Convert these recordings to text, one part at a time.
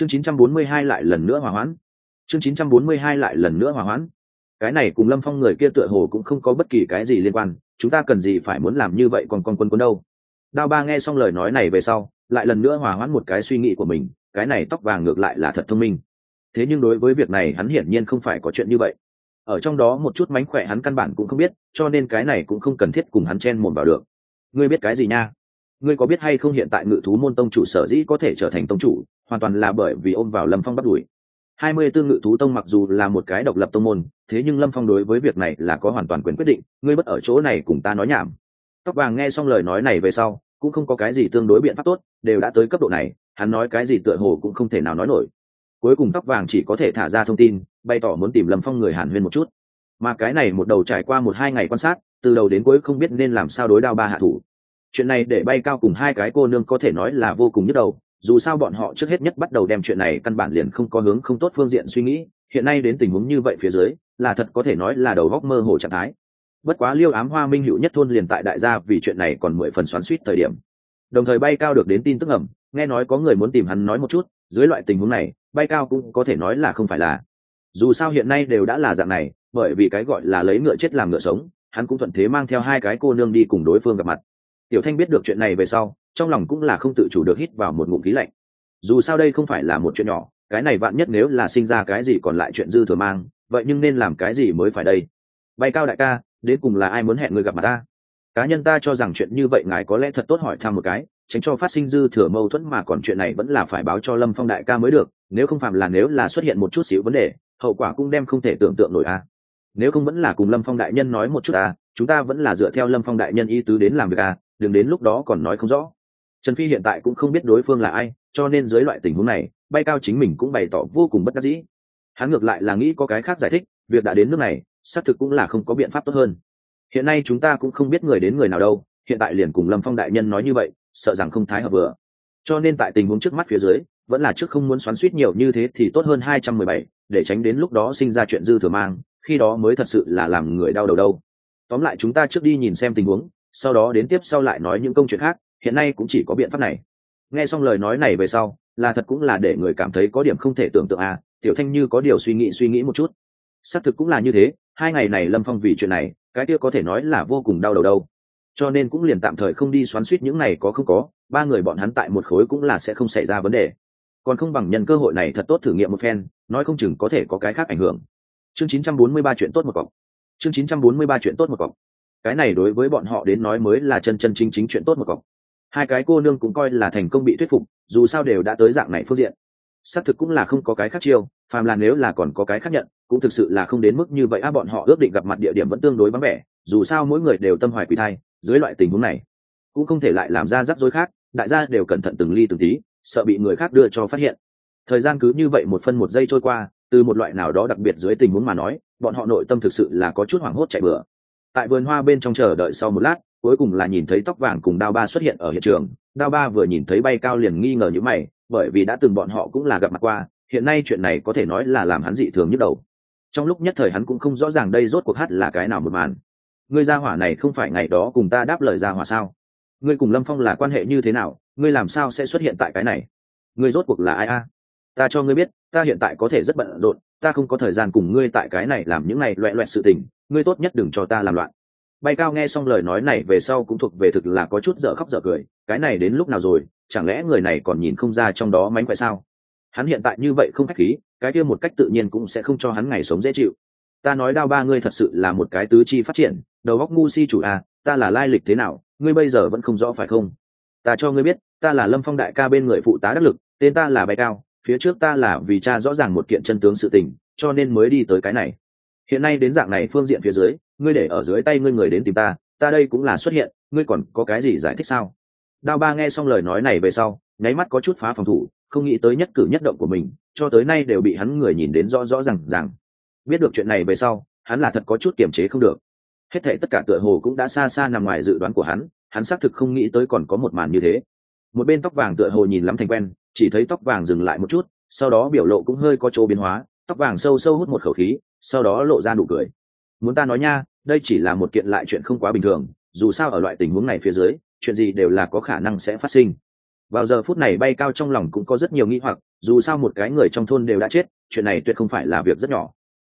chương 942 lại lần nữa hòa hoãn. Chương 942 lại lần nữa hòa hoãn. Cái này cùng lâm phong người kia tựa hồ cũng không có bất kỳ cái gì liên quan, chúng ta cần gì phải muốn làm như vậy còn con quân quân đâu. Đao ba nghe xong lời nói này về sau, lại lần nữa hòa hoãn một cái suy nghĩ của mình, cái này tóc vàng ngược lại là thật thông minh. Thế nhưng đối với việc này hắn hiển nhiên không phải có chuyện như vậy. Ở trong đó một chút mánh khỏe hắn căn bản cũng không biết, cho nên cái này cũng không cần thiết cùng hắn chen mồm vào được. Ngươi biết cái gì nha? Ngươi có biết hay không hiện tại ngự thú môn tông chủ sở dĩ có thể trở thành tông chủ, hoàn toàn là bởi vì ôm vào lâm phong bắt đuổi. Hai mươi tư ngự thú tông mặc dù là một cái độc lập tông môn, thế nhưng lâm phong đối với việc này là có hoàn toàn quyền quyết định, ngươi bất ở chỗ này cùng ta nói nhảm. Tóc vàng nghe xong lời nói này về sau, cũng không có cái gì tương đối biện pháp tốt, đều đã tới cấp độ này, hắn nói cái gì tựa hồ cũng không thể nào nói nổi. Cuối cùng tóc vàng chỉ có thể thả ra thông tin, bày tỏ muốn tìm lâm phong người hàn huyên một chút. Mà cái này một đầu trải qua một hai ngày quan sát, từ đầu đến cuối không biết nên làm sao đối đao ba hạ thủ chuyện này để bay cao cùng hai cái cô nương có thể nói là vô cùng nhức đầu, dù sao bọn họ trước hết nhất bắt đầu đem chuyện này căn bản liền không có hướng không tốt phương diện suy nghĩ, hiện nay đến tình huống như vậy phía dưới, là thật có thể nói là đầu góc mơ hồ trạng thái. Bất quá liêu ám hoa minh hữu nhất thôn liền tại đại gia vì chuyện này còn mười phần xoắn suýt thời điểm. Đồng thời bay cao được đến tin tức ẩm, nghe nói có người muốn tìm hắn nói một chút, dưới loại tình huống này, bay cao cũng có thể nói là không phải là. Dù sao hiện nay đều đã là dạng này, bởi vì cái gọi là lấy ngựa chết làm ngựa sống, hắn cũng thuận thế mang theo hai cái cô nương đi cùng đối phương gặp mặt tiểu thanh biết được chuyện này về sau, trong lòng cũng là không tự chủ được hít vào một ngụm khí lạnh. Dù sao đây không phải là một chuyện nhỏ, cái này vạn nhất nếu là sinh ra cái gì còn lại chuyện dư thừa mang, vậy nhưng nên làm cái gì mới phải đây? Bay cao đại ca, đến cùng là ai muốn hẹn người gặp mặt ta? Cá nhân ta cho rằng chuyện như vậy ngài có lẽ thật tốt hỏi thăm một cái, tránh cho phát sinh dư thừa mâu thuẫn mà còn chuyện này vẫn là phải báo cho lâm phong đại ca mới được, nếu không phạm là nếu là xuất hiện một chút xíu vấn đề, hậu quả cũng đem không thể tưởng tượng nổi a. À. nếu không vẫn là cùng lâm phong đại nhân nói một chút à chúng ta vẫn là dựa theo lâm phong đại nhân y tứ đến làm việc à đừng đến lúc đó còn nói không rõ. Trần phi hiện tại cũng không biết đối phương là ai, cho nên dưới loại tình huống này, bay cao chính mình cũng bày tỏ vô cùng bất đắc dĩ. Hắn ngược lại là nghĩ có cái khác giải thích, việc đã đến nước này, xác thực cũng là không có biện pháp tốt hơn. Hiện nay chúng ta cũng không biết người đến người nào đâu, hiện tại liền cùng lâm phong đại nhân nói như vậy, sợ rằng không thái hợp vừa. Cho nên tại tình huống trước mắt phía dưới, vẫn là trước không muốn xoắn suýt nhiều như thế thì tốt hơn hai trăm mười bảy, để tránh đến lúc đó sinh ra chuyện dư thừa mang, khi đó mới thật sự là làm người đau đầu đâu. Tóm lại chúng ta trước đi nhìn xem tình huống sau đó đến tiếp sau lại nói những công chuyện khác, hiện nay cũng chỉ có biện pháp này. Nghe xong lời nói này về sau, là thật cũng là để người cảm thấy có điểm không thể tưởng tượng à tiểu thanh như có điều suy nghĩ suy nghĩ một chút. Xác thực cũng là như thế, hai ngày này lâm phong vì chuyện này, cái kia có thể nói là vô cùng đau đầu đâu. Cho nên cũng liền tạm thời không đi xoắn suýt những này có không có, ba người bọn hắn tại một khối cũng là sẽ không xảy ra vấn đề. Còn không bằng nhân cơ hội này thật tốt thử nghiệm một phen, nói không chừng có thể có cái khác ảnh hưởng. Chương 943 chuyện tốt một cọc. Chương 943 chuyện tốt một cọc cái này đối với bọn họ đến nói mới là chân chân chính chính chuyện tốt một cọc. Hai cái cô nương cũng coi là thành công bị thuyết phục, dù sao đều đã tới dạng này phương diện. Xác thực cũng là không có cái khác chiêu, phàm là nếu là còn có cái khác nhận, cũng thực sự là không đến mức như vậy á, bọn họ ước định gặp mặt địa điểm vẫn tương đối vắng vẻ, dù sao mỗi người đều tâm hoài quỷ thai, dưới loại tình huống này, cũng không thể lại làm ra rắc rối khác, đại gia đều cẩn thận từng ly từng tí, sợ bị người khác đưa cho phát hiện. Thời gian cứ như vậy một phân một giây trôi qua, từ một loại nào đó đặc biệt dưới tình huống mà nói, bọn họ nội tâm thực sự là có chút hoảng hốt chạy bừa tại vườn hoa bên trong chờ đợi sau một lát, cuối cùng là nhìn thấy tóc vàng cùng đao ba xuất hiện ở hiện trường. Đao ba vừa nhìn thấy bay cao liền nghi ngờ như mày, bởi vì đã từng bọn họ cũng là gặp mặt qua, hiện nay chuyện này có thể nói là làm hắn dị thường nhức đầu. Trong lúc nhất thời hắn cũng không rõ ràng đây rốt cuộc hát là cái nào một màn. Ngươi gia hỏa này không phải ngày đó cùng ta đáp lời gia hỏa sao? Ngươi cùng lâm phong là quan hệ như thế nào? Ngươi làm sao sẽ xuất hiện tại cái này? Ngươi rốt cuộc là ai a? Ta cho ngươi biết, ta hiện tại có thể rất bận rộn, ta không có thời gian cùng ngươi tại cái này làm những này loẹ loẹt sự tình, ngươi tốt nhất đừng cho ta làm loạn. Bay cao nghe xong lời nói này về sau cũng thuộc về thực là có chút dở khóc dở cười, cái này đến lúc nào rồi, chẳng lẽ người này còn nhìn không ra trong đó mánh khỏe sao? Hắn hiện tại như vậy không khách khí, cái kia một cách tự nhiên cũng sẽ không cho hắn ngày sống dễ chịu. Ta nói đao ba ngươi thật sự là một cái tứ chi phát triển, đầu góc ngu si chủ à ta là lai lịch thế nào, ngươi bây giờ vẫn không rõ phải không? Ta cho ngươi biết, ta là lâm phong đại ca bên người phụ tá đắc lực, tên ta là bay cao phía trước ta là vì cha rõ ràng một kiện chân tướng sự tình, cho nên mới đi tới cái này. Hiện nay đến dạng này phương diện phía dưới, ngươi để ở dưới tay ngươi người đến tìm ta ta đây cũng là xuất hiện, ngươi còn có cái gì giải thích sao? Đao ba nghe xong lời nói này về sau, nháy mắt có chút phá phòng thủ, không nghĩ tới nhất cử nhất động của mình, cho tới nay đều bị hắn người nhìn đến rõ rõ r à n g rằng biết được chuyện này về sau, hắn là thật có chút kiềm chế không được. Hết thể tất cả tựa hồ cũng đã xa xa nằm ngoài dự đoán của hắn hắn xác thực không nghĩ tới còn có một màn như thế một bên tóc vàng tựa hồ nhìn lắm thành quen, chỉ thấy tóc vàng dừng lại một chút, sau đó biểu lộ cũng hơi có chỗ biến hóa, tóc vàng sâu sâu hút một khẩu khí, sau đó lộ ra nụ cười. Muốn ta nói nha, đây chỉ là một kiện lại chuyện không quá bình thường, dù sao ở loại tình huống này phía dưới, chuyện gì đều là có khả năng sẽ phát sinh. Vào giờ phút này bay cao trong lòng cũng có rất nhiều nghi hoặc, dù sao một cái người trong thôn đều đã chết, chuyện này tuyệt không phải là việc rất nhỏ.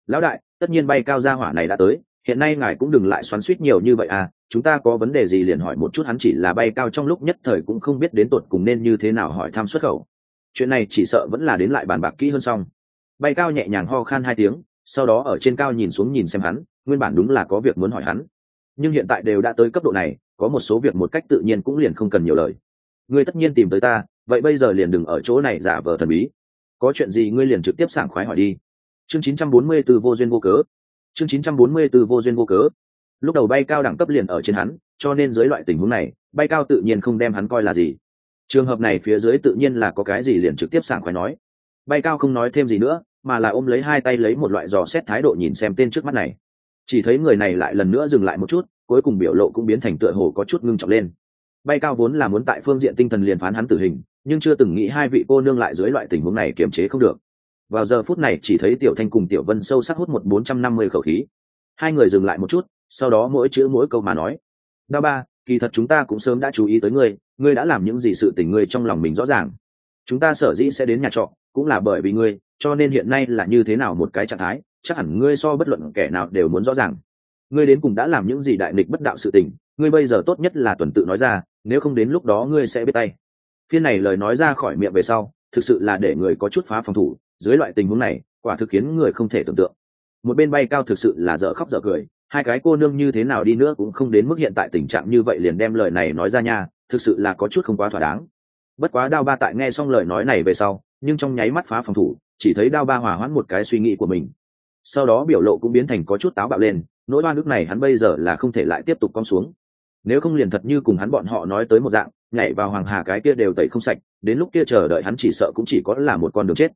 Lão đại, tất nhiên bay cao ra hỏa này đã tới hiện nay ngài cũng đừng lại xoắn suýt nhiều như vậy à chúng ta có vấn đề gì liền hỏi một chút, hắn chỉ là bay cao trong lúc nhất thời cũng không biết đến tột cùng nên như thế nào hỏi thăm xuất khẩu. Chuyện này chỉ sợ vẫn là đến lại bàn bạc kỹ hơn xong. Bay cao nhẹ nhàng ho khan hai tiếng, sau đó ở trên cao nhìn xuống nhìn xem hắn, nguyên bản đúng là có việc muốn hỏi hắn. Nhưng hiện tại đều đã tới cấp độ này, có một số việc một cách tự nhiên cũng liền không cần nhiều lời. Ngươi tất nhiên tìm tới ta, vậy bây giờ liền đừng ở chỗ này giả vờ thần bí. Có chuyện gì ngươi liền trực tiếp sảng khoái hỏi đi. Chương 944 vô duyên vô cớ chương 944 vô duyên vô cớ. Lúc đầu bay cao đẳng cấp liền ở trên hắn, cho nên dưới loại tình huống này, bay cao tự nhiên không đem hắn coi là gì. Trường hợp này phía dưới tự nhiên là có cái gì liền trực tiếp sảng khoái nói. Bay cao không nói thêm gì nữa, mà là ôm lấy hai tay lấy một loại dò xét thái độ nhìn xem tên trước mắt này. Chỉ thấy người này lại lần nữa dừng lại một chút, cuối cùng biểu lộ cũng biến thành tựa hồ có chút ngưng trọng lên. Bay cao vốn là muốn tại phương diện tinh thần liền phán hắn tử hình, nhưng chưa từng nghĩ hai vị cô nương lại dưới loại tình huống này kiềm chế không được vào giờ phút này chỉ thấy tiểu thanh cùng tiểu vân sâu sắc hút một bốn trăm năm mươi khẩu khí. Hai người dừng lại một chút, sau đó mỗi chữ mỗi câu mà nói. Đa ba, kỳ thật chúng ta cũng sớm đã chú ý tới ngươi ngươi đã làm những gì sự tình ngươi trong lòng mình rõ ràng. Chúng ta sở dĩ sẽ đến nhà trọ, cũng là bởi vì ngươi, cho nên hiện nay là như thế nào một cái trạng thái, chắc hẳn ngươi so bất luận kẻ nào đều muốn rõ ràng. Ngươi đến cùng đã làm những gì đại nghịch bất đạo sự tình, ngươi bây giờ tốt nhất là tuần tự nói ra, nếu không đến lúc đó ngươi sẽ biết tay. Phiên này lời nói ra khỏi miệng về sau, thực sự là để người có chút phá phòng thủ dưới loại tình huống này, quả thực khiến người không thể tưởng tượng. Một bên bay cao thực sự là dở khóc dở cười, hai cái cô nương như thế nào đi nữa cũng không đến mức hiện tại tình trạng như vậy liền đem lời này nói ra nha, thực sự là có chút không quá thỏa đáng. Bất quá đao ba tại nghe xong lời nói này về sau, nhưng trong nháy mắt phá phòng thủ, chỉ thấy đao ba hòa hoãn một cái suy nghĩ của mình. Sau đó biểu lộ cũng biến thành có chút táo bạo lên, nỗi oan nước này hắn bây giờ là không thể lại tiếp tục cong xuống. Nếu không liền thật như cùng hắn bọn họ nói tới một dạng, nhảy vào hoàng hà cái kia đều tẩy không sạch, đến lúc kia chờ đợi hắn chỉ sợ cũng chỉ có là một con đường chết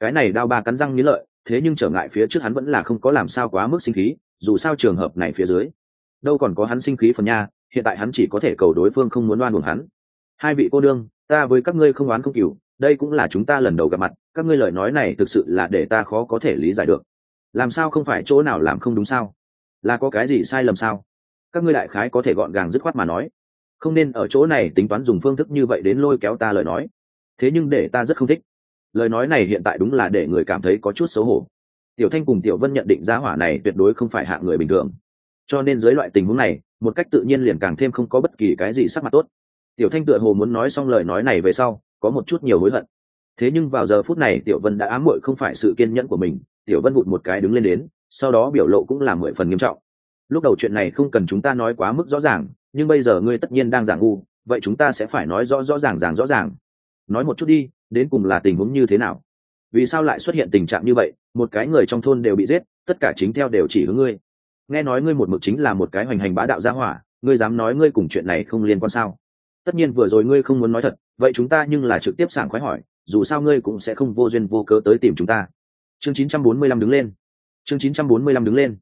cái này đao ba cắn răng nghĩ lợi, thế nhưng trở ngại phía trước hắn vẫn là không có làm sao quá mức sinh khí, dù sao trường hợp này phía dưới, đâu còn có hắn sinh khí phần nha, hiện tại hắn chỉ có thể cầu đối phương không muốn đoan buồn hắn. Hai vị cô đương, ta với các ngươi không oán không cừu, đây cũng là chúng ta lần đầu gặp mặt, các ngươi lời nói này thực sự là để ta khó có thể lý giải được. Làm sao không phải chỗ nào làm không đúng sao? Là có cái gì sai lầm sao? Các ngươi đại khái có thể gọn gàng dứt khoát mà nói. Không nên ở chỗ này tính toán dùng phương thức như vậy đến lôi kéo ta lời nói. Thế nhưng để ta rất không thích lời nói này hiện tại đúng là để người cảm thấy có chút xấu hổ. Tiểu thanh cùng tiểu vân nhận định giá hỏa này tuyệt đối không phải hạng người bình thường. Cho nên dưới loại tình huống này, một cách tự nhiên liền càng thêm không có bất kỳ cái gì sắc mặt tốt. Tiểu thanh tựa hồ muốn nói xong lời nói này về sau, có một chút nhiều hối hận. Thế nhưng vào giờ phút này, tiểu vân đã ám muội không phải sự kiên nhẫn của mình, tiểu vân vụt một cái đứng lên đến, sau đó biểu lộ cũng là mười phần nghiêm trọng. Lúc đầu chuyện này không cần chúng ta nói quá mức rõ ràng, nhưng bây giờ ngươi tất nhiên đang giảng ngu, vậy chúng ta sẽ phải nói rõ rõ ràng ràng rõ ràng. Nói một chút đi đến cùng là tình huống như thế nào? Vì sao lại xuất hiện tình trạng như vậy? Một cái người trong thôn đều bị giết, tất cả chính theo đều chỉ hướng ngươi. Nghe nói ngươi một mực chính là một cái hoành hành bá đạo gia hỏa, ngươi dám nói ngươi cùng chuyện này không liên quan sao? Tất nhiên vừa rồi ngươi không muốn nói thật, vậy chúng ta nhưng là trực tiếp sảng khoái hỏi, dù sao ngươi cũng sẽ không vô duyên vô cớ tới tìm chúng ta. Chương 945 đứng lên. Chương 945 đứng lên.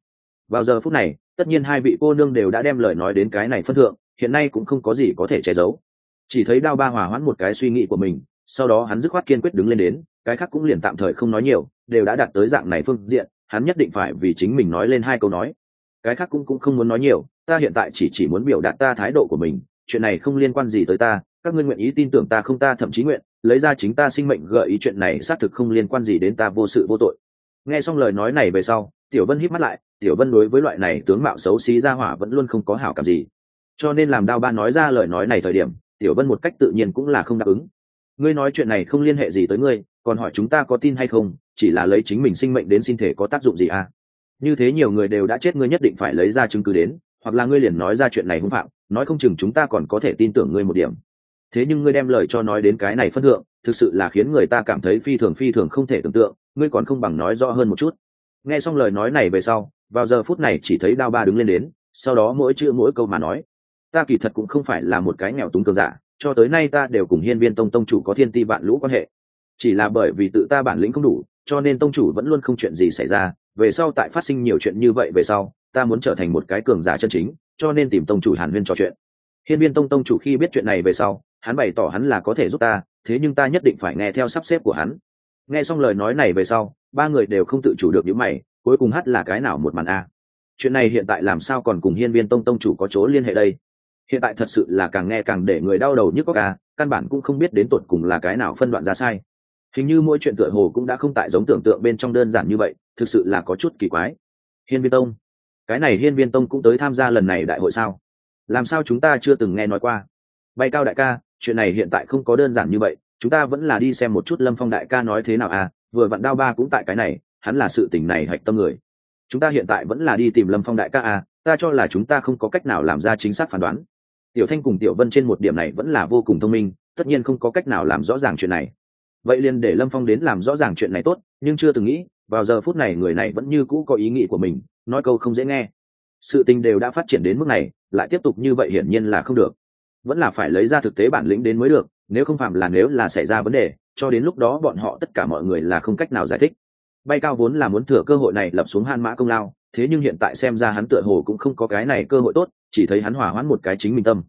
Vào giờ phút này, tất nhiên hai vị cô nương đều đã đem lời nói đến cái này phân thượng, hiện nay cũng không có gì có thể che giấu. Chỉ thấy đao ba hòa hoãn một cái suy nghĩ của mình sau đó hắn dứt khoát kiên quyết đứng lên đến, cái khác cũng liền tạm thời không nói nhiều, đều đã đạt tới dạng này phương diện, hắn nhất định phải vì chính mình nói lên hai câu nói. Cái khác cũng cũng không muốn nói nhiều, ta hiện tại chỉ chỉ muốn biểu đạt ta thái độ của mình, chuyện này không liên quan gì tới ta, các ngươi nguyện ý tin tưởng ta không ta thậm chí nguyện, lấy ra chính ta sinh mệnh gợi ý chuyện này xác thực không liên quan gì đến ta vô sự vô tội. Nghe xong lời nói này về sau, tiểu vân hít mắt lại, tiểu vân đối với loại này tướng mạo xấu xí ra hỏa vẫn luôn không có hảo cảm gì. Cho nên làm đao ba nói ra lời nói này thời điểm, tiểu vân một cách tự nhiên cũng là không đáp ứng ngươi nói chuyện này không liên hệ gì tới ngươi, còn hỏi chúng ta có tin hay không, chỉ là lấy chính mình sinh mệnh đến xin thể có tác dụng gì à? Như thế nhiều người đều đã chết ngươi nhất định phải lấy ra chứng cứ đến, hoặc là ngươi liền nói ra chuyện này hung phạm, nói không chừng chúng ta còn có thể tin tưởng ngươi một điểm. Thế nhưng ngươi đem lời cho nói đến cái này phân thượng, thực sự là khiến người ta cảm thấy phi thường phi thường không thể tưởng tượng, ngươi còn không bằng nói rõ hơn một chút. Nghe xong lời nói này về sau, vào giờ phút này chỉ thấy đao ba đứng lên đến, sau đó mỗi chữ mỗi câu mà nói. Ta kỳ thật cũng không phải là một cái nghèo túng cường giả cho tới nay ta đều cùng hiên viên tông tông chủ có thiên ti vạn lũ quan hệ. Chỉ là bởi vì tự ta bản lĩnh không đủ, cho nên tông chủ vẫn luôn không chuyện gì xảy ra. Về sau tại phát sinh nhiều chuyện như vậy về sau, ta muốn trở thành một cái cường giả chân chính, cho nên tìm tông chủ hàn huyên trò chuyện. Hiên viên tông tông chủ khi biết chuyện này về sau, hắn bày tỏ hắn là có thể giúp ta, thế nhưng ta nhất định phải nghe theo sắp xếp của hắn. Nghe xong lời nói này về sau, ba người đều không tự chủ được những mày, cuối cùng hát là cái nào một màn a. Chuyện này hiện tại làm sao còn cùng hiên viên tông tông chủ có chỗ liên hệ đây? Hiện tại thật sự là càng nghe càng để người đau đầu nhức có ca à, căn bản cũng không biết đến tột cùng là cái nào phân đoạn ra sai. Hình như mỗi chuyện tựa hồ cũng đã không tại giống tưởng tượng bên trong đơn giản như vậy, thực sự là có chút kỳ quái. Hiên viên tông, cái này hiên viên tông cũng tới tham gia lần này đại hội sao? Làm sao chúng ta chưa từng nghe nói qua? Bay cao đại ca, chuyện này hiện tại không có đơn giản như vậy, chúng ta vẫn là đi xem một chút lâm phong đại ca nói thế nào à vừa vặn đao ba cũng tại cái này, hắn là sự tình này hạch tâm người. Chúng ta hiện tại vẫn là đi tìm lâm phong đại ca à ta cho là chúng ta không có cách nào làm ra chính xác phán đoán tiểu thanh cùng tiểu vân trên một điểm này vẫn là vô cùng thông minh, tất nhiên không có cách nào làm rõ ràng chuyện này. Vậy liền để lâm phong đến làm rõ ràng chuyện này tốt, nhưng chưa từng nghĩ, vào giờ phút này người này vẫn như cũ có ý nghĩ của mình, nói câu không dễ nghe. Sự tình đều đã phát triển đến mức này, lại tiếp tục như vậy hiển nhiên là không được. Vẫn là phải lấy ra thực tế bản lĩnh đến mới được, nếu không phạm là nếu là xảy ra vấn đề, cho đến lúc đó bọn họ tất cả mọi người là không cách nào giải thích. Bay cao vốn là muốn thừa cơ hội này lập xuống han mã công lao thế nhưng hiện tại xem ra hắn tựa hồ cũng không có cái này cơ hội tốt, chỉ thấy hắn hỏa hoãn một cái chính mình tâm.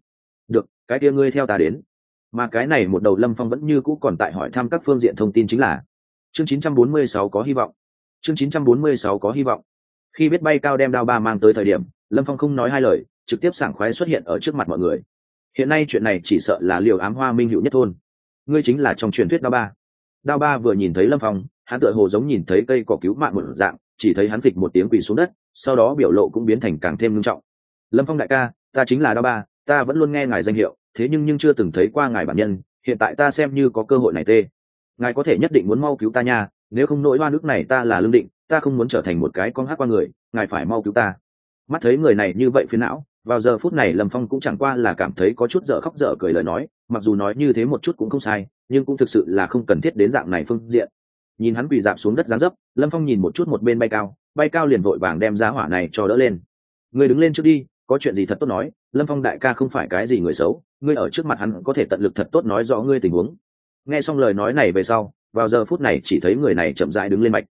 Được, cái kia ngươi theo ta đến. Mà cái này một đầu lâm phong vẫn như cũ còn tại hỏi thăm các phương diện thông tin chính là, chương 946 có hy vọng. Chương 946 có hy vọng. Khi biết bay cao đem đao ba mang tới thời điểm, lâm phong không nói hai lời, trực tiếp sảng khoái xuất hiện ở trước mặt mọi người. Hiện nay chuyện này chỉ sợ là liều ám hoa minh hữu nhất thôn. Ngươi chính là trong truyền thuyết đao ba. Đao ba vừa nhìn thấy lâm phong, hắn tựa hồ giống nhìn thấy cây cỏ cứu mạng một dạng chỉ thấy hắn phịch một tiếng quỳ xuống đất, sau đó biểu lộ cũng biến thành càng thêm nghiêm trọng. Lâm phong đại ca, ta chính là đao ba, ta vẫn luôn nghe ngài danh hiệu, thế nhưng nhưng chưa từng thấy qua ngài bản nhân, hiện tại ta xem như có cơ hội này tê. Ngài có thể nhất định muốn mau cứu ta nha, nếu không nỗi oan nước này ta là lương định, ta không muốn trở thành một cái con hát qua người, ngài phải mau cứu ta. Mắt thấy người này như vậy phiến não, vào giờ phút này lâm phong cũng chẳng qua là cảm thấy có chút dở khóc dở cười lời nói, mặc dù nói như thế một chút cũng không sai, nhưng cũng thực sự là không cần thiết đến dạng này phương diện nhìn hắn quỳ dạp xuống đất giáng dấp, lâm phong nhìn một chút một bên bay cao bay cao liền vội vàng đem giá hỏa này cho đỡ lên. Người đứng lên trước đi, có chuyện gì thật tốt nói, lâm phong đại ca không phải cái gì người xấu, ngươi ở trước mặt hắn có thể tận lực thật tốt nói rõ ngươi tình huống. Nghe xong lời nói này về sau, vào giờ phút này chỉ thấy người này chậm rãi đứng lên mạch.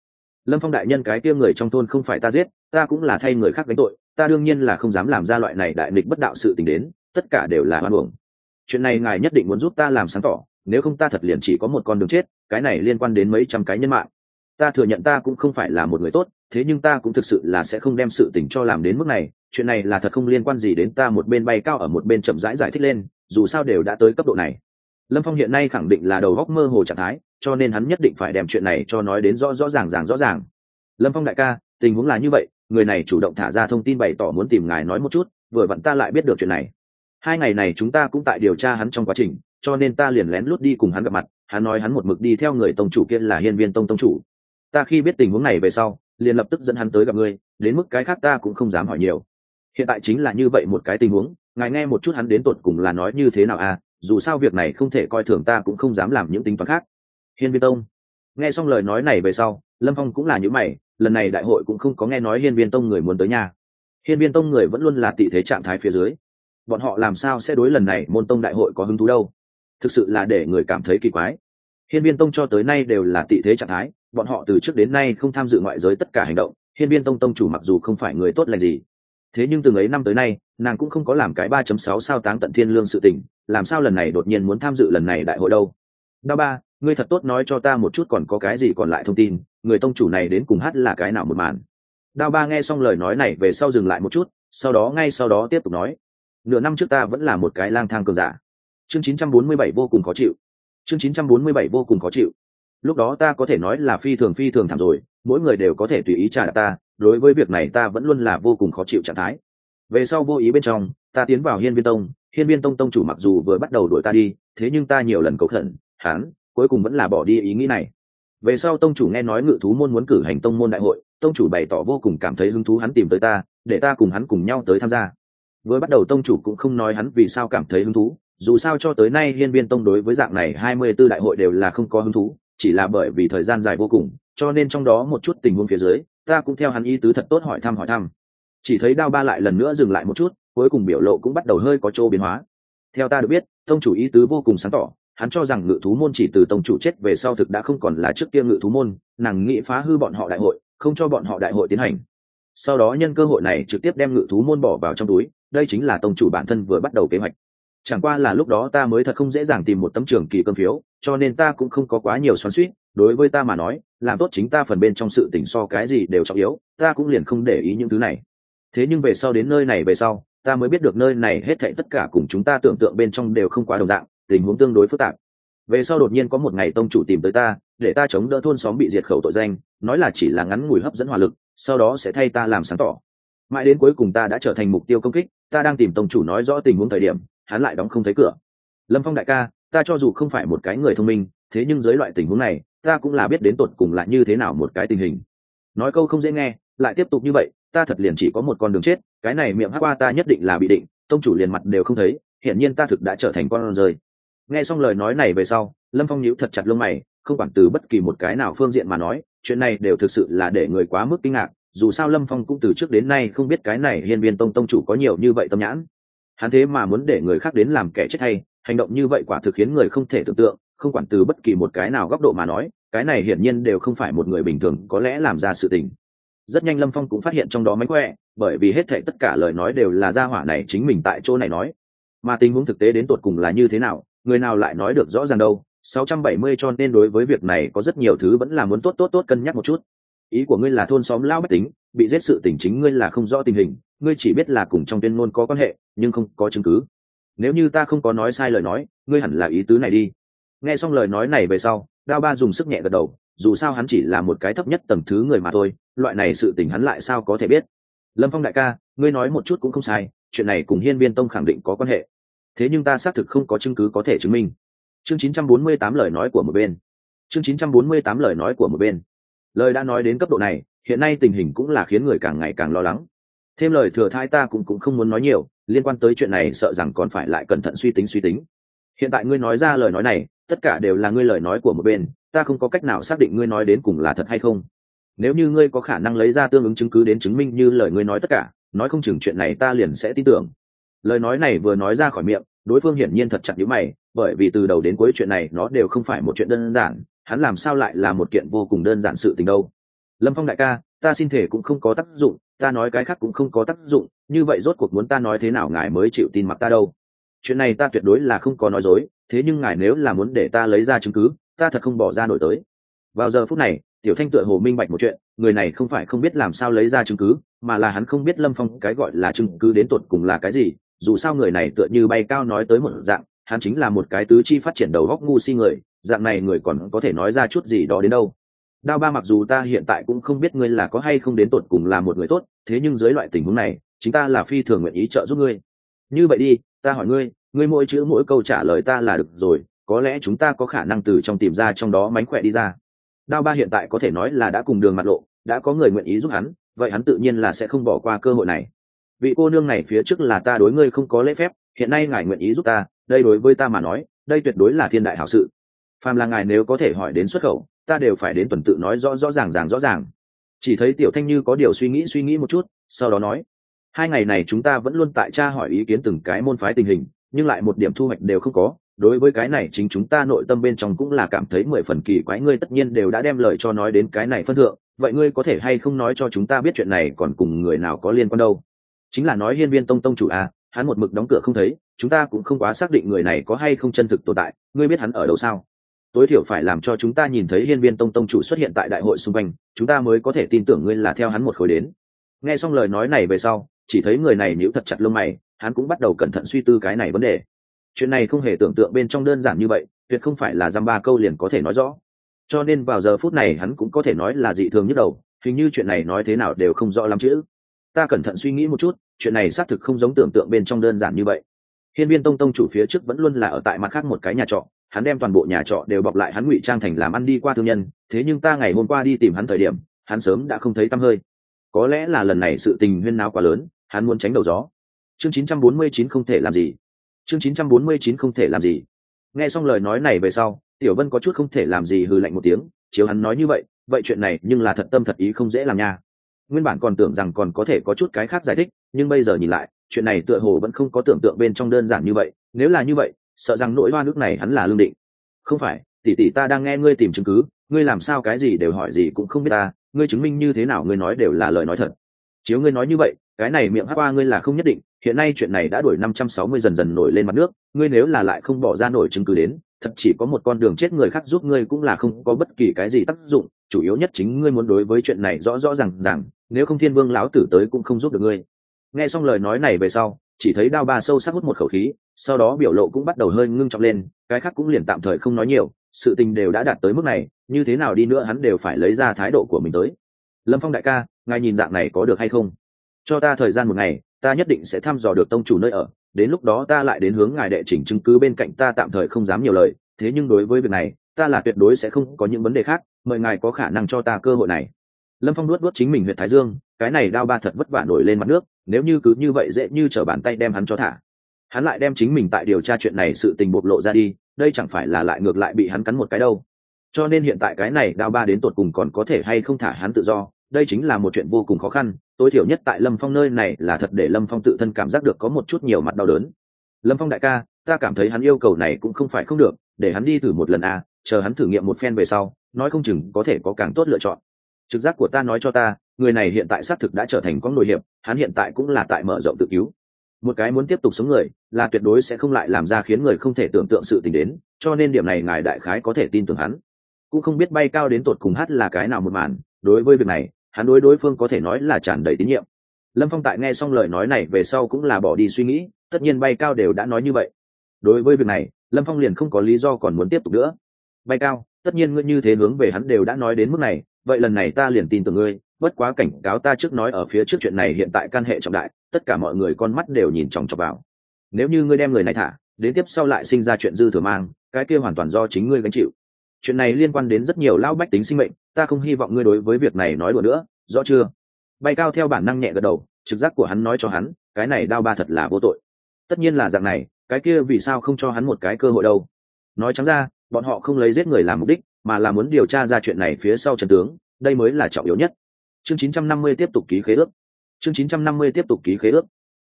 Lâm phong đại nhân cái kia người trong thôn không phải ta giết, ta cũng là thay người khác đánh tội, ta đương nhiên là không dám làm ra loại này đại nghịch bất đạo sự tình đến, tất cả đều là hoan hưởng chuyện này ngài nhất định muốn giúp ta làm sáng tỏ nếu không ta thật liền chỉ có một con đường chết cái này liên quan đến mấy trăm cái nhân mạng. Ta thừa nhận ta cũng không phải là một người tốt thế nhưng ta cũng thực sự là sẽ không đem sự tình cho làm đến mức này chuyện này là thật không liên quan gì đến ta một bên bay cao ở một bên chậm rãi giải, giải thích lên dù sao đều đã tới cấp độ này. Lâm phong hiện nay khẳng định là đầu góc mơ hồ trạng thái cho nên hắn nhất định phải đem chuyện này cho nói đến rõ rõ ràng ràng rõ ràng. Lâm phong đại ca tình huống là như vậy người này chủ động thả ra thông tin bày tỏ muốn tìm ngài nói một chút vừa vặn ta lại biết được chuyện này. Hai ngày này chúng ta cũng tại điều tra hắn trong quá trình cho nên ta liền lén lút đi cùng hắn gặp mặt, hắn nói hắn một mực đi theo người tông chủ kia là hiên viên tông tông chủ. Ta khi biết tình huống này về sau, liền lập tức dẫn hắn tới gặp ngươi, đến mức cái khác ta cũng không dám hỏi nhiều. Hiện tại chính là như vậy một cái tình huống, ngài nghe một chút hắn đến tột cùng là nói như thế nào à dù sao việc này không thể coi thường ta cũng không dám làm những tính toán khác. Hiên viên tông. Nghe xong lời nói này về sau, lâm phong cũng là những mày, lần này đại hội cũng không có nghe nói hiên viên tông người muốn tới nhà. Hiên viên tông người vẫn luôn là tị thế trạng thái phía dưới. Bọn họ làm sao sẽ đối lần này môn tông đại hội có hứng thú đâu? Thực sự là để người cảm thấy kỳ quái. Hiên viên tông cho tới nay đều là tị thế trạng thái, bọn họ từ trước đến nay không tham dự ngoại giới tất cả hành động, hiên viên tông tông chủ mặc dù không phải người tốt lành gì. Thế nhưng từng ấy năm tới nay, nàng cũng không có làm cái ba chấm sáu sao táng tận thiên lương sự tình, làm sao lần này đột nhiên muốn tham dự lần này đại hội đâu? Đao ba, ngươi thật tốt nói cho ta một chút còn có cái gì còn lại thông tin, người tông chủ này đến cùng hát là cái nào một màn? Đao ba nghe xong lời nói này về sau dừng lại một chút, sau đó ngay sau đó tiếp tục nói. Nửa năm trước ta vẫn là một cái lang thang cường giả chương 947 vô cùng khó chịu. Chương 947 vô cùng khó chịu. Lúc đó ta có thể nói là phi thường phi thường thảm rồi, mỗi người đều có thể tùy ý trả ta, đối với việc này ta vẫn luôn là vô cùng khó chịu trạng thái. Về sau vô ý bên trong, ta tiến vào hiên viên tông, hiên viên tông tông chủ mặc dù vừa bắt đầu đuổi ta đi, thế nhưng ta nhiều lần cầu khẩn, hắn cuối cùng vẫn là bỏ đi ý nghĩ này. Về sau tông chủ nghe nói ngự thú môn muốn cử hành tông môn đại hội, tông chủ bày tỏ vô cùng cảm thấy hứng thú hắn tìm tới ta, để ta cùng hắn cùng nhau tới tham gia. Vừa bắt đầu tông chủ cũng không nói hắn vì sao cảm thấy hứng thú dù sao cho tới nay hiên biên tông đối với dạng này hai mươi 24 đại hội đều là không có hứng thú, chỉ là bởi vì thời gian dài vô cùng, cho nên trong đó một chút tình huống phía dưới, ta cũng theo hắn ý tứ thật tốt hỏi thăm hỏi thăm. Chỉ thấy đao ba lại lần nữa dừng lại một chút, cuối cùng biểu lộ cũng bắt đầu hơi có chỗ biến hóa. Theo ta được biết, tông chủ ý tứ vô cùng sáng tỏ, hắn cho rằng ngự thú môn chỉ từ tông chủ chết về sau thực đã không còn là trước kia ngự thú môn, nàng nghĩ phá hư bọn họ đại hội, không cho bọn họ đại hội tiến hành. Sau đó nhân cơ hội này trực tiếp đem ngự thú môn bỏ vào trong túi, đây chính là tông chủ bản thân vừa bắt đầu kế hoạch chẳng qua là lúc đó ta mới thật không dễ dàng tìm một tấm trường kỳ cơm phiếu, cho nên ta cũng không có quá nhiều xoắn suýt đối với ta mà nói, làm tốt chính ta phần bên trong sự tình so cái gì đều trọng yếu, ta cũng liền không để ý những thứ này. Thế nhưng về sau đến nơi này về sau, ta mới biết được nơi này hết thảy tất cả cùng chúng ta tưởng tượng bên trong đều không quá đồng dạng, tình huống tương đối phức tạp. Về sau đột nhiên có một ngày tông chủ tìm tới ta, để ta chống đỡ thôn xóm bị diệt khẩu tội danh, nói là chỉ là ngắn ngủi hấp dẫn hỏa lực, sau đó sẽ thay ta làm sáng tỏ. Mãi đến cuối cùng ta đã trở thành mục tiêu công kích, ta đang tìm tông chủ nói rõ tình huống thời điểm hắn lại đóng không thấy cửa. Lâm phong đại ca, ta cho dù không phải một cái người thông minh, thế nhưng dưới loại tình huống này, ta cũng là biết đến tột cùng là như thế nào một cái tình hình. Nói câu không dễ nghe, lại tiếp tục như vậy, ta thật liền chỉ có một con đường chết, cái này miệng hát qua ta nhất định là bị định, tông chủ liền mặt đều không thấy, hiển nhiên ta thực đã trở thành con rơi. Nghe xong lời nói này về sau, lâm phong nhíu thật chặt lông mày, không quản từ bất kỳ một cái nào phương diện mà nói, chuyện này đều thực sự là để người quá mức kinh ngạc, dù sao lâm phong cũng từ trước đến nay không biết cái này hiên viên tông tông chủ có nhiều như vậy tâm nhãn hắn thế mà muốn để người khác đến làm kẻ chết hay, hành động như vậy quả thực khiến người không thể tưởng tượng, không quản từ bất kỳ một cái nào góc độ mà nói, cái này hiển nhiên đều không phải một người bình thường có lẽ làm ra sự tình. Rất nhanh lâm phong cũng phát hiện trong đó mánh khỏe, bởi vì hết thệ tất cả lời nói đều là gia hỏa này chính mình tại chỗ này nói. Mà tình huống thực tế đến tột cùng là như thế nào, người nào lại nói được rõ ràng đâu 670 cho nên đối với việc này có rất nhiều thứ vẫn là muốn tốt tốt tốt cân nhắc một chút. Ý của ngươi là thôn xóm lao bách tính, bị giết sự tình chính ngươi là không rõ tình hình ngươi chỉ biết là cùng trong tuyên ngôn có quan hệ, nhưng không có chứng cứ. Nếu như ta không có nói sai lời nói, ngươi hẳn là ý tứ này đi. Nghe xong lời nói này về sau, đao ba dùng sức nhẹ gật đầu, dù sao hắn chỉ là một cái thấp nhất tầng thứ người mà thôi, loại này sự tình hắn lại sao có thể biết? Lâm phong đại ca, ngươi nói một chút cũng không sai, chuyện này cùng hiên viên tông khẳng định có quan hệ. Thế nhưng ta xác thực không có chứng cứ có thể chứng minh. Chương 948 lời nói của một bên. Chương 948 lời nói của một bên. Lời đã nói đến cấp độ này, hiện nay tình hình cũng là khiến người càng ngày càng lo lắng thêm lời thừa thai ta cũng cũng không muốn nói nhiều, liên quan tới chuyện này sợ rằng còn phải lại cẩn thận suy tính suy tính. Hiện tại ngươi nói ra lời nói này, tất cả đều là ngươi lời nói của một bên, ta không có cách nào xác định ngươi nói đến cùng là thật hay không. Nếu như ngươi có khả năng lấy ra tương ứng chứng cứ đến chứng minh như lời ngươi nói tất cả, nói không chừng chuyện này ta liền sẽ tin tưởng. Lời nói này vừa nói ra khỏi miệng, đối phương hiển nhiên thật chặt nhữ mày, bởi vì từ đầu đến cuối chuyện này nó đều không phải một chuyện đơn giản, hắn làm sao lại là một kiện vô cùng đơn giản sự tình đâu lâm phong đại ca, ta xin thể cũng không có tác dụng, ta nói cái khác cũng không có tác dụng, như vậy rốt cuộc muốn ta nói thế nào ngài mới chịu tin mặc ta đâu. Chuyện này ta tuyệt đối là không có nói dối, thế nhưng ngài nếu là muốn để ta lấy ra chứng cứ, ta thật không bỏ ra nổi tới. Vào giờ phút này, tiểu thanh tựa hồ minh bạch một chuyện, người này không phải không biết làm sao lấy ra chứng cứ, mà là hắn không biết lâm phong cái gọi là chứng cứ đến tột cùng là cái gì, dù sao người này tựa như bay cao nói tới một dạng, hắn chính là một cái tứ chi phát triển đầu góc ngu si người, dạng này người còn có thể nói ra chút gì đó đến đâu đao ba mặc dù ta hiện tại cũng không biết ngươi là có hay không đến tột cùng là một người tốt, thế nhưng dưới loại tình huống này, chính ta là phi thường nguyện ý trợ giúp ngươi. Như vậy đi, ta hỏi ngươi ngươi mỗi chữ mỗi câu trả lời ta là được rồi, có lẽ chúng ta có khả năng từ trong tìm ra trong đó mánh khỏe đi ra. Đao ba hiện tại có thể nói là đã cùng đường mặt lộ, đã có người nguyện ý giúp hắn, vậy hắn tự nhiên là sẽ không bỏ qua cơ hội này. Vị cô nương này phía trước là ta đối ngươi không có lễ phép, hiện nay ngài nguyện ý giúp ta, đây đối với ta mà nói, đây tuyệt đối là thiên đại hảo sự. Phàm là ngài nếu có thể hỏi đến xuất khẩu ta đều phải đến tuần tự nói rõ rõ ràng ràng rõ ràng. Chỉ thấy tiểu thanh như có điều suy nghĩ suy nghĩ một chút, sau đó nói, hai ngày này chúng ta vẫn luôn tại tra hỏi ý kiến từng cái môn phái tình hình, nhưng lại một điểm thu hoạch đều không có. Đối với cái này chính chúng ta nội tâm bên trong cũng là cảm thấy mười phần kỳ quái, ngươi tất nhiên đều đã đem lời cho nói đến cái này phân thượng, vậy ngươi có thể hay không nói cho chúng ta biết chuyện này còn cùng người nào có liên quan đâu? Chính là nói hiên viên tông tông chủ à hắn một mực đóng cửa không thấy, chúng ta cũng không quá xác định người này có hay không chân thực tồn tại, ngươi biết hắn ở đâu sao? Tối thiểu phải làm cho chúng ta nhìn thấy hiên viên tông tông chủ xuất hiện tại đại hội xung quanh, chúng ta mới có thể tin tưởng ngươi là theo hắn một khối đến. Nghe xong lời nói này về sau, chỉ thấy người này nhíu thật chặt lông mày, hắn cũng bắt đầu cẩn thận suy tư cái này vấn đề. Chuyện này không hề tưởng tượng bên trong đơn giản như vậy, tuyệt không phải là dăm ba câu liền có thể nói rõ. Cho nên vào giờ phút này hắn cũng có thể nói là dị thường nhất đầu, hình như chuyện này nói thế nào đều không rõ lắm chữ ta cẩn thận suy nghĩ một chút, chuyện này xác thực không giống tưởng tượng bên trong đơn giản như vậy. Hiên viên tông tông chủ phía trước vẫn luôn là ở tại mặt khác một cái nhà trọ hắn đem toàn bộ nhà trọ đều bọc lại hắn ngụy trang thành làm ăn đi qua thương nhân, thế nhưng ta ngày hôm qua đi tìm hắn thời điểm, hắn sớm đã không thấy tăm hơi. Có lẽ là lần này sự tình huyên náo quá lớn, hắn muốn tránh đầu gió. Chương 949 không thể làm gì. Chương 949 không thể làm gì. Nghe xong lời nói này về sau, tiểu vân có chút không thể làm gì hừ lạnh một tiếng, chiếu hắn nói như vậy vậy chuyện này nhưng là thật tâm thật ý không dễ làm nha. Nguyên bản còn tưởng rằng còn có thể có chút cái khác giải thích, nhưng bây giờ nhìn lại, chuyện này tựa hồ vẫn không có tưởng tượng bên trong đơn giản như vậy, nếu là như vậy sợ rằng nỗi hoa nước này hắn là lương định. Không phải, tỷ tỷ ta đang nghe ngươi tìm chứng cứ, ngươi làm sao cái gì đều hỏi gì cũng không biết ta, ngươi chứng minh như thế nào ngươi nói đều là lời nói thật. Chiếu ngươi nói như vậy, cái này miệng hát qua ngươi là không nhất định, hiện nay chuyện này đã đuổi năm trăm sáu mươi dần dần nổi lên mặt nước, ngươi nếu là lại không bỏ ra nổi chứng cứ đến, thật chỉ có một con đường chết người khác giúp ngươi cũng là không có bất kỳ cái gì tác dụng, chủ yếu nhất chính ngươi muốn đối với chuyện này rõ rõ r à n g nếu không thiên vương lão tử tới cũng không giúp được ngươi. Nghe xong lời nói này về sau chỉ thấy đao ba sâu sắc hút một khẩu khí, sau đó biểu lộ cũng bắt đầu hơi ngưng trọng lên, cái khác cũng liền tạm thời không nói nhiều, sự tình đều đã đạt tới mức này, như thế nào đi nữa hắn đều phải lấy ra thái độ của mình tới. Lâm phong đại ca, ngài nhìn dạng này có được hay không? Cho ta thời gian một ngày, ta nhất định sẽ thăm dò được tông chủ nơi ở, đến lúc đó ta lại đến hướng ngài đệ chỉnh chứng cứ bên cạnh ta tạm thời không dám nhiều lời, thế nhưng đối với việc này, ta là tuyệt đối sẽ không có những vấn đề khác, mời ngài có khả năng cho ta cơ hội này. Lâm phong nuốt nuốt chính mình huyện thái dương, cái này đao ba thật vất vả nổi lên mặt nước nếu như cứ như vậy dễ như t r ở bàn tay đem hắn cho thả. Hắn lại đem chính mình tại điều tra chuyện này sự tình bộc lộ ra đi, đây chẳng phải là lại ngược lại bị hắn cắn một cái đâu. Cho nên hiện tại cái này đao ba đến tột cùng còn có thể hay không thả hắn tự do, đây chính là một chuyện vô cùng khó khăn, tối thiểu nhất tại lâm phong nơi này là thật để lâm phong tự thân cảm giác được có một chút nhiều mặt đau đớn. Lâm phong đại ca, ta cảm thấy hắn yêu cầu này cũng không phải không được, để hắn đi thử một lần à chờ hắn thử nghiệm một phen về sau, nói không chừng có thể có càng tốt lựa chọn trực giác của ta nói cho ta, người này hiện tại xác thực đã trở thành con nội hiệp, hắn hiện tại cũng là tại mở rộng tự cứu. Một cái muốn tiếp tục sống người, là tuyệt đối sẽ không lại làm ra khiến người không thể tưởng tượng sự tình đến, cho nên điểm này ngài đại khái có thể tin tưởng hắn. Cũng không biết bay cao đến tột cùng hát là cái nào một màn, đối với việc này, hắn đối đối phương có thể nói là tràn đầy tín nhiệm. Lâm phong tại nghe xong lời nói này về sau cũng là bỏ đi suy nghĩ, tất nhiên bay cao đều đã nói như vậy. Đối với việc này, lâm phong liền không có lý do còn muốn tiếp tục nữa. Bay cao, tất nhiên ngươi như thế hướng về hắn đều đã nói đến mức này vậy lần này ta liền tin tưởng ngươi, bất quá cảnh cáo ta trước nói ở phía trước chuyện này hiện tại can hệ trọng đại, tất cả mọi người con mắt đều nhìn chòng chọc vào. Nếu như ngươi đem người này thả, đến tiếp sau lại sinh ra chuyện dư thừa mang, cái kia hoàn toàn do chính ngươi gánh chịu. Chuyện này liên quan đến rất nhiều lão bách tính sinh mệnh, ta không hy vọng ngươi đối với việc này nói đùa nữa, rõ chưa? Bay cao theo bản năng nhẹ gật đầu, trực giác của hắn nói cho hắn, cái này đao ba thật là vô tội. Tất nhiên là dạng này, cái kia vì sao không cho hắn một cái cơ hội đâu? Nói trắng ra, bọn họ không lấy giết người làm mục đích mà là muốn điều tra ra chuyện này phía sau trần tướng, đây mới là trọng yếu nhất. Chương 950 tiếp tục ký khế ước. Chương 950 tiếp tục ký khế ước.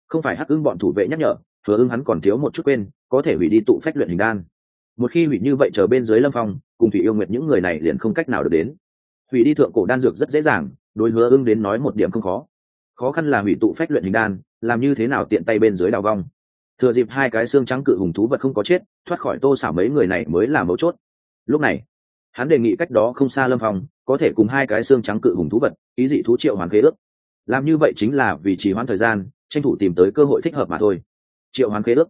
Không phải hắc ưng bọn thủ vệ nhắc nhở hứa ưng hắn còn thiếu một chút quên, có thể hủy đi tụ phách luyện hình đan. Một khi hủy như vậy chờ bên dưới lâm phong, cùng thủy yêu nguyệt những người này liền không cách nào được đến. Hủy đi thượng cổ đan dược rất dễ dàng, đối hứa ưng đến nói một điểm không khó. Khó khăn là hủy tụ phách luyện hình đan, làm như thế nào tiện tay bên dưới đào vong. Thừa dịp hai cái xương trắng cự hùng thú vật không có chết, thoát khỏi tô xảo mấy người này mới là mấu chốt. Lúc này hắn đề nghị cách đó không xa lâm phong, có thể cùng hai cái xương trắng cự hùng thú vật, ý dị thú triệu hoán khế ước. Làm như vậy chính là vì trì hoãn thời gian, tranh thủ tìm tới cơ hội thích hợp mà thôi. Triệu hoán khế ước.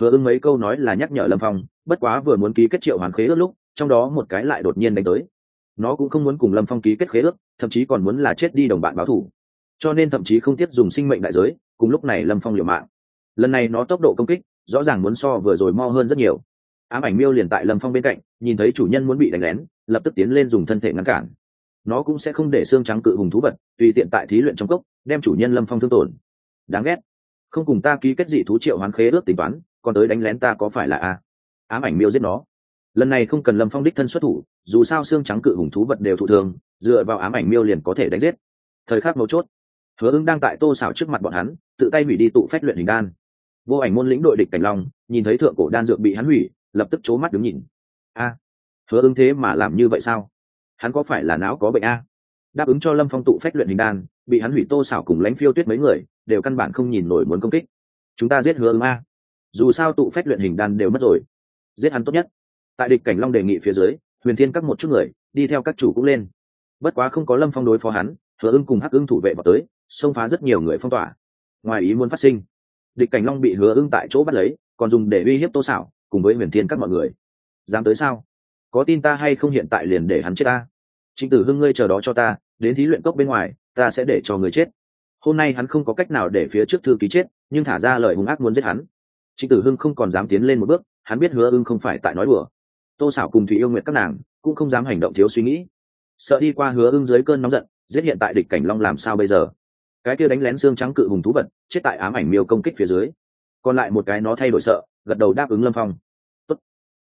Hứa ưng mấy câu nói là nhắc nhở lâm phong, bất quá vừa muốn ký kết triệu hoán khế ước lúc, trong đó một cái lại đột nhiên đánh tới. Nó cũng không muốn cùng lâm phong ký kết khế ước, thậm chí còn muốn là chết đi đồng bạn báo thủ. Cho nên thậm chí không tiếp dùng sinh mệnh đại giới, cùng lúc này lâm phong liều mạng. Lần này nó tốc độ công kích, rõ ràng muốn so vừa rồi mo hơn rất nhiều ám ảnh miêu liền tại lâm phong bên cạnh, nhìn thấy chủ nhân muốn bị đánh lén, lập tức tiến lên dùng thân thể ngăn cản. Nó cũng sẽ không để xương trắng cự hùng thú vật, tùy tiện tại thí luyện trong cốc, đem chủ nhân lâm phong thương tổn. Đáng ghét. Không cùng ta ký kết dị thú triệu hoán khế ước tính toán, còn tới đánh lén ta có phải là a? Ám ảnh miêu giết nó. Lần này không cần lâm phong đích thân xuất thủ, dù sao xương trắng cự hùng thú vật đều thụ thường, dựa vào ám ảnh miêu liền có thể đánh giết. Thời khắc mấu chốt, hứa ứng đang tại tô xảo trước mặt bọn hắn, tự tay hủy đi tụ phép luyện hình đan. Vô ảnh môn lĩnh đội địch cảnh long, nhìn thấy thượng cổ đan dược bị hắn hủy lập tức c mắt đứng nhìn. A, hứa ứng thế mà làm như vậy sao? Hắn có phải là não có bệnh a? Đáp ứng cho lâm phong tụ phách luyện hình đan, bị hắn hủy tô xảo cùng lãnh phiêu tuyết mấy người, đều căn bản không nhìn nổi muốn công kích. Chúng ta giết hứa ứng a. Dù sao tụ phách luyện hình đan đều mất rồi. Giết hắn tốt nhất. Tại địch cảnh long đề nghị phía dưới, huyền thiên các một chút người, đi theo các chủ cũng lên. Bất quá không có lâm phong đối phó hắn, hứa ưng cùng hắc ưng thủ vệ vào tới, xông phá rất nhiều người phong tỏa. Ngoài ý muốn phát sinh, địch cảnh long bị hứa ưng tại chỗ bắt lấy, còn dùng để uy hiếp tô xảo cùng với huyền thiên các mọi người. Dám tới sao? Có tin ta hay không hiện tại liền để hắn chết ta? Trịnh tử hưng ngươi chờ đó cho ta, đến thí luyện cốc bên ngoài, ta sẽ để cho người chết. Hôm nay hắn không có cách nào để phía trước thư ký chết, nhưng thả ra lời hung ác muốn giết hắn. Trịnh tử hưng không còn dám tiến lên một bước, hắn biết hứa ưng không phải tại nói đùa. Tô xảo cùng thủy yêu nguyện các nàng cũng không dám hành động thiếu suy nghĩ. Sợ đi qua hứa ưng dưới cơn nóng giận, giết hiện tại địch cảnh long làm sao bây giờ? Cái kia đánh lén xương trắng cự hùng thú vật, chết tại ám ảnh miêu công kích phía dưới. Còn lại một cái nó thay đổi sợ gật đầu đáp ứng lâm phong. Tốt.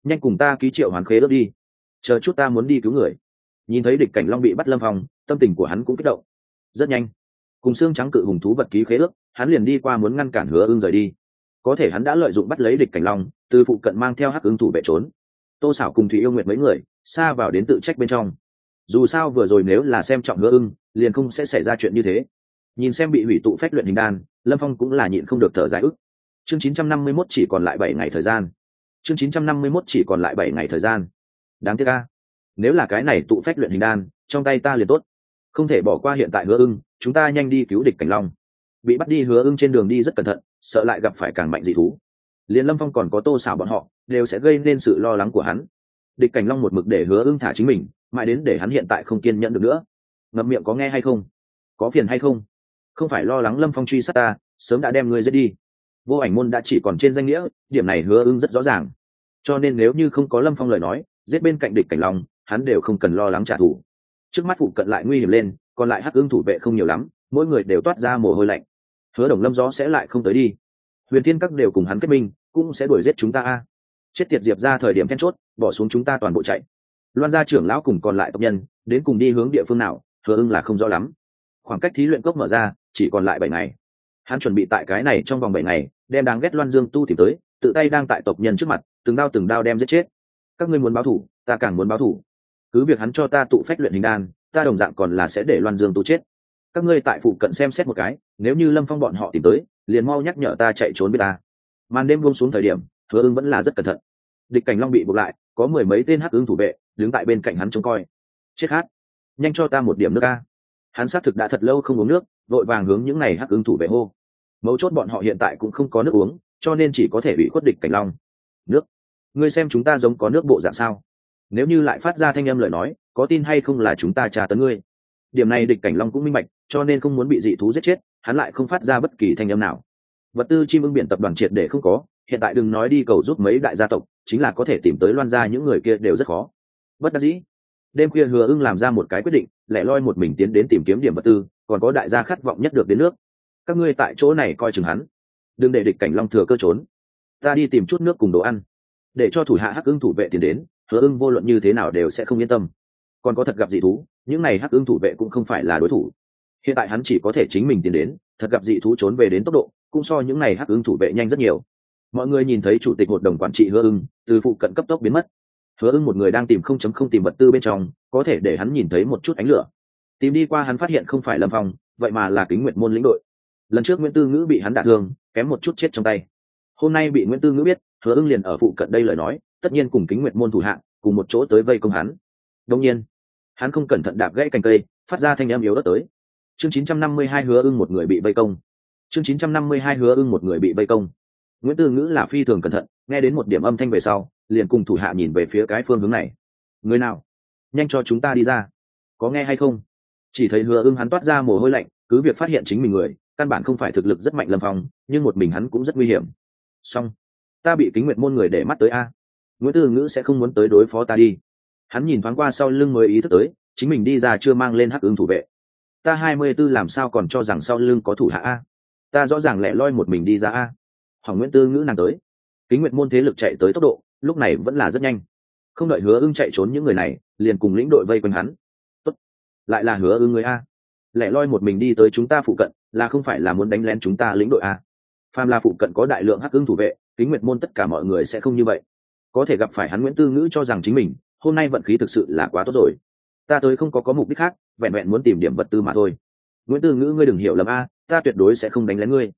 nhanh cùng ta ký triệu hoàn khế ước đi. Chờ chút ta muốn đi cứu người. Nhìn thấy địch cảnh long bị bắt lâm phong, tâm tình của hắn cũng kích động. Rất nhanh, cùng xương trắng cự hùng thú vật ký khế ước, hắn liền đi qua muốn ngăn cản hứa ưng rời đi. Có thể hắn đã lợi dụng bắt lấy địch cảnh long, từ phụ cận mang theo hắc ứng thủ vệ trốn. Tô xảo cùng thủy yêu nguyệt mấy người, xa vào đến tự trách bên trong. Dù sao vừa rồi nếu là xem trọng hứa ưng, liền không sẽ xảy ra chuyện như thế. Nhìn xem bị hủy tụ phách luyện hình đan, lâm phong cũng là nhịn không được thở dài ức chương 951 chỉ còn lại bảy ngày thời gian. Chương 951 chỉ còn lại bảy ngày thời gian. Đáng tiếc a. Nếu là cái này tụ phách luyện hình đan, trong tay ta liền tốt. Không thể bỏ qua hiện tại hứa ưng, chúng ta nhanh đi cứu địch cảnh long. Bị bắt đi hứa ưng trên đường đi rất cẩn thận, sợ lại gặp phải càng mạnh dị thú. Liền lâm phong còn có tô xảo bọn họ, đều sẽ gây nên sự lo lắng của hắn. Địch cảnh long một mực để hứa ưng thả chính mình, mãi đến để hắn hiện tại không kiên nhẫn được nữa. Ngậm miệng có nghe hay không? Có phiền hay không? Không phải lo lắng lâm phong truy sát ta, sớm đã đem ngươi giết đi vô ảnh môn đã chỉ còn trên danh nghĩa, điểm này hứa ưng rất rõ ràng. Cho nên nếu như không có lâm phong lời nói, giết bên cạnh địch cảnh long, hắn đều không cần lo lắng trả thù. Trước mắt phụ cận lại nguy hiểm lên, còn lại hắc ưng thủ vệ không nhiều lắm, mỗi người đều toát ra mồ hôi lạnh. Hứa đồng lâm gió sẽ lại không tới đi. Huyền thiên các đều cùng hắn kết minh, cũng sẽ đuổi giết chúng ta a. Chết tiệt diệp ra thời điểm then chốt, bỏ xuống chúng ta toàn bộ chạy. Loan gia trưởng lão cùng còn lại tộc nhân, đến cùng đi hướng địa phương nào, hứa ưng là không rõ lắm. Khoảng cách thí luyện cốc mở ra, chỉ còn lại bảy ngày. Hắn chuẩn bị tại cái này trong vòng bảy ngày đem đáng ghét loan dương tu tìm tới, tự tay đang tại tộc nhân trước mặt, từng đao từng đao đem giết chết. Các ngươi muốn báo thủ, ta càng muốn báo thủ. Cứ việc hắn cho ta tụ phách luyện hình đan, ta đồng dạng còn là sẽ để loan dương tu chết. Các ngươi tại phụ cận xem xét một cái, nếu như lâm phong bọn họ tìm tới, liền mau nhắc nhở ta chạy trốn với ta. Màn đêm buông xuống thời điểm, hứa ưng vẫn là rất cẩn thận. Địch cảnh long bị buộc lại, có mười mấy tên hắc ứng thủ vệ, đứng tại bên cạnh hắn trông coi. Chết hát, nhanh cho ta một điểm nước ca. Hắn xác thực đã thật lâu không uống nước, vội vàng hướng những n à y hắc ứng thủ vệ hô mấu chốt bọn họ hiện tại cũng không có nước uống, cho nên chỉ có thể bị khuất địch cảnh long. Nước, ngươi xem chúng ta giống có nước bộ dạng sao? Nếu như lại phát ra thanh âm lời nói, có tin hay không là chúng ta trả tấn ngươi? Điểm này địch cảnh long cũng minh bạch, cho nên không muốn bị dị thú giết chết, hắn lại không phát ra bất kỳ thanh âm nào. Vật tư chim ưng biển tập đoàn triệt để không có, hiện tại đừng nói đi cầu giúp mấy đại gia tộc, chính là có thể tìm tới loan ra những người kia đều rất khó. Bất đắc dĩ. Đêm khuya hứa ưng làm ra một cái quyết định, lẻ loi một mình tiến đến tìm kiếm điểm vật tư, còn có đại gia khát vọng nhất được đến nước các ngươi tại chỗ này coi chừng hắn. Đừng để địch cảnh long thừa cơ trốn. Ta đi tìm chút nước cùng đồ ăn. Để cho thủ hạ hắc ưng thủ vệ tiến đến, hứa ưng vô luận như thế nào đều sẽ không yên tâm. Còn có thật gặp dị thú, những này hắc ưng thủ vệ cũng không phải là đối thủ. Hiện tại hắn chỉ có thể chính mình tiến đến, thật gặp dị thú trốn về đến tốc độ, cũng so những này hắc ưng thủ vệ nhanh rất nhiều. Mọi người nhìn thấy chủ tịch hội đồng quản trị hứa ưng, từ phụ cận cấp tốc biến mất. Hứa ưng một người đang tìm không chấm không tìm vật tư bên trong, có thể để hắn nhìn thấy một chút ánh lửa. Tìm đi qua hắn phát hiện không phải lâm phong, vậy mà là kính nguyện môn lĩnh đội lần trước nguyễn tư ngữ bị hắn đả thương, kém một chút chết trong tay. Hôm nay bị nguyễn tư ngữ biết, hứa ưng liền ở phụ cận đây lời nói, tất nhiên cùng kính nguyện môn thủ hạng, cùng một chỗ tới vây công hắn. Đông nhiên, hắn không cẩn thận đạp gãy cành cây, phát ra thanh em yếu đất tới. Chương 952 hứa ưng một người bị vây công. Chương 952 hứa ưng một người bị vây công. Nguyễn tư ngữ là phi thường cẩn thận, nghe đến một điểm âm thanh về sau, liền cùng thủ hạ nhìn về phía cái phương hướng này. Người nào? Nhanh cho chúng ta đi ra. Có nghe hay không? Chỉ thấy hứa ưng hắn toát ra mồ hôi lạnh, cứ việc phát hiện chính mình người căn bản không phải thực lực rất mạnh lâm phong, nhưng một mình hắn cũng rất nguy hiểm. Song ta bị kính nguyện môn người để mắt tới a. Nguyễn tư ngữ sẽ không muốn tới đối phó ta đi. Hắn nhìn thoáng qua sau lưng mới ý thức tới, chính mình đi ra chưa mang lên hắc ứng thủ vệ. Ta hai mươi b ố làm sao còn cho rằng sau lưng có thủ hạ a? Ta rõ ràng lẻ loi một mình đi ra a. Hoàng nguyễn tư ngữ nàng tới. Kính nguyện môn thế lực chạy tới tốc độ, lúc này vẫn là rất nhanh. Không đợi hứa ưng chạy trốn những người này, liền cùng lĩnh đội vây quanh hắn. Tốt. lại là hứa ưng người a. Lẻ loi một mình đi tới chúng ta phụ cận là không phải là muốn đánh lén chúng ta lĩnh đội a. Phàm là phụ cận có đại lượng hắc ưng thủ vệ, kính nguyện môn tất cả mọi người sẽ không như vậy. Có thể gặp phải hắn nguyễn tư ngữ cho rằng chính mình, hôm nay vận khí thực sự là quá tốt rồi. Ta tới không có có mục đích khác, vẹn vẹn muốn tìm điểm vật tư mà thôi. Nguyễn tư ngữ ngươi đừng hiểu lầm a, ta tuyệt đối sẽ không đánh lén ngươi.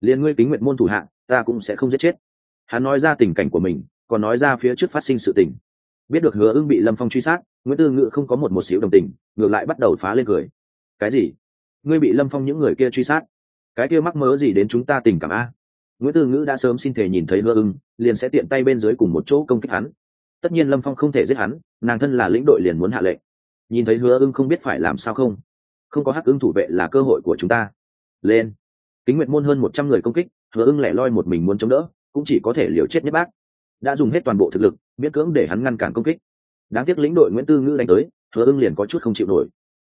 Liền ngươi kính nguyện môn thủ hạng ta cũng sẽ không giết chết. Hắn nói ra tình cảnh của mình, còn nói ra phía trước phát sinh sự tình. Biết được hứa ưng bị lâm phong truy sát, nguyễn tư ngữ không có một một xíu đồng tình, ngược lại bắt đầu phá lên cười. Cái gì? Ngươi bị lâm phong những người kia truy sát. Cái kia mắc mớ gì đến chúng ta tình cảm a? Nguyễn tư ngữ đã sớm xin thể nhìn thấy hứa ưng, liền sẽ tiện tay bên dưới cùng một chỗ công kích hắn. Tất nhiên lâm phong không thể giết hắn, nàng thân là lĩnh đội liền muốn hạ lệnh. Nhìn thấy hứa ưng không biết phải làm sao không? Không có hắc ưng thủ vệ là cơ hội của chúng ta. Lên. Kính nguyện môn hơn một trăm người công kích, hứa ưng lẻ loi một mình muốn chống đỡ, cũng chỉ có thể liều chết nhất bác. Đã dùng hết toàn bộ thực lực, miễn cưỡng để hắn ngăn cản công kích. Đáng tiếc lĩnh đội nguyễn tư ngữ đánh tới, hứa ưng liền có chút không chịu nổi.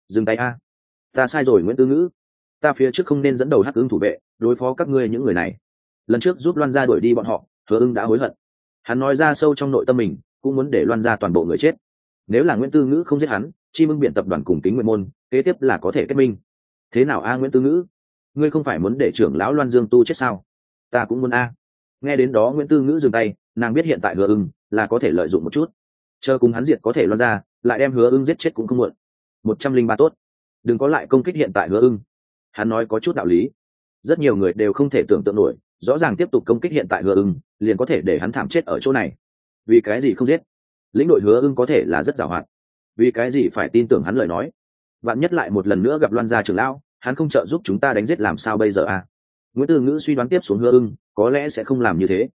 Dừng tay a ta sai rồi nguyễn tư ngữ ta phía trước không nên dẫn đầu hắc ứng thủ vệ đối phó các ngươi những người này lần trước giúp loan gia đuổi đi bọn họ hứa ưng đã hối hận hắn nói ra sâu trong nội tâm mình cũng muốn để loan gia toàn bộ người chết nếu là nguyễn tư ngữ không giết hắn chi mưng biện tập đoàn cùng kính nguyện môn kế tiếp là có thể kết minh thế nào a nguyễn tư ngữ ngươi không phải muốn để trưởng lão loan dương tu chết sao ta cũng muốn a nghe đến đó nguyễn tư ngữ dừng tay nàng biết hiện tại hứa ưng là có thể lợi dụng một chút chờ cùng hắn diệt có thể loan ra lại đem hứa ưng giết chết cũng không muộn một trăm linh ba tốt đừng có lại công kích hiện tại hứa ưng. Hắn nói có chút đạo lý. Rất nhiều người đều không thể tưởng tượng nổi, rõ ràng tiếp tục công kích hiện tại hứa ưng, liền có thể để hắn thảm chết ở chỗ này. Vì cái gì không giết? Lĩnh đội hứa ưng có thể là rất giàu hoạt vì cái gì phải tin tưởng hắn lời nói? Bạn nhất lại một lần nữa gặp loan gia trưởng lão, hắn không trợ giúp chúng ta đánh giết làm sao bây giờ à? Nguyễn tư ngữ suy đoán tiếp xuống hứa ưng, có lẽ sẽ không làm như thế.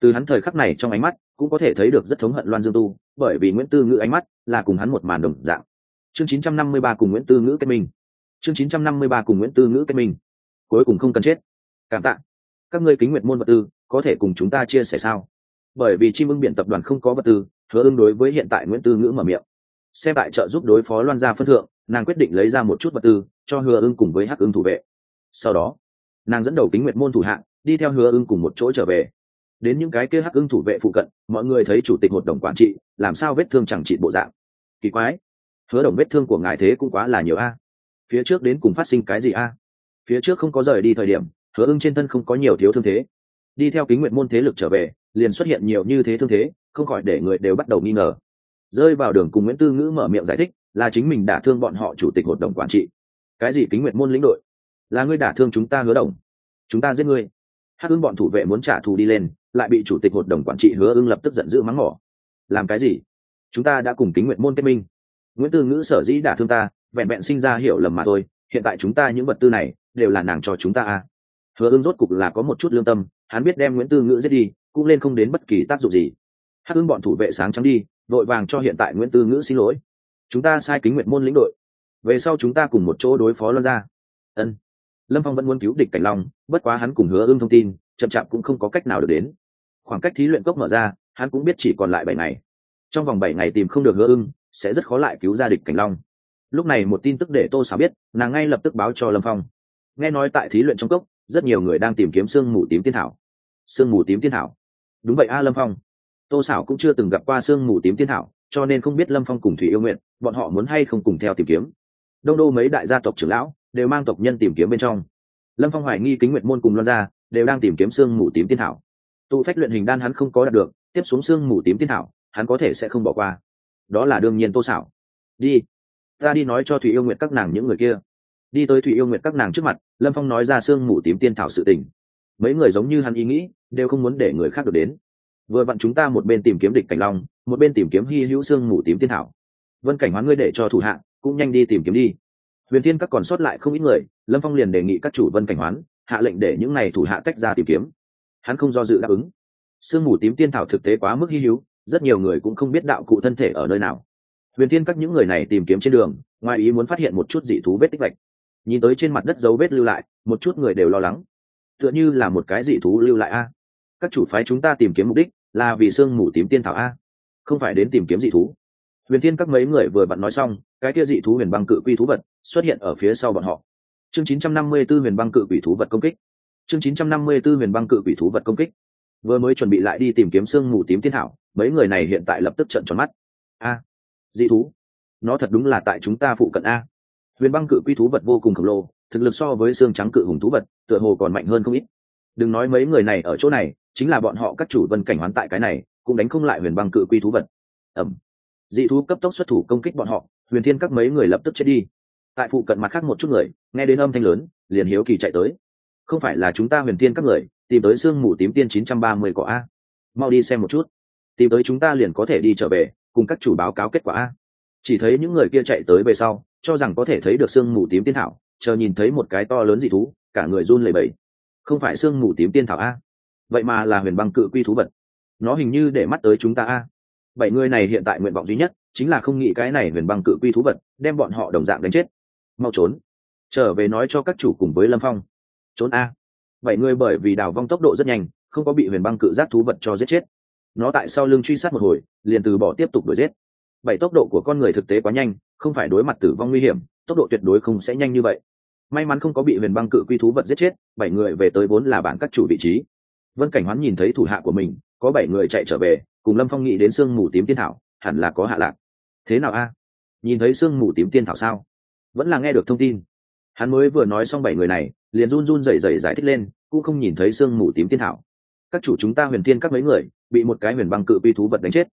Từ hắn thời khắc này trong ánh mắt, cũng có thể thấy được rất thống hận loan dương tu, bởi vì nguyễn tư ngữ ánh mắt là cùng hắn một màn đồng dạng chương 953 cùng nguyễn tư ngữ kết minh. Chương 953 cùng nguyễn tư ngữ kết minh. Cuối cùng không cần chết. Cảm tạ. Các ngươi kính nguyện môn vật tư, có thể cùng chúng ta chia sẻ sao? Bởi vì chim ưng biển tập đoàn không có vật tư, hứa ưng đối với hiện tại nguyễn tư ngữ mở miệng. Xem tại trợ giúp đối phó loan gia phân thượng, nàng quyết định lấy ra một chút vật tư, cho hứa ưng cùng với hắc ưng thủ vệ. Sau đó, nàng dẫn đầu kính nguyện môn thủ hạng đi theo hứa ưng cùng một chỗ trở về. Đến những cái kia hắc ưng thủ vệ phụ cận, mọi người thấy chủ tịch hội đồng quản trị, làm sao vết thương chẳng trị bộ dạng. Kỳ quái hứa đồng vết thương của ngài thế cũng quá là nhiều a. Phía trước đến cùng phát sinh cái gì a? Phía trước không có rời đi thời điểm, hứa ưng trên thân không có nhiều thiếu thương thế. Đi theo kính nguyện môn thế lực trở về, liền xuất hiện nhiều như thế thương thế, không khỏi để người đều bắt đầu nghi ngờ. Rơi vào đường cùng nguyễn tư ngữ mở miệng giải thích, là chính mình đả thương bọn họ chủ tịch hội đồng quản trị. Cái gì kính nguyện môn lĩnh đội? Là ngươi đả thương chúng ta hứa đồng. Chúng ta giết ngươi. Hát ưng bọn thủ vệ muốn trả thù đi lên, lại bị chủ tịch hội đồng quản trị hứa ưng lập tức giận dữ mắng mỏ. Làm cái gì? Chúng ta đã cùng kính nguyện môn kết minh nguyễn tư ngữ sở dĩ đả thương ta, vẹn vẹn sinh ra hiểu lầm mà thôi, hiện tại chúng ta những vật tư này đều là nàng cho chúng ta à. hứa ưng rốt cục là có một chút lương tâm, hắn biết đem nguyễn tư ngữ giết đi, cũng lên không đến bất kỳ tác dụng gì. Hắc ưng bọn thủ vệ sáng trắng đi, vội vàng cho hiện tại nguyễn tư ngữ xin lỗi. Chúng ta sai kính nguyện môn lĩnh đội. Về sau chúng ta cùng một chỗ đối phó lân ra ân. Lâm phong vẫn muốn cứu địch cảnh long, bất quá hắn cùng hứa ưng thông tin, chậm chạp cũng không có cách nào được đến. Khoảng cách thí luyện cốc mở ra, hắn cũng biết chỉ còn lại bảy ngày. Trong vòng bảy ngày tìm không được hứa ưng sẽ rất khó lại cứu ra địch cảnh long. Lúc này một tin tức để tô xảo biết, nàng ngay lập tức báo cho lâm phong. Nghe nói tại thí luyện trong cốc, rất nhiều người đang tìm kiếm sương mù tím tiên thảo. Sương mù tím tiên thảo. Đúng vậy a, lâm phong. Tô xảo cũng chưa từng gặp qua sương mù tím tiên thảo, cho nên không biết lâm phong cùng thủy yêu nguyện bọn họ muốn hay không cùng theo tìm kiếm. Đông đô mấy đại gia tộc trưởng lão đều mang tộc nhân tìm kiếm bên trong. Lâm phong hoài nghi kính nguyện môn cùng loan gia đều đang tìm kiếm sương mù tím tiên thảo. Tụ phách luyện hình đan hắn không có đạt được, tiếp xuống sương mù tím tiên thảo, hắn có thể sẽ không bỏ qua đó là đương nhiên tô xảo. Đi. Ta đi nói cho thủy yêu nguyện các nàng những người kia. Đi tới thủy yêu nguyện các nàng trước mặt, lâm phong nói ra sương mù tím tiên thảo sự tình. Mấy người giống như hắn ý nghĩ, đều không muốn để người khác được đến. Vừa vặn chúng ta một bên tìm kiếm địch cảnh long, một bên tìm kiếm hy hữu sương mù tím tiên thảo. Vân cảnh hoán ngươi để cho thủ hạ, cũng nhanh đi tìm kiếm đi. Huyền thiên các còn sót lại không ít người, lâm phong liền đề nghị các chủ vân cảnh hoán, hạ lệnh để những n à y thủ hạ tách ra tìm kiếm. Hắn không do dự đáp ứng. Sương mù tím tiên thảo thực tế quá mức hy hữu rất nhiều người cũng không biết đạo cụ thân thể ở nơi nào. Huyền thiên các những người này tìm kiếm trên đường, ngoài ý muốn phát hiện một chút dị thú vết tích vạch. Nhìn tới trên mặt đất dấu vết lưu lại, một chút người đều lo lắng. Tựa như là một cái dị thú lưu lại a. Các chủ phái chúng ta tìm kiếm mục đích là vì sương mù tím tiên thảo a, không phải đến tìm kiếm dị thú. Huyền thiên các mấy người vừa bận nói xong, cái kia dị thú huyền băng cự quy thú vật xuất hiện ở phía sau bọn họ. Chương 954 huyền băng cự quỷ thú vật công kích. Chương 954 huyền băng cự quỷ thú vật công kích vừa mới chuẩn bị lại đi tìm kiếm sương mù tím tiên hảo mấy người này hiện tại lập tức trợn tròn mắt. A, dị thú, nó thật đúng là tại chúng ta phụ cận a. Huyền băng cự quy thú vật vô cùng khổng lồ, thực lực so với xương trắng cự hùng thú vật, tựa hồ còn mạnh hơn không ít. Đừng nói mấy người này ở chỗ này, chính là bọn họ các chủ vân cảnh hoán tại cái này, cũng đánh không lại huyền băng cự quy thú vật. Ẩm. Dị thú cấp tốc xuất thủ công kích bọn họ, huyền thiên các mấy người lập tức chết đi. Tại phụ cận mặt khác một chút người, nghe đến âm thanh lớn, liền hiếu kỳ chạy tới. Không phải là chúng ta huyền thiên các người tìm tới sương mù tím tiên chín trăm ba mươi cỏ a. Mau đi xem một chút. Tìm tới chúng ta liền có thể đi trở về, cùng các chủ báo cáo kết quả a. Chỉ thấy những người kia chạy tới về sau, cho rằng có thể thấy được sương mù tím tiên thảo, chờ nhìn thấy một cái to lớn dị thú, cả người run lẩy bẩy. Không phải sương mù tím tiên thảo a. Vậy mà là huyền băng cự quy thú vật. Nó hình như để mắt tới chúng ta a. Bảy người này hiện tại nguyện vọng duy nhất chính là không nghĩ cái này huyền băng cự quy thú vật đem bọn họ đồng dạng đánh chết. Mau trốn. Trở về nói cho các chủ cùng với lâm phong. Trốn a bảy người bởi vì đào vong tốc độ rất nhanh, không có bị huyền băng cự giác thú vật cho giết chết. Nó tại sau lưng truy sát một hồi, liền từ bỏ tiếp tục đuổi giết. Bảy tốc độ của con người thực tế quá nhanh, không phải đối mặt tử vong nguy hiểm, tốc độ tuyệt đối không sẽ nhanh như vậy. May mắn không có bị huyền băng cự quy thú vật giết chết, bảy người về tới vốn là bản các chủ vị trí. Vân cảnh hoán nhìn thấy thủ hạ của mình, có bảy người chạy trở về, cùng lâm phong nghĩ đến sương mù tím tiên thảo, hẳn là có hạ lạc. Thế nào a? Nhìn thấy sương mù tím tiên thảo sao? Vẫn là nghe được thông tin. Hắn mới vừa nói xong bảy người này liền run run rẩy rẩy giải thích lên, cũng không nhìn thấy sương mù tím tiên thảo. Các chủ chúng ta huyền tiên các mấy người, bị một cái huyền băng cự vi thú vật đánh chết.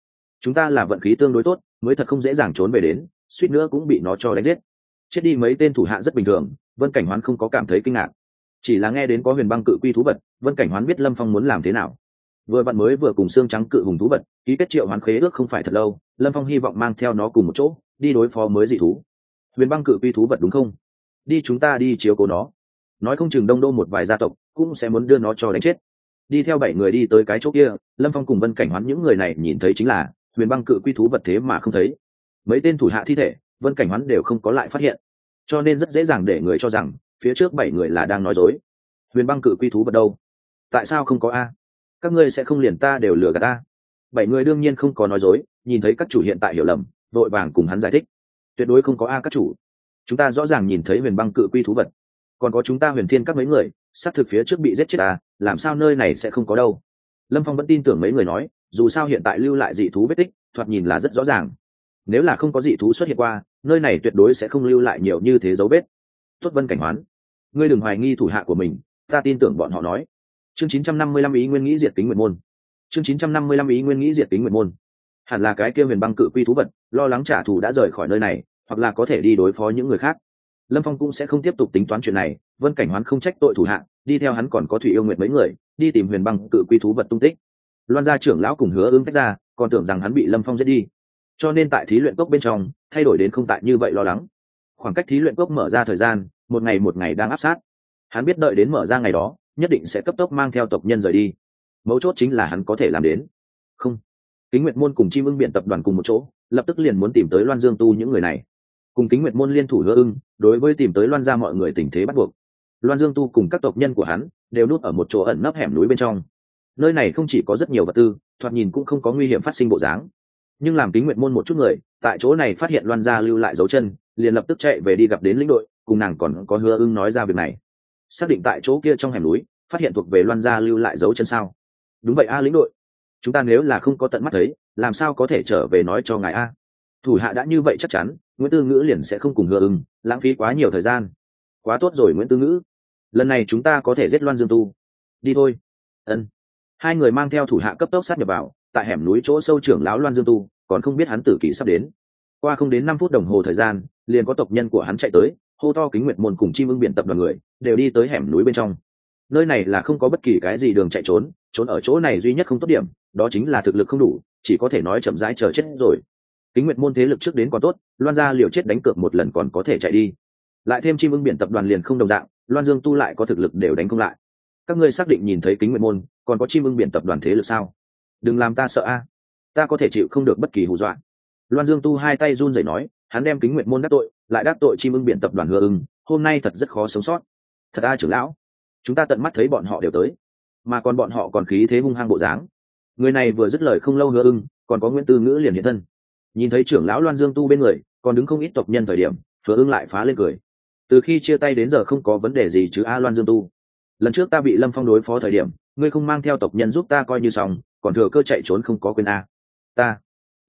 Chúng ta là vận khí tương đối tốt, mới thật không dễ dàng trốn về đến, suýt nữa cũng bị nó cho đánh giết. Chết đi mấy tên thủ hạ rất bình thường, vân cảnh hoán không có cảm thấy kinh ngạc. Chỉ là nghe đến có huyền băng cự quy thú vật, vân cảnh hoán biết lâm phong muốn làm thế nào. Vừa bạn mới vừa cùng xương trắng cự hùng thú vật, ký kết triệu hoán khế ước không phải thật lâu, lâm phong hy vọng mang theo nó cùng một chỗ, đi đối phó mới dị thú. Huyền băng cự quy thú vật đúng không? Đi chúng ta đi chiếu cố nó nói không chừng đông đô một vài gia tộc cũng sẽ muốn đưa nó cho đánh chết. Đi theo bảy người đi tới cái chỗ kia, lâm phong cùng vân cảnh hoán những người này nhìn thấy chính là huyền băng cự quy thú vật thế mà không thấy. Mấy tên thủ hạ thi thể, vân cảnh hoán đều không có lại phát hiện. Cho nên rất dễ dàng để người cho rằng phía trước bảy người là đang nói dối. Huyền băng cự quy thú vật đâu? Tại sao không có a? Các ngươi sẽ không liền ta đều lừa gạt ta bảy người đương nhiên không có nói dối, nhìn thấy các chủ hiện tại hiểu lầm đội vàng cùng hắn giải thích. Tuyệt đối không có a các chủ. Chúng ta rõ ràng nhìn thấy huyền băng cự quy thú vật còn có chúng ta huyền thiên các mấy người, xác thực phía trước bị giết chết à làm sao nơi này sẽ không có đâu? Lâm phong vẫn tin tưởng mấy người nói, dù sao hiện tại lưu lại dị thú vết tích, thoạt nhìn là rất rõ ràng. Nếu là không có dị thú xuất hiện qua, nơi này tuyệt đối sẽ không lưu lại nhiều như thế dấu vết. Tuất vân cảnh hoán. Ngươi đừng hoài nghi thủ hạ của mình, ta tin tưởng bọn họ nói. Chương 955 ý nguyên nghĩ diệt tính nguyện môn. Chương 955 ý nguyên nghĩ diệt tính nguyện môn. Hẳn là cái kia huyền băng cự quy thú vật, lo lắng trả thù đã rời khỏi nơi này, hoặc là có thể đi đối phó những người khác lâm phong cũng sẽ không tiếp tục tính toán chuyện này, vân cảnh hoán không trách tội thủ hạ, đi theo hắn còn có thủy yêu nguyện mấy người, đi tìm huyền băng cự quy thú vật tung tích. Loan gia trưởng lão cùng hứa ứng tách ra, còn tưởng rằng hắn bị lâm phong giết đi. Cho nên tại thí luyện cốc bên trong, thay đổi đến không tại như vậy lo lắng. Khoảng cách thí luyện cốc mở ra thời gian, một ngày một ngày đang áp sát. Hắn biết đợi đến mở ra ngày đó, nhất định sẽ cấp tốc mang theo tộc nhân rời đi. Mấu chốt chính là hắn có thể làm đến. Không. Kính nguyệt môn cùng chim ưng biện tập đoàn cùng một chỗ, lập tức liền muốn tìm tới loan dương tu những người này cùng kính nguyệt môn liên thủ hứa ưng, đối với tìm tới loan ra mọi người tình thế bắt buộc. Loan dương tu cùng các tộc nhân của hắn đều núp ở một chỗ ẩn nấp hẻm núi bên trong. Nơi này không chỉ có rất nhiều vật tư, thoạt nhìn cũng không có nguy hiểm phát sinh bộ dáng. Nhưng làm kính nguyện môn một chút người, tại chỗ này phát hiện loan gia lưu lại dấu chân, liền lập tức chạy về đi gặp đến lĩnh đội, cùng nàng còn có hứa ưng nói ra việc này. Xác định tại chỗ kia trong hẻm núi, phát hiện thuộc về loan gia lưu lại dấu chân sao? Đúng vậy a, lĩnh đội. Chúng ta nếu là không có tận mắt thấy, làm sao có thể trở về nói cho ngài a? Thủ hạ đã như vậy chắc chắn, nguyễn tư ngữ liền sẽ không cùng hứa ưng lãng phí quá nhiều thời gian. Quá tốt rồi nguyễn tư ngữ. Lần này chúng ta có thể giết loan dương tu. Đi thôi. Ân. Hai người mang theo thủ hạ cấp tốc sát nhập vào, tại hẻm núi chỗ sâu trưởng lão loan dương tu, còn không biết hắn tử kỷ sắp đến. Qua không đến năm phút đồng hồ thời gian, liền có tộc nhân của hắn chạy tới, hô to kính nguyệt môn cùng chim ưng biển tập đoàn người, đều đi tới hẻm núi bên trong. Nơi này là không có bất kỳ cái gì đường chạy trốn trốn ở chỗ này duy nhất không tốt điểm, đó chính là thực lực không đủ, chỉ có thể nói chậm rãi chờ chết rồi kính nguyệt môn thế lực trước đến còn tốt, loan ra liều chết đánh cược một lần còn có thể chạy đi. Lại thêm chim ưng biển tập đoàn liền không đồng dạng, loan dương tu lại có thực lực đều đánh không lại. Các ngươi xác định nhìn thấy kính nguyệt môn, còn có chim ưng biển tập đoàn thế lực sao? Đừng làm ta sợ a. Ta có thể chịu không được bất kỳ hù dọa. Loan dương tu hai tay run rẩy nói, hắn đem kính nguyện môn đắc tội, lại đắc tội chim ưng biển tập đoàn hứa ưng, hôm nay thật rất khó sống sót. Thật a trưởng lão. Chúng ta tận mắt thấy bọn họ đều tới. Mà còn bọn họ còn khí thế hung hăng bộ dáng. Người này vừa dứt lời không lâu hứa ưng, còn có nguyễn tư ngữ liền hiện thân nhìn thấy trưởng lão loan dương tu bên người, còn đứng không ít tộc nhân thời điểm hứa ưng lại phá lên cười. Từ khi chia tay đến giờ không có vấn đề gì chứ a loan dương tu. Lần trước ta bị lâm phong đối phó thời điểm, ngươi không mang theo tộc nhân giúp ta coi như xong, còn thừa cơ chạy trốn không có quên a. Ta,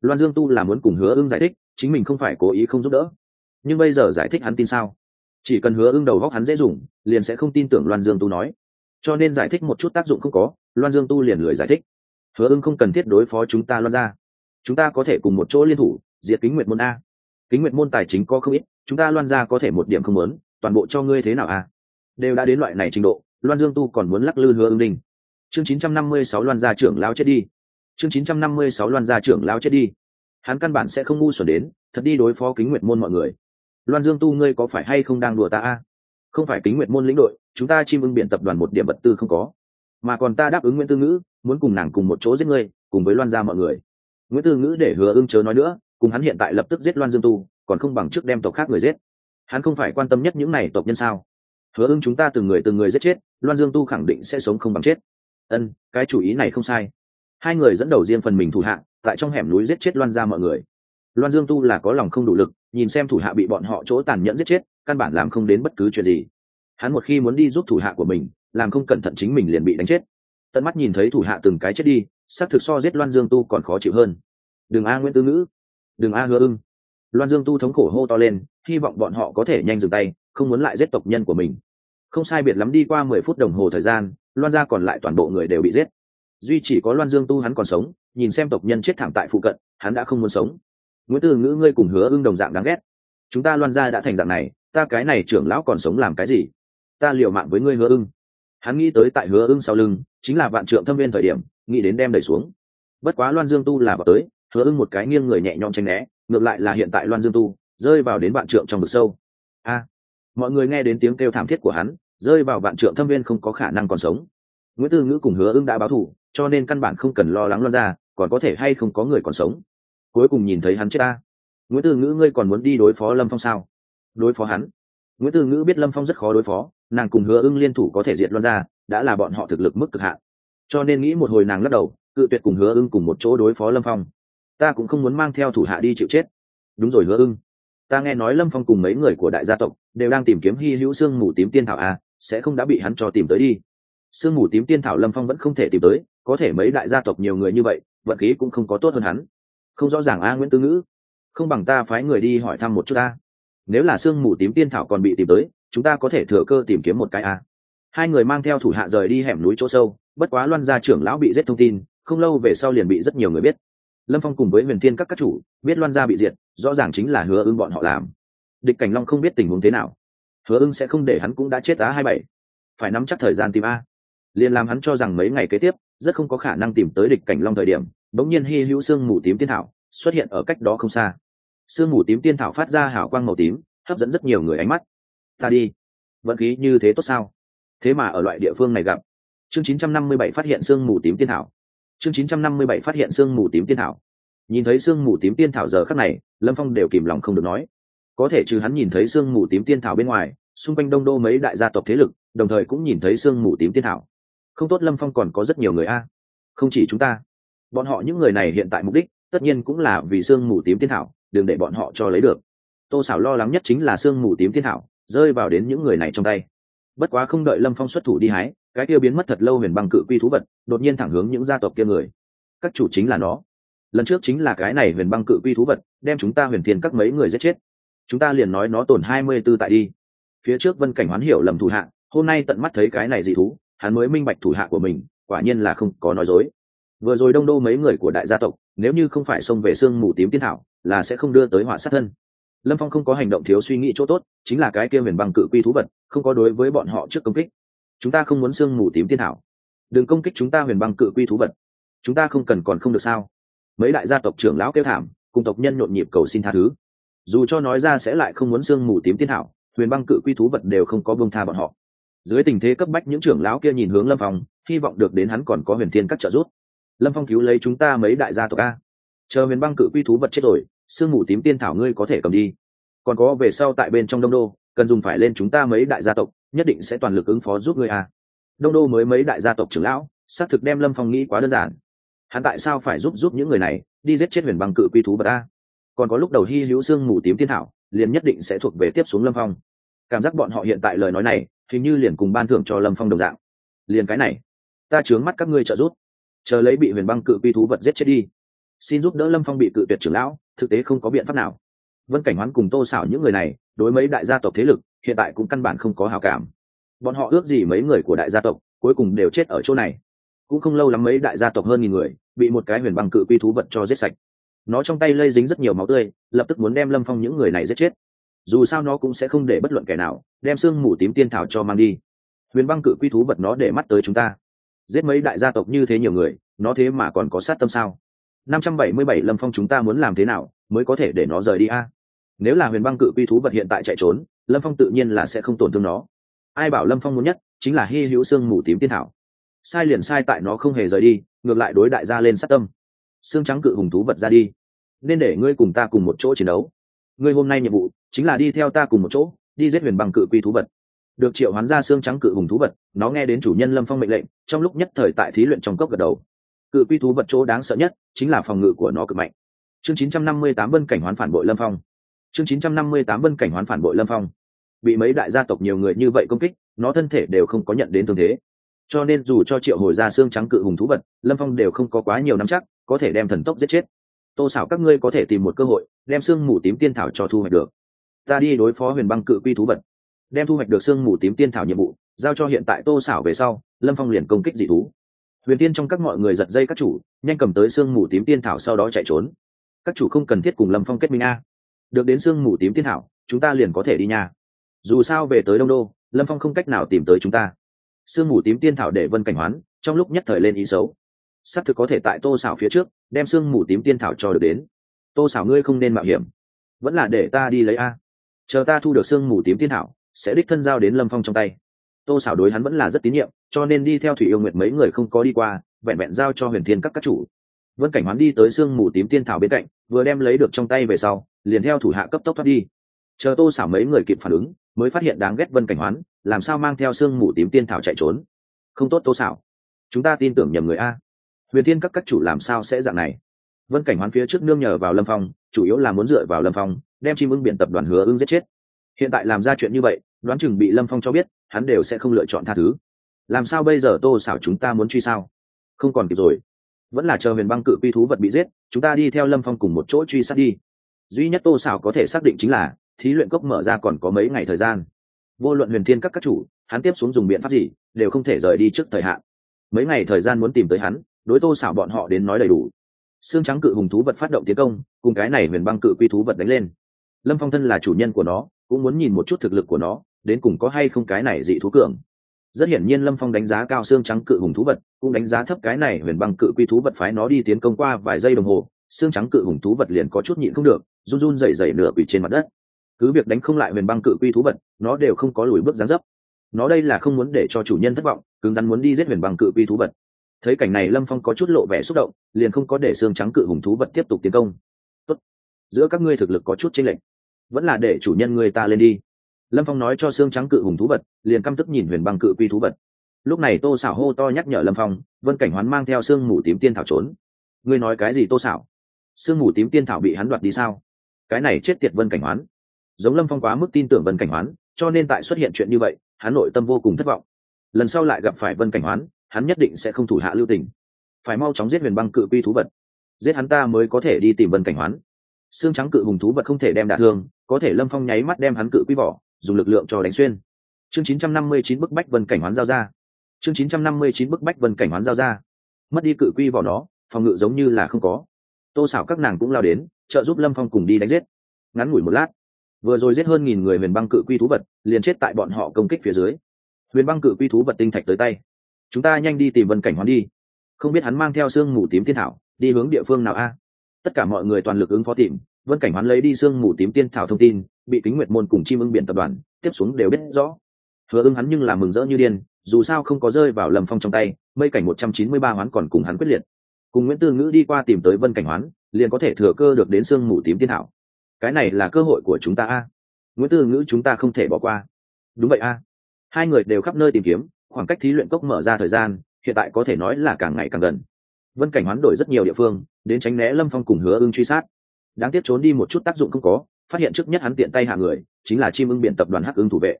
loan dương tu là muốn cùng hứa ưng giải thích, chính mình không phải cố ý không giúp đỡ. Nhưng bây giờ giải thích hắn tin sao? Chỉ cần hứa ưng đầu góc hắn dễ dùng, liền sẽ không tin tưởng loan dương tu nói. Cho nên giải thích một chút tác dụng không có, loan dương tu liền lười giải thích. Hứa ưng không cần thiết đối phó chúng ta loan ra chúng ta có thể cùng một chỗ liên thủ, diệt kính nguyệt môn a. Kính nguyệt môn tài chính có không ít, chúng ta loan ra có thể một điểm không lớn toàn bộ cho ngươi thế nào a? Đều đã đến loại này trình độ, loan dương tu còn muốn lắc lư hứa ưng đinh. Chương 956 loan gia trưởng lao chết đi. Chương 956 loan gia trưởng lao chết đi. Hắn căn bản sẽ không ngu xuẩn đến, thật đi đối phó kính nguyệt môn mọi người. Loan dương tu ngươi có phải hay không đang đùa ta a? Không phải kính nguyệt môn lĩnh đội, chúng ta chim ưng biện tập đoàn một điểm vật tư không có. Mà còn ta đáp ứng nguyễn tư ngữ, muốn cùng nàng cùng một chỗ giết ngươi, cùng với loan gia mọi người nguyễn tư ngữ để hứa ưng chớ nói nữa, cùng hắn hiện tại lập tức giết loan dương tu, còn không bằng trước đem tộc khác người giết. Hắn không phải quan tâm nhất những này tộc nhân sao? Hứa ưng chúng ta từng người từng người giết chết, loan dương tu khẳng định sẽ sống không bằng chết. Ân, cái chủ ý này không sai. Hai người dẫn đầu riêng phần mình thủ hạ, tại trong hẻm núi giết chết loan ra mọi người. Loan dương tu là có lòng không đủ lực, nhìn xem thủ hạ bị bọn họ chỗ tàn nhẫn giết chết, căn bản làm không đến bất cứ chuyện gì. Hắn một khi muốn đi giúp thủ hạ của mình, làm không cẩn thận chính mình liền bị đánh chết. Tận mắt nhìn thấy thủ hạ từng cái chết đi xác thực so giết loan dương tu còn khó chịu hơn. Đừng a nguyễn tư ngữ, đừng a hứa ưng. Loan dương tu thống khổ hô to lên, hy vọng bọn họ có thể nhanh dừng tay, không muốn lại giết tộc nhân của mình. Không sai biệt lắm đi qua mười phút đồng hồ thời gian, loan gia còn lại toàn bộ người đều bị giết. Duy chỉ có loan dương tu hắn còn sống, nhìn xem tộc nhân chết thảm tại phụ cận, hắn đã không muốn sống. Nguyễn tư ngữ ngươi cùng hứa ưng đồng dạng đáng ghét. Chúng ta loan gia đã thành dạng này, ta cái này trưởng lão còn sống làm cái gì? Ta liều mạng với ngươi hứa ưng. Hắn nghĩ tới tại hứa ưng sau lưng, chính là vạn trượng thâm viên thời điểm nghĩ đến đem đẩy xuống. Bất quá loan dương tu là vào tới, hứa ưng một cái nghiêng người nhẹ nhõm tranh né, ngược lại là hiện tại loan dương tu, rơi vào đến vạn trượng trong vực sâu. A, mọi người nghe đến tiếng kêu thảm thiết của hắn, rơi vào vạn trượng thâm viên không có khả năng còn sống. Nguyễn tư ngữ cùng hứa ưng đã báo thù cho nên căn bản không cần lo lắng loan ra, còn có thể hay không có người còn sống. Cuối cùng nhìn thấy hắn chết ta. Nguyễn tư ngữ, ngươi còn muốn đi đối phó lâm phong sao? Đối phó hắn. Nguyễn tư ngữ biết lâm phong rất khó đối phó, nàng cùng hứa ưng liên thủ có thể diệt loan ra, đã là bọn họ thực lực mức cực hạn cho nên nghĩ một hồi nàng lắc đầu, cự tuyệt cùng hứa ưng cùng một chỗ đối phó lâm phong. Ta cũng không muốn mang theo thủ hạ đi chịu chết. Đúng rồi hứa ưng. Ta nghe nói lâm phong cùng mấy người của đại gia tộc đều đang tìm kiếm hy hữu Sương mù tím tiên thảo a, sẽ không đã bị hắn cho tìm tới đi. Sương mù tím tiên thảo lâm phong vẫn không thể tìm tới, có thể mấy đại gia tộc nhiều người như vậy, vận khí cũng không có tốt hơn hắn. Không rõ ràng a nguyễn tư ngữ. Không bằng ta phái người đi hỏi thăm một chút ta nếu là sương mù tím tiên thảo còn bị tìm tới, chúng ta có thể thừa cơ tìm kiếm một cái a. Hai người mang theo thủ hạ rời đi hẻm núi chỗ sâu bất quá loan gia trưởng lão bị giết thông tin, không lâu về sau liền bị rất nhiều người biết. Lâm phong cùng với huyền thiên các các chủ, biết loan gia bị diệt, rõ ràng chính là hứa ưng bọn họ làm. Địch cảnh long không biết tình huống thế nào. Hứa ưng sẽ không để hắn cũng đã chết á hai bảy. Phải nắm chắc thời gian tìm a. Liền làm hắn cho rằng mấy ngày kế tiếp, rất không có khả năng tìm tới địch cảnh long thời điểm, bỗng nhiên hy hữu sương mù tím tiên thảo, xuất hiện ở cách đó không xa. Sương mù tím tiên thảo phát ra hào quang màu tím, hấp dẫn rất nhiều người ánh mắt. Ta đi. Vận khí như thế tốt sao? Thế mà ở loại địa phương này gặp chương 957 phát hiện sương mù tím tiên thảo. Chương 957 phát hiện sương mù tím tiên thảo. Nhìn thấy sương mù tím tiên thảo giờ khắc này, lâm phong đều kìm lòng không được nói. Có thể trừ hắn nhìn thấy sương mù tím tiên thảo bên ngoài, xung quanh đông đô mấy đại gia tộc thế lực, đồng thời cũng nhìn thấy sương mù tím tiên thảo. Không tốt lâm phong còn có rất nhiều người a. Không chỉ chúng ta. Bọn họ những người này hiện tại mục đích, tất nhiên cũng là vì sương mù tím tiên thảo, đừng để bọn họ cho lấy được. Tô xảo lo lắng nhất chính là sương mù tím tiên thảo rơi vào đến những người này trong tay bất quá không đợi lâm phong xuất thủ đi hái, cái kia biến mất thật lâu huyền băng cự quy thú vật, đột nhiên thẳng hướng những gia tộc kia người. Các chủ chính là nó. Lần trước chính là cái này huyền băng cự quy thú vật, đem chúng ta huyền thiên các mấy người giết chết. Chúng ta liền nói nó tổn hai mươi b ố tại đi. Phía trước vân cảnh hoán hiểu lầm thủ hạ, hôm nay tận mắt thấy cái này dị thú, hắn mới minh bạch thủ hạ của mình, quả nhiên là không có nói dối. Vừa rồi đông đô mấy người của đại gia tộc, nếu như không phải xông về sương mù tím tiên thảo, là sẽ không đưa tới họa sát thân lâm phong không có hành động thiếu suy nghĩ chỗ tốt, chính là cái kia huyền băng cự quy thú vật, không có đối với bọn họ trước công kích. Chúng ta không muốn sương mù tím tiên thảo. Đừng công kích chúng ta huyền băng cự quy thú vật. Chúng ta không cần còn không được sao? Mấy đại gia tộc trưởng lão kêu thảm, cùng tộc nhân nhộn nhịp cầu xin tha thứ. Dù cho nói ra sẽ lại không muốn sương mù tím tiên thảo, huyền băng cự quy thú vật đều không có bông tha bọn họ. Dưới tình thế cấp bách, những trưởng lão kia nhìn hướng lâm phong, hy vọng được đến hắn còn có huyền thiên các trợ giúp. Lâm phong cứu lấy chúng ta mấy đại gia tộc a. Chờ huyền băng cự quy thú vật chết rồi sương mù tím tiên thảo ngươi có thể cầm đi. Còn có về sau tại bên trong đông đô, cần dùng phải lên chúng ta mấy đại gia tộc, nhất định sẽ toàn lực ứng phó giúp ngươi a đông đô mới mấy đại gia tộc trưởng lão, xác thực đem lâm phong nghĩ quá đơn giản. Hắn tại sao phải giúp giúp những người này, đi giết chết huyền băng cự quy thú vật a? Còn có lúc đầu hy hữu sương mù tím tiên thảo, liền nhất định sẽ thuộc về tiếp xuống lâm phong. Cảm giác bọn họ hiện tại lời nói này, hình như liền cùng ban thưởng cho lâm phong đồng dạng. Liền cái này, ta chướng mắt các ngươi trợ giúp. Chờ lấy bị huyền băng cự quy thú vật giết chết đi. Xin giúp đỡ lâm phong bị cự tuyệt trưởng lão thực tế không có biện pháp nào. Vân cảnh hoán cùng tô xảo những người này, đối mấy đại gia tộc thế lực, hiện tại cũng căn bản không có hào cảm. Bọn họ ước gì mấy người của đại gia tộc, cuối cùng đều chết ở chỗ này. Cũng không lâu lắm mấy đại gia tộc hơn nghìn người, bị một cái huyền băng cự quy thú vật cho giết sạch. Nó trong tay lây dính rất nhiều máu tươi, lập tức muốn đem lâm phong những người này giết chết. Dù sao nó cũng sẽ không để bất luận kẻ nào, đem xương mù tím tiên thảo cho mang đi. Huyền băng cự quy thú vật nó để mắt tới chúng ta. Giết mấy đại gia tộc như thế nhiều người, nó thế mà còn có sát tâm sao? Năm trăm bảy mươi bảy lâm phong chúng ta muốn làm thế nào mới có thể để nó rời đi a? Nếu là huyền băng cự quy thú vật hiện tại chạy trốn, lâm phong tự nhiên là sẽ không tổn thương nó. Ai bảo lâm phong muốn nhất chính là hy hữu xương mù tím tiên thảo. Sai liền sai tại nó không hề rời đi, ngược lại đối đại gia lên sát tâm. Xương trắng cự hùng thú vật ra đi, nên để ngươi cùng ta cùng một chỗ chiến đấu. Ngươi hôm nay nhiệm vụ chính là đi theo ta cùng một chỗ, đi giết huyền băng cự quy thú vật. Được triệu hoán ra xương trắng cự hùng thú vật, nó nghe đến chủ nhân lâm phong mệnh lệnh, trong lúc nhất thời tại thí luyện trong cốc gật đầu cự quy thú vật chỗ đáng sợ nhất chính là phòng ngự của nó cực mạnh. Chương 958 vân cảnh hoán phản bội lâm phong. Chương 958 vân cảnh hoán phản bội lâm phong. Bị mấy đại gia tộc nhiều người như vậy công kích, nó thân thể đều không có nhận đến thương thế. Cho nên dù cho triệu hồi ra xương trắng cự hùng thú vật, lâm phong đều không có quá nhiều nắm chắc, có thể đem thần tốc giết chết. Tô xảo các ngươi có thể tìm một cơ hội, đem xương mù tím tiên thảo cho thu hoạch được. Ta đi đối phó huyền băng cự quy thú vật. Đem thu hoạch được xương mù tím tiên thảo nhiệm vụ, giao cho hiện tại tô xảo về sau, lâm phong liền công kích dị thú huyền tiên trong các mọi người giật dây các chủ, nhanh cầm tới xương mù tím tiên thảo sau đó chạy trốn. Các chủ không cần thiết cùng lâm phong kết minh a. Được đến xương mù tím tiên thảo, chúng ta liền có thể đi nhà. dù sao về tới đông đô, lâm phong không cách nào tìm tới chúng ta. Sương mù tím tiên thảo để vân cảnh hoán, trong lúc nhất thời lên ý xấu. S ắ c thực có thể tại tô xảo phía trước, đem sương mù tím tiên thảo cho được đến. Tô xảo ngươi không nên mạo hiểm. Vẫn là để ta đi lấy a. Chờ ta thu được sương mù tím tiên thảo, sẽ đích thân giao đến lâm phong trong tay tô xảo đối hắn vẫn là rất tín nhiệm, cho nên đi theo thủy yêu nguyệt mấy người không có đi qua, vẹn vẹn giao cho huyền thiên các các chủ. Vân cảnh hoán đi tới sương mù tím tiên thảo bên cạnh, vừa đem lấy được trong tay về sau, liền theo thủ hạ cấp tốc thoát đi. Chờ tô xảo mấy người kịp phản ứng, mới phát hiện đáng ghét vân cảnh hoán, làm sao mang theo sương mù tím tiên thảo chạy trốn. Không tốt tô xảo chúng ta tin tưởng nhầm người a. Huyền thiên các các chủ làm sao sẽ dạng này? Vân cảnh hoán phía trước nương nhờ vào lâm phong, chủ yếu là muốn dựa vào lâm phong, đem chim ưng biển tập đoàn hứa ưng giết chết. Hiện tại làm ra chuyện như vậy đoán chừng bị lâm phong cho biết, hắn đều sẽ không lựa chọn tha thứ. Làm sao bây giờ tô xảo chúng ta muốn truy sao? Không còn kịp rồi. Vẫn là chờ huyền băng cự quy thú vật bị giết, chúng ta đi theo lâm phong cùng một chỗ truy sát đi. Duy nhất tô xảo có thể xác định chính là, thí luyện cốc mở ra còn có mấy ngày thời gian. Vô luận huyền thiên các các chủ, hắn tiếp xuống dùng biện pháp gì, đều không thể rời đi trước thời hạn. Mấy ngày thời gian muốn tìm tới hắn, đối tô xảo bọn họ đến nói đầy đủ. Xương trắng cự hùng thú vật phát động tiến công, cùng cái này huyền băng cự quy thú vật đánh lên. Lâm phong thân là chủ nhân của nó, cũng muốn nhìn một chút thực lực của nó đến cùng có hay không cái này dị thú cường. Rất hiển nhiên lâm phong đánh giá cao xương trắng cự hùng thú vật, cũng đánh giá thấp cái này huyền băng cự quy thú vật phái nó đi tiến công qua vài giây đồng hồ, xương trắng cự hùng thú vật liền có chút nhịn không được, run run dày dày nửa quỷ trên mặt đất. Cứ việc đánh không lại huyền băng cự quy thú vật, nó đều không có lùi bước gián dấp. Nó đây là không muốn để cho chủ nhân thất vọng, cứng rắn muốn đi giết huyền băng cự quy thú vật. Thấy cảnh này lâm phong có chút lộ vẻ xúc động, liền không có để xương trắng cự hùng thú vật tiếp tục tiến công. Tốt. giữa các ngươi thực lực có chút chênh lệch, vẫn là để chủ nhân người ta lên đi lâm phong nói cho xương trắng cự hùng thú vật, liền căm tức nhìn huyền băng cự quy thú vật. Lúc này tô xảo hô to nhắc nhở lâm phong, vân cảnh hoán mang theo sương mù tím tiên thảo trốn. Ngươi nói cái gì tô xảo sương mù tím tiên thảo bị hắn đoạt đi sao? Cái này chết tiệt vân cảnh hoán. Giống lâm phong quá mức tin tưởng vân cảnh hoán, cho nên tại xuất hiện chuyện như vậy, hắn nội tâm vô cùng thất vọng. Lần sau lại gặp phải vân cảnh hoán, hắn nhất định sẽ không thủ hạ lưu tình. Phải mau chóng giết huyền băng cự quy thú vật. Giết hắn ta mới có thể đi tìm vân cảnh hoán. Xương trắng cự hùng thú vật không thể đem đả thương, có thể lâm phong nháy mắt đem hắn cự quy vỏ dùng lực lượng cho đánh xuyên. Chương 959 bức bách vân cảnh hoán giao ra. Chương 959 bức bách vân cảnh hoán giao ra. Mất đi cự quy vào đó, phòng ngự giống như là không có. Tô xảo các nàng cũng lao đến, trợ giúp lâm phong cùng đi đánh giết. Ngắn ngủi một lát, vừa rồi giết hơn nghìn người huyền băng cự quy thú vật, liền chết tại bọn họ công kích phía dưới. Huyền băng cự quy thú vật tinh thạch tới tay. Chúng ta nhanh đi tìm vân cảnh hoán đi. Không biết hắn mang theo xương mù tím tiên thảo, đi hướng địa phương nào a? Tất cả mọi người toàn lực ứng phó tìm vân cảnh hoán lấy đi xương mù tím tiên thảo thông tin, bị kính nguyệt môn cùng chim ưng biển tập đoàn tiếp xuống đều biết rõ. Hứa ưng hắn nhưng là mừng rỡ như điên, dù sao không có rơi vào lầm phong trong tay, mây cảnh một trăm chín mươi ba hoán còn cùng hắn quyết liệt. Cùng nguyễn tư ngữ đi qua tìm tới vân cảnh hoán, liền có thể thừa cơ được đến sương mù tím tiên thảo. Cái này là cơ hội của chúng ta a. Nguyễn tư ngữ chúng ta không thể bỏ qua. Đúng vậy a. Hai người đều khắp nơi tìm kiếm, khoảng cách thí luyện cốc mở ra thời gian, hiện tại có thể nói là càng ngày càng gần. Vân cảnh hoán đổi rất nhiều địa phương, đến tránh né lâm phong cùng hứa ưng truy sát đáng tiếc trốn đi một chút tác dụng không có, phát hiện trước nhất hắn tiện tay hạ người, chính là chim ưng biện tập đoàn hắc ứng thủ vệ.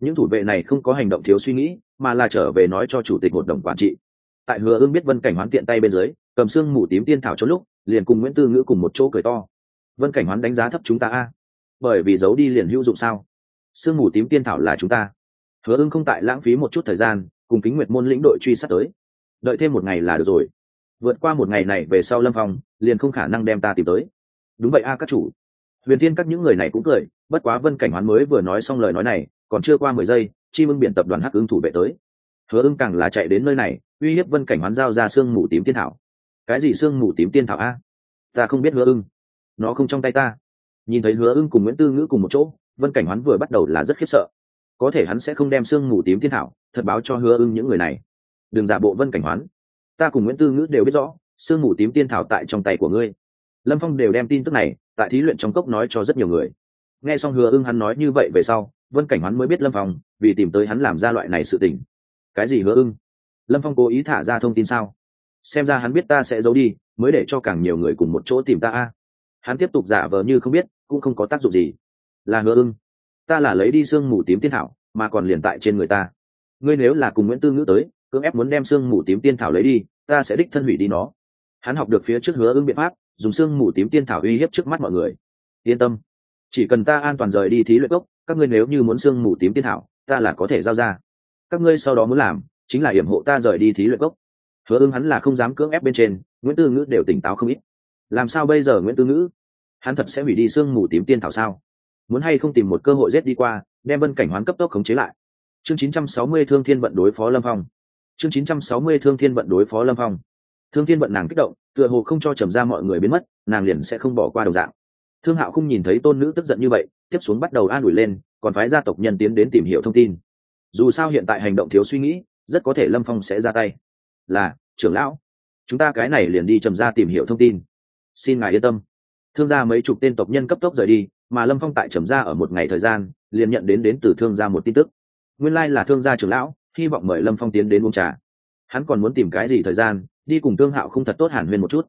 Những thủ vệ này không có hành động thiếu suy nghĩ, mà là trở về nói cho chủ tịch hội đồng quản trị. Tại hứa ưng biết vân cảnh hoán tiện tay bên dưới, cầm xương mù tím tiên thảo cho lúc, liền cùng nguyễn tư ngữ cùng một chỗ cười to. Vân cảnh hoán đánh giá thấp chúng ta a. Bởi vì giấu đi liền hữu dụng sao? Sương mù tím tiên thảo là chúng ta. Hứa ưng không tại lãng phí một chút thời gian, cùng kính nguyệt môn lĩnh đội truy sát tới. Đợi thêm một ngày là được rồi. Vượt qua một ngày này về sau lâm phong, liền không khả năng đem ta tìm tới đúng vậy a, các chủ. Huyền thiên các những người này cũng cười, bất quá vân cảnh hoán mới vừa nói xong lời nói này, còn chưa qua mười giây, chi mưng biển tập đoàn hắc ứng thủ vệ tới. Hứa ưng càng là chạy đến nơi này, uy hiếp vân cảnh hoán giao ra sương mù tím tiên thảo. Cái gì sương mù tím tiên thảo a? Ta không biết hứa ưng. Nó không trong tay ta. Nhìn thấy hứa ưng cùng nguyễn tư ngữ cùng một chỗ, vân cảnh hoán vừa bắt đầu là rất khiếp sợ. Có thể hắn sẽ không đem sương mù tím tiên thảo thật báo cho hứa ưng những người này. Đừng giả bộ vân cảnh hoán. Ta cùng nguyễn tư ngữ đều biết rõ, sương mù tím tiên thảo tại trong tay của ngươi lâm phong đều đem tin tức này tại thí luyện trong cốc nói cho rất nhiều người. Nghe xong hứa ưng hắn nói như vậy về sau, vân cảnh hoán mới biết lâm phong vì tìm tới hắn làm ra loại này sự tình. Cái gì hứa ưng? Lâm phong cố ý thả ra thông tin sao? Xem ra hắn biết ta sẽ giấu đi, mới để cho càng nhiều người cùng một chỗ tìm ta a. Hắn tiếp tục giả vờ như không biết, cũng không có tác dụng gì. Là hứa ưng. Ta là lấy đi sương mù tím tiên thảo, mà còn liền tại trên người ta. Ngươi nếu là cùng nguyễn tư ngữ tới, cưỡng ép muốn đem sương mù tím tiên thảo lấy đi, ta sẽ đích thân hủy đi nó. Hắn học được phía trước hứa ưng biện pháp dùng xương mù tím tiên thảo uy hiếp trước mắt mọi người. Yên tâm, chỉ cần ta an toàn rời đi thí luyện gốc các ngươi nếu như muốn xương mù tím tiên thảo, ta là có thể giao ra. Các ngươi sau đó muốn làm, chính là hiểm hộ ta rời đi thí luyện gốc hứa ưng hắn là không dám cưỡng ép bên trên, nguyễn tư ngữ đều tỉnh táo không ít. Làm sao bây giờ nguyễn tư ngữ? Hắn thật sẽ hủy đi xương mù tím tiên thảo sao? Muốn hay không tìm một cơ hội rét đi qua, đem vân cảnh hoán cấp tốc khống chế lại. Chương 960 thương thiên vận đối phó lâm phong. Chương 960 thương thiên vận đối phó lâm phong thương thiên vận nàng kích động, tựa hồ không cho trầm ra mọi người biến mất, nàng liền sẽ không bỏ qua đồng dạng. Thương hạo không nhìn thấy tôn nữ tức giận như vậy, tiếp xuống bắt đầu an ủi lên, còn phái gia tộc nhân tiến đến tìm hiểu thông tin. Dù sao hiện tại hành động thiếu suy nghĩ, rất có thể lâm phong sẽ ra tay. Là, trưởng lão, chúng ta cái này liền đi trầm ra tìm hiểu thông tin. Xin ngài yên tâm. Thương gia mấy chục tên tộc nhân cấp tốc rời đi, mà lâm phong tại trầm ra ở một ngày thời gian, liền nhận đến đến từ thương gia một tin tức. Nguyên lai là thương gia trưởng lão, hy vọng mời lâm phong tiến đến uống trà. Hắn còn muốn tìm cái gì thời gian đi cùng thương hạo không thật tốt hàn huyên một chút.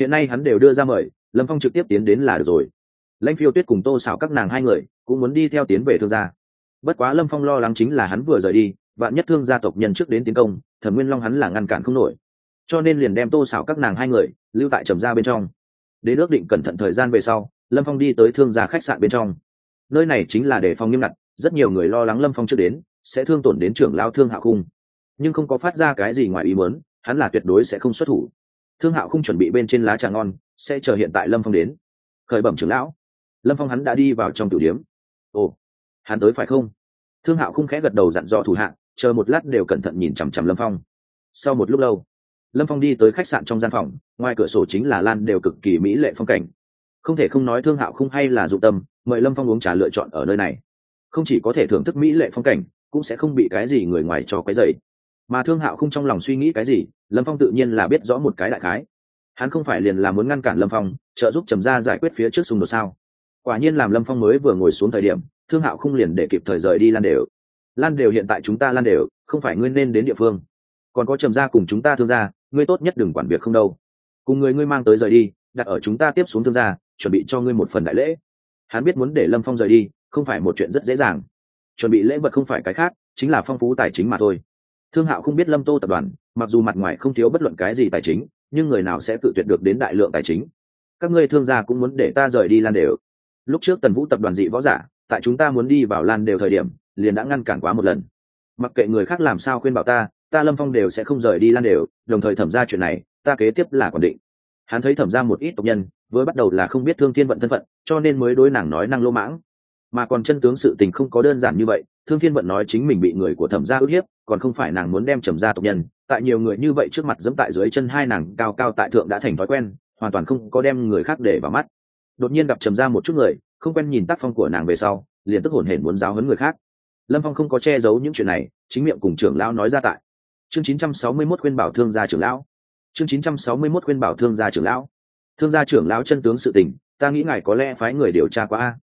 Hiện nay hắn đều đưa ra mời, lâm phong trực tiếp tiến đến là được rồi. Lãnh phiêu tuyết cùng tô xảo các nàng hai người cũng muốn đi theo tiến về thương gia. Bất quá lâm phong lo lắng chính là hắn vừa rời đi, vạn nhất thương gia tộc nhân trước đến tiến công thẩm nguyên long hắn là ngăn cản không nổi. Cho nên liền đem tô xảo các nàng hai người lưu tại trầm gia bên trong. Đến ước định cẩn thận thời gian về sau, lâm phong đi tới thương gia khách sạn bên trong. Nơi này chính là để phòng nghiêm ngặt, rất nhiều người lo lắng lâm phong chưa đến, sẽ thương tổn đến trưởng lao thương hạo khung nhưng không có phát ra cái gì ngoài ý muốn hắn là tuyệt đối sẽ không xuất thủ. Thương hạo không chuẩn bị bên trên lá trà ngon, sẽ chờ hiện tại lâm phong đến. Khởi bẩm trưởng lão. Lâm phong hắn đã đi vào trong tiểu điếm. Ồ, hắn tới phải không? Thương hạo không khẽ gật đầu dặn dò thủ hạng chờ một lát đều cẩn thận nhìn chằm chằm lâm phong. Sau một lúc lâu, lâm phong đi tới khách sạn trong gian phòng, ngoài cửa sổ chính là lan đều cực kỳ mỹ lệ phong cảnh. Không thể không nói thương hạo không hay là dụng tâm, mời lâm phong uống trà lựa chọn ở nơi này. Không chỉ có thể thưởng thức mỹ lệ phong cảnh, cũng sẽ không bị cái gì người ngoài cho quấy dày mà thương hạo không trong lòng suy nghĩ cái gì, lâm phong tự nhiên là biết rõ một cái đại khái. Hắn không phải liền là muốn ngăn cản lâm phong, trợ giúp trầm ra giải quyết phía trước xung đột sao? Quả nhiên làm lâm phong mới vừa ngồi xuống thời điểm, thương hạo không liền để kịp thời rời đi lan đều. Lan đều hiện tại chúng ta lan đều, không phải ngươi nên đến địa phương. Còn có trầm ra cùng chúng ta thương gia, ngươi tốt nhất đừng quản việc không đâu. Cùng người ngươi mang tới rời đi, đặt ở chúng ta tiếp xuống thương gia, chuẩn bị cho ngươi một phần đại lễ. Hắn biết muốn để lâm phong rời đi, không phải một chuyện rất dễ dàng. Chuẩn bị lễ vật không phải cái khác, chính là phong phú tài chính mà thôi thương hạo không biết lâm tô tập đoàn, mặc dù mặt ngoài không thiếu bất luận cái gì tài chính, nhưng người nào sẽ tự tuyệt được đến đại lượng tài chính? Các ngươi thương gia cũng muốn để ta rời đi lan đều. Lúc trước tần vũ tập đoàn dị võ giả, tại chúng ta muốn đi vào lan đều thời điểm, liền đã ngăn cản quá một lần. Mặc kệ người khác làm sao khuyên bảo ta ta lâm phong đều sẽ không rời đi lan đều, đồng thời thẩm ra chuyện này, ta kế tiếp là quản định. Hắn thấy thẩm ra một ít tộc nhân với bắt đầu là không biết thương thiên vận thân phận, cho nên mới đối nàng nói năng lô mãng. Mà còn chân tướng sự tình không có đơn giản như vậy thương thiên vận nói chính mình bị người của thẩm gia ức hiếp, còn không phải nàng muốn đem trầm gia tộc nhân. Tại nhiều người như vậy trước mặt dẫm tại dưới chân hai nàng cao cao tại thượng đã thành thói quen, hoàn toàn không có đem người khác để vào mắt. Đột nhiên gặp trầm gia một chút người, không quen nhìn tác phong của nàng về sau, liền tức hổn hển muốn giáo huấn người khác. Lâm phong không có che giấu những chuyện này, chính miệng cùng trưởng lão nói ra tại. Chương 961 khuyên bảo thương gia trưởng lão. Chương 961 khuyên bảo thương gia trưởng lão. Thương gia trưởng lão chân tướng sự tình, ta nghĩ ngài có lẽ phái người điều tra qua a.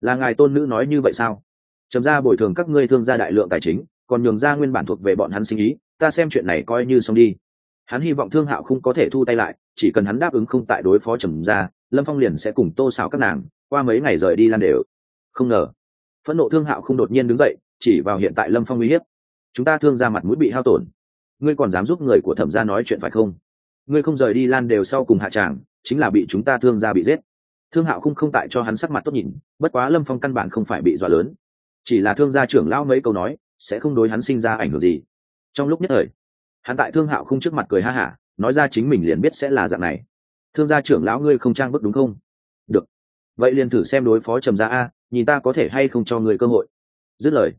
Là ngài tôn nữ nói như vậy sao? Trầm ra bồi thường các ngươi thương gia đại lượng tài chính, còn nhường ra nguyên bản thuộc về bọn hắn sinh ý, ta xem chuyện này coi như xong đi. Hắn hy vọng thương hạo không có thể thu tay lại, chỉ cần hắn đáp ứng không tại đối phó trầm ra lâm phong liền sẽ cùng tô xào các nàng, qua mấy ngày rời đi lan đều. Không ngờ, phẫn nộ thương hạo không đột nhiên đứng dậy, chỉ vào hiện tại lâm phong uy hiếp. Chúng ta thương ra mặt mũi bị hao tổn. Ngươi còn dám giúp người của thẩm gia nói chuyện phải không? Ngươi không rời đi lan đều sau cùng hạ tràng, chính là bị chúng ta thương gia bị giết. Thương hạo không không tại cho hắn sắc mặt tốt nhìn, bất quá lâm phong căn bản không phải bị dọa lớn chỉ là thương gia trưởng lão mấy câu nói, sẽ không đối hắn sinh ra ảnh hưởng gì. Trong lúc nhất thời, hắn tại thương hạo không trước mặt cười ha hả, nói ra chính mình liền biết sẽ là dạng này. Thương gia trưởng lão ngươi không trang bức đúng không? Được. Vậy liền thử xem đối phó trầm gia a, nhìn ta có thể hay không cho người cơ hội. Dứt lời,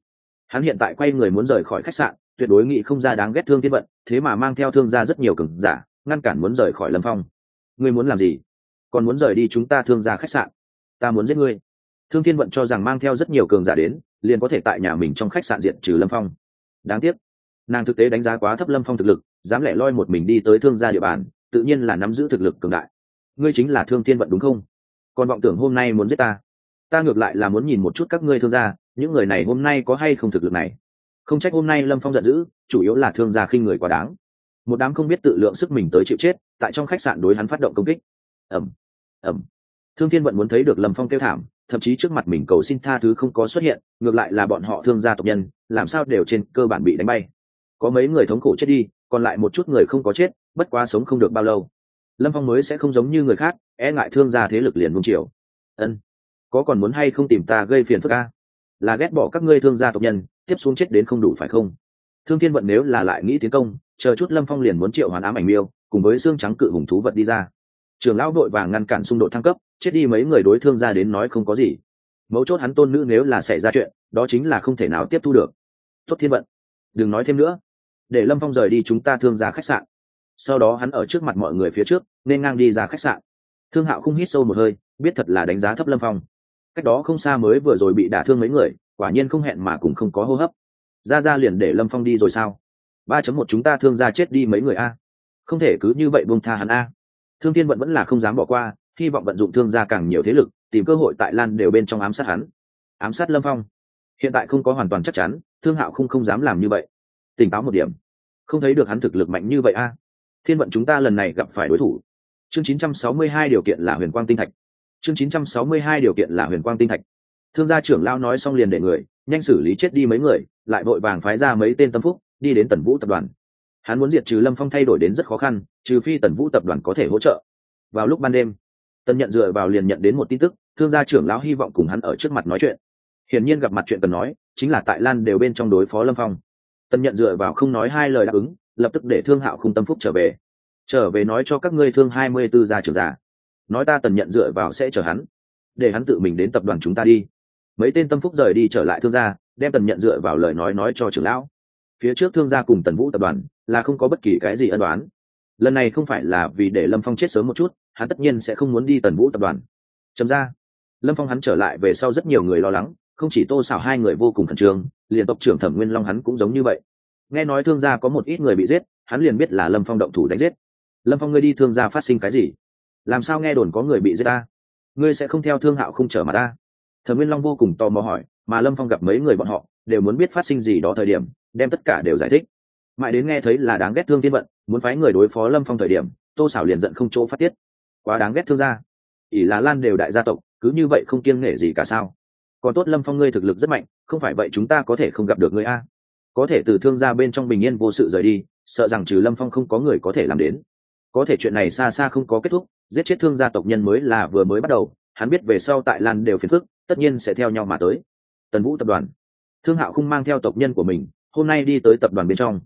hắn hiện tại quay người muốn rời khỏi khách sạn, tuyệt đối nghĩ không ra đáng ghét thương thiên vận, thế mà mang theo thương gia rất nhiều cường giả, ngăn cản muốn rời khỏi lâm phong. Ngươi muốn làm gì? Còn muốn rời đi chúng ta thương gia khách sạn. Ta muốn giết ngươi thương thiên vận cho rằng mang theo rất nhiều cường giả đến, liền có thể tại nhà mình trong khách sạn diện trừ lâm phong. Đáng tiếc, nàng thực tế đánh giá quá thấp lâm phong thực lực, dám lẻ loi một mình đi tới thương gia địa bàn, tự nhiên là nắm giữ thực lực cường đại. Ngươi chính là thương thiên vận đúng không? Còn vọng tưởng hôm nay muốn giết ta. Ta ngược lại là muốn nhìn một chút các ngươi thương gia, những người này hôm nay có hay không thực lực này. Không trách hôm nay lâm phong giận dữ, chủ yếu là thương gia khinh người quá đáng. Một đám không biết tự lượng sức mình tới chịu chết, tại trong khách sạn đối hắn phát động công kích. Ẩm ẩm thương thiên vận muốn thấy được lâm phong kêu thảm thậm chí trước mặt mình cầu xin tha thứ không có xuất hiện, ngược lại là bọn họ thương gia tộc nhân, làm sao đều trên cơ bản bị đánh bay. Có mấy người thống khổ chết đi, còn lại một chút người không có chết, bất quá sống không được bao lâu. Lâm phong mới sẽ không giống như người khác e ngại thương gia thế lực liền vung chiều. Ân, có còn muốn hay không tìm ta gây phiền phức a? Là ghét bỏ các ngươi thương gia tộc nhân, tiếp xuống chết đến không đủ phải không? Thương thiên vận nếu là lại nghĩ tiến công, chờ chút lâm phong liền muốn triệu hoàn ám ảnh miêu, cùng với xương trắng cự hùng thú vật đi ra trường lão đội vàng ngăn cản xung đột thăng cấp, chết đi mấy người đối thương ra đến nói không có gì. Mấu chốt hắn tôn nữ nếu là xảy ra chuyện, đó chính là không thể nào tiếp thu được. Tốt thiên vận, đừng nói thêm nữa. Để lâm phong rời đi chúng ta thương ra khách sạn. Sau đó hắn ở trước mặt mọi người phía trước, nên ngang đi ra khách sạn. Thương hạo không hít sâu một hơi, biết thật là đánh giá thấp lâm phong. Cách đó không xa mới vừa rồi bị đả thương mấy người, quả nhiên không hẹn mà cũng không có hô hấp. Ra ra liền để lâm phong đi rồi sao? Ba chấm một chúng ta thương gia chết đi mấy người a? Không thể cứ như vậy buông tha hắn a thương thiên vận vẫn là không dám bỏ qua, hy vọng vận dụng thương gia càng nhiều thế lực, tìm cơ hội tại lan đều bên trong ám sát hắn. Ám sát lâm phong. Hiện tại không có hoàn toàn chắc chắn, thương hạo không không dám làm như vậy. Tỉnh táo một điểm. Không thấy được hắn thực lực mạnh như vậy a. Thiên vận chúng ta lần này gặp phải đối thủ. Chương 962 điều kiện là huyền quang tinh thạch. Chương 962 điều kiện là huyền quang tinh thạch. Thương gia trưởng lao nói xong liền để người, nhanh xử lý chết đi mấy người, lại vội vàng phái ra mấy tên tâm phúc, đi đến tần vũ tập đoàn hắn muốn diệt trừ lâm phong thay đổi đến rất khó khăn, trừ phi tần vũ tập đoàn có thể hỗ trợ. Vào lúc ban đêm, tần nhận dựa vào liền nhận đến một tin tức, thương gia trưởng lão hy vọng cùng hắn ở trước mặt nói chuyện. Hiển nhiên gặp mặt chuyện cần nói, chính là tại lan đều bên trong đối phó lâm phong. Tần nhận dựa vào không nói hai lời đáp ứng, lập tức để thương hạo không tâm phúc trở về. Trở về nói cho các ngươi thương hai mươi tư gia trưởng giả nói ta tần nhận dựa vào sẽ chở hắn, để hắn tự mình đến tập đoàn chúng ta đi. Mấy tên tâm phúc rời đi trở lại thương gia, đem tần nhận dựa vào lời nói nói cho trưởng lão phía trước thương gia cùng tần vũ tập đoàn là không có bất kỳ cái gì ân đoán. Lần này không phải là vì để lâm phong chết sớm một chút, hắn tất nhiên sẽ không muốn đi tần vũ tập đoàn. Chấm ra. Lâm phong hắn trở lại về sau rất nhiều người lo lắng, không chỉ tô xảo hai người vô cùng khẩn trương, liền tộc trưởng thẩm nguyên long hắn cũng giống như vậy. Nghe nói thương gia có một ít người bị giết, hắn liền biết là lâm phong động thủ đánh giết. Lâm phong ngươi đi thương gia phát sinh cái gì? Làm sao nghe đồn có người bị giết ta? Ngươi sẽ không theo thương hạo không trở mà ta? Thẩm nguyên long vô cùng tò mò hỏi, mà lâm phong gặp mấy người bọn họ, đều muốn biết phát sinh gì đó thời điểm đem tất cả đều giải thích. Mãi đến nghe thấy là đáng ghét thương thiên vận, muốn phái người đối phó lâm phong thời điểm, tô xảo liền giận không chỗ phát tiết. Quá đáng ghét thương gia. Ỷ là lan đều đại gia tộc, cứ như vậy không kiêng nghệ gì cả sao? Còn tốt lâm phong ngươi thực lực rất mạnh, không phải vậy chúng ta có thể không gặp được ngươi a. Có thể từ thương gia bên trong bình yên vô sự rời đi, sợ rằng trừ lâm phong không có người có thể làm đến. Có thể chuyện này xa xa không có kết thúc, giết chết thương gia tộc nhân mới là vừa mới bắt đầu, hắn biết về sau tại lan đều phiền phức, tất nhiên sẽ theo nhau mà tới. Tần vũ tập đoàn. Thương hạo không mang theo tộc nhân của mình hôm nay đi tới tập đoàn bên trong.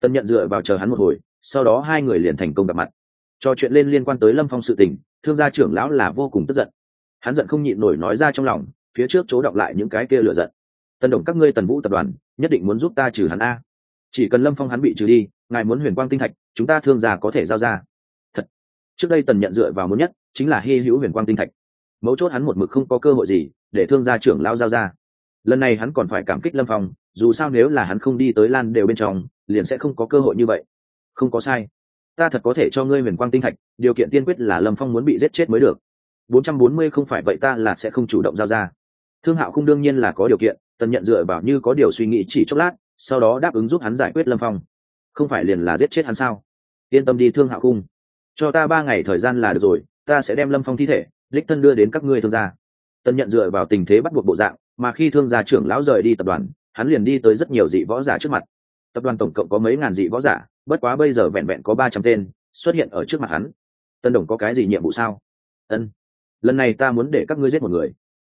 Tần nhận dựa vào chờ hắn một hồi, sau đó hai người liền thành công gặp mặt. Trò chuyện lên liên quan tới lâm phong sự tình, thương gia trưởng lão là vô cùng tức giận. Hắn giận không nhịn nổi nói ra trong lòng, phía trước chỗ đọc lại những cái kia lựa giận. Tần đồng, các ngươi tần vũ tập đoàn, nhất định muốn giúp ta trừ hắn a. Chỉ cần lâm phong hắn bị trừ đi, ngài muốn huyền quang tinh thạch, chúng ta thương gia có thể giao ra. Thật. Trước đây tần nhận dựa vào muốn nhất, chính là hy hữu huyền quang tinh thạch. Mấu chốt hắn một mực không có cơ hội gì để thương gia trưởng lao giao ra. Lần này hắn còn phải cảm kích lâm phong dù sao nếu là hắn không đi tới lan đều bên trong, liền sẽ không có cơ hội như vậy. Không có sai. Ta thật có thể cho ngươi huyền quang tinh thạch, điều kiện tiên quyết là lâm phong muốn bị giết chết mới được. Bốn trăm bốn mươi không phải vậy ta là sẽ không chủ động giao ra. Thương hạo không đương nhiên là có điều kiện, tần nhận dựa vào như có điều suy nghĩ chỉ chốc lát, sau đó đáp ứng giúp hắn giải quyết lâm phong. Không phải liền là giết chết hắn sao? Yên tâm đi thương hạo khung. Cho ta ba ngày thời gian là được rồi, ta sẽ đem lâm phong thi thể, đích thân đưa đến các ngươi thương gia. Tần nhận dựa vào tình thế bắt buộc bộ dạng, mà khi thương gia trưởng lão rời đi tập đoàn hắn liền đi tới rất nhiều dị võ giả trước mặt. Tập đoàn tổng cộng có mấy ngàn dị võ giả, bất quá bây giờ vẹn vẹn có ba trăm tên xuất hiện ở trước mặt hắn. Tân đồng có cái gì nhiệm vụ sao? Ân, lần này ta muốn để các ngươi giết một người.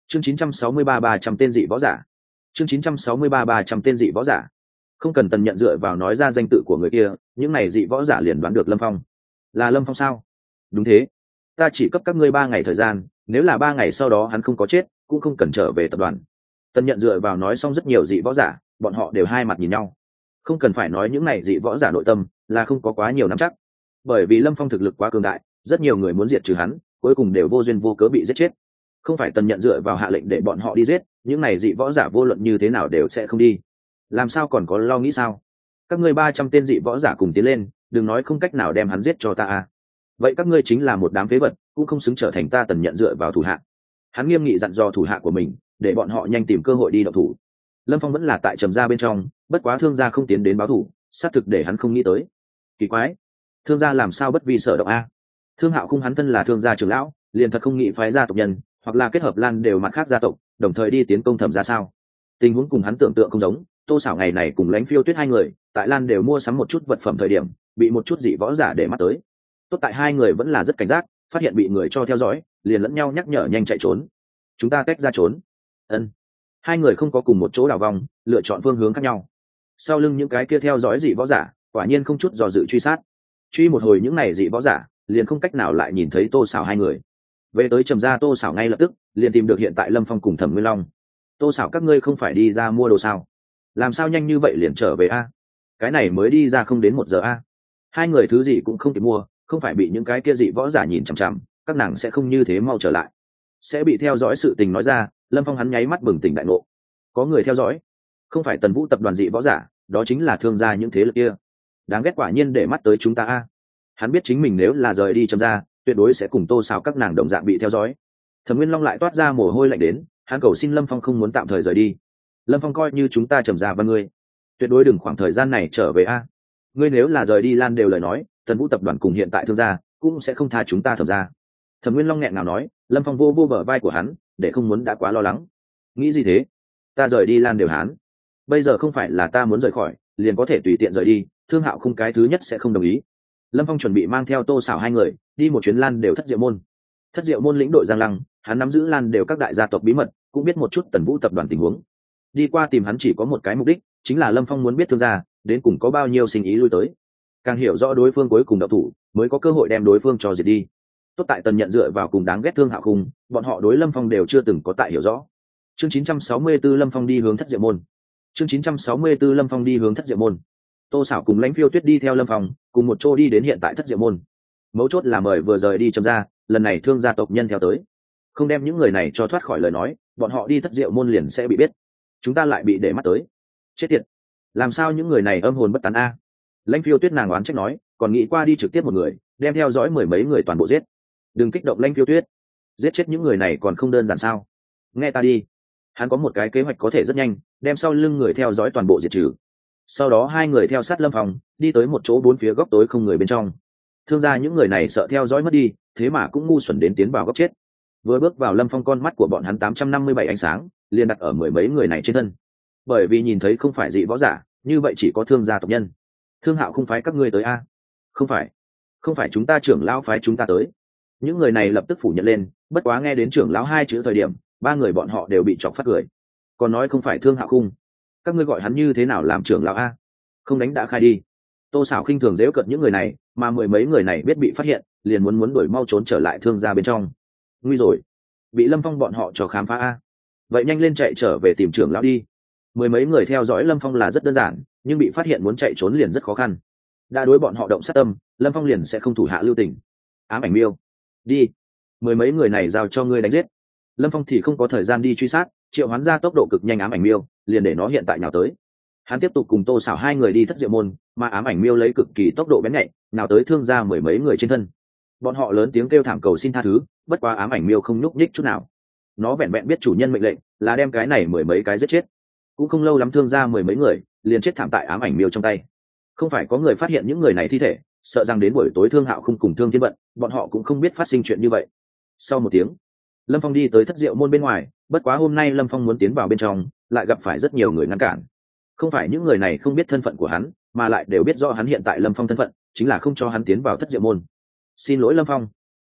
Chương chín trăm sáu mươi ba ba trăm tên dị võ giả. Chương chín trăm sáu mươi ba ba trăm tên dị võ giả. Không cần tần nhận dựa vào nói ra danh tự của người kia, những này dị võ giả liền đoán được lâm phong. Là lâm phong sao? Đúng thế. Ta chỉ cấp các ngươi ba ngày thời gian, nếu là ba ngày sau đó hắn không có chết, cũng không cần trở về tập đoàn tần nhận dựa vào nói xong rất nhiều dị võ giả, bọn họ đều hai mặt nhìn nhau. Không cần phải nói những này dị võ giả nội tâm là không có quá nhiều nắm chắc. Bởi vì lâm phong thực lực quá cường đại, rất nhiều người muốn diệt trừ hắn, cuối cùng đều vô duyên vô cớ bị giết chết. Không phải tần nhận dựa vào hạ lệnh để bọn họ đi giết, những này dị võ giả vô luận như thế nào đều sẽ không đi. Làm sao còn có lo nghĩ sao? Các ngươi ba trăm tên dị võ giả cùng tiến lên, đừng nói không cách nào đem hắn giết cho ta à. Vậy các ngươi chính là một đám phế vật, cũng không xứng trở thành ta tần nhận dựa vào thủ hạ. Hắn nghiêm nghị dặn dò thủ hạ của mình để bọn họ nhanh tìm cơ hội đi đậu thủ. Lâm phong vẫn là tại trầm gia bên trong, bất quá thương gia không tiến đến báo thủ, xác thực để hắn không nghĩ tới. Kỳ quái, thương gia làm sao bất vi sở động a? Thương hạo khung hắn thân là thương gia trưởng lão, liền thật không nghĩ phái gia tộc nhân, hoặc là kết hợp lan đều mặt khác gia tộc, đồng thời đi tiến công thẩm ra sao? Tình huống cùng hắn tưởng tượng không giống, tô xảo ngày này cùng lãnh phiêu tuyết hai người, tại lan đều mua sắm một chút vật phẩm thời điểm, bị một chút dị võ giả để mắt tới. Tốt tại hai người vẫn là rất cảnh giác, phát hiện bị người cho theo dõi, liền lẫn nhau nhắc nhở nhanh chạy trốn. Chúng ta tách ra trốn ân. Hai người không có cùng một chỗ đào vòng, lựa chọn phương hướng khác nhau. Sau lưng những cái kia theo dõi dị võ giả quả nhiên không chút dò dự truy sát. Truy một hồi những n à y dị võ giả liền không cách nào lại nhìn thấy tô xảo hai người. Về tới trầm ra tô xảo ngay lập tức liền tìm được hiện tại lâm phong cùng thẩm nguyên long. Tô xảo các ngươi không phải đi ra mua đồ sao? Làm sao nhanh như vậy liền trở về a? Cái này mới đi ra không đến một giờ a. Hai người thứ gì cũng không kịp mua không phải bị những cái kia dị võ giả nhìn chằm chằm các nàng sẽ không như thế mau trở lại sẽ bị theo dõi sự tình nói ra, lâm phong hắn nháy mắt bừng tỉnh đại ngộ. Có người theo dõi? Không phải tần vũ tập đoàn dị võ giả, đó chính là thương gia những thế lực kia. Đáng ghét quả nhiên để mắt tới chúng ta a. Hắn biết chính mình nếu là rời đi chấm ra, tuyệt đối sẽ cùng tô xào các nàng đồng dạng bị theo dõi. Thẩm nguyên long lại toát ra mồ hôi lạnh đến, hắn cầu xin lâm phong không muốn tạm thời rời đi. Lâm phong coi như chúng ta trầm ra văn ngươi tuyệt đối đừng khoảng thời gian này trở về a. Ngươi nếu là rời đi lan đều lời nói, tần vũ tập đoàn cùng hiện tại thương gia cũng sẽ không tha chúng ta thẩm ra thẩm nguyên long nghẹn nào nói, lâm phong vô vô bờ vai của hắn, để không muốn đã quá lo lắng. Nghĩ gì thế? Ta rời đi lan đều hán. Bây giờ không phải là ta muốn rời khỏi, liền có thể tùy tiện rời đi, thương hạo không cái thứ nhất sẽ không đồng ý. Lâm phong chuẩn bị mang theo tô xảo hai người, đi một chuyến lan đều thất diệu môn. Thất diệu môn lĩnh đội giang lăng, hắn nắm giữ lan đều các đại gia tộc bí mật, cũng biết một chút tần vũ tập đoàn tình huống. Đi qua tìm hắn chỉ có một cái mục đích, chính là lâm phong muốn biết thương gia, đến cùng có bao nhiêu sinh ý lui tới. Càng hiểu rõ đối phương cuối cùng đậu thủ, mới có cơ hội đem đối phương cho diệt đi tốt tại tần nhận dựa vào cùng đáng ghét thương hạo khung bọn họ đối lâm phong đều chưa từng có tại hiểu rõ. Chương 964 lâm phong đi hướng thất diệu môn. Chương 964 lâm phong đi hướng thất diệu môn. Tô xảo cùng lãnh phiêu tuyết đi theo lâm phong, cùng một chỗ đi đến hiện tại thất diệu môn. Mấu chốt là mời vừa rời đi trầm ra lần này thương gia tộc nhân theo tới. Không đem những người này cho thoát khỏi lời nói, bọn họ đi thất diệu môn liền sẽ bị biết. Chúng ta lại bị để mắt tới. Chết tiệt. Làm sao những người này âm hồn bất tán a? Lãnh phiêu tuyết nàng oán trách nói, còn nghĩ qua đi trực tiếp một người, đem theo dõi mười mấy người toàn bộ giết đừng kích động lanh phiêu tuyết. Giết chết những người này còn không đơn giản sao? Nghe ta đi. Hắn có một cái kế hoạch có thể rất nhanh, đem sau lưng người theo dõi toàn bộ diệt trừ. Sau đó hai người theo sát lâm phòng đi tới một chỗ bốn phía góc tối không người bên trong. Thương gia những người này sợ theo dõi mất đi, thế mà cũng ngu xuẩn đến tiến vào góc chết. Vừa bước vào lâm phong con mắt của bọn hắn tám trăm năm mươi bảy ánh sáng, liền đặt ở mười mấy người này trên thân. Bởi vì nhìn thấy không phải dị võ giả, như vậy chỉ có thương gia tộc nhân. Thương hạo không phái các ngươi tới a? Không phải. Không phải chúng ta trưởng lao phái chúng ta tới những người này lập tức phủ nhận lên, bất quá nghe đến trưởng lão hai chữ thời điểm, ba người bọn họ đều bị chọc phát cười. Còn nói không phải thương hạ khung. Các ngươi gọi hắn như thế nào làm trưởng lão a? Không đánh đã khai đi. Tô xảo khinh thường dễu cận những người này, mà mười mấy người này biết bị phát hiện, liền muốn muốn đuổi mau trốn trở lại thương gia bên trong. Nguy rồi. Bị lâm phong bọn họ cho khám phá a. Vậy nhanh lên chạy trở về tìm trưởng lão đi. Mười mấy người theo dõi lâm phong là rất đơn giản, nhưng bị phát hiện muốn chạy trốn liền rất khó khăn. Đã đối bọn họ động sát tâm, lâm phong liền sẽ không thủ hạ lưu tình. Ám ảnh miêu đi. Mười mấy người này giao cho ngươi đánh giết. Lâm phong thì không có thời gian đi truy sát, triệu hoán ra tốc độ cực nhanh ám ảnh miêu, liền để nó hiện tại nào tới. Hắn tiếp tục cùng tô xảo hai người đi thất diệu môn, mà ám ảnh miêu lấy cực kỳ tốc độ bén nhạy, nào tới thương ra mười mấy người trên thân. Bọn họ lớn tiếng kêu thảm cầu xin tha thứ, bất quá ám ảnh miêu không nhúc nhích chút nào. Nó vẹn vẹn biết chủ nhân mệnh lệnh, là đem cái này mười mấy cái giết chết. Cũng không lâu lắm thương ra mười mấy người, liền chết thảm tại ám ảnh miêu trong tay. Không phải có người phát hiện những người này thi thể sợ rằng đến buổi tối thương hạo không cùng thương thiên vận, bọn họ cũng không biết phát sinh chuyện như vậy. Sau một tiếng, lâm phong đi tới thất diệu môn bên ngoài, bất quá hôm nay lâm phong muốn tiến vào bên trong, lại gặp phải rất nhiều người ngăn cản. Không phải những người này không biết thân phận của hắn, mà lại đều biết do hắn hiện tại lâm phong thân phận, chính là không cho hắn tiến vào thất diệu môn. Xin lỗi lâm phong.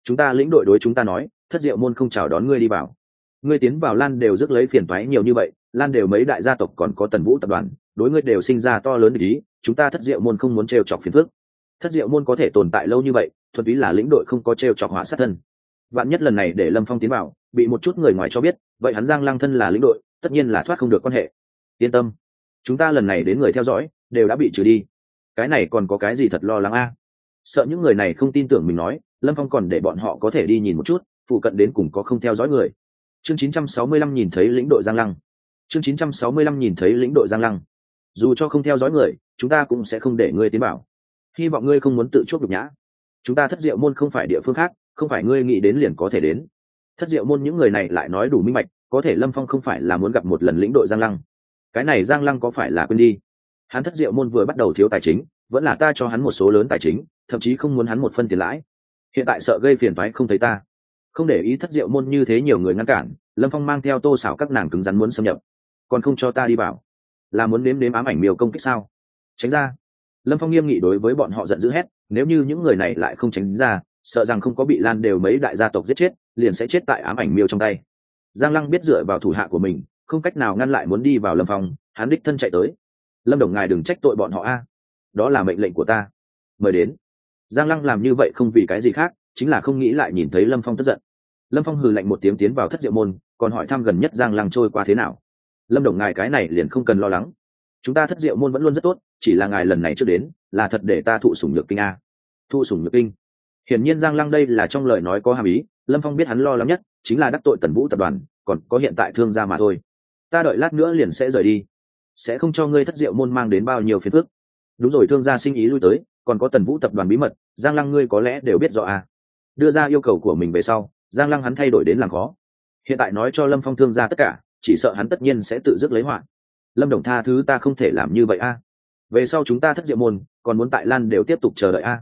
Chúng ta lĩnh đội đối chúng ta nói, thất diệu môn không chào đón ngươi đi vào. Ngươi tiến vào lan đều rước lấy phiền toái nhiều như vậy, lan đều mấy đại gia tộc còn có tần vũ tập đoàn, đối ngươi đều sinh ra to lớn ý, chúng ta thất diệu môn không muốn trêu chọc phiền phức thất diệu môn có thể tồn tại lâu như vậy, thuần túy là lĩnh đội không có trêu chọc hỏa sát thân. Vạn nhất lần này để lâm phong tiến vào, bị một chút người ngoài cho biết, vậy hắn giang lăng thân là lĩnh đội, tất nhiên là thoát không được quan hệ. Yên tâm, chúng ta lần này đến người theo dõi, đều đã bị trừ đi. Cái này còn có cái gì thật lo lắng a? Sợ những người này không tin tưởng mình nói, lâm phong còn để bọn họ có thể đi nhìn một chút, phụ cận đến cùng có không theo dõi người. Chương 965 nhìn thấy lĩnh đội giang lăng. Chương 965 nhìn thấy lĩnh đội giang lăng. Dù cho không theo dõi người, chúng ta cũng sẽ không để ngươi tiến bảo hy vọng ngươi không muốn tự chuốc nhục nhã. Chúng ta thất diệu môn không phải địa phương khác, không phải ngươi nghĩ đến liền có thể đến. Thất diệu môn những người này lại nói đủ minh bạch, có thể lâm phong không phải là muốn gặp một lần lĩnh đội giang lăng. Cái này giang lăng có phải là quên đi? Hắn thất diệu môn vừa bắt đầu thiếu tài chính, vẫn là ta cho hắn một số lớn tài chính, thậm chí không muốn hắn một phân tiền lãi. Hiện tại sợ gây phiền thoái không thấy ta. Không để ý thất diệu môn như thế nhiều người ngăn cản, lâm phong mang theo tô xảo các nàng cứng rắn muốn xâm nhập. Còn không cho ta đi vào. Là muốn nếm nếm ám ảnh miều công kích sao? Tránh ra lâm phong nghiêm nghị đối với bọn họ giận dữ hét, nếu như những người này lại không tránh ra, sợ rằng không có bị lan đều mấy đại gia tộc giết chết, liền sẽ chết tại ám ảnh miêu trong tay. Giang lăng biết dựa vào thủ hạ của mình, không cách nào ngăn lại muốn đi vào lâm phong, hắn đích thân chạy tới. Lâm đồng ngài đừng trách tội bọn họ a, đó là mệnh lệnh của ta. Mời đến. Giang lăng làm như vậy không vì cái gì khác, chính là không nghĩ lại nhìn thấy lâm phong tức giận. Lâm phong hừ lạnh một tiếng tiến vào thất diệu môn, còn hỏi thăm gần nhất giang lăng trôi qua thế nào. Lâm đồng ngài cái này liền không cần lo lắng. Chúng ta thất diệu môn vẫn luôn rất tốt chỉ là ngài lần này trước đến, là thật để ta thụ sủng nhược kinh a. Thụ sủng nhược kinh. Hiển nhiên giang lăng đây là trong lời nói có hàm ý, lâm phong biết hắn lo lắng nhất, chính là đắc tội tần vũ tập đoàn, còn có hiện tại thương gia mà thôi. Ta đợi lát nữa liền sẽ rời đi. Sẽ không cho ngươi thất diệu môn mang đến bao nhiêu phiền phức. Đúng rồi, thương gia sinh ý lui tới, còn có tần vũ tập đoàn bí mật, giang lăng ngươi có lẽ đều biết rõ à. đưa ra yêu cầu của mình về sau, giang lăng hắn thay đổi đến làm khó. Hiện tại nói cho lâm phong thương gia tất cả, chỉ sợ hắn tất nhiên sẽ tự dứt lấy họa. Lâm đồng tha thứ ta không thể làm như vậy a về sau chúng ta thất diệu môn, còn muốn tại lan đều tiếp tục chờ đợi a.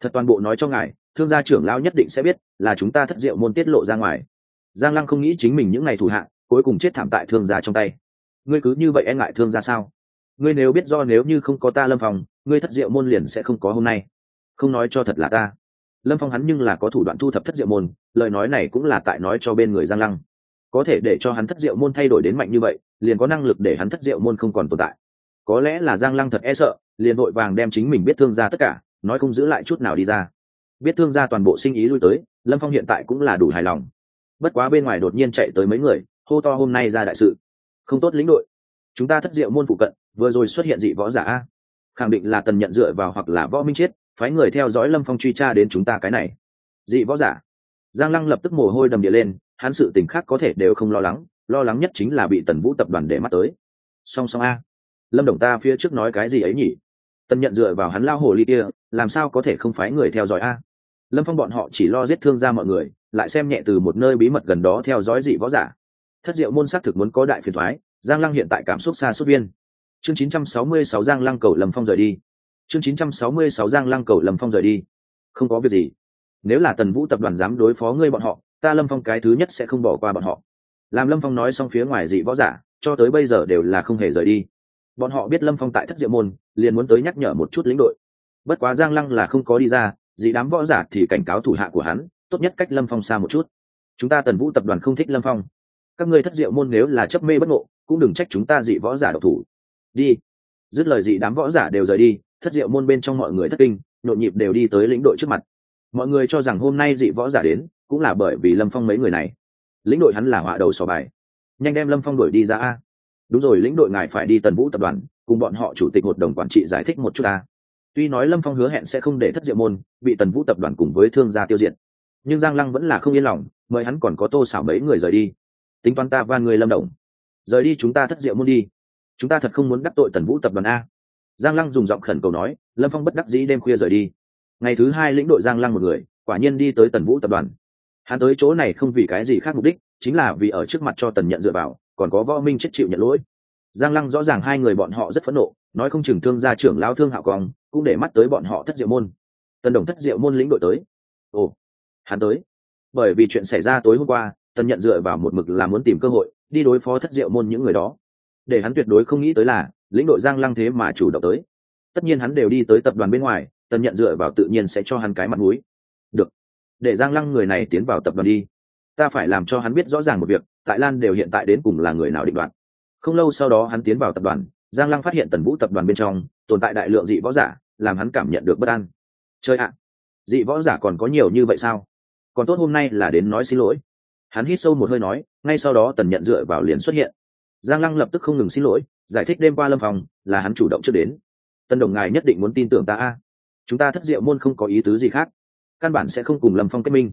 Thật toàn bộ nói cho ngài, thương gia trưởng lão nhất định sẽ biết là chúng ta thất diệu môn tiết lộ ra ngoài. Giang lăng không nghĩ chính mình những ngày thủ hạng cuối cùng chết thảm tại thương gia trong tay. Ngươi cứ như vậy e ngại thương gia sao? Ngươi nếu biết do nếu như không có ta lâm phong, ngươi thất diệu môn liền sẽ không có hôm nay. Không nói cho thật là ta. Lâm phong hắn nhưng là có thủ đoạn thu thập thất diệu môn, lời nói này cũng là tại nói cho bên người giang lăng. Có thể để cho hắn thất diệu môn thay đổi đến mạnh như vậy, liền có năng lực để hắn thất diệu môn không còn tồn tại có lẽ là giang lăng thật e sợ, liền vội vàng đem chính mình biết thương ra tất cả, nói không giữ lại chút nào đi ra. Biết thương ra toàn bộ sinh ý lui tới, lâm phong hiện tại cũng là đủ hài lòng. Bất quá bên ngoài đột nhiên chạy tới mấy người, hô to hôm nay ra đại sự. Không tốt lĩnh đội. Chúng ta thất diệu môn phụ cận, vừa rồi xuất hiện dị võ giả a. Khẳng định là tần nhận dựa vào hoặc là võ minh chiết phái người theo dõi lâm phong truy tra đến chúng ta cái này. Dị võ giả. Giang lăng lập tức mồ hôi đầm địa lên, hắn sự tình khác có thể đều không lo lắng lo lắng nhất chính là bị tần vũ tập đoàn để mắt tới. Song song a lâm đồng ta phía trước nói cái gì ấy nhỉ? Tân nhận dựa vào hắn lao hồ ly kia, làm sao có thể không phái người theo dõi a? Lâm phong bọn họ chỉ lo giết thương ra mọi người, lại xem nhẹ từ một nơi bí mật gần đó theo dõi dị võ giả. Thất diệu môn xác thực muốn có đại phiền thoái giang lăng hiện tại cảm xúc xa xuất viên. Chương 966 giang lăng cầu lâm phong rời đi. Chương 966 giang lăng cầu lâm phong rời đi. Không có việc gì. Nếu là tần vũ tập đoàn dám đối phó ngươi bọn họ, ta lâm phong cái thứ nhất sẽ không bỏ qua bọn họ. Làm lâm phong nói xong phía ngoài dị võ giả, cho tới bây giờ đều là không hề rời đi bọn họ biết lâm phong tại thất diệu môn, liền muốn tới nhắc nhở một chút lĩnh đội. Bất quá giang lăng là không có đi ra, dị đám võ giả thì cảnh cáo thủ hạ của hắn, tốt nhất cách lâm phong xa một chút. Chúng ta tần vũ tập đoàn không thích lâm phong. Các ngươi thất diệu môn nếu là chấp mê bất ngộ, cũng đừng trách chúng ta dị võ giả độc thủ. Đi. Dứt lời dị đám võ giả đều rời đi, thất diệu môn bên trong mọi người thất kinh, nhộn nhịp đều đi tới lĩnh đội trước mặt. Mọi người cho rằng hôm nay dị võ giả đến, cũng là bởi vì lâm phong mấy người này. Lĩnh đội hắn là họa đầu sò bài. Nhanh đem lâm phong đuổi đi ra a đúng rồi, lĩnh đội ngài phải đi tần vũ tập đoàn, cùng bọn họ chủ tịch hội đồng quản trị giải thích một chút ta. Tuy nói lâm phong hứa hẹn sẽ không để thất diệu môn, bị tần vũ tập đoàn cùng với thương gia tiêu diệt. Nhưng giang lăng vẫn là không yên lòng, mời hắn còn có tô xảo mấy người rời đi. Tính toán ta van người lâm động rời đi chúng ta thất diệu môn đi. Chúng ta thật không muốn đắc tội tần vũ tập đoàn a. Giang lăng dùng giọng khẩn cầu nói, lâm phong bất đắc dĩ đêm khuya rời đi. Ngày thứ hai lĩnh đội giang lăng một người, quả nhiên đi tới tần vũ tập đoàn. Hắn tới chỗ này không vì cái gì khác mục đích, chính là vì ở trước mặt cho tần nhận dựa vào còn có võ minh chết chịu nhận lỗi. Giang lăng rõ ràng hai người bọn họ rất phẫn nộ, nói không chừng thương gia trưởng lao thương hạo cong cũng để mắt tới bọn họ thất diệu môn. Tần đồng thất diệu môn lĩnh đội tới. Ồ, hắn tới. Bởi vì chuyện xảy ra tối hôm qua, tần nhận dựa vào một mực là muốn tìm cơ hội, đi đối phó thất diệu môn những người đó. Để hắn tuyệt đối không nghĩ tới là, lĩnh đội giang lăng thế mà chủ động tới. Tất nhiên hắn đều đi tới tập đoàn bên ngoài, tần nhận dựa vào tự nhiên sẽ cho hắn cái mặt mũi. Được, để giang lăng người này tiến vào tập đoàn đi ta phải làm cho hắn biết rõ ràng một việc, tại lan đều hiện tại đến cùng là người nào định đoạt. Không lâu sau đó hắn tiến vào tập đoàn, giang lăng phát hiện tần vũ tập đoàn bên trong, tồn tại đại lượng dị võ giả, làm hắn cảm nhận được bất an. Chơi ạ, dị võ giả còn có nhiều như vậy sao? Còn tốt hôm nay là đến nói xin lỗi. Hắn hít sâu một hơi nói, ngay sau đó tần nhận dựa vào liền xuất hiện. Giang lăng lập tức không ngừng xin lỗi, giải thích đêm qua lâm phòng là hắn chủ động trước đến. Tân đồng ngài nhất định muốn tin tưởng ta a. Chúng ta thất diệu môn không có ý tứ gì khác. Căn bản sẽ không cùng lâm phong kết minh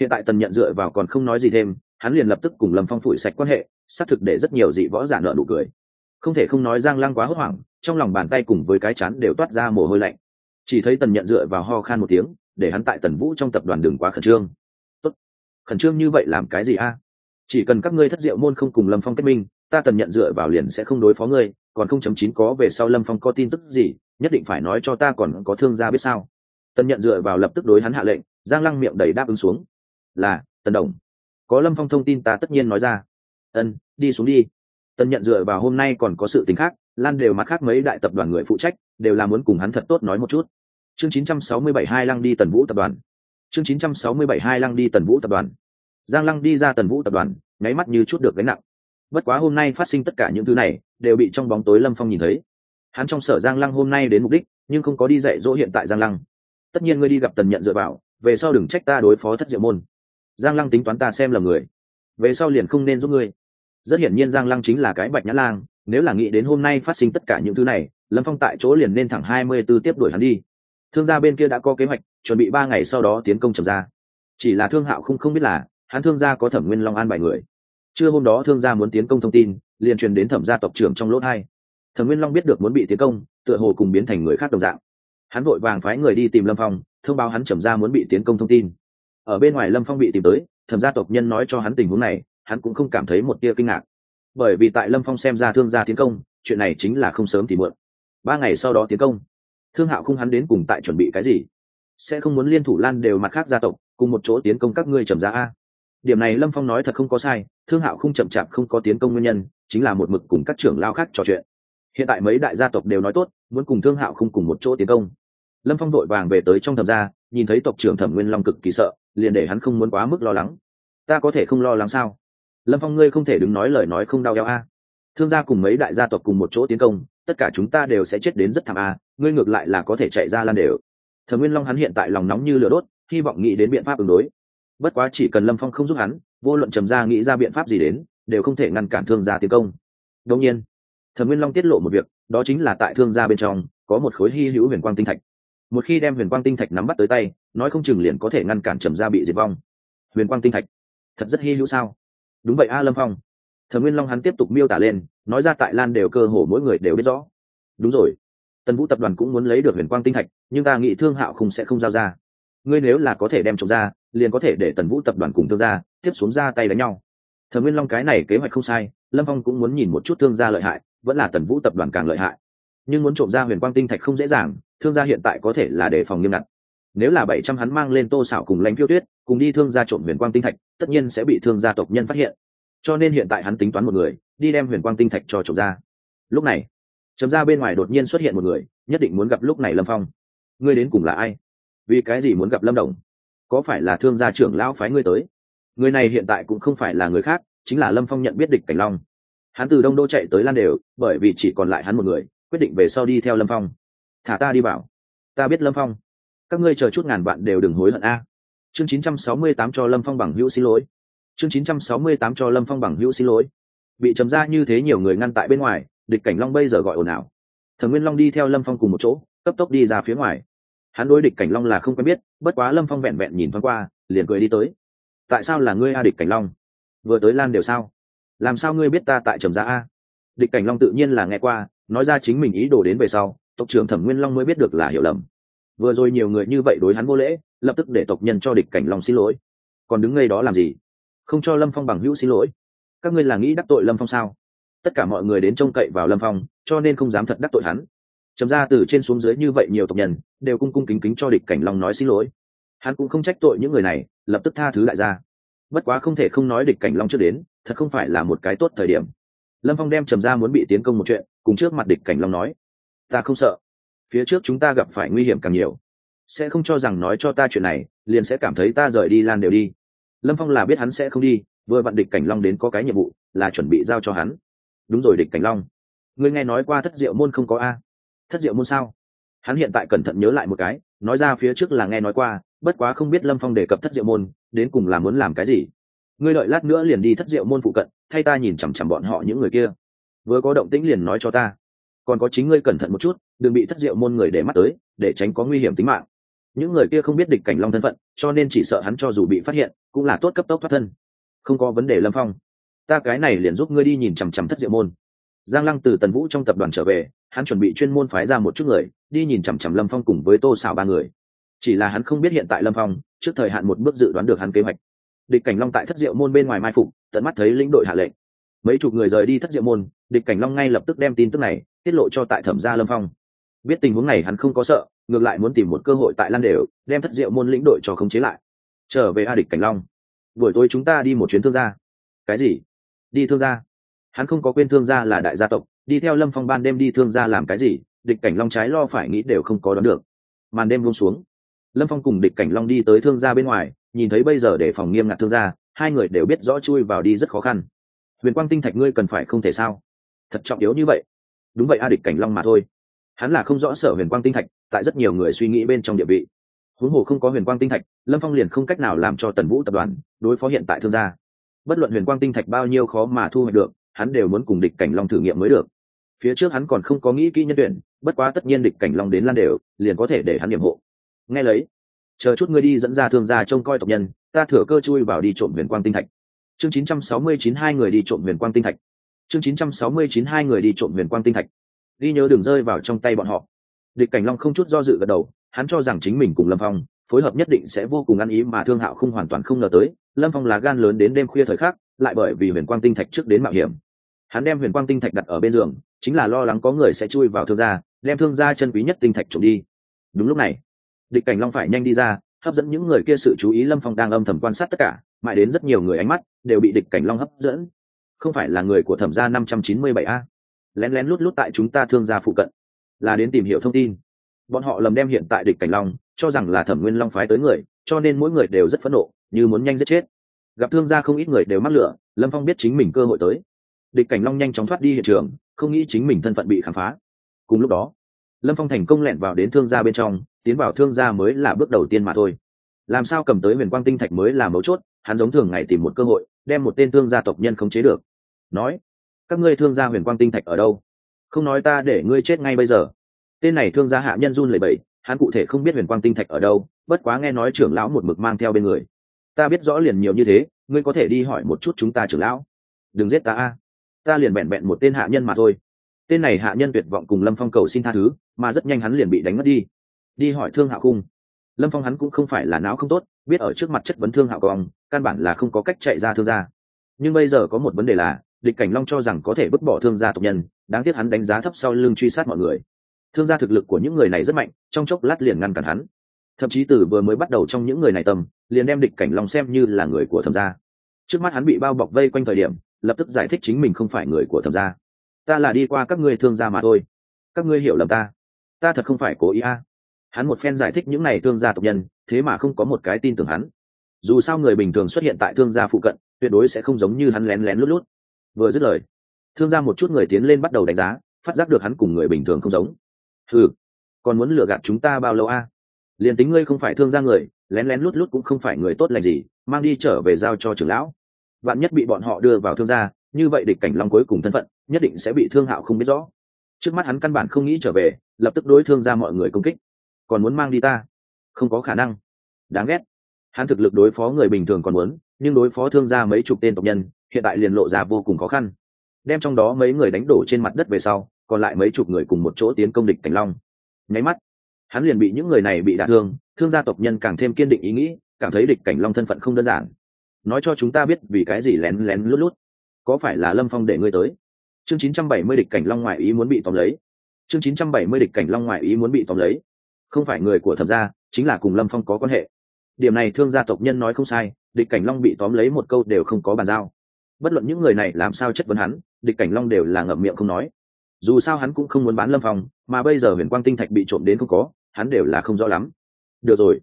hiện tại tần nhận dựa vào còn không nói gì thêm, hắn liền lập tức cùng lâm phong phủi sạch quan hệ, xác thực để rất nhiều dị võ giả nợ nụ cười. Không thể không nói giang lăng quá hốt hoảng, trong lòng bàn tay cùng với cái chán đều toát ra mồ hôi lạnh. Chỉ thấy tần nhận dựa vào ho khan một tiếng, để hắn tại tần vũ trong tập đoàn đường quá khẩn trương. Tốt. khẩn trương như vậy làm cái gì a? Chỉ cần các ngươi thất diệu môn không cùng lâm phong kết minh, ta tần nhận dựa vào liền sẽ không đối phó ngươi, còn không chấm chín có về sau lâm phong có tin tức gì, nhất định phải nói cho ta còn có thương gia biết sao. Tần nhận dựa vào lập tức đối hắn hạ lệnh, giang lăng miệng đầy đáp ứng xuống là, tần đồng. Có lâm phong thông tin ta tất nhiên nói ra. Ân, đi xuống đi. Tần nhận dựa vào hôm nay còn có sự t khác, lan đều mặt khác mấy đại tập đoàn người phụ trách, đều là muốn cùng hắn thật tốt nói một chút. Chương 967 hai lăng đi tần vũ tập đoàn. Chương 967 hai lăng đi tần vũ tập đoàn. Giang lăng đi ra tần vũ tập đoàn, nháy mắt như chút được gánh nặng. Bất quá hôm nay phát sinh tất cả những thứ này, đều bị trong bóng tối lâm phong nhìn thấy. Hắn trong sở giang lăng hôm nay đến mục đích, nhưng không có đi dạy dỗ hiện tại giang lăng. Tất nhiên ngươi đi gặp tần nhận dựa vào, về sau đừng trách ta đối phó thất diệu môn giang lăng tính toán ta xem là người. Về sau liền không nên giúp ngươi. Rất hiển nhiên giang lăng chính là cái bạch nhã lang, nếu là nghĩ đến hôm nay phát sinh tất cả những thứ này, lâm phong tại chỗ liền nên thẳng hai mươi b ố tiếp đuổi hắn đi. Thương gia bên kia đã có kế hoạch, chuẩn bị ba ngày sau đó tiến công trầm ra chỉ là thương hạo không không biết là, hắn thương gia có thẩm nguyên long an bài người. Trưa hôm đó thương gia muốn tiến công thông tin, liền truyền đến thẩm gia tộc trưởng trong lỗ hai. Thẩm nguyên long biết được muốn bị tiến công, tựa hồ cùng biến thành người khác đồng dạng. Hắn vội vàng phái người đi tìm lâm phong, thông báo hắn trầm ra muốn bị tiến công thông tin ở bên ngoài lâm phong bị tìm tới, thẩm gia tộc nhân nói cho hắn tình huống này, hắn cũng không cảm thấy một tia kinh ngạc. Bởi vì tại lâm phong xem ra thương gia tiến công, chuyện này chính là không sớm thì muộn. Ba ngày sau đó tiến công, thương hạo không hắn đến cùng tại chuẩn bị cái gì? Sẽ không muốn liên thủ lan đều mặt khác gia tộc, cùng một chỗ tiến công các ngươi trầm ra a? Điểm này lâm phong nói thật không có sai, thương hạo không chậm chạp không có tiến công nguyên nhân, chính là một mực cùng các trưởng lao khác trò chuyện. Hiện tại mấy đại gia tộc đều nói tốt, muốn cùng thương hạo không cùng một chỗ tiến công. Lâm phong đội vàng về tới trong thẩm gia, nhìn thấy tộc trưởng thẩm nguyên long cực kỳ sợ liền để hắn không muốn quá mức lo lắng. Ta có thể không lo lắng sao? Lâm phong ngươi không thể đứng nói lời nói không đau eo a. Thương gia cùng mấy đại gia tộc cùng một chỗ tiến công, tất cả chúng ta đều sẽ chết đến rất thảm a, ngươi ngược lại là có thể chạy ra lan đều. Thẩm nguyên long hắn hiện tại lòng nóng như lửa đốt, hy vọng nghĩ đến biện pháp ứng đối. Bất quá chỉ cần lâm phong không giúp hắn, vô luận trầm gia nghĩ ra biện pháp gì đến, đều không thể ngăn cản thương gia tiến công. Đông nhiên, thẩm nguyên long tiết lộ một việc, đó chính là tại thương gia bên trong, có một khối hy hữu huyền quang tinh thạch một khi đem huyền quang tinh thạch nắm bắt tới tay, nói không chừng liền có thể ngăn cản trầm gia bị diệt vong. Huyền quang tinh thạch, thật rất hy hữu sao? Đúng vậy a lâm phong. Thẩm nguyên long hắn tiếp tục miêu tả lên, nói ra tại lan đều cơ hồ mỗi người đều biết rõ. Đúng rồi. Tần vũ tập đoàn cũng muốn lấy được huyền quang tinh thạch, nhưng ta nghĩ thương hạo không sẽ không giao ra. Ngươi nếu là có thể đem trộm ra, liền có thể để tần vũ tập đoàn cùng thương gia tiếp xuống ra tay đánh nhau. Thẩm nguyên long cái này kế hoạch không sai, lâm phong cũng muốn nhìn một chút thương gia lợi hại, vẫn là tần vũ tập đoàn càng lợi hại. Nhưng muốn trộm ra huyền quang tinh thạch không dễ dàng thương gia hiện tại có thể là đề phòng nghiêm ngặt. Nếu là bảy trăm hắn mang lên tô xảo cùng lãnh phiêu tuyết, cùng đi thương gia trộm huyền quang tinh thạch, tất nhiên sẽ bị thương gia tộc nhân phát hiện. Cho nên hiện tại hắn tính toán một người, đi đem huyền quang tinh thạch cho trộm ra lúc này chấm ra bên ngoài đột nhiên xuất hiện một người, nhất định muốn gặp lúc này lâm phong. Ngươi đến cùng là ai? Vì cái gì muốn gặp lâm đồng? Có phải là thương gia trưởng lão phái ngươi tới? Người này hiện tại cũng không phải là người khác, chính là lâm phong nhận biết địch cảnh long. Hắn từ đông đô chạy tới lan đều, bởi vì chỉ còn lại hắn một người, quyết định về sau đi theo lâm phong thả ta đi bảo ta biết lâm phong. Các ngươi chờ chút ngàn bạn đều đừng hối hận a. Chương 968 cho lâm phong bằng hữu xin lỗi. Chương 968 cho lâm phong bằng hữu xin lỗi. Bị chấm ra như thế nhiều người ngăn tại bên ngoài, địch cảnh long bây giờ gọi ồn ào. Thần nguyên long đi theo lâm phong cùng một chỗ, cấp tốc đi ra phía ngoài. Hắn đối địch cảnh long là không quen biết, bất quá lâm phong vẹn vẹn nhìn thoáng qua, liền cười đi tới. Tại sao là ngươi a địch cảnh long? Vừa tới lan đều sao? Làm sao ngươi biết ta tại trầm gia a? Địch cảnh long tự nhiên là nghe qua, nói ra chính mình ý đồ đến về sau tộc trưởng thẩm nguyên long mới biết được là hiểu lầm. Vừa rồi nhiều người như vậy đối hắn vô lễ, lập tức để tộc nhân cho địch cảnh long xin lỗi. Còn đứng ngay đó làm gì? Không cho lâm phong bằng hữu xin lỗi. Các ngươi là nghĩ đắc tội lâm phong sao? Tất cả mọi người đến trông cậy vào lâm phong, cho nên không dám thật đắc tội hắn. Chấm ra từ trên xuống dưới như vậy nhiều tộc nhân, đều cung cung kính kính cho địch cảnh long nói xin lỗi. Hắn cũng không trách tội những người này, lập tức tha thứ lại ra. Bất quá không thể không nói địch cảnh long trước đến, thật không phải là một cái tốt thời điểm. Lâm phong đem trầm ra muốn bị tiến công một chuyện, cùng trước mặt địch cảnh long nói ta không sợ. Phía trước chúng ta gặp phải nguy hiểm càng nhiều. Sẽ không cho rằng nói cho ta chuyện này, liền sẽ cảm thấy ta rời đi lan đều đi. Lâm phong là biết hắn sẽ không đi, vừa vặn địch cảnh long đến có cái nhiệm vụ, là chuẩn bị giao cho hắn. Đúng rồi địch cảnh long. Ngươi nghe nói qua thất diệu môn không có a? Thất diệu môn sao? Hắn hiện tại cẩn thận nhớ lại một cái, nói ra phía trước là nghe nói qua, bất quá không biết lâm phong đề cập thất diệu môn, đến cùng là muốn làm cái gì. Ngươi đợi lát nữa liền đi thất diệu môn phụ cận, thay ta nhìn chằm chằm bọn họ những người kia. Vừa có động tĩnh liền nói cho ta còn có chính ngươi cẩn thận một chút, đừng bị thất diệu môn người để mắt tới, để tránh có nguy hiểm tính mạng. Những người kia không biết địch cảnh long thân phận, cho nên chỉ sợ hắn cho dù bị phát hiện, cũng là tốt cấp tốc thoát thân. Không có vấn đề, lâm phong. Ta cái này liền giúp ngươi đi nhìn chằm chằm thất diệu môn. Giang lăng từ tần vũ trong tập đoàn trở về, hắn chuẩn bị chuyên môn phái ra một chút người, đi nhìn chằm chằm lâm phong cùng với tô xảo ba người. Chỉ là hắn không biết hiện tại lâm phong, trước thời hạn một bước dự đoán được hắn kế hoạch. Địch cảnh long tại thất diệu môn bên ngoài mai phục, tận mắt thấy lĩnh đội hạ lệnh. Mấy chục người rời đi thất diệu môn, địch cảnh long ngay lập tức đem tin tức này tiết lộ cho tại thẩm gia lâm phong. Biết tình huống này hắn không có sợ, ngược lại muốn tìm một cơ hội tại lan đều, đem thất diệu môn lĩnh đội cho khống chế lại. Trở về a địch cảnh long. Buổi tối chúng ta đi một chuyến thương gia. Cái gì? Đi thương gia? Hắn không có quên thương gia là đại gia tộc, đi theo lâm phong ban đêm đi thương gia làm cái gì, địch cảnh long trái lo phải nghĩ đều không có đón được. Màn đêm buông xuống. Lâm phong cùng địch cảnh long đi tới thương gia bên ngoài, nhìn thấy bây giờ để phòng nghiêm ngặt thương gia, hai người đều biết rõ chui vào đi rất khó khăn. Huyền quang tinh thạch ngươi cần phải không thể sao? Thật trọng yếu như vậy đúng vậy a địch cảnh long mà thôi. Hắn là không rõ sở huyền quang tinh thạch, tại rất nhiều người suy nghĩ bên trong địa vị. Huống hồ không có huyền quang tinh thạch, lâm phong liền không cách nào làm cho tần vũ tập đoàn đối phó hiện tại thương gia. Bất luận huyền quang tinh thạch bao nhiêu khó mà thu hoạch được, hắn đều muốn cùng địch cảnh long thử nghiệm mới được. Phía trước hắn còn không có nghĩ kỹ nhân tuyển, bất quá tất nhiên địch cảnh long đến lan đều, liền có thể để hắn điểm hộ. Nghe lấy, chờ chút ngươi đi dẫn ra thương gia trông coi tộc nhân, ta thừa cơ chui vào đi trộm huyền quang tinh thạch. Chương 969 hai người đi trộm huyền quang tinh thạch chương 969 hai người đi trộm huyền quang tinh thạch. Ghi nhớ đường rơi vào trong tay bọn họ. Địch cảnh long không chút do dự gật đầu, hắn cho rằng chính mình cùng lâm phong phối hợp nhất định sẽ vô cùng ăn ý mà thương hạo không hoàn toàn không ngờ tới, lâm phong là gan lớn đến đêm khuya thời khắc, lại bởi vì huyền quang tinh thạch trước đến mạo hiểm. Hắn đem huyền quang tinh thạch đặt ở bên giường, chính là lo lắng có người sẽ chui vào thương gia, đem thương gia chân quý nhất tinh thạch trộm đi. Đúng lúc này, địch cảnh long phải nhanh đi ra, hấp dẫn những người kia sự chú ý lâm phong đang âm thầm quan sát tất cả, mãi đến rất nhiều người ánh mắt đều bị địch cảnh long hấp dẫn không phải là người của thẩm gia năm trăm chín mươi bảy a. Lén lén lút lút tại chúng ta thương gia phụ cận. Là đến tìm hiểu thông tin. Bọn họ lầm đem hiện tại địch cảnh long, cho rằng là thẩm nguyên long phái tới người, cho nên mỗi người đều rất phẫn nộ, như muốn nhanh giết chết. Gặp thương gia không ít người đều mắc lửa, lâm phong biết chính mình cơ hội tới. Địch cảnh long nhanh chóng thoát đi hiện trường, không nghĩ chính mình thân phận bị khám phá. Cùng lúc đó, lâm phong thành công lẹn vào đến thương gia bên trong, tiến vào thương gia mới là bước đầu tiên mà thôi. Làm sao cầm tới huyền quang tinh thạch mới là mấu chốt, hắn giống thường ngày tìm một cơ hội, đem một tên thương gia tộc nhân khống chế được nói, các ngươi thương gia huyền quang tinh thạch ở đâu? Không nói ta để ngươi chết ngay bây giờ. Tên này thương gia hạ nhân run lẩy bẩy, hắn cụ thể không biết huyền quang tinh thạch ở đâu, bất quá nghe nói trưởng lão một mực mang theo bên người. Ta biết rõ liền nhiều như thế, ngươi có thể đi hỏi một chút chúng ta trưởng lão. Đừng giết ta a, ta liền bẹn bẹn một tên hạ nhân mà thôi. Tên này hạ nhân tuyệt vọng cùng lâm phong cầu xin tha thứ, mà rất nhanh hắn liền bị đánh mất đi. Đi hỏi thương hạ cung lâm phong hắn cũng không phải là não không tốt, biết ở trước mặt chất vấn thương hạ cong căn bản là không có cách chạy ra thương gia. Nhưng bây giờ có một vấn đề là địch cảnh long cho rằng có thể bức bỏ thương gia tộc nhân, đáng tiếc hắn đánh giá thấp sau lưng truy sát mọi người. Thương gia thực lực của những người này rất mạnh, trong chốc lát liền ngăn cản hắn. Thậm chí từ vừa mới bắt đầu trong những người này tầm, liền đem địch cảnh long xem như là người của thẩm gia. Trước mắt hắn bị bao bọc vây quanh thời điểm, lập tức giải thích chính mình không phải người của thẩm gia. Ta là đi qua các ngươi thương gia mà thôi. Các ngươi hiểu lầm ta. Ta thật không phải cố ý a. Hắn một phen giải thích những này thương gia tộc nhân, thế mà không có một cái tin tưởng hắn. Dù sao người bình thường xuất hiện tại thương gia phụ cận, tuyệt đối sẽ không giống như hắn lén lén lút lút vừa dứt lời, thương gia một chút người tiến lên bắt đầu đánh giá, phát giác được hắn cùng người bình thường không giống. Ừ còn muốn lừa gạt chúng ta bao lâu a? Liền tính ngươi không phải thương gia người, lén lén lút lút cũng không phải người tốt lành gì, mang đi trở về giao cho trưởng lão. Bạn nhất bị bọn họ đưa vào thương gia, như vậy địch cảnh long cuối cùng thân phận, nhất định sẽ bị thương hạo không biết rõ. Trước mắt hắn căn bản không nghĩ trở về, lập tức đối thương ra mọi người công kích. Còn muốn mang đi ta? Không có khả năng. Đáng ghét. Hắn thực lực đối phó người bình thường còn muốn, nhưng đối phó thương gia mấy chục tên tộc nhân hiện tại liền lộ ra vô cùng khó khăn. Đem trong đó mấy người đánh đổ trên mặt đất về sau, còn lại mấy chục người cùng một chỗ tiến công địch cảnh long. Nháy mắt, hắn liền bị những người này bị đả thương thương gia tộc nhân càng thêm kiên định ý nghĩ, cảm thấy địch cảnh long thân phận không đơn giản. Nói cho chúng ta biết vì cái gì lén lén lút lút. Có phải là lâm phong để ngươi tới? Chương 970 địch cảnh long ngoại ý muốn bị tóm lấy. Chương 970 địch cảnh long ngoại ý muốn bị tóm lấy. Không phải người của thẩm gia, chính là cùng lâm phong có quan hệ. Điểm này thương gia tộc nhân nói không sai, địch cảnh long bị tóm lấy một câu đều không có bàn giao bất luận những người này làm sao chất vấn hắn, địch cảnh long đều là ngậm miệng không nói. Dù sao hắn cũng không muốn bán lâm phong, mà bây giờ huyền quang tinh thạch bị trộm đến không có, hắn đều là không rõ lắm. Được rồi,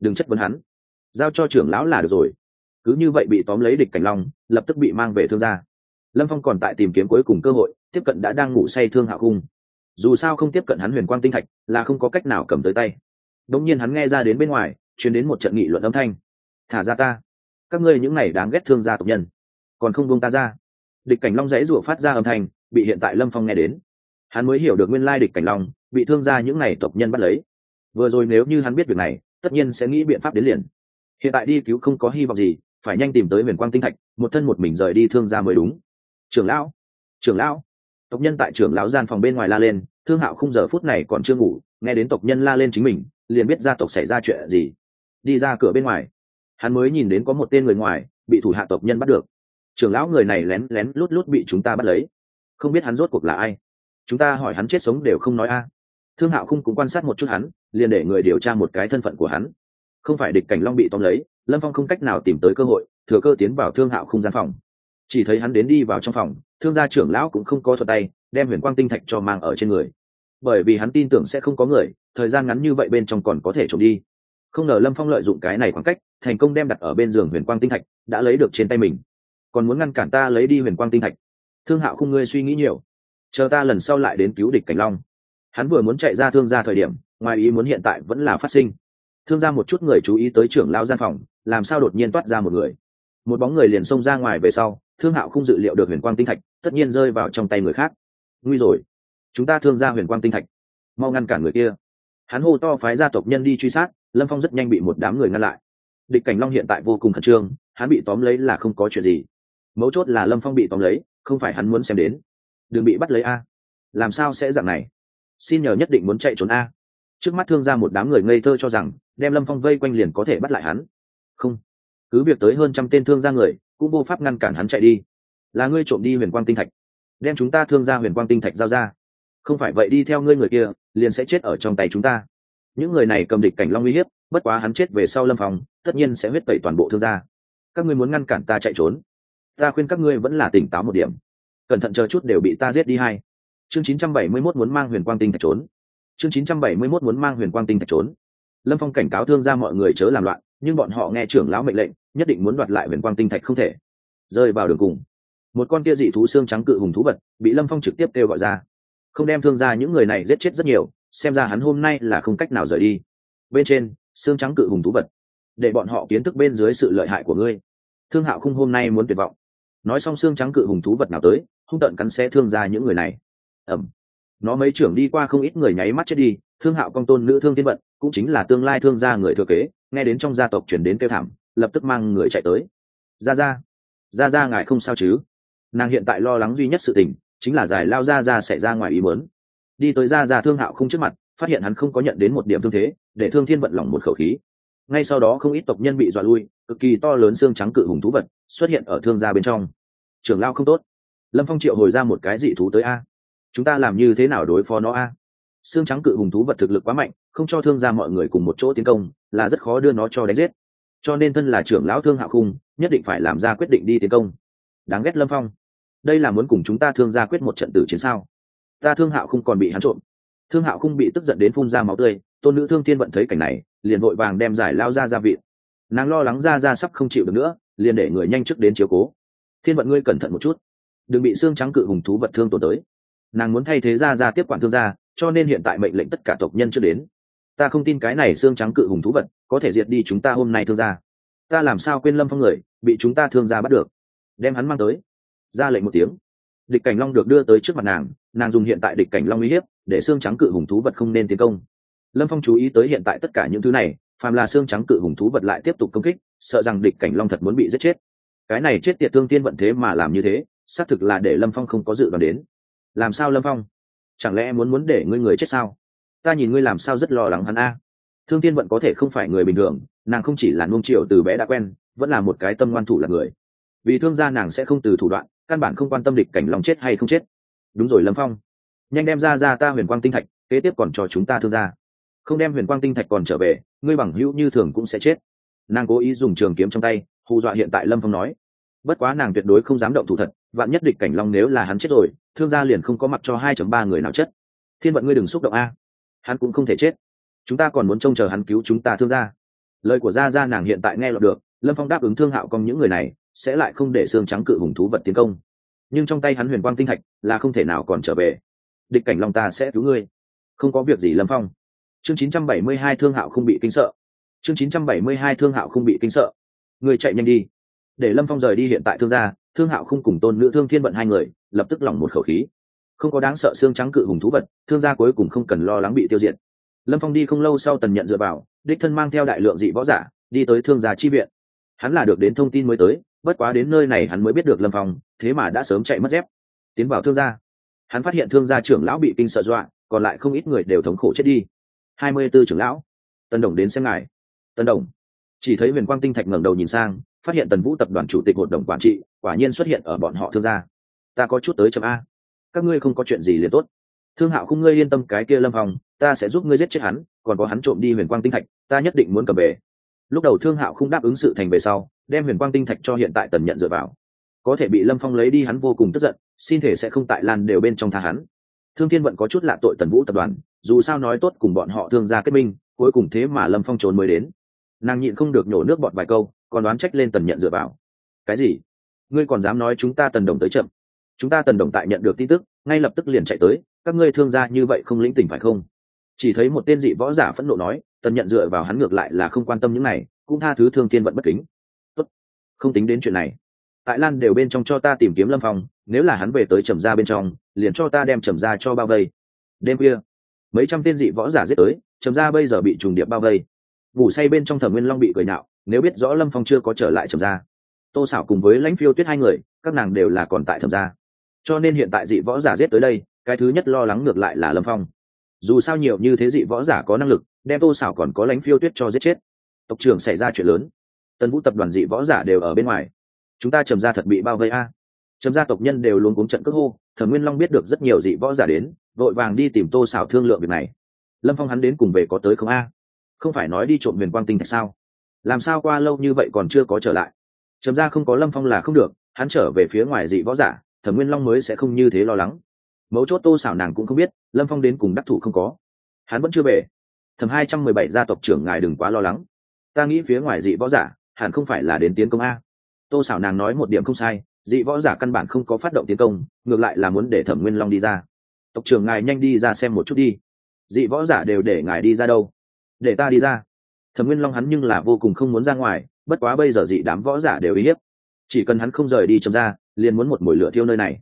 đừng chất vấn hắn. Giao cho trưởng lão là được rồi. Cứ như vậy bị tóm lấy địch cảnh long, lập tức bị mang về thương gia. Lâm phong còn tại tìm kiếm cuối cùng cơ hội, tiếp cận đã đang ngủ say thương hạ cung. Dù sao không tiếp cận hắn huyền quang tinh thạch là không có cách nào cầm tới tay. Đống nhiên hắn nghe ra đến bên ngoài chuyến đến một trận nghị luận âm thanh. Thả ra ta. Các ngươi những này đáng ghét thương gia tộc nhân còn không buông ta ra. Địch cảnh long dãy rủa phát ra âm thanh, bị hiện tại lâm phong nghe đến. Hắn mới hiểu được nguyên lai địch cảnh long bị thương gia những này tộc nhân bắt lấy. Vừa rồi nếu như hắn biết việc này, tất nhiên sẽ nghĩ biện pháp đến liền. Hiện tại đi cứu không có hy vọng gì, phải nhanh tìm tới huyền quang tinh thạch, một thân một mình rời đi thương gia mới đúng. Trưởng lão trưởng lão. Tộc nhân tại trưởng lão gian phòng bên ngoài la lên, thương hạo không giờ phút này còn chưa ngủ, nghe đến tộc nhân la lên chính mình, liền biết gia tộc xảy ra chuyện gì. Đi ra cửa bên ngoài. Hắn mới nhìn đến có một tên người ngoài, bị thủ hạ tộc nhân bắt được trưởng lão người này lén lén lút lút bị chúng ta bắt lấy. Không biết hắn rốt cuộc là ai. Chúng ta hỏi hắn chết sống đều không nói a. Thương hạo không cũng quan sát một chút hắn, liền để người điều tra một cái thân phận của hắn. Không phải địch cảnh long bị tóm lấy, lâm phong không cách nào tìm tới cơ hội, thừa cơ tiến vào thương hạo không gian phòng. Chỉ thấy hắn đến đi vào trong phòng, thương gia trưởng lão cũng không có thuật tay, đem huyền quang tinh thạch cho mang ở trên người. Bởi vì hắn tin tưởng sẽ không có người, thời gian ngắn như vậy bên trong còn có thể trộm đi. Không ngờ lâm phong lợi dụng cái này khoảng cách, thành công đem đặt ở bên giường huyền quang tinh thạch, đã lấy được trên tay mình còn muốn ngăn cản ta lấy đi huyền quang tinh thạch. Thương hạo không ngươi suy nghĩ nhiều. Chờ ta lần sau lại đến cứu địch cảnh long. Hắn vừa muốn chạy ra thương gia thời điểm, ngoài ý muốn hiện tại vẫn là phát sinh. Thương gia một chút người chú ý tới trưởng lão gian phòng, làm sao đột nhiên toát ra một người. Một bóng người liền xông ra ngoài về sau, thương hạo không dự liệu được huyền quang tinh thạch, tất nhiên rơi vào trong tay người khác. Nguy rồi. Chúng ta thương ra huyền quang tinh thạch. Mau ngăn cản người kia. Hắn hô to phái gia tộc nhân đi truy sát, lâm phong rất nhanh bị một đám người ngăn lại. Địch cảnh long hiện tại vô cùng khẩn trương, hắn bị tóm lấy là không có chuyện gì mấu chốt là lâm phong bị tóm lấy, không phải hắn muốn xem đến. Đừng bị bắt lấy a. Làm sao sẽ dạng này? Xin nhờ nhất định muốn chạy trốn a. Trước mắt thương ra một đám người ngây thơ cho rằng, đem lâm phong vây quanh liền có thể bắt lại hắn. Không. Cứ việc tới hơn trăm tên thương gia người, cũng vô pháp ngăn cản hắn chạy đi. Là ngươi trộm đi huyền quang tinh thạch. Đem chúng ta thương ra huyền quang tinh thạch giao ra. Không phải vậy đi theo ngươi người kia, liền sẽ chết ở trong tay chúng ta. Những người này cầm địch cảnh long uy hiếp, bất quá hắn chết về sau lâm phòng tất nhiên sẽ huyết tẩy toàn bộ thương gia. Các ngươi muốn ngăn cản ta chạy trốn ta khuyên các ngươi vẫn là tỉnh táo một điểm. Cẩn thận chờ chút đều bị ta giết đi hai. Chương 971 muốn mang huyền quang tinh thạch trốn. Chương 971 muốn mang huyền quang tinh thạch trốn. Lâm phong cảnh cáo thương gia mọi người chớ làm loạn, nhưng bọn họ nghe trưởng lão mệnh lệnh, nhất định muốn đoạt lại huyền quang tinh thạch không thể. Rơi vào đường cùng, một con kia dị thú xương trắng cự hùng thú vật bị lâm phong trực tiếp kêu gọi ra. Không đem thương ra những người này giết chết rất nhiều, xem ra hắn hôm nay là không cách nào rời đi. Bên trên, xương trắng cự hùng thú vật, để bọn họ kiến thức bên dưới sự lợi hại của ngươi. Thương hạo không hôm nay muốn tuyệt vọng nói xong xương trắng cự hùng thú vật nào tới, hung tận cắn xé thương ra những người này. Ẩm nó mấy trưởng đi qua không ít người nháy mắt chết đi, thương hạo công tôn nữ thương tiên vận, cũng chính là tương lai thương gia người thừa kế, nghe đến trong gia tộc chuyển đến kêu thảm, lập tức mang người chạy tới. Ra ra ra ra ngài không sao chứ? Nàng hiện tại lo lắng duy nhất sự tình, chính là giải lao ra ra xảy ra ngoài ý muốn. Đi tới ra ra thương hạo không trước mặt, phát hiện hắn không có nhận đến một điểm thương thế, để thương thiên vận lỏng một khẩu khí ngay sau đó không ít tộc nhân bị dọa lui, cực kỳ to lớn xương trắng cự hùng thú vật xuất hiện ở thương gia bên trong. Trưởng lao không tốt. Lâm phong triệu hồi ra một cái dị thú tới a. Chúng ta làm như thế nào đối phó nó a? Xương trắng cự hùng thú vật thực lực quá mạnh, không cho thương gia mọi người cùng một chỗ tiến công, là rất khó đưa nó cho đánh giết. Cho nên thân là trưởng lão thương hạ khung, nhất định phải làm ra quyết định đi tiến công. Đáng ghét lâm phong. Đây là muốn cùng chúng ta thương gia quyết một trận tử chiến sao? Ta thương hạo không còn bị hắn trộm. Thương hạo không bị tức giận đến phun ra máu tươi, tôn nữ thương thiên vận thấy cảnh này liền vội vàng đem giải lao ra ra vị. Nàng lo lắng ra ra sắp không chịu được nữa, liền để người nhanh trước đến chiếu cố. Thiên vận ngươi cẩn thận một chút. Đừng bị xương trắng cự hùng thú vật thương tổn tới. Nàng muốn thay thế ra ra tiếp quản thương gia, cho nên hiện tại mệnh lệnh tất cả tộc nhân chưa đến. Ta không tin cái này xương trắng cự hùng thú vật có thể diệt đi chúng ta hôm nay thương gia. Ta làm sao quên lâm phong người, bị chúng ta thương gia bắt được? Đem hắn mang tới. Ra lệnh một tiếng. Địch cảnh long được đưa tới trước mặt nàng nàng dùng hiện tại địch cảnh long uy hiếp, để xương trắng cự hùng thú vật không nên tiến công lâm phong chú ý tới hiện tại tất cả những thứ này, phàm là xương trắng cự hùng thú vật lại tiếp tục công kích, sợ rằng địch cảnh long thật muốn bị giết chết. Cái này chết tiệt thương tiên vận thế mà làm như thế, xác thực là để lâm phong không có dự đoán đến. Làm sao lâm phong? Chẳng lẽ muốn muốn để ngươi người chết sao? Ta nhìn ngươi làm sao rất lo lắng hắn a. Thương tiên vận có thể không phải người bình thường, nàng không chỉ là nuông triệu từ bé đã quen, vẫn là một cái tâm ngoan thủ là người. Vì thương gia nàng sẽ không từ thủ đoạn, căn bản không quan tâm địch cảnh lòng chết hay không chết. Đúng rồi lâm phong. Nhanh đem ra ra ta huyền quang tinh thạch, kế tiếp còn cho chúng ta thương gia không đem huyền quang tinh thạch còn trở về, ngươi bằng hữu như thường cũng sẽ chết. Nàng cố ý dùng trường kiếm trong tay, hù dọa hiện tại lâm phong nói. Bất quá nàng tuyệt đối không dám động thủ thật, vạn nhất địch cảnh long nếu là hắn chết rồi, thương gia liền không có mặt cho hai ba người nào chết. Thiên vận ngươi đừng xúc động a. Hắn cũng không thể chết. Chúng ta còn muốn trông chờ hắn cứu chúng ta thương gia. Lời của gia gia nàng hiện tại nghe lọt được, lâm phong đáp ứng thương hạo công những người này, sẽ lại không để xương trắng cự hùng thú vật tiến công. Nhưng trong tay hắn huyền quang tinh thạch là không thể nào còn trở về. Địch cảnh long ta sẽ cứu ngươi. Không có việc gì, lâm phong chương 972 thương hạo không bị kinh sợ. Chương 972 thương hạo không bị kinh sợ. Người chạy nhanh đi. Để lâm phong rời đi hiện tại thương gia, thương hạo không cùng tôn nữ thương thiên vận hai người, lập tức lỏng một khẩu khí. Không có đáng sợ xương trắng cự hùng thú vật, thương gia cuối cùng không cần lo lắng bị tiêu diệt. Lâm phong đi không lâu sau tần nhận dựa vào, đích thân mang theo đại lượng dị võ giả, đi tới thương gia chi viện. Hắn là được đến thông tin mới tới, bất quá đến nơi này hắn mới biết được lâm phong, thế mà đã sớm chạy mất dép. Tiến vào thương gia. Hắn phát hiện thương gia trưởng lão bị kinh sợ dọa, còn lại không ít người đều thống khổ chết đi hai mươi b ố trưởng lão. Tân đồng đến xem ngài. Tân đồng. Chỉ thấy huyền quang tinh thạch ngẩng đầu nhìn sang, phát hiện tần vũ tập đoàn chủ tịch hội đồng quản trị, quả nhiên xuất hiện ở bọn họ thương gia. Ta có chút tới chấm a. Các ngươi không có chuyện gì liền tốt. Thương hạo không ngươi yên tâm cái kia lâm phong, ta sẽ giúp ngươi giết chết hắn, còn có hắn trộm đi huyền quang tinh thạch, ta nhất định muốn cầm về. Lúc đầu thương hạo không đáp ứng sự thành về sau, đem huyền quang tinh thạch cho hiện tại tần nhận dựa vào. Có thể bị lâm phong lấy đi hắn vô cùng tức giận, xin thể sẽ không tại lan đều bên trong tha hắn. Thương thiên vận có chút lạ tội tần vũ tập đoàn dù sao nói tốt cùng bọn họ thương gia kết minh, cuối cùng thế mà lâm phong trốn mới đến. Nàng nhịn không được nhổ nước bọt vài câu, còn đoán trách lên tần nhận dựa vào. Cái gì? Ngươi còn dám nói chúng ta tần đồng tới chậm? Chúng ta tần đồng tại nhận được tin tức, ngay lập tức liền chạy tới, các ngươi thương gia như vậy không lĩnh tỉnh phải không? Chỉ thấy một tên dị võ giả phẫn nộ nói, tần nhận dựa vào hắn ngược lại là không quan tâm những này, cũng tha thứ thương thiên vận bất kính. Tốt. không tính đến chuyện này. Tại lan đều bên trong cho ta tìm kiếm lâm phong, nếu là hắn về tới trầm gia bên trong, liền cho ta đem trầm gia cho bao vây. Đêm khuya mấy trăm tên dị võ giả giết tới trầm gia bây giờ bị trùng điệp bao vây. Ngủ say bên trong thẩm nguyên long bị cười nạo nếu biết rõ lâm phong chưa có trở lại trầm gia tô xảo cùng với lãnh phiêu tuyết hai người, các nàng đều là còn tại thẩm gia. Cho nên hiện tại dị võ giả giết tới đây, cái thứ nhất lo lắng ngược lại là lâm phong. Dù sao nhiều như thế dị võ giả có năng lực, đem tô xảo còn có lãnh phiêu tuyết cho giết chết. Tộc trưởng xảy ra chuyện lớn. Tân vũ tập đoàn dị võ giả đều ở bên ngoài. Chúng ta trầm ra thật bị bao vây a. Trầm gia tộc nhân đều luôn cuống trận cước hô, thẩm nguyên long biết được rất nhiều dị võ giả đến vội vàng đi tìm tô xảo thương lượng việc này. Lâm phong hắn đến cùng về có tới không a? Không phải nói đi trộm huyền quang tinh thạch sao? Làm sao qua lâu như vậy còn chưa có trở lại? Trầm ra không có lâm phong là không được, hắn trở về phía ngoài dị võ giả, thẩm nguyên long mới sẽ không như thế lo lắng. Mấu chốt tô xảo nàng cũng không biết, lâm phong đến cùng đắc thủ không có. Hắn vẫn chưa về. Thẩm hai trăm mười bảy gia tộc trưởng ngài đừng quá lo lắng. Ta nghĩ phía ngoài dị võ giả, hẳn không phải là đến tiến công a. Tô xảo nàng nói một điểm không sai, dị võ giả căn bản không có phát động tiến công, ngược lại là muốn để thẩm nguyên long đi ra tộc trưởng ngài nhanh đi ra xem một chút đi. Dị võ giả đều để ngài đi ra đâu? Để ta đi ra. Thẩm nguyên long hắn nhưng là vô cùng không muốn ra ngoài, bất quá bây giờ dị đám võ giả đều uy hiếp. Chỉ cần hắn không rời đi trầm ra, liền muốn một mồi lửa thiêu nơi này.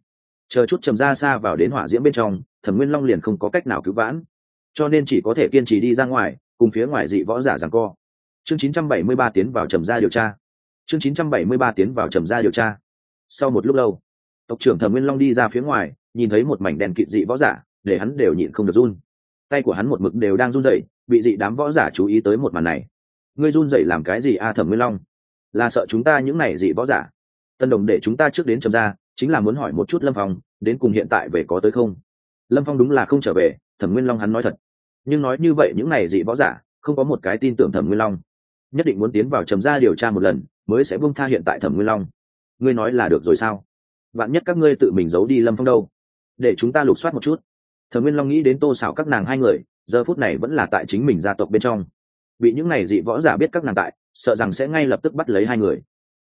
Chờ chút trầm ra xa vào đến hỏa diễm bên trong, thẩm nguyên long liền không có cách nào cứu vãn. Cho nên chỉ có thể kiên trì đi ra ngoài, cùng phía ngoài dị võ giả rằng co. Chương 973 tiến vào trầm ra điều tra. Chương 973 tiến vào trầm ra điều tra. Sau một lúc lâu, tộc trưởng thẩm nguyên long đi ra phía ngoài nhìn thấy một mảnh đèn kịt dị võ giả, để hắn đều nhịn không được run. Tay của hắn một mực đều đang run rẩy, bị dị đám võ giả chú ý tới một màn này. Ngươi run rẩy làm cái gì a thẩm nguyên long? Là sợ chúng ta những này dị võ giả? Tân đồng để chúng ta trước đến trầm ra chính là muốn hỏi một chút lâm phong, đến cùng hiện tại về có tới không? Lâm phong đúng là không trở về, thẩm nguyên long hắn nói thật. Nhưng nói như vậy những này dị võ giả, không có một cái tin tưởng thẩm nguyên long. Nhất định muốn tiến vào trầm ra điều tra một lần, mới sẽ buông tha hiện tại thẩm nguyên long. Ngươi nói là được rồi sao? Bạn nhất các ngươi tự mình giấu đi lâm phong đâu? Để chúng ta lục soát một chút. Thẩm nguyên long nghĩ đến tô xảo các nàng hai người, giờ phút này vẫn là tại chính mình gia tộc bên trong. Bị những n à y dị võ giả biết các nàng tại, sợ rằng sẽ ngay lập tức bắt lấy hai người.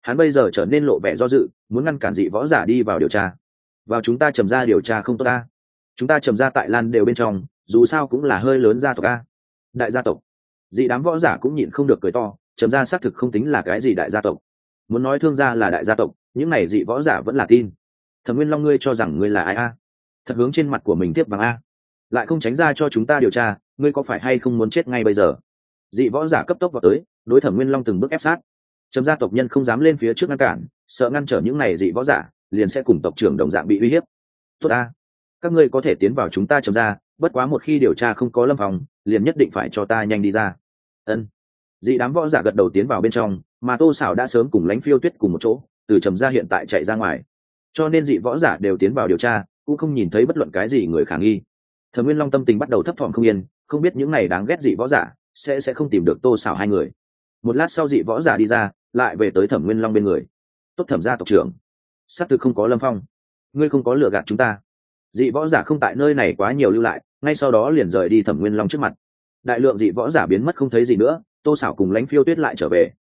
Hắn bây giờ trở nên lộ vẻ do dự, muốn ngăn cản dị võ giả đi vào điều tra. Vào chúng ta trầm ra điều tra không tốt ta chúng ta trầm ra tại lan đều bên trong, dù sao cũng là hơi lớn gia tộc a. Đại gia tộc. Dị đám võ giả cũng nhịn không được cười to, trầm ra xác thực không tính là cái gì đại gia tộc. Muốn nói thương gia là đại gia tộc, những này dị võ giả vẫn là tin. Thẩm nguyên long ngươi cho rằng ngươi là ai a? Thật hướng trên mặt của mình tiếp bằng a. Lại không tránh ra cho chúng ta điều tra, ngươi có phải hay không muốn chết ngay bây giờ? Dị võ giả cấp tốc vào tới, đối thẩm nguyên long từng bước ép sát. Trầm gia tộc nhân không dám lên phía trước ngăn cản, sợ ngăn trở những này dị võ giả, liền sẽ cùng tộc trưởng đồng dạng bị uy hiếp. Tốt a các ngươi có thể tiến vào chúng ta trầm gia, bất quá một khi điều tra không có lâm phòng, liền nhất định phải cho ta nhanh đi ra. Ân. Dị đám võ giả gật đầu tiến vào bên trong, mà tô xảo đã sớm cùng lánh phiêu tuyết cùng một chỗ, từ trầm gia hiện tại chạy ra ngoài. Cho nên dị võ giả đều tiến vào điều tra cũng không nhìn thấy bất luận cái gì người khả nghi. Thẩm nguyên long tâm tình bắt đầu thấp thỏm không yên, không biết những này đáng ghét dị võ giả sẽ sẽ không tìm được tô xảo hai người. Một lát sau dị võ giả đi ra, lại về tới thẩm nguyên long bên người. Tốt thẩm gia tộc trưởng xác thực không có lâm phong. Ngươi không có lừa gạt chúng ta. Dị võ giả không tại nơi này quá nhiều lưu lại, ngay sau đó liền rời đi thẩm nguyên long trước mặt. Đại lượng dị võ giả biến mất không thấy gì nữa, tô xảo cùng lánh phiêu tuyết lại trở về.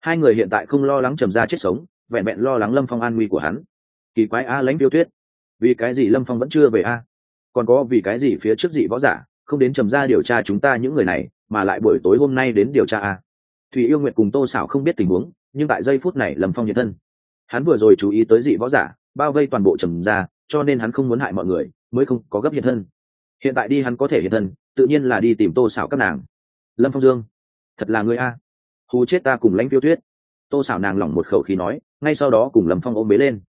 Hai người hiện tại không lo lắng trầm ra chết sống, vẹn vẹn lo lắng lâm phong an nguy của hắn. Kỳ quái a lánh phiêu tuyết vì cái gì lâm phong vẫn chưa về a? Còn có vì cái gì phía trước dị võ giả không đến trầm ra điều tra chúng ta những người này, mà lại buổi tối hôm nay đến điều tra a? Thùy yêu nguyện cùng tô xảo không biết tình huống, nhưng tại giây phút này lâm phong nhiệt thân. Hắn vừa rồi chú ý tới dị võ giả, bao vây toàn bộ trầm ra cho nên hắn không muốn hại mọi người, mới không có gấp hiện thân. Hiện tại đi hắn có thể hiện thân, tự nhiên là đi tìm tô xảo các nàng. Lâm phong dương, thật là người a. Hù chết ta cùng lãnh phiêu tuyết. Tô xảo nàng lỏng một khẩu khí nói, ngay sau đó cùng lâm phong ôm bế lên.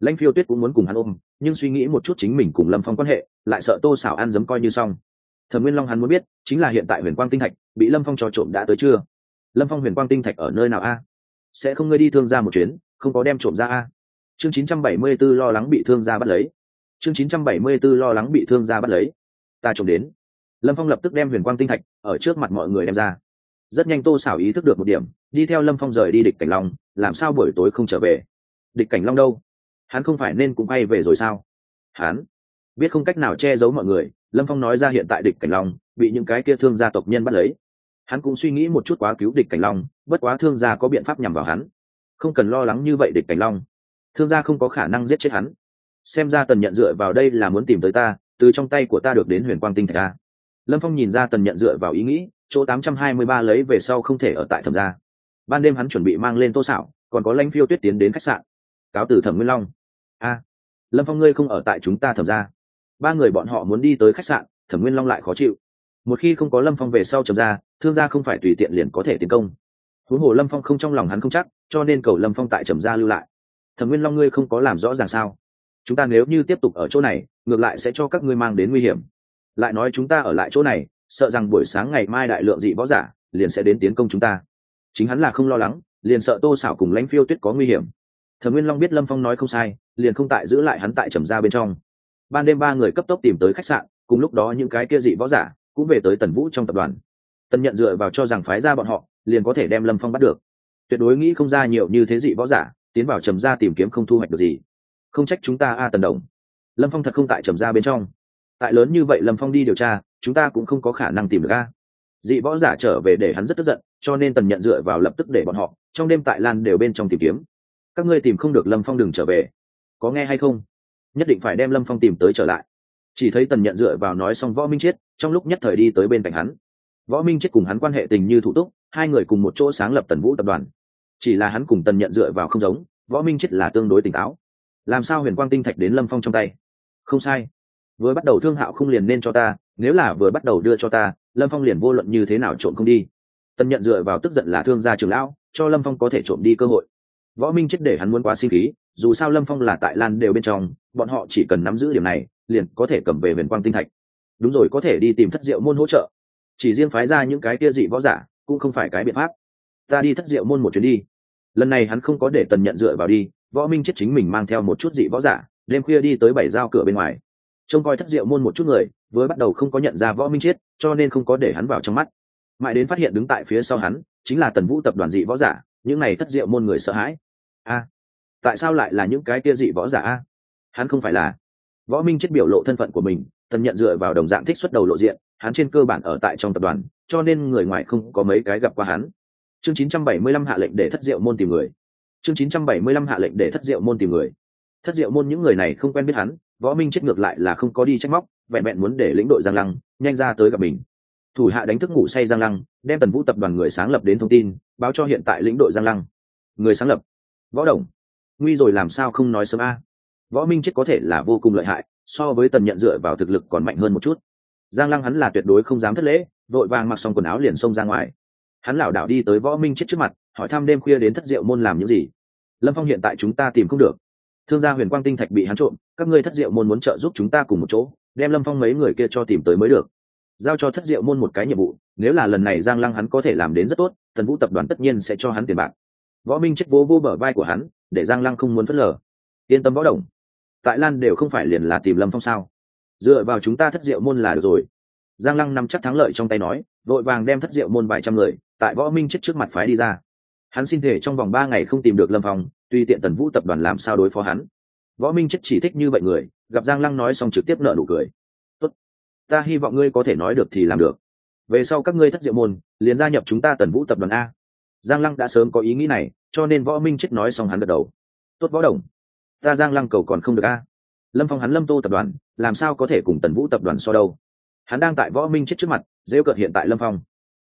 Lãnh phiêu tuyết cũng muốn cùng hắn ôm nhưng suy nghĩ một chút chính mình cùng lâm phong quan hệ, lại sợ tô xảo ăn dấm coi như xong. Thẩm nguyên long hắn muốn biết, chính là hiện tại huyền quang tinh thạch bị lâm phong cho trộm đã tới chưa? Lâm phong huyền quang tinh thạch ở nơi nào a? Sẽ không ngươi đi thương ra một chuyến, không có đem trộm ra a? Chương 974 lo lắng bị thương ra bắt lấy. Chương 974 lo lắng bị thương ra bắt lấy. Ta trộm đến. Lâm phong lập tức đem huyền quang tinh thạch ở trước mặt mọi người đem ra. Rất nhanh tô xảo ý thức được một điểm, đi theo lâm phong rời đi địch cảnh long, làm sao buổi tối không trở về? Địch cảnh long đâu? Hắn không phải nên cũng bay về rồi sao? Hắn biết không cách nào che giấu mọi người, lâm phong nói ra hiện tại địch cảnh long, bị những cái kia thương gia tộc nhân bắt lấy. Hắn cũng suy nghĩ một chút quá cứu địch cảnh long, bất quá thương gia có biện pháp nhằm vào hắn. Không cần lo lắng như vậy địch cảnh long. Thương gia không có khả năng giết chết hắn. Xem ra tần nhận dựa vào đây là muốn tìm tới ta, từ trong tay của ta được đến huyền quang tinh thạch ta lâm phong nhìn ra tần nhận dựa vào ý nghĩ, chỗ tám trăm hai mươi ba lấy về sau không thể ở tại thẩm gia. Ban đêm hắn chuẩn bị mang lên tô xảo, còn có lãnh phiêu tuyết tiến đến khách sạn. Cáo từ thẩm nguyên long a lâm phong ngươi không ở tại chúng ta thẩm gia. Ba người bọn họ muốn đi tới khách sạn, thẩm nguyên long lại khó chịu. Một khi không có lâm phong về sau trầm ra thương gia không phải tùy tiện liền có thể tiến công. Huống hồ lâm phong không trong lòng hắn không chắc, cho nên cầu lâm phong tại trầm gia lưu lại. Thẩm nguyên long ngươi không có làm rõ ràng sao? Chúng ta nếu như tiếp tục ở chỗ này, ngược lại sẽ cho các ngươi mang đến nguy hiểm. Lại nói chúng ta ở lại chỗ này, sợ rằng buổi sáng ngày mai đại lượng dị võ giả liền sẽ đến tiến công chúng ta. Chính hắn là không lo lắng, liền sợ tô xảo cùng lãnh phiêu tuyết có nguy hiểm thẩm nguyên long biết lâm phong nói không sai, liền không tại giữ lại hắn tại trầm ra bên trong. Ban đêm ba người cấp tốc tìm tới khách sạn, cùng lúc đó những cái kia dị võ giả cũng về tới tần vũ trong tập đoàn. Tần nhận dựa vào cho rằng phái ra bọn họ, liền có thể đem lâm phong bắt được. Tuyệt đối nghĩ không ra nhiều như thế dị võ giả, tiến vào trầm ra tìm kiếm không thu hoạch được gì. Không trách chúng ta a tần đồng. Lâm phong thật không tại trầm ra bên trong. Tại lớn như vậy lâm phong đi điều tra, chúng ta cũng không có khả năng tìm được a. Dị võ giả trở về để hắn rất tức giận, cho nên tần nhận dựa vào lập tức để bọn họ, trong đêm tại lan đều bên trong tìm kiếm các ngươi tìm không được lâm phong đừng trở về. Có nghe hay không? Nhất định phải đem lâm phong tìm tới trở lại. Chỉ thấy tần nhận dựa vào nói xong võ minh chiết, trong lúc nhất thời đi tới bên cạnh hắn. Võ minh chiết cùng hắn quan hệ tình như thủ túc, hai người cùng một chỗ sáng lập tần vũ tập đoàn. Chỉ là hắn cùng tần nhận dựa vào không giống, võ minh chiết là tương đối tỉnh táo. Làm sao huyền quang tinh thạch đến lâm phong trong tay? Không sai. Vừa bắt đầu thương hạo không liền nên cho ta, nếu là vừa bắt đầu đưa cho ta, lâm phong liền vô luận như thế nào trộm không đi. Tần nhận dựa vào tức giận là thương gia trường lão, cho lâm phong có thể trộm đi cơ hội võ minh chết để hắn muốn quá sinh khí, dù sao lâm phong là tại lan đều bên trong, bọn họ chỉ cần nắm giữ điểm này, liền có thể cầm về huyền quang tinh thạch. Đúng rồi, có thể đi tìm thất diệu môn hỗ trợ. Chỉ riêng phái ra những cái kia dị võ giả, cũng không phải cái biện pháp. Ta đi thất diệu môn một chuyến đi. Lần này hắn không có để tần nhận dựa vào đi, võ minh chết chính mình mang theo một chút dị võ giả, đêm khuya đi tới bảy giao cửa bên ngoài. Trông coi thất diệu môn một chút người với bắt đầu không có nhận ra võ minh chết, cho nên không có để hắn vào trong mắt. Mãi đến phát hiện đứng tại phía sau hắn, chính là tần vũ tập đoàn dị võ giả những này thất diệu môn người sợ hãi. A, tại sao lại là những cái kia dị võ giả a? Hắn không phải là. Võ minh chết biểu lộ thân phận của mình, tần nhận dựa vào đồng dạng thích xuất đầu lộ diện, hắn trên cơ bản ở tại trong tập đoàn, cho nên người ngoài không có mấy cái gặp qua hắn. Chương 975 hạ lệnh để thất diệu môn tìm người. Chương 975 hạ lệnh để thất diệu môn tìm người. Thất diệu môn những người này không quen biết hắn, võ minh chết ngược lại là không có đi trách móc, vẹn vẹn muốn để lĩnh đội giang lăng, nhanh ra tới gặp mình thủ hạ đánh thức ngủ say giang lăng, đem tần vũ tập đoàn người sáng lập đến thông tin, báo cho hiện tại lĩnh đội giang lăng. Người sáng lập. Võ đồng. Nguy rồi làm sao không nói sớm a? Võ minh chết có thể là vô cùng lợi hại, so với tần nhận dựa vào thực lực còn mạnh hơn một chút. Giang lăng hắn là tuyệt đối không dám thất lễ, vội vàng mặc xong quần áo liền xông ra ngoài. Hắn lảo đảo đi tới võ minh chết trước mặt, hỏi thăm đêm khuya đến thất diệu môn làm những gì. Lâm phong hiện tại chúng ta tìm không được. Thương gia huyền quang tinh thạch bị hắn trộm, các ngươi thất diệu môn muốn trợ giúp chúng ta cùng một chỗ, đem lâm phong mấy người kia cho tìm tới mới được giao cho thất diệu môn một cái nhiệm vụ, nếu là lần này giang lăng hắn có thể làm đến rất tốt, tần vũ tập đoàn tất nhiên sẽ cho hắn tiền bạc. Võ minh chết vô vô bờ vai của hắn, để giang lăng không muốn phớt lờ. Yên tâm võ đồng. Tại lan đều không phải liền là tìm lâm phong sao? Dựa vào chúng ta thất diệu môn là được rồi. Giang lăng nằm chắc thắng lợi trong tay nói, vội vàng đem thất diệu môn vài trăm người, tại võ minh chết trước mặt phái đi ra. Hắn xin thể trong vòng ba ngày không tìm được lâm phong, tuy tiện tần vũ tập đoàn làm sao đối phó hắn. Võ minh chết chỉ thích như vậy người, gặp giang lăng nói xong trực tiếp nợ nụ cười ta hy vọng ngươi có thể nói được thì làm được. Về sau các ngươi thất diệu môn, liền gia nhập chúng ta tần vũ tập đoàn a. Giang lăng đã sớm có ý nghĩ này, cho nên võ minh chết nói xong hắn gật đầu. Tốt võ đồng, ta giang lăng cầu còn không được a. Lâm phong hắn lâm tô tập đoàn, làm sao có thể cùng tần vũ tập đoàn so đâu? Hắn đang tại võ minh chết trước mặt rêu cợt hiện tại lâm phong.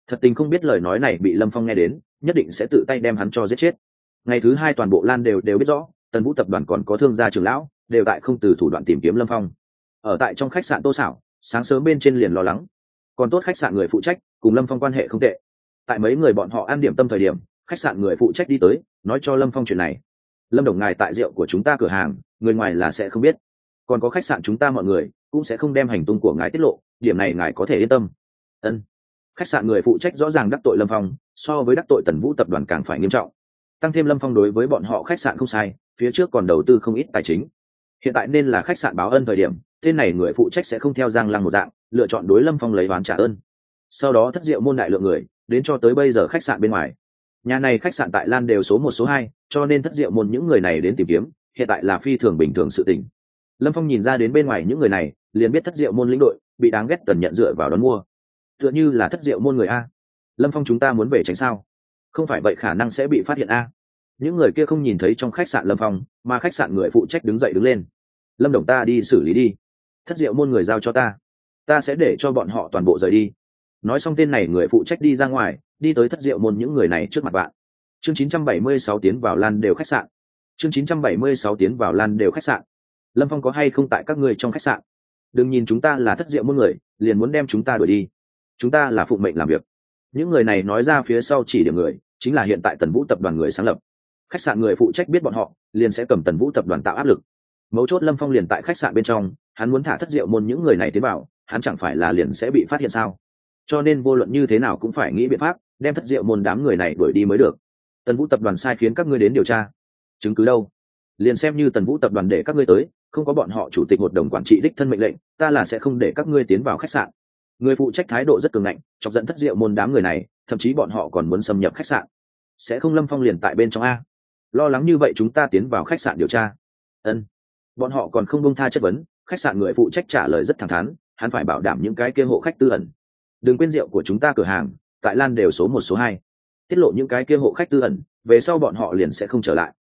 Thật tình không biết lời nói này bị lâm phong nghe đến, nhất định sẽ tự tay đem hắn cho giết chết. Ngày thứ hai toàn bộ lan đều đều biết rõ, tần vũ tập đoàn còn có thương gia trường lão, đều tại không từ thủ đoạn tìm kiếm lâm phong. Ở tại trong khách sạn tô xảo sáng sớm bên trên liền lo lắng. Còn tốt khách sạn người phụ trách, cùng lâm phong quan hệ không tệ. Tại mấy người bọn họ ăn điểm tâm thời điểm, khách sạn người phụ trách đi tới, nói cho lâm phong chuyện này. Lâm đồng ngài tại rượu của chúng ta cửa hàng, người ngoài là sẽ không biết. Còn có khách sạn chúng ta mọi người, cũng sẽ không đem hành tung của ngài tiết lộ, điểm này ngài có thể yên tâm. Ân. Khách sạn người phụ trách rõ ràng đắc tội lâm phong, so với đắc tội tần vũ tập đoàn càng phải nghiêm trọng. Tăng thêm lâm phong đối với bọn họ khách sạn không sai, phía trước còn đầu tư không ít tài chính. Hiện tại nên là khách sạn báo ân thời điểm tên này người phụ trách sẽ không theo giang lăng một dạng, lựa chọn đối lâm phong lấy bán trả ơn. Sau đó thất diệu môn đại lượng người, đến cho tới bây giờ khách sạn bên ngoài. Nhà này khách sạn tại lan đều số một, số hai, cho nên thất diệu môn những người này đến tìm kiếm, hiện tại là phi thường bình thường sự tình. Lâm phong nhìn ra đến bên ngoài những người này, liền biết thất diệu môn lĩnh đội, bị đáng ghét tần nhận dựa vào đón mua. Tựa như là thất diệu môn người a. Lâm phong chúng ta muốn về tránh sao? Không phải vậy khả năng sẽ bị phát hiện a. Những người kia không nhìn thấy trong khách sạn lâm phong, mà khách sạn người phụ trách đứng dậy đứng lên. Lâm đồng ta đi xử lý đi thất diệu môn người giao cho ta. Ta sẽ để cho bọn họ toàn bộ rời đi. Nói xong tên này người phụ trách đi ra ngoài, đi tới thất diệu môn những người này trước mặt bạn. Chương 976 tiến vào lan đều khách sạn. Chương 976 tiến vào lan đều khách sạn. Lâm phong có hay không tại các người trong khách sạn? Đừng nhìn chúng ta là thất diệu môn người, liền muốn đem chúng ta đuổi đi. Chúng ta là phụ mệnh làm việc. Những người này nói ra phía sau chỉ điểm người, chính là hiện tại tần vũ tập đoàn người sáng lập. Khách sạn người phụ trách biết bọn họ, liền sẽ cầm tần vũ tập đoàn tạo áp lực. Mấu chốt lâm phong liền tại khách sạn bên trong hắn muốn thả thất diệu môn những người này tiến vào, hắn chẳng phải là liền sẽ bị phát hiện sao? Cho nên vô luận như thế nào cũng phải nghĩ biện pháp, đem thất diệu môn đám người này đuổi đi mới được. Tần vũ tập đoàn sai khiến các ngươi đến điều tra. Chứng cứ đâu? Liền xem như tần vũ tập đoàn để các ngươi tới, không có bọn họ chủ tịch hội đồng quản trị đích thân mệnh lệnh, ta là sẽ không để các ngươi tiến vào khách sạn. Người phụ trách thái độ rất cường ngạnh, chọc dẫn thất diệu môn đám người này, thậm chí bọn họ còn muốn xâm nhập khách sạn. Sẽ không lâm phong liền tại bên trong a. Lo lắng như vậy chúng ta tiến vào khách sạn điều tra. Ân. Bọn họ còn không bông tha chất vấn khách sạn người phụ trách trả lời rất thẳng thắn, hắn phải bảo đảm những cái kia hộ khách tư ẩn. Đừng quên rượu của chúng ta cửa hàng, tại lan đều số một, số hai. Tiết lộ những cái kia hộ khách tư ẩn, về sau bọn họ liền sẽ không trở lại.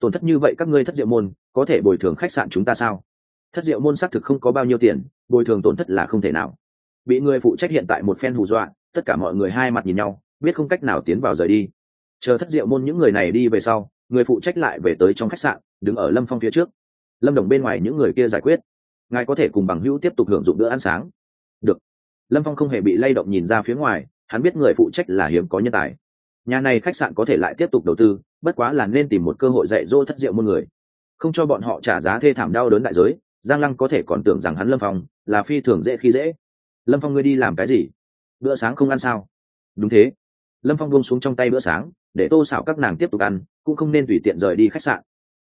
Tổn thất như vậy các ngươi thất diệu môn, có thể bồi thường khách sạn chúng ta sao? Thất diệu môn xác thực không có bao nhiêu tiền, bồi thường tổn thất là không thể nào. Bị người phụ trách hiện tại một phen hù dọa, tất cả mọi người hai mặt nhìn nhau, biết không cách nào tiến vào rời đi. Chờ thất diệu môn những người này đi về sau, người phụ trách lại về tới trong khách sạn, đứng ở lâm phong phía trước. Lâm đồng bên ngoài những người kia giải quyết ngài có thể cùng bằng hữu tiếp tục hưởng dụng bữa ăn sáng. Được. Lâm phong không hề bị lay động nhìn ra phía ngoài, hắn biết người phụ trách là hiếm có nhân tài. Nhà này khách sạn có thể lại tiếp tục đầu tư, bất quá là nên tìm một cơ hội dạy dỗ thất diệu muôn người. Không cho bọn họ trả giá thê thảm đau đớn đại giới, giang lăng có thể còn tưởng rằng hắn lâm phong, là phi thường dễ khi dễ. Lâm phong ngươi đi làm cái gì? Bữa sáng không ăn sao? Đúng thế. Lâm phong buông xuống trong tay bữa sáng, để tô xảo các nàng tiếp tục ăn, cũng không nên tùy tiện rời đi khách sạn.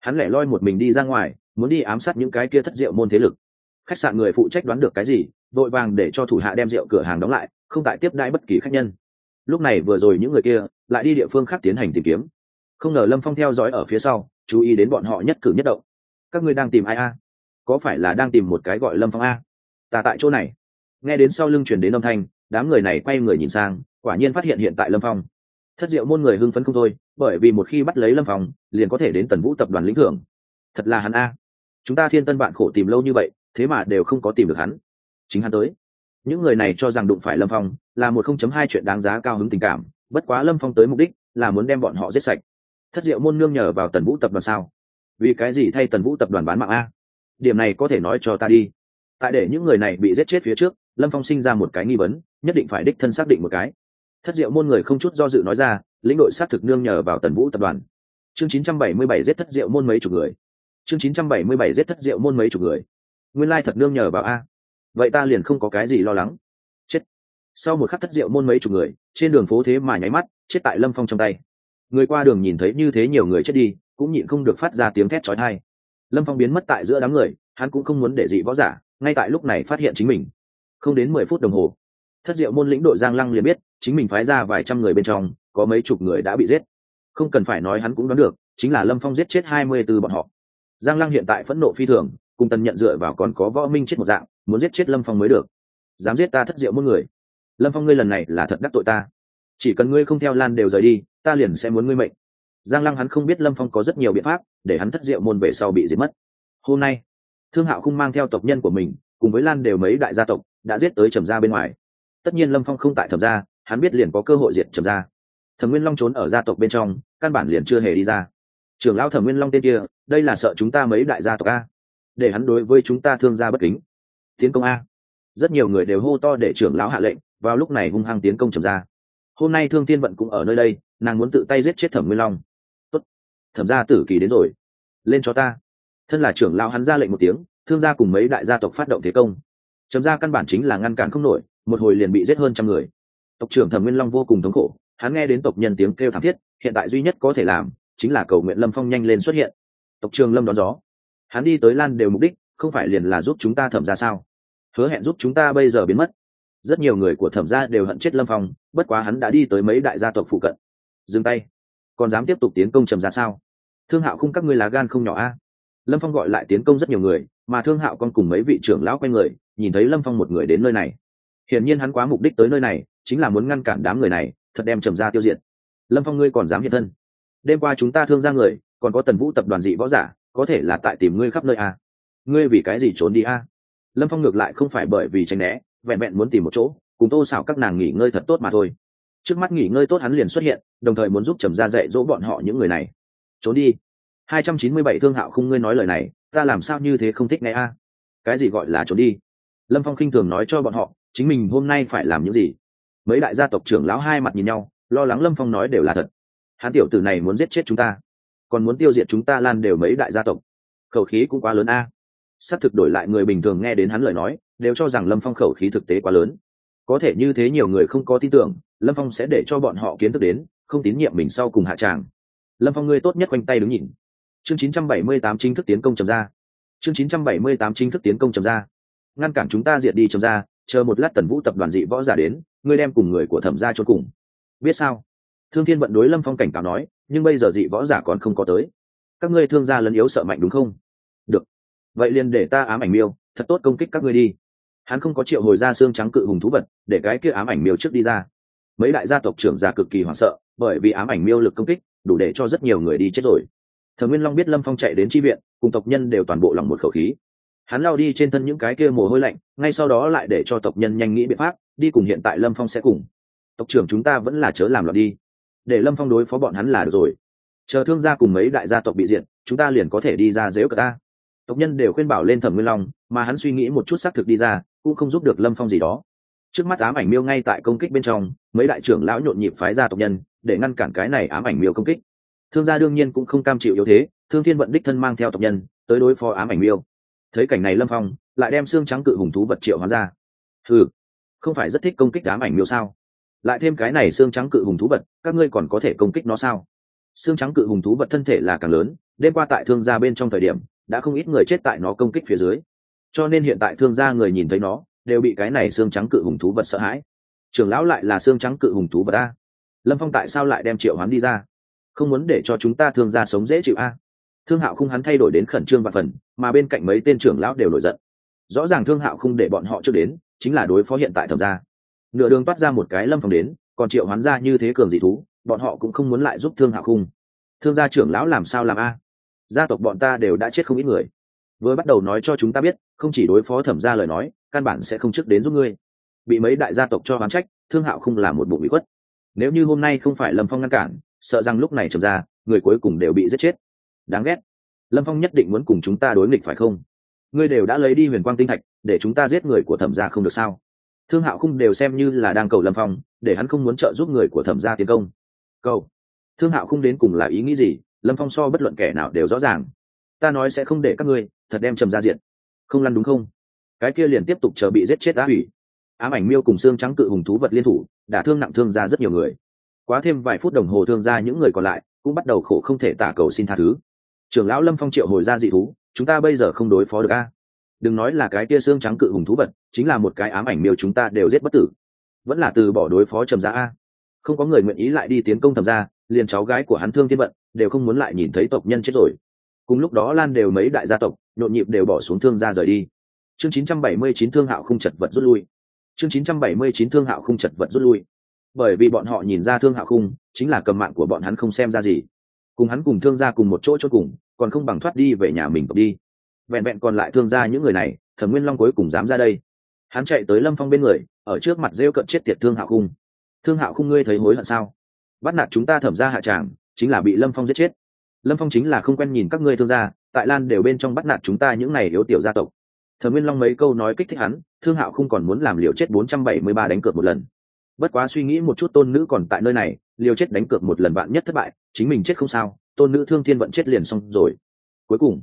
Hắn lẻ loi một mình đi ra ngoài, muốn đi ám sát những cái kia thất diệu môn thế lực khách sạn người phụ trách đoán được cái gì vội vàng để cho thủ hạ đem rượu cửa hàng đóng lại, không tại tiếp đãi bất kỳ khách nhân. Lúc này vừa rồi những người kia lại đi địa phương khác tiến hành tìm kiếm. Không ngờ lâm phong theo dõi ở phía sau, chú ý đến bọn họ nhất cử nhất động. Các ngươi đang tìm ai a? Có phải là đang tìm một cái gọi lâm phong a? Ta tại chỗ này. Nghe đến sau lưng chuyển đến âm thanh, đám người này quay người nhìn sang, quả nhiên phát hiện hiện tại lâm phong. Thất diệu môn người hưng phấn không thôi, bởi vì một khi bắt lấy lâm phong, liền có thể đến tần vũ tập đoàn lĩnh thưởng. Thật là hắn a. Chúng ta thiên tân bạn khổ tìm lâu như vậy thế mà đều không có tìm được hắn. Chính hắn tới. Những người này cho rằng đụng phải lâm phong là một không chấm hai chuyện đáng giá cao hứng tình cảm, bất quá lâm phong tới mục đích là muốn đem bọn họ giết sạch. Thất diệu môn nương nhờ vào tần vũ tập đoàn sao? Vì cái gì thay tần vũ tập đoàn bán mạng a? Điểm này có thể nói cho ta đi. Tại để những người này bị giết chết phía trước, lâm phong sinh ra một cái nghi vấn, nhất định phải đích thân xác định một cái. Thất diệu môn người không chút do dự nói ra, lĩnh đội xác thực nương nhờ vào tần vũ tập đoàn. Chương 977 giết thất diệu môn mấy chục người. Chương 977 giết thất diệu môn mấy chục người nguyên lai thật nương nhờ vào a. Vậy ta liền không có cái gì lo lắng. Chết. Sau một khắc thất diệu môn mấy chục người, trên đường phố thế mà nháy mắt, chết tại lâm phong trong tay. Người qua đường nhìn thấy như thế nhiều người chết đi, cũng nhịn không được phát ra tiếng thét trói thai lâm phong biến mất tại giữa đám người, hắn cũng không muốn để dị võ giả, ngay tại lúc này phát hiện chính mình. Không đến mười phút đồng hồ, thất diệu môn lĩnh đội giang lăng liền biết, chính mình phái ra vài trăm người bên trong, có mấy chục người đã bị giết. Không cần phải nói hắn cũng đoán được, chính là lâm phong giết chết hai mươi b ố bọn họ. Giang lăng hiện tại phẫn nộ phi thường cùng tần nhận dựa vào còn có võ minh chết một dạng, muốn giết chết lâm phong mới được. Dám giết ta thất diệu mỗi người. Lâm phong ngươi lần này là thật đắc tội ta. Chỉ cần ngươi không theo lan đều rời đi, ta liền sẽ muốn ngươi mệnh. Giang lăng hắn không biết lâm phong có rất nhiều biện pháp để hắn thất diệu môn về sau bị giết mất. Hôm nay, thương hạo không mang theo tộc nhân của mình, cùng với lan đều mấy đại gia tộc, đã giết tới trầm gia bên ngoài. Tất nhiên lâm phong không tại thẩm gia, hắn biết liền có cơ hội diệt trầm gia. Thẩm nguyên long trốn ở gia tộc bên trong, căn bản liền chưa hề đi ra. Trưởng lão thẩm nguyên long tên kia, đây là sợ chúng ta mấy đại gia tộc a để hắn đối với chúng ta thương gia bất kính. Tiến công a. Rất nhiều người đều hô to để trưởng lão hạ lệnh, vào lúc này hung hăng tiến công trầm gia. Hôm nay thương tiên vận cũng ở nơi đây, nàng muốn tự tay giết chết thẩm nguyên long. Tốt. thẩm gia tử kỳ đến rồi. Lên cho ta. Thân là trưởng lão hắn ra lệnh một tiếng, thương gia cùng mấy đại gia tộc phát động thế công. Trầm gia căn bản chính là ngăn cản không nổi, một hồi liền bị giết hơn trăm người. Tộc trưởng thẩm nguyên long vô cùng thống khổ, hắn nghe đến tộc nhân tiếng kêu thảm thiết, hiện tại duy nhất có thể làm, chính là cầu nguyện lâm phong nhanh lên xuất hiện. Tộc trường lâm đón gió hắn đi tới lan đều mục đích, không phải liền là giúp chúng ta thẩm ra sao? Hứa hẹn giúp chúng ta bây giờ biến mất. Rất nhiều người của thẩm gia đều hận chết lâm phong, bất quá hắn đã đi tới mấy đại gia tộc phụ cận. Dừng tay. Còn dám tiếp tục tiến công trầm ra sao? Thương hạo khung các ngươi lá gan không nhỏ a. Lâm phong gọi lại tiến công rất nhiều người, mà thương hạo còn cùng mấy vị trưởng lão quanh người, nhìn thấy lâm phong một người đến nơi này. Hiển nhiên hắn quá mục đích tới nơi này, chính là muốn ngăn cản đám người này, thật đem trầm ra tiêu diệt. Lâm phong ngươi còn dám hiện thân? Đêm qua chúng ta thương ra người, còn có tần vũ tập đoàn dị võ giả có thể là tại tìm ngươi khắp nơi a ngươi vì cái gì trốn đi a lâm phong ngược lại không phải bởi vì tránh né, vẹn vẹn muốn tìm một chỗ, cùng tô xảo các nàng nghỉ ngơi thật tốt mà thôi. Trước mắt nghỉ ngơi tốt hắn liền xuất hiện, đồng thời muốn giúp trầm ra dạy dỗ bọn họ những người này. Trốn đi. Hai trăm chín mươi bảy thương hạo không ngươi nói lời này, ta làm sao như thế không thích nghe a? Cái gì gọi là trốn đi? Lâm phong khinh thường nói cho bọn họ, chính mình hôm nay phải làm những gì? Mấy đại gia tộc trưởng lão hai mặt nhìn nhau, lo lắng lâm phong nói đều là thật. Hắn tiểu tử này muốn giết chết chúng ta còn muốn tiêu diệt chúng ta lan đều mấy đại gia tộc. Khẩu khí cũng quá lớn a. Xác thực đổi lại người bình thường nghe đến hắn lời nói, đều cho rằng lâm phong khẩu khí thực tế quá lớn. Có thể như thế nhiều người không có tin tưởng, lâm phong sẽ để cho bọn họ kiến thức đến, không tín nhiệm mình sau cùng hạ tràng. Lâm phong ngươi tốt nhất quanh tay đứng nhìn. Chương 978 chính thức tiến công trầm ra. Chương 978 chính thức tiến công trầm ra. Ngăn cản chúng ta diệt đi trầm ra, chờ một lát tần vũ tập đoàn dị võ giả đến, ngươi đem cùng người của thẩm ra cho cùng. Biết sao? Thương thiên vận đối lâm phong cảnh cáo nói, nhưng bây giờ dị võ giả còn không có tới. Các ngươi thương gia lấn yếu sợ mạnh đúng không? Được. Vậy liền để ta ám ảnh miêu, thật tốt công kích các ngươi đi. Hắn không có triệu hồi ra xương trắng cự hùng thú vật, để cái kia ám ảnh miêu trước đi ra. Mấy đại gia tộc trưởng già cực kỳ hoảng sợ, bởi vì ám ảnh miêu lực công kích, đủ để cho rất nhiều người đi chết rồi. Thờ nguyên long biết lâm phong chạy đến tri viện, cùng tộc nhân đều toàn bộ lòng một khẩu khí. Hắn lao đi trên thân những cái kia mồ hôi lạnh, ngay sau đó lại để cho tộc nhân nhanh nghĩ biện pháp, đi cùng hiện tại lâm phong sẽ cùng. Tộc trưởng chúng ta vẫn là chớ làm loạn đi để lâm phong đối phó bọn hắn là được rồi. Chờ thương gia cùng mấy đại gia tộc bị diện chúng ta liền có thể đi ra dếu cờ ta. Tộc nhân đều khuyên bảo lên thẩm nguyên long, mà hắn suy nghĩ một chút xác thực đi ra, cũng không giúp được lâm phong gì đó. Trước mắt ám ảnh miêu ngay tại công kích bên trong, mấy đại trưởng lão nhộn nhịp phái ra tộc nhân, để ngăn cản cái này ám ảnh miêu công kích. Thương gia đương nhiên cũng không cam chịu yếu thế, thương thiên vận đích thân mang theo tộc nhân, tới đối phó ám ảnh miêu. Thấy cảnh này lâm phong, lại đem xương trắng cự hùng thú vật triệu hóa ra. Ừ không phải rất thích công kích ám ảnh miêu sao? Lại thêm cái này xương trắng cự hùng thú vật, các ngươi còn có thể công kích nó sao? Xương trắng cự hùng thú vật thân thể là càng lớn, đêm qua tại thương gia bên trong thời điểm, đã không ít người chết tại nó công kích phía dưới. Cho nên hiện tại thương gia người nhìn thấy nó, đều bị cái này xương trắng cự hùng thú vật sợ hãi. Trưởng lão lại là xương trắng cự hùng thú vật a. Lâm phong tại sao lại đem triệu hoán đi ra? Không muốn để cho chúng ta thương gia sống dễ chịu a. Thương hạo không hắn thay đổi đến khẩn trương và phần, mà bên cạnh mấy tên trưởng lão đều nổi giận. Rõ ràng thương hạo không để bọn họ trước đến, chính là đối phó hiện tại thẩm gia nửa đường toát ra một cái lâm phong đến, còn triệu hoán ra như thế cường dị thú, bọn họ cũng không muốn lại giúp thương hạ khung. Thương gia trưởng lão làm sao làm a? Gia tộc bọn ta đều đã chết không ít người. Vừa bắt đầu nói cho chúng ta biết, không chỉ đối phó thẩm gia lời nói, căn bản sẽ không trước đến giúp ngươi. Bị mấy đại gia tộc cho hoán trách, thương hạo không làm một bụng bị khuất. Nếu như hôm nay không phải lâm phong ngăn cản, sợ rằng lúc này trầm ra người cuối cùng đều bị giết chết. Đáng ghét. Lâm phong nhất định muốn cùng chúng ta đối nghịch phải không? Ngươi đều đã lấy đi huyền quang tinh thạch, để chúng ta giết người của thẩm gia không được sao? Thương hạo Khung đều xem như là đang cầu lâm phong, để hắn không muốn trợ giúp người của thẩm gia tiến công. Cầu. Thương hạo Khung đến cùng là ý nghĩ gì? Lâm phong so bất luận kẻ nào đều rõ ràng. Ta nói sẽ không để các ngươi thật đem trầm ra diện không lăn đúng không? Cái kia liền tiếp tục chờ bị giết chết đã hủy. Ám ảnh miêu cùng xương trắng cự hùng thú vật liên thủ, đã thương nặng thương ra rất nhiều người. Quá thêm vài phút đồng hồ thương ra những người còn lại cũng bắt đầu khổ không thể tả cầu xin tha thứ. Trưởng lão lâm phong triệu hồi ra dị thú, chúng ta bây giờ không đối phó được a đừng nói là cái kia xương trắng cự hùng thú vật, chính là một cái ám ảnh miêu chúng ta đều giết bất tử. Vẫn là từ bỏ đối phó trầm gia a. Không có người nguyện ý lại đi tiến công thầm gia, liền cháu gái của hắn thương thiên vận đều không muốn lại nhìn thấy tộc nhân chết rồi. Cùng lúc đó lan đều mấy đại gia tộc, nhộn nhịp đều bỏ xuống thương gia rời đi. Chương 979 thương hạo không chật vật rút lui. Chương 979 thương hạo không chật vật rút lui. Bởi vì bọn họ nhìn ra thương hạo khung chính là cầm mạng của bọn hắn không xem ra gì. Cùng hắn cùng thương gia cùng một chỗ chốt cùng, còn không bằng thoát đi về nhà mình tộc đi vẹn vẹn còn lại thương gia những người này, thẩm nguyên long cuối cùng dám ra đây. Hắn chạy tới lâm phong bên người, ở trước mặt rêu cận chết tiệt thương hạo khung. Thương hạo khung ngươi thấy hối hận sao? Bắt nạt chúng ta thẩm ra hạ tràng, chính là bị lâm phong giết chết. Lâm phong chính là không quen nhìn các ngươi thương gia, tại lan đều bên trong bắt nạt chúng ta những này yếu tiểu gia tộc. Thẩm nguyên long mấy câu nói kích thích hắn, thương hạo không còn muốn làm liều chết bốn trăm bảy mươi ba đánh cược một lần. Bất quá suy nghĩ một chút tôn nữ còn tại nơi này, liều chết đánh cược một lần bạn nhất thất bại, chính mình chết không sao, tôn nữ thương thiên vận chết liền xong rồi. Cuối cùng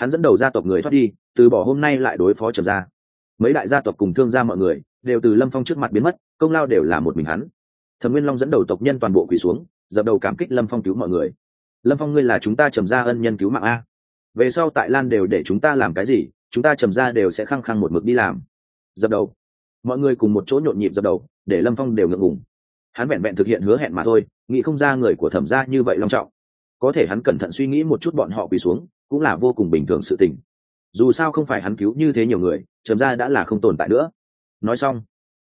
hắn dẫn đầu gia tộc người thoát đi, từ bỏ hôm nay lại đối phó trầm gia. Mấy đại gia tộc cùng thương gia mọi người đều từ lâm phong trước mặt biến mất, công lao đều là một mình hắn. Thẩm nguyên long dẫn đầu tộc nhân toàn bộ quỳ xuống, dập đầu cảm kích lâm phong cứu mọi người. Lâm phong ngươi là chúng ta trầm ra ân nhân cứu mạng a. Về sau tại lan đều để chúng ta làm cái gì, chúng ta trầm ra đều sẽ khăng khăng một mực đi làm. Dập đầu. Mọi người cùng một chỗ nhộn nhịp dập đầu, để lâm phong đều ngượng ngùng. Hắn vẹn vẹn thực hiện hứa hẹn mà thôi, nghĩ không ra người của thẩm gia như vậy long trọng. Có thể hắn cẩn thận suy nghĩ một chút bọn họ quỳ xuống cũng là vô cùng bình thường sự tình. Dù sao không phải hắn cứu như thế nhiều người, trầm gia đã là không tồn tại nữa. Nói xong,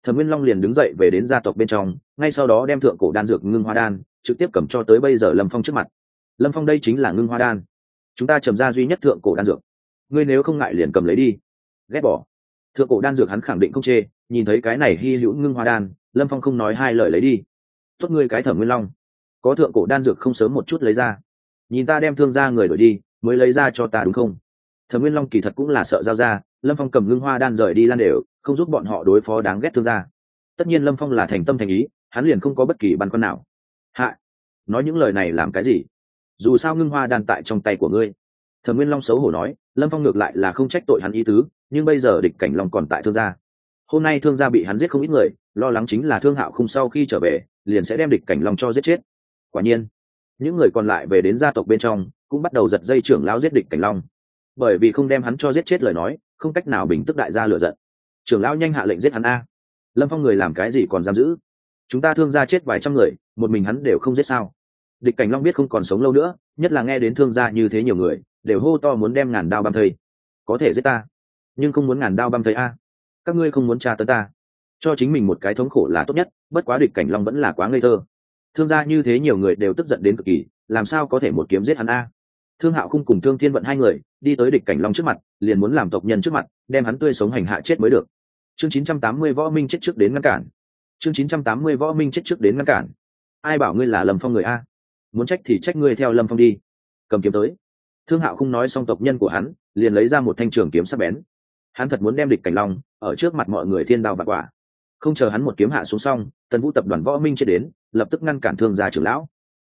thẩm nguyên long liền đứng dậy về đến gia tộc bên trong, ngay sau đó đem thượng cổ đan dược ngưng hoa đan trực tiếp cầm cho tới bây giờ lâm phong trước mặt. Lâm phong đây chính là ngưng hoa đan. Chúng ta trầm ra duy nhất thượng cổ đan dược. Ngươi nếu không ngại liền cầm lấy đi. Ghét bỏ. Thượng cổ đan dược hắn khẳng định không chê, nhìn thấy cái này hy hữu ngưng hoa đan, lâm phong không nói hai lời lấy đi. Tốt ngươi cái thẩm nguyên long. Có thượng cổ đan dược không sớm một chút lấy ra. Nhìn ta đem thương ra người đổi đi mới lấy ra cho ta đúng không? Thẩm nguyên long kỳ thật cũng là sợ giao ra, lâm phong cầm ngưng hoa đan rời đi lan đều, không giúp bọn họ đối phó đáng ghét thương gia. Tất nhiên lâm phong là thành tâm thành ý, hắn liền không có bất kỳ băn khoăn nào. Hạ, nói những lời này làm cái gì? Dù sao ngưng hoa đan tại trong tay của ngươi. Thẩm nguyên long xấu hổ nói, lâm phong ngược lại là không trách tội hắn ý tứ, nhưng bây giờ địch cảnh long còn tại thương gia. Hôm nay thương gia bị hắn giết không ít người, lo lắng chính là thương hạo không sau khi trở về, liền sẽ đem địch cảnh long cho giết chết. Quả nhiên, những người còn lại về đến gia tộc bên trong cũng bắt đầu giật dây trưởng lão giết địch cảnh long. Bởi vì không đem hắn cho giết chết lời nói, không cách nào bình tức đại gia lựa giận. Trưởng lão nhanh hạ lệnh giết hắn a. Lâm phong người làm cái gì còn giam giữ? Chúng ta thương gia chết vài trăm người, một mình hắn đều không giết sao? Địch cảnh long biết không còn sống lâu nữa, nhất là nghe đến thương gia như thế nhiều người, đều hô to muốn đem ngàn đao băm thây. Có thể giết ta, nhưng không muốn ngàn đao băm thây a. Các ngươi không muốn tra tấn ta. Cho chính mình một cái thống khổ là tốt nhất, bất quá địch cảnh long vẫn là quá ngây thơ. Thương gia như thế nhiều người đều tức giận đến cực kỳ, làm sao có thể một kiếm giết hắn a? Thương hạo Cung cùng thương thiên vận hai người đi tới địch cảnh long trước mặt, liền muốn làm tộc nhân trước mặt, đem hắn tươi sống hành hạ chết mới được. Chương 980 võ minh chết trước đến ngăn cản. Chương 980 võ minh chết trước đến ngăn cản. Ai bảo ngươi là lâm phong người a? Muốn trách thì trách ngươi theo lâm phong đi. Cầm kiếm tới. Thương hạo không nói xong tộc nhân của hắn, liền lấy ra một thanh trường kiếm sắc bén. Hắn thật muốn đem địch cảnh long ở trước mặt mọi người thiên đào và quả. Không chờ hắn một kiếm hạ xuống xong, tần vũ tập đoàn võ minh chết đến, lập tức ngăn cản thương gia trưởng lão.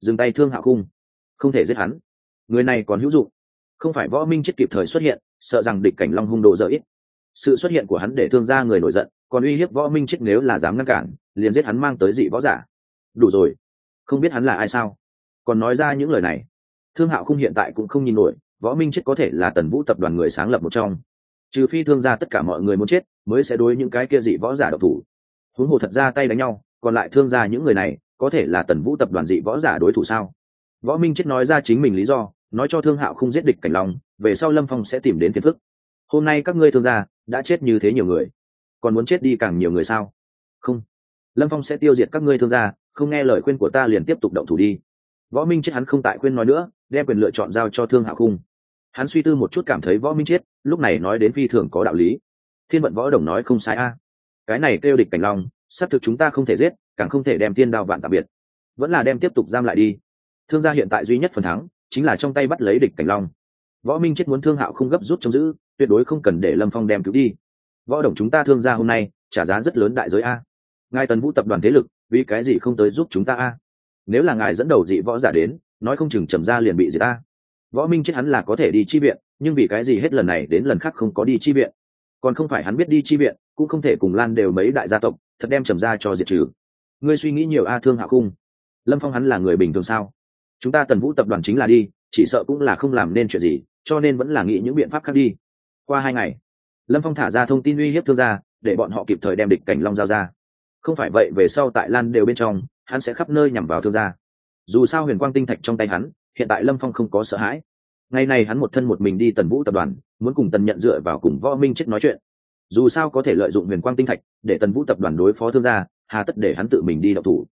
Dừng tay thương hạo khung không thể giết hắn người này còn hữu dụng. Không phải võ minh chết kịp thời xuất hiện, sợ rằng địch cảnh long hung đồ dở ít. Sự xuất hiện của hắn để thương gia người nổi giận, còn uy hiếp võ minh chết nếu là dám ngăn cản, liền giết hắn mang tới dị võ giả. Đủ rồi. Không biết hắn là ai sao? Còn nói ra những lời này. Thương hạo không hiện tại cũng không nhìn nổi, võ minh chết có thể là tần vũ tập đoàn người sáng lập một trong. Trừ phi thương gia tất cả mọi người muốn chết, mới sẽ đối những cái kia dị võ giả độc thủ. Huống hồ thật ra tay đánh nhau, còn lại thương gia những người này, có thể là tần vũ tập đoàn dị võ giả đối thủ sao? Võ minh chết nói ra chính mình lý do nói cho thương hạo không giết địch cảnh long, về sau lâm phong sẽ tìm đến phiền phức. Hôm nay các ngươi thương gia đã chết như thế nhiều người, còn muốn chết đi càng nhiều người sao? Không. Lâm phong sẽ tiêu diệt các ngươi thương gia, không nghe lời khuyên của ta liền tiếp tục động thủ đi. Võ minh chết hắn không tại khuyên nói nữa, đem quyền lựa chọn giao cho thương hạo khung. Hắn suy tư một chút cảm thấy võ minh chết, lúc này nói đến phi thường có đạo lý. Thiên vận võ đồng nói không sai a. Cái này kêu địch cảnh long, sắp thực chúng ta không thể giết, càng không thể đem tiên đao vạn tạm biệt. Vẫn là đem tiếp tục giam lại đi. Thương gia hiện tại duy nhất phần thắng chính là trong tay bắt lấy địch cảnh long. Võ minh chết muốn thương hạo không gấp rút chống giữ, tuyệt đối không cần để lâm phong đem cứu đi. Võ đồng chúng ta thương gia hôm nay, trả giá rất lớn đại giới a. Ngài tần vũ tập đoàn thế lực, vì cái gì không tới giúp chúng ta a? Nếu là ngài dẫn đầu dị võ giả đến, nói không chừng trầm ra liền bị diệt a. Võ minh chết hắn là có thể đi chi viện, nhưng vì cái gì hết lần này đến lần khác không có đi chi viện? Còn không phải hắn biết đi chi viện, cũng không thể cùng lan đều mấy đại gia tộc, thật đem trầm ra cho diệt trừ. Ngươi suy nghĩ nhiều a thương hạ khung. Lâm phong hắn là người bình thường sao? Chúng ta tần vũ tập đoàn chính là đi, chỉ sợ cũng là không làm nên chuyện gì, cho nên vẫn là nghĩ những biện pháp khác đi. Qua hai ngày, lâm phong thả ra thông tin uy hiếp thương gia, để bọn họ kịp thời đem địch cảnh long giao ra. Không phải vậy, về sau tại lan đều bên trong, hắn sẽ khắp nơi nhằm vào thương gia. Dù sao huyền quang tinh thạch trong tay hắn, hiện tại lâm phong không có sợ hãi. Ngày này hắn một thân một mình đi tần vũ tập đoàn, muốn cùng tần nhận dựa vào cùng võ minh chết nói chuyện. Dù sao có thể lợi dụng huyền quang tinh thạch, để tần vũ tập đoàn đối phó thương gia, hà tất để hắn tự mình đi đậu thủ.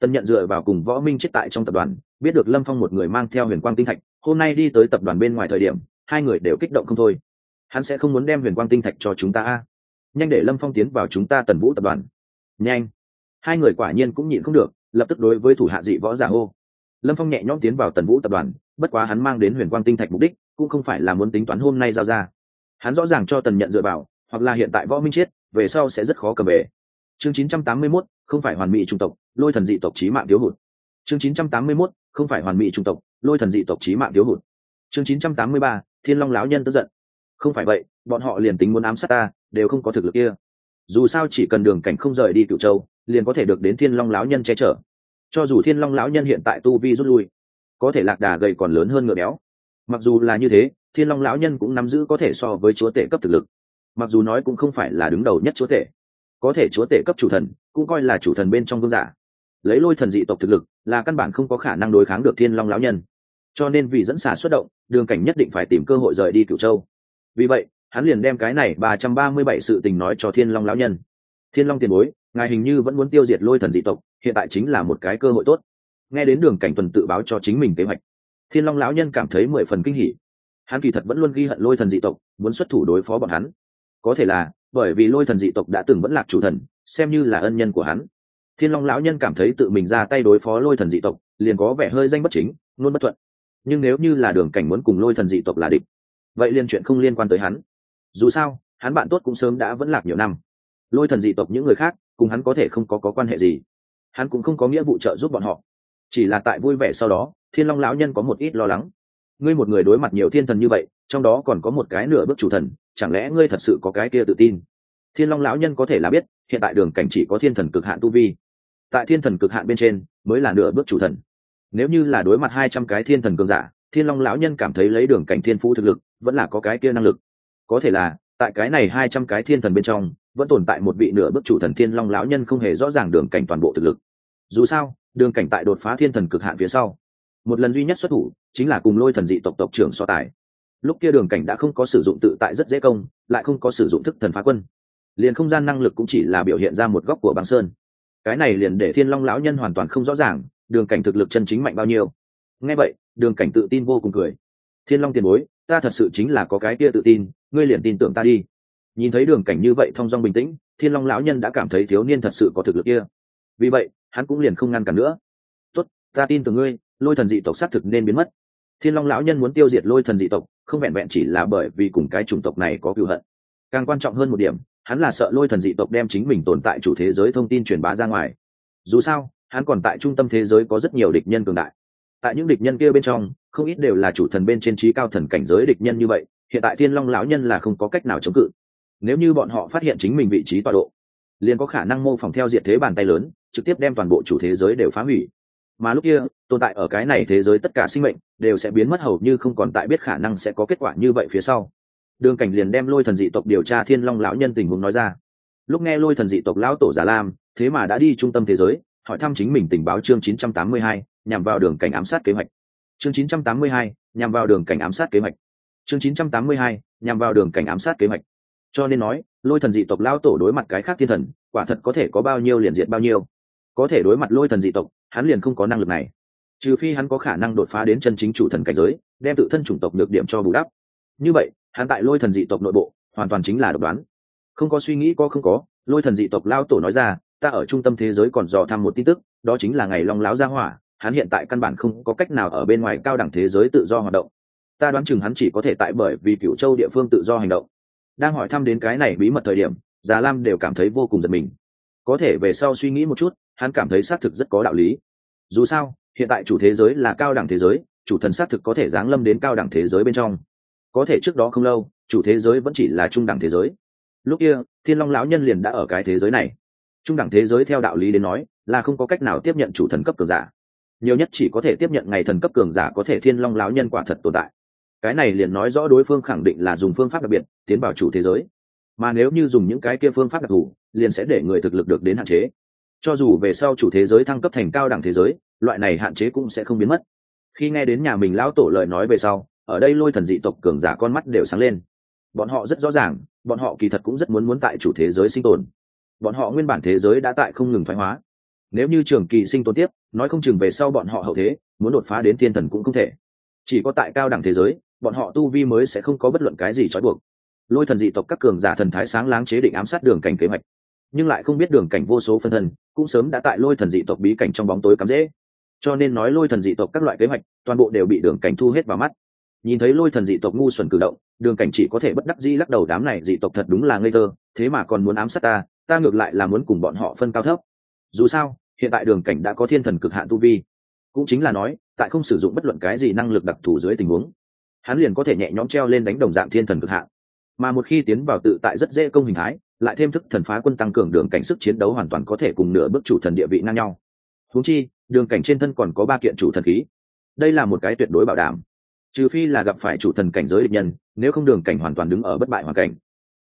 Tần nhận dựa vào cùng võ minh chết tại trong tập đoàn biết được lâm phong một người mang theo huyền quang tinh thạch hôm nay đi tới tập đoàn bên ngoài thời điểm hai người đều kích động không thôi. Hắn sẽ không muốn đem huyền quang tinh thạch cho chúng ta a. Nhanh để lâm phong tiến vào chúng ta tần vũ tập đoàn. Nhanh. Hai người quả nhiên cũng nhịn không được lập tức đối với thủ hạ dị võ giả hô. Lâm phong nhẹ nhõm tiến vào tần vũ tập đoàn bất quá hắn mang đến huyền quang tinh thạch mục đích cũng không phải là muốn tính toán hôm nay giao ra. Hắn rõ ràng cho tần nhận dựa vào hoặc là hiện tại võ minh chết về sau sẽ rất khó cầm về. Chương 981, không phải hoàn mỹ trung tộc lôi thần dị tộc trí mạng thiếu hụt. Chương 981, không phải hoàn mỹ trung tộc lôi thần dị tộc trí mạng thiếu hụt. Chương 983, thiên long lão nhân tức giận. Không phải vậy bọn họ liền tính muốn ám sát ta đều không có thực lực kia. Dù sao chỉ cần đường cảnh không rời đi cựu châu liền có thể được đến thiên long lão nhân che chở. Cho dù thiên long lão nhân hiện tại tu vi rút lui có thể lạc đà gầy còn lớn hơn ngựa béo. Mặc dù là như thế thiên long lão nhân cũng nắm giữ có thể so với chúa tể cấp thực lực. Mặc dù nói cũng không phải là đứng đầu nhất chúa tể. Có thể chúa tể cấp chủ thần cũng coi là chủ thần bên trong vương giả lấy lôi thần dị tộc thực lực, là căn bản không có khả năng đối kháng được thiên long lão nhân. Cho nên vì dẫn xả xuất động, đường cảnh nhất định phải tìm cơ hội rời đi cửu châu. Vì vậy, hắn liền đem cái này ba trăm ba mươi bảy sự tình nói cho thiên long lão nhân. Thiên long tiền bối, ngài hình như vẫn muốn tiêu diệt lôi thần dị tộc, hiện tại chính là một cái cơ hội tốt. Nghe đến đường cảnh tuần tự báo cho chính mình kế hoạch, thiên long lão nhân cảm thấy mười phần kinh hỉ. Hắn kỳ thật vẫn luôn ghi hận lôi thần dị tộc, muốn xuất thủ đối phó bọn hắn. Có thể là, bởi vì lôi thần dị tộc đã từng vẫn lạc chủ thần, xem như là ân nhân của hắn thiên long lão nhân cảm thấy tự mình ra tay đối phó lôi thần dị tộc liền có vẻ hơi danh bất chính luôn bất thuận. Nhưng nếu như là đường cảnh muốn cùng lôi thần dị tộc là địch vậy liên chuyện không liên quan tới hắn. Dù sao hắn bạn tốt cũng sớm đã vẫn lạc nhiều năm. Lôi thần dị tộc những người khác cùng hắn có thể không có, có quan hệ gì. Hắn cũng không có nghĩa vụ trợ giúp bọn họ. Chỉ là tại vui vẻ sau đó thiên long lão nhân có một ít lo lắng. Ngươi một người đối mặt nhiều thiên thần như vậy trong đó còn có một cái nửa bước chủ thần chẳng lẽ ngươi thật sự có cái kia tự tin? Thiên long lão nhân có thể là biết hiện tại đường cảnh chỉ có thiên thần cực hạn tu vi tại thiên thần cực hạn bên trên, mới là nửa bước chủ thần. Nếu như là đối mặt hai trăm cái thiên thần cường giả, thiên long lão nhân cảm thấy lấy đường cảnh thiên phú thực lực, vẫn là có cái kia năng lực. Có thể là, tại cái này hai trăm cái thiên thần bên trong, vẫn tồn tại một vị nửa bước chủ thần thiên long lão nhân không hề rõ ràng đường cảnh toàn bộ thực lực. Dù sao, đường cảnh tại đột phá thiên thần cực hạn phía sau, một lần duy nhất xuất thủ, chính là cùng lôi thần dị tộc tộc trưởng so tài. Lúc kia đường cảnh đã không có sử dụng tự tại rất dễ công, lại không có sử dụng thức thần phá quân. Liền không gian năng lực cũng chỉ là biểu hiện ra một góc của băng sơn cái này liền để thiên long lão nhân hoàn toàn không rõ ràng, đường cảnh thực lực chân chính mạnh bao nhiêu. Nghe vậy, đường cảnh tự tin vô cùng cười. Thiên long tiền bối, ta thật sự chính là có cái kia tự tin, ngươi liền tin tưởng ta đi. Nhìn thấy đường cảnh như vậy thong dong bình tĩnh, thiên long lão nhân đã cảm thấy thiếu niên thật sự có thực lực kia. Vì vậy, hắn cũng liền không ngăn cản nữa. Tốt, ta tin tưởng ngươi, lôi thần dị tộc xác thực nên biến mất. Thiên long lão nhân muốn tiêu diệt lôi thần dị tộc, không vẹn vẹn chỉ là bởi vì cùng cái chủng tộc này có cựu hận. Càng quan trọng hơn một điểm hắn là sợ lôi thần dị tộc đem chính mình tồn tại chủ thế giới thông tin truyền bá ra ngoài. Dù sao, hắn còn tại trung tâm thế giới có rất nhiều địch nhân cường đại. Tại những địch nhân kia bên trong, không ít đều là chủ thần bên trên trí cao thần cảnh giới địch nhân như vậy, hiện tại thiên long lão nhân là không có cách nào chống cự. Nếu như bọn họ phát hiện chính mình vị trí tọa độ, liền có khả năng mô phỏng theo diện thế bàn tay lớn, trực tiếp đem toàn bộ chủ thế giới đều phá hủy. Mà lúc kia, tồn tại ở cái này thế giới tất cả sinh mệnh, đều sẽ biến mất hầu như không còn tại biết khả năng sẽ có kết quả như vậy phía sau đường cảnh liền đem lôi thần dị tộc điều tra thiên long lão nhân tình huống nói ra. Lúc nghe lôi thần dị tộc lão tổ giả lam thế mà đã đi trung tâm thế giới hỏi thăm chính mình tình báo chương 982, nhằm vào đường cảnh ám sát kế hoạch. Chương 982, nhằm vào đường cảnh ám sát kế hoạch. Chương 982, nhằm vào đường cảnh ám sát kế hoạch. Cho nên nói lôi thần dị tộc lão tổ đối mặt cái khác thiên thần quả thật có thể có bao nhiêu liền diện bao nhiêu. Có thể đối mặt lôi thần dị tộc hắn liền không có năng lực này. Trừ phi hắn có khả năng đột phá đến chân chính chủ thần cảnh giới đem tự thân chủng tộc được điểm cho bù đắp. Như vậy hắn tại lôi thần dị tộc nội bộ, hoàn toàn chính là độc đoán. Không có suy nghĩ có không có, lôi thần dị tộc lao tổ nói ra, ta ở trung tâm thế giới còn dò thăm một tin tức, đó chính là ngày long láo gia hỏa, hắn hiện tại căn bản không có cách nào ở bên ngoài cao đẳng thế giới tự do hoạt động. Ta đoán chừng hắn chỉ có thể tại bởi vì cựu châu địa phương tự do hành động. Đang hỏi thăm đến cái này bí mật thời điểm, già lam đều cảm thấy vô cùng giật mình. Có thể về sau suy nghĩ một chút, hắn cảm thấy xác thực rất có đạo lý. Dù sao, hiện tại chủ thế giới là cao đẳng thế giới, chủ thần xác thực có thể giáng lâm đến cao đẳng thế giới bên trong có thể trước đó không lâu, chủ thế giới vẫn chỉ là trung đẳng thế giới. Lúc kia, thiên long lão nhân liền đã ở cái thế giới này. Trung đẳng thế giới theo đạo lý đến nói, là không có cách nào tiếp nhận chủ thần cấp cường giả. Nhiều nhất chỉ có thể tiếp nhận ngày thần cấp cường giả có thể thiên long lão nhân quả thật tồn tại. Cái này liền nói rõ đối phương khẳng định là dùng phương pháp đặc biệt, tiến vào chủ thế giới. Mà nếu như dùng những cái kia phương pháp đặc thù, liền sẽ để người thực lực được đến hạn chế. Cho dù về sau chủ thế giới thăng cấp thành cao đẳng thế giới, loại này hạn chế cũng sẽ không biến mất. Khi nghe đến nhà mình lão tổ lời nói về sau ở đây lôi thần dị tộc cường giả con mắt đều sáng lên. Bọn họ rất rõ ràng, bọn họ kỳ thật cũng rất muốn muốn tại chủ thế giới sinh tồn. Bọn họ nguyên bản thế giới đã tại không ngừng thoái hóa. Nếu như trường kỳ sinh tồn tiếp, nói không chừng về sau bọn họ hậu thế, muốn đột phá đến thiên thần cũng không thể. Chỉ có tại cao đẳng thế giới, bọn họ tu vi mới sẽ không có bất luận cái gì trói buộc. Lôi thần dị tộc các cường giả thần thái sáng láng chế định ám sát đường cảnh kế hoạch. Nhưng lại không biết đường cảnh vô số phân thân, cũng sớm đã tại lôi thần dị tộc bí cảnh trong bóng tối cắm dễ cho nên nói lôi thần dị tộc các loại kế hoạch, toàn bộ đều bị đường cảnh thu hết vào mắt nhìn thấy lôi thần dị tộc ngu xuẩn cử động, đường cảnh chỉ có thể bất đắc dĩ lắc đầu, đám này dị tộc thật đúng là ngây thơ, thế mà còn muốn ám sát ta ta ngược lại là muốn cùng bọn họ phân cao thấp. Dù sao, hiện tại đường cảnh đã có thiên thần cực hạn tu vi. Cũng chính là nói, tại không sử dụng bất luận cái gì năng lực đặc thù dưới tình huống, hắn liền có thể nhẹ nhõm treo lên đánh đồng dạng thiên thần cực hạn. Mà một khi tiến vào tự tại rất dễ công hình thái, lại thêm thức thần phá quân tăng cường đường cảnh sức chiến đấu hoàn toàn có thể cùng nửa bước chủ thần địa vị ngang nhau. Húng chi, đường cảnh trên thân còn có ba kiện chủ thần khí. Đây là một cái tuyệt đối bảo đảm trừ phi là gặp phải chủ thần cảnh giới địch nhân, nếu không đường cảnh hoàn toàn đứng ở bất bại hoàn cảnh.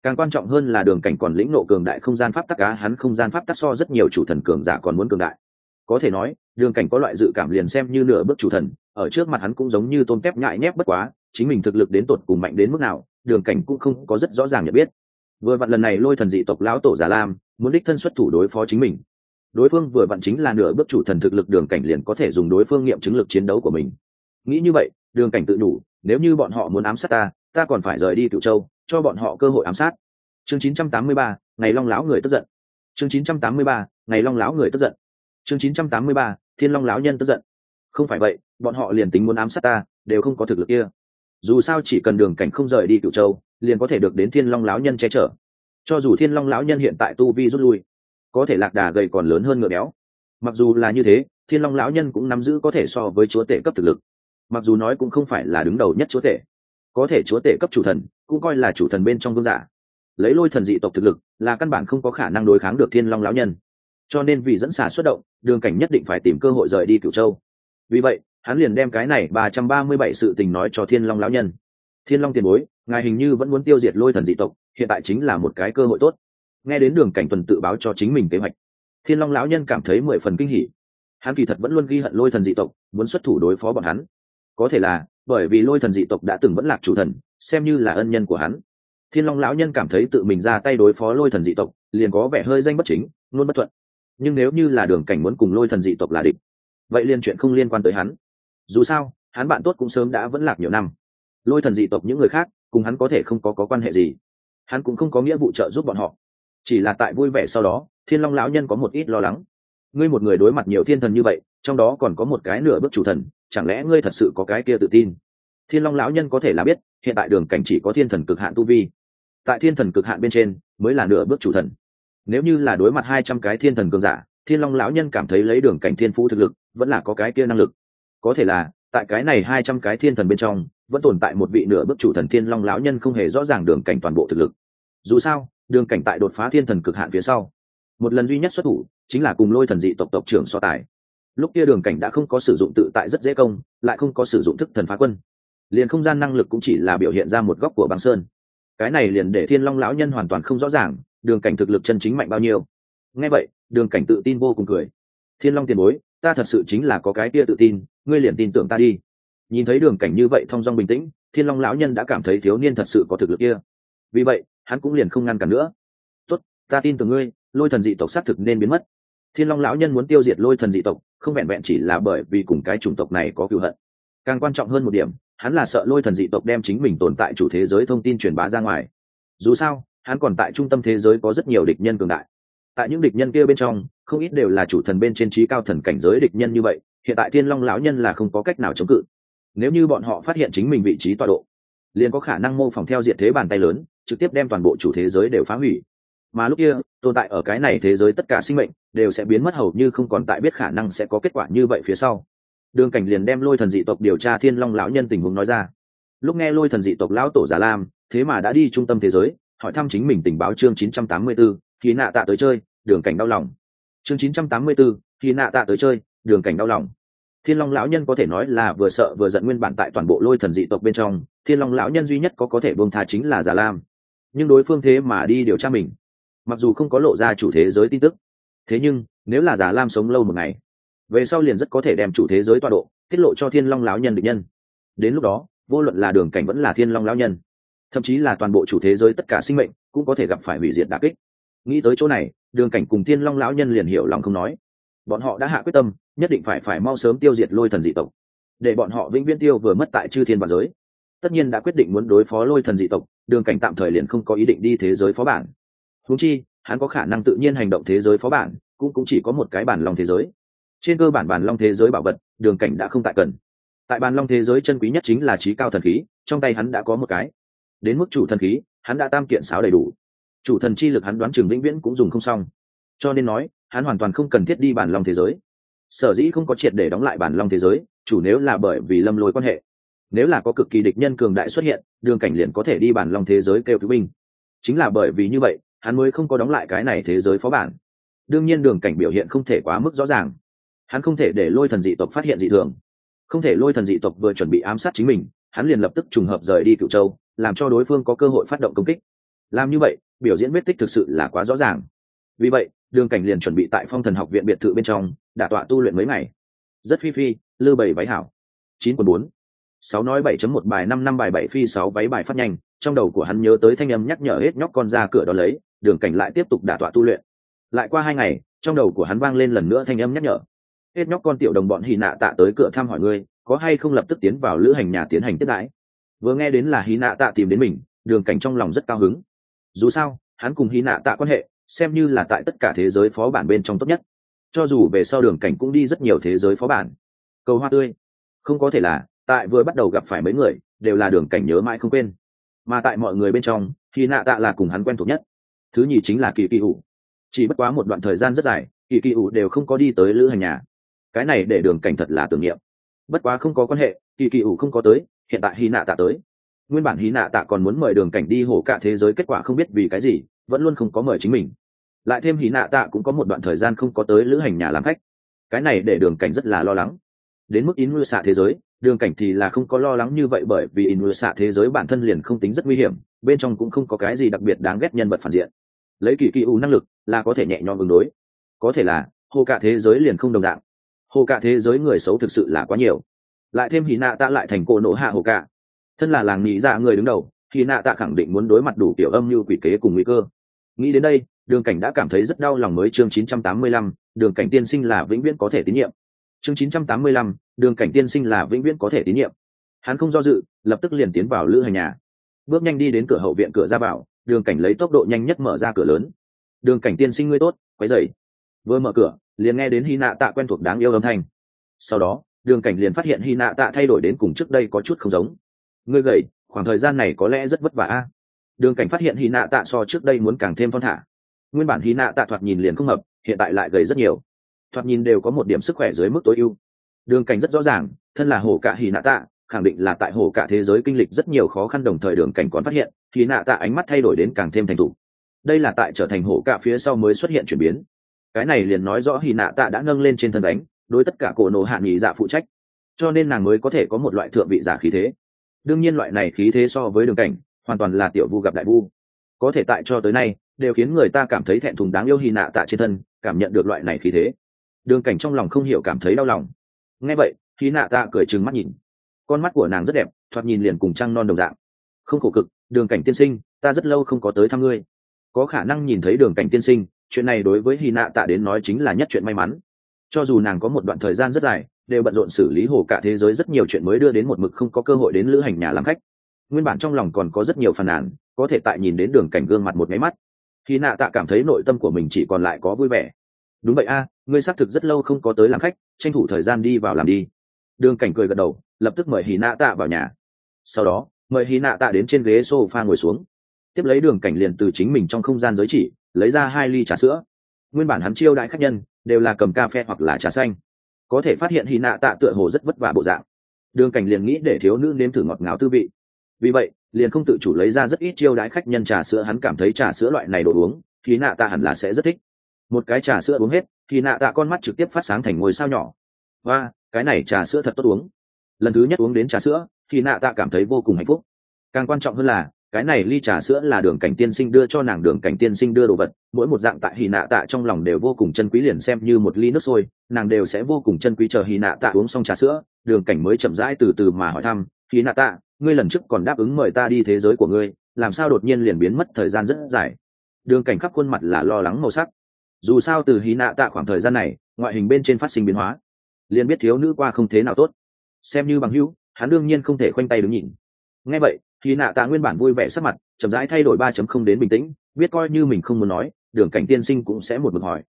Càng quan trọng hơn là đường cảnh còn lĩnh nộ cường đại không gian pháp tắc cá hắn không gian pháp tắc so rất nhiều chủ thần cường giả còn muốn cường đại. Có thể nói, đường cảnh có loại dự cảm liền xem như nửa bước chủ thần, ở trước mặt hắn cũng giống như tôn kép nhại nhép bất quá, chính mình thực lực đến tột cùng mạnh đến mức nào, đường cảnh cũng không có rất rõ ràng nhận biết. Vừa vặn lần này lôi thần dị tộc lão tổ giả lam, muốn đích thân xuất thủ đối phó chính mình. Đối phương vừa vặn chính là nửa bước chủ thần thực lực đường cảnh liền có thể dùng đối phương nghiệm chứng lực chiến đấu của mình. Nghĩ như vậy đường cảnh tự đủ nếu như bọn họ muốn ám sát ta ta còn phải rời đi cựu châu cho bọn họ cơ hội ám sát. Chương 983, ngày long lão người tức giận. Chương 983, ngày long lão người tức giận. Chương 983, thiên long lão nhân tức giận. Không phải vậy bọn họ liền tính muốn ám sát ta đều không có thực lực kia. Dù sao chỉ cần đường cảnh không rời đi cựu châu liền có thể được đến thiên long lão nhân che chở. Cho dù thiên long lão nhân hiện tại tu vi rút lui có thể lạc đà gầy còn lớn hơn ngựa béo. Mặc dù là như thế thiên long lão nhân cũng nắm giữ có thể so với chúa tể cấp thực lực mặc dù nói cũng không phải là đứng đầu nhất chúa tể, có thể chúa tể cấp chủ thần cũng coi là chủ thần bên trong vương giả. Lấy lôi thần dị tộc thực lực là căn bản không có khả năng đối kháng được thiên long lão nhân. Cho nên vì dẫn xả xuất động, đường cảnh nhất định phải tìm cơ hội rời đi cửu châu. Vì vậy, hắn liền đem cái này ba trăm ba mươi bảy sự tình nói cho thiên long lão nhân. Thiên long tiền bối, ngài hình như vẫn muốn tiêu diệt lôi thần dị tộc, hiện tại chính là một cái cơ hội tốt. Nghe đến đường cảnh tuần tự báo cho chính mình kế hoạch, thiên long lão nhân cảm thấy mười phần kinh hỉ. Hắn kỳ thật vẫn luôn ghi hận lôi thần dị tộc, muốn xuất thủ đối phó bọn hắn có thể là bởi vì lôi thần dị tộc đã từng vẫn lạc chủ thần xem như là ân nhân của hắn. Thiên long lão nhân cảm thấy tự mình ra tay đối phó lôi thần dị tộc liền có vẻ hơi danh bất chính luôn bất thuận. Nhưng nếu như là đường cảnh muốn cùng lôi thần dị tộc là địch vậy liền chuyện không liên quan tới hắn. Dù sao hắn bạn tốt cũng sớm đã vẫn lạc nhiều năm. Lôi thần dị tộc những người khác cùng hắn có thể không có, có quan hệ gì. Hắn cũng không có nghĩa vụ trợ giúp bọn họ. Chỉ là tại vui vẻ sau đó thiên long lão nhân có một ít lo lắng. Ngươi một người đối mặt nhiều thiên thần như vậy trong đó còn có một cái nửa bước chủ thần chẳng lẽ ngươi thật sự có cái kia tự tin? Thiên long lão nhân có thể là biết, hiện tại đường cảnh chỉ có thiên thần cực hạn tu vi. Tại thiên thần cực hạn bên trên, mới là nửa bước chủ thần. Nếu như là đối mặt hai trăm cái thiên thần cường giả, thiên long lão nhân cảm thấy lấy đường cảnh thiên phú thực lực, vẫn là có cái kia năng lực. Có thể là, tại cái này hai trăm cái thiên thần bên trong, vẫn tồn tại một vị nửa bước chủ thần thiên long lão nhân không hề rõ ràng đường cảnh toàn bộ thực lực. Dù sao, đường cảnh tại đột phá thiên thần cực hạn phía sau, một lần duy nhất xuất thủ, chính là cùng lôi thần dị tộc tộc trưởng so tài lúc kia đường cảnh đã không có sử dụng tự tại rất dễ công, lại không có sử dụng thức thần phá quân. Liền không gian năng lực cũng chỉ là biểu hiện ra một góc của băng sơn. Cái này liền để thiên long lão nhân hoàn toàn không rõ ràng, đường cảnh thực lực chân chính mạnh bao nhiêu. Ngay vậy, đường cảnh tự tin vô cùng cười. Thiên long tiền bối, ta thật sự chính là có cái kia tự tin, ngươi liền tin tưởng ta đi. Nhìn thấy đường cảnh như vậy thong dong bình tĩnh, thiên long lão nhân đã cảm thấy thiếu niên thật sự có thực lực kia. Vì vậy, hắn cũng liền không ngăn cản nữa. Tốt, ta tin tưởng ngươi, lôi thần dị tộc xác thực nên biến mất thiên long lão nhân muốn tiêu diệt lôi thần dị tộc, không vẹn vẹn chỉ là bởi vì cùng cái chủng tộc này có cựu hận. Càng quan trọng hơn một điểm, hắn là sợ lôi thần dị tộc đem chính mình tồn tại chủ thế giới thông tin truyền bá ra ngoài. Dù sao, hắn còn tại trung tâm thế giới có rất nhiều địch nhân cường đại. Tại những địch nhân kia bên trong, không ít đều là chủ thần bên trên trí cao thần cảnh giới địch nhân như vậy, hiện tại thiên long lão nhân là không có cách nào chống cự. Nếu như bọn họ phát hiện chính mình vị trí tọa độ, liền có khả năng mô phỏng theo diện thế bàn tay lớn, trực tiếp đem toàn bộ chủ thế giới đều phá hủy. Mà lúc kia tồn tại ở cái này thế giới tất cả sinh mệnh đều sẽ biến mất hầu như không còn tại biết khả năng sẽ có kết quả như vậy phía sau. Đường cảnh liền đem lôi thần dị tộc điều tra thiên long lão nhân tình huống nói ra. Lúc nghe lôi thần dị tộc lão tổ giả lam thế mà đã đi trung tâm thế giới hỏi thăm chính mình tình báo chương 984, khi nạ tạ tới chơi đường cảnh đau lòng. Chương 984, khi nạ tạ tới chơi đường cảnh đau lòng. Thiên long lão nhân có thể nói là vừa sợ vừa giận nguyên bản tại toàn bộ lôi thần dị tộc bên trong thiên long lão nhân duy nhất có có thể buông tha chính là giả lam. Nhưng đối phương thế mà đi điều tra mình mặc dù không có lộ ra chủ thế giới tin tức, thế nhưng, nếu là giả lam sống lâu một ngày, về sau liền rất có thể đem chủ thế giới tọa độ, tiết lộ cho thiên long lão nhân định nhân. Đến lúc đó, vô luận là đường cảnh vẫn là thiên long lão nhân, thậm chí là toàn bộ chủ thế giới tất cả sinh mệnh, cũng có thể gặp phải hủy diệt đà kích. Nghĩ tới chỗ này, đường cảnh cùng thiên long lão nhân liền hiểu lòng không nói. Bọn họ đã hạ quyết tâm, nhất định phải phải mau sớm tiêu diệt lôi thần dị tộc, để bọn họ vĩnh viễn tiêu vừa mất tại chư thiên và giới. Tất nhiên đã quyết định muốn đối phó lôi thần dị tộc, đường cảnh tạm thời liền không có ý định đi thế giới phó bản húng chi, hắn có khả năng tự nhiên hành động thế giới phó bản, cũng cũng chỉ có một cái bản lòng thế giới. Trên cơ bản bản long thế giới bảo vật, đường cảnh đã không tại cần. Tại bản long thế giới chân quý nhất chính là trí cao thần khí, trong tay hắn đã có một cái. Đến mức chủ thần khí, hắn đã tam kiện sáo đầy đủ. Chủ thần chi lực hắn đoán chừng vĩnh viễn cũng dùng không xong. Cho nên nói, hắn hoàn toàn không cần thiết đi bản long thế giới. Sở dĩ không có triệt để đóng lại bản long thế giới, chủ nếu là bởi vì lâm lôi quan hệ. Nếu là có cực kỳ địch nhân cường đại xuất hiện, đường cảnh liền có thể đi bản long thế giới kêu cứu binh. Chính là bởi vì như vậy hắn mới không có đóng lại cái này thế giới phó bản. Đương nhiên đường cảnh biểu hiện không thể quá mức rõ ràng. Hắn không thể để lôi thần dị tộc phát hiện dị thường. Không thể lôi thần dị tộc vừa chuẩn bị ám sát chính mình, hắn liền lập tức trùng hợp rời đi cựu châu, làm cho đối phương có cơ hội phát động công kích. Làm như vậy, biểu diễn vết tích thực sự là quá rõ ràng. Vì vậy, đường cảnh liền chuẩn bị tại phong thần học viện biệt thự bên trong, đả tọa tu luyện mấy ngày. Rất phi phi, lư bảy váy hảo. Chín quần bốn. Sáu nói bảy chấm một bài, năm năm bài bảy phi sáu váy bài phát nhanh. Trong đầu của hắn nhớ tới thanh âm nhắc nhở hết nhóc con ra cửa đó lấy đường cảnh lại tiếp tục đả tọa tu luyện. Lại qua hai ngày, trong đầu của hắn vang lên lần nữa thanh âm nhắc nhở. Hết nhóc con tiểu đồng bọn hy nạ tạ tới cửa thăm hỏi ngươi, có hay không lập tức tiến vào lữ hành nhà tiến hành tiếp đãi? Vừa nghe đến là hy nạ tạ tìm đến mình, đường cảnh trong lòng rất cao hứng. Dù sao, hắn cùng hy nạ tạ quan hệ, xem như là tại tất cả thế giới phó bản bên trong tốt nhất. Cho dù về sau đường cảnh cũng đi rất nhiều thế giới phó bản. Cầu hoa tươi. Không có thể là, tại vừa bắt đầu gặp phải mấy người, đều là đường cảnh nhớ mãi không quên. Mà tại mọi người bên trong thì nạ tạ là cùng hắn quen thuộc nhất thứ nhì chính là kỳ kỳ ủ. Chỉ bất quá một đoạn thời gian rất dài, kỳ kỳ ủ đều không có đi tới lữ hành nhà. Cái này để đường cảnh thật là tưởng niệm. Bất quá không có quan hệ, kỳ kỳ ủ không có tới, hiện tại hy nạ tạ tới. Nguyên bản hy nạ tạ còn muốn mời đường cảnh đi hổ cả thế giới, kết quả không biết vì cái gì, vẫn luôn không có mời chính mình. Lại thêm hy nạ tạ cũng có một đoạn thời gian không có tới lữ hành nhà làm khách. Cái này để đường cảnh rất là lo lắng. Đến mức in mưa xạ thế giới, đường cảnh thì là không có lo lắng như vậy bởi vì in mưa xạ thế giới bản thân liền không tính rất nguy hiểm, bên trong cũng không có cái gì đặc biệt đáng ghét nhân vật phản diện lấy kỳ kỳ u năng lực là có thể nhẹ nhõm ứng đối. Có thể là hồ cả thế giới liền không đồng dạng. Hồ cả thế giới người xấu thực sự là quá nhiều. Lại thêm hì nạ tạ lại thành cô nộ hạ hồ cả. Thân là làng nghĩ ra dạ người đứng đầu hì nạ tạ khẳng định muốn đối mặt đủ tiểu âm như quỷ kế cùng nguy cơ. Nghĩ đến đây đường cảnh đã cảm thấy rất đau lòng mới chương 985, đường cảnh tiên sinh là vĩnh viễn có thể tín nhiệm. Chương 985, đường cảnh tiên sinh là vĩnh viễn có thể tín nhiệm. Hắn không do dự lập tức liền tiến vào lữ hành nhà. Bước nhanh đi đến cửa hậu viện cửa ra vào đường cảnh lấy tốc độ nhanh nhất mở ra cửa lớn. Đường cảnh tiên sinh ngươi tốt, quấy dậy vừa mở cửa, liền nghe đến hy nạ tạ quen thuộc đáng yêu âm thanh. Sau đó, đường cảnh liền phát hiện hy nạ tạ thay đổi đến cùng trước đây có chút không giống. Ngươi gầy, khoảng thời gian này có lẽ rất vất vả a. Đường cảnh phát hiện hy nạ tạ so trước đây muốn càng thêm thon thả. Nguyên bản hy nạ tạ thoạt nhìn liền không hợp, hiện tại lại gầy rất nhiều. Thoạt nhìn đều có một điểm sức khỏe dưới mức tối ưu. Đường cảnh rất rõ ràng, thân là hổ cả hy nạ tạ khẳng định là tại hổ cả thế giới kinh lịch rất nhiều khó khăn đồng thời đường cảnh còn phát hiện, thì nạ tạ ánh mắt thay đổi đến càng thêm thành thục. Đây là tại trở thành hổ cả phía sau mới xuất hiện chuyển biến. Cái này liền nói rõ hy nạ tạ đã nâng lên trên thân đánh, đối tất cả cổ nổ hạ nghỉ dạ phụ trách. Cho nên nàng mới có thể có một loại thượng vị giả khí thế. Đương nhiên loại này khí thế so với đường cảnh, hoàn toàn là tiểu vu gặp đại vu. Có thể tại cho tới nay, đều khiến người ta cảm thấy thẹn thùng đáng yêu hy nạ tạ trên thân, cảm nhận được loại này khí thế. Đường cảnh trong lòng không hiểu cảm thấy đau lòng. Nghe vậy hy nạ tạ cười trừng mắt nhìn con mắt của nàng rất đẹp, thoạt nhìn liền cùng trăng non đồng dạng. Không khổ cực, đường cảnh tiên sinh, ta rất lâu không có tới thăm ngươi. Có khả năng nhìn thấy đường cảnh tiên sinh, chuyện này đối với hy nạ tạ đến nói chính là nhất chuyện may mắn. Cho dù nàng có một đoạn thời gian rất dài, đều bận rộn xử lý hồ cả thế giới rất nhiều chuyện mới đưa đến một mực không có cơ hội đến lữ hành nhà làm khách. Nguyên bản trong lòng còn có rất nhiều phàn nàn, có thể tại nhìn đến đường cảnh gương mặt một máy mắt. Khi nạ tạ cảm thấy nội tâm của mình chỉ còn lại có vui vẻ. Đúng vậy a, ngươi xác thực rất lâu không có tới làm khách, tranh thủ thời gian đi vào làm đi. Đường cảnh cười gật đầu lập tức mời hì nạ tạ vào nhà. Sau đó, mời hì nạ tạ đến trên ghế s o f a ngồi xuống. Tiếp lấy đường cảnh liền từ chính mình trong không gian giới chỉ, lấy ra hai ly trà sữa. Nguyên bản hắn chiêu đãi khách nhân, đều là cầm cà phê hoặc là trà xanh. Có thể phát hiện hì nạ tạ tựa hồ rất vất vả bộ dạng. Đường cảnh liền nghĩ để thiếu nữ nếm thử ngọt ngào tư vị. Vì vậy, liền không tự chủ lấy ra rất ít chiêu đãi khách nhân trà sữa, hắn cảm thấy trà sữa loại này đồ uống thì nạ tạ hẳn là sẽ rất thích. Một cái trà sữa uống hết thì nạ tạ con mắt trực tiếp phát sáng thành ngôi sao nhỏ. Và cái này trà sữa thật tốt uống lần thứ nhất uống đến trà sữa, thì nạ tạ cảm thấy vô cùng hạnh phúc. Càng quan trọng hơn là, cái này ly trà sữa là đường cảnh tiên sinh đưa cho nàng đường cảnh tiên sinh đưa đồ vật, mỗi một dạng tại hì nạ tạ trong lòng đều vô cùng chân quý liền xem như một ly nước sôi, nàng đều sẽ vô cùng chân quý chờ hì nạ tạ uống xong trà sữa, đường cảnh mới chậm rãi từ từ mà hỏi thăm, hì nạ tạ, ngươi lần trước còn đáp ứng mời ta đi thế giới của ngươi, làm sao đột nhiên liền biến mất thời gian rất dài? Đường cảnh khắp khuôn mặt là lo lắng màu sắc. Dù sao từ hì nạ tạ khoảng thời gian này, ngoại hình bên trên phát sinh biến hóa, liền biết thiếu nữ qua không thế nào tốt xem như bằng hữu hắn đương nhiên không thể khoanh tay đứng nhìn. Ngay vậy khi nạ tạ nguyên bản vui vẻ sắc mặt chậm rãi thay đổi ba chấm không đến bình tĩnh biết coi như mình không muốn nói đường cảnh tiên sinh cũng sẽ một mực hỏi.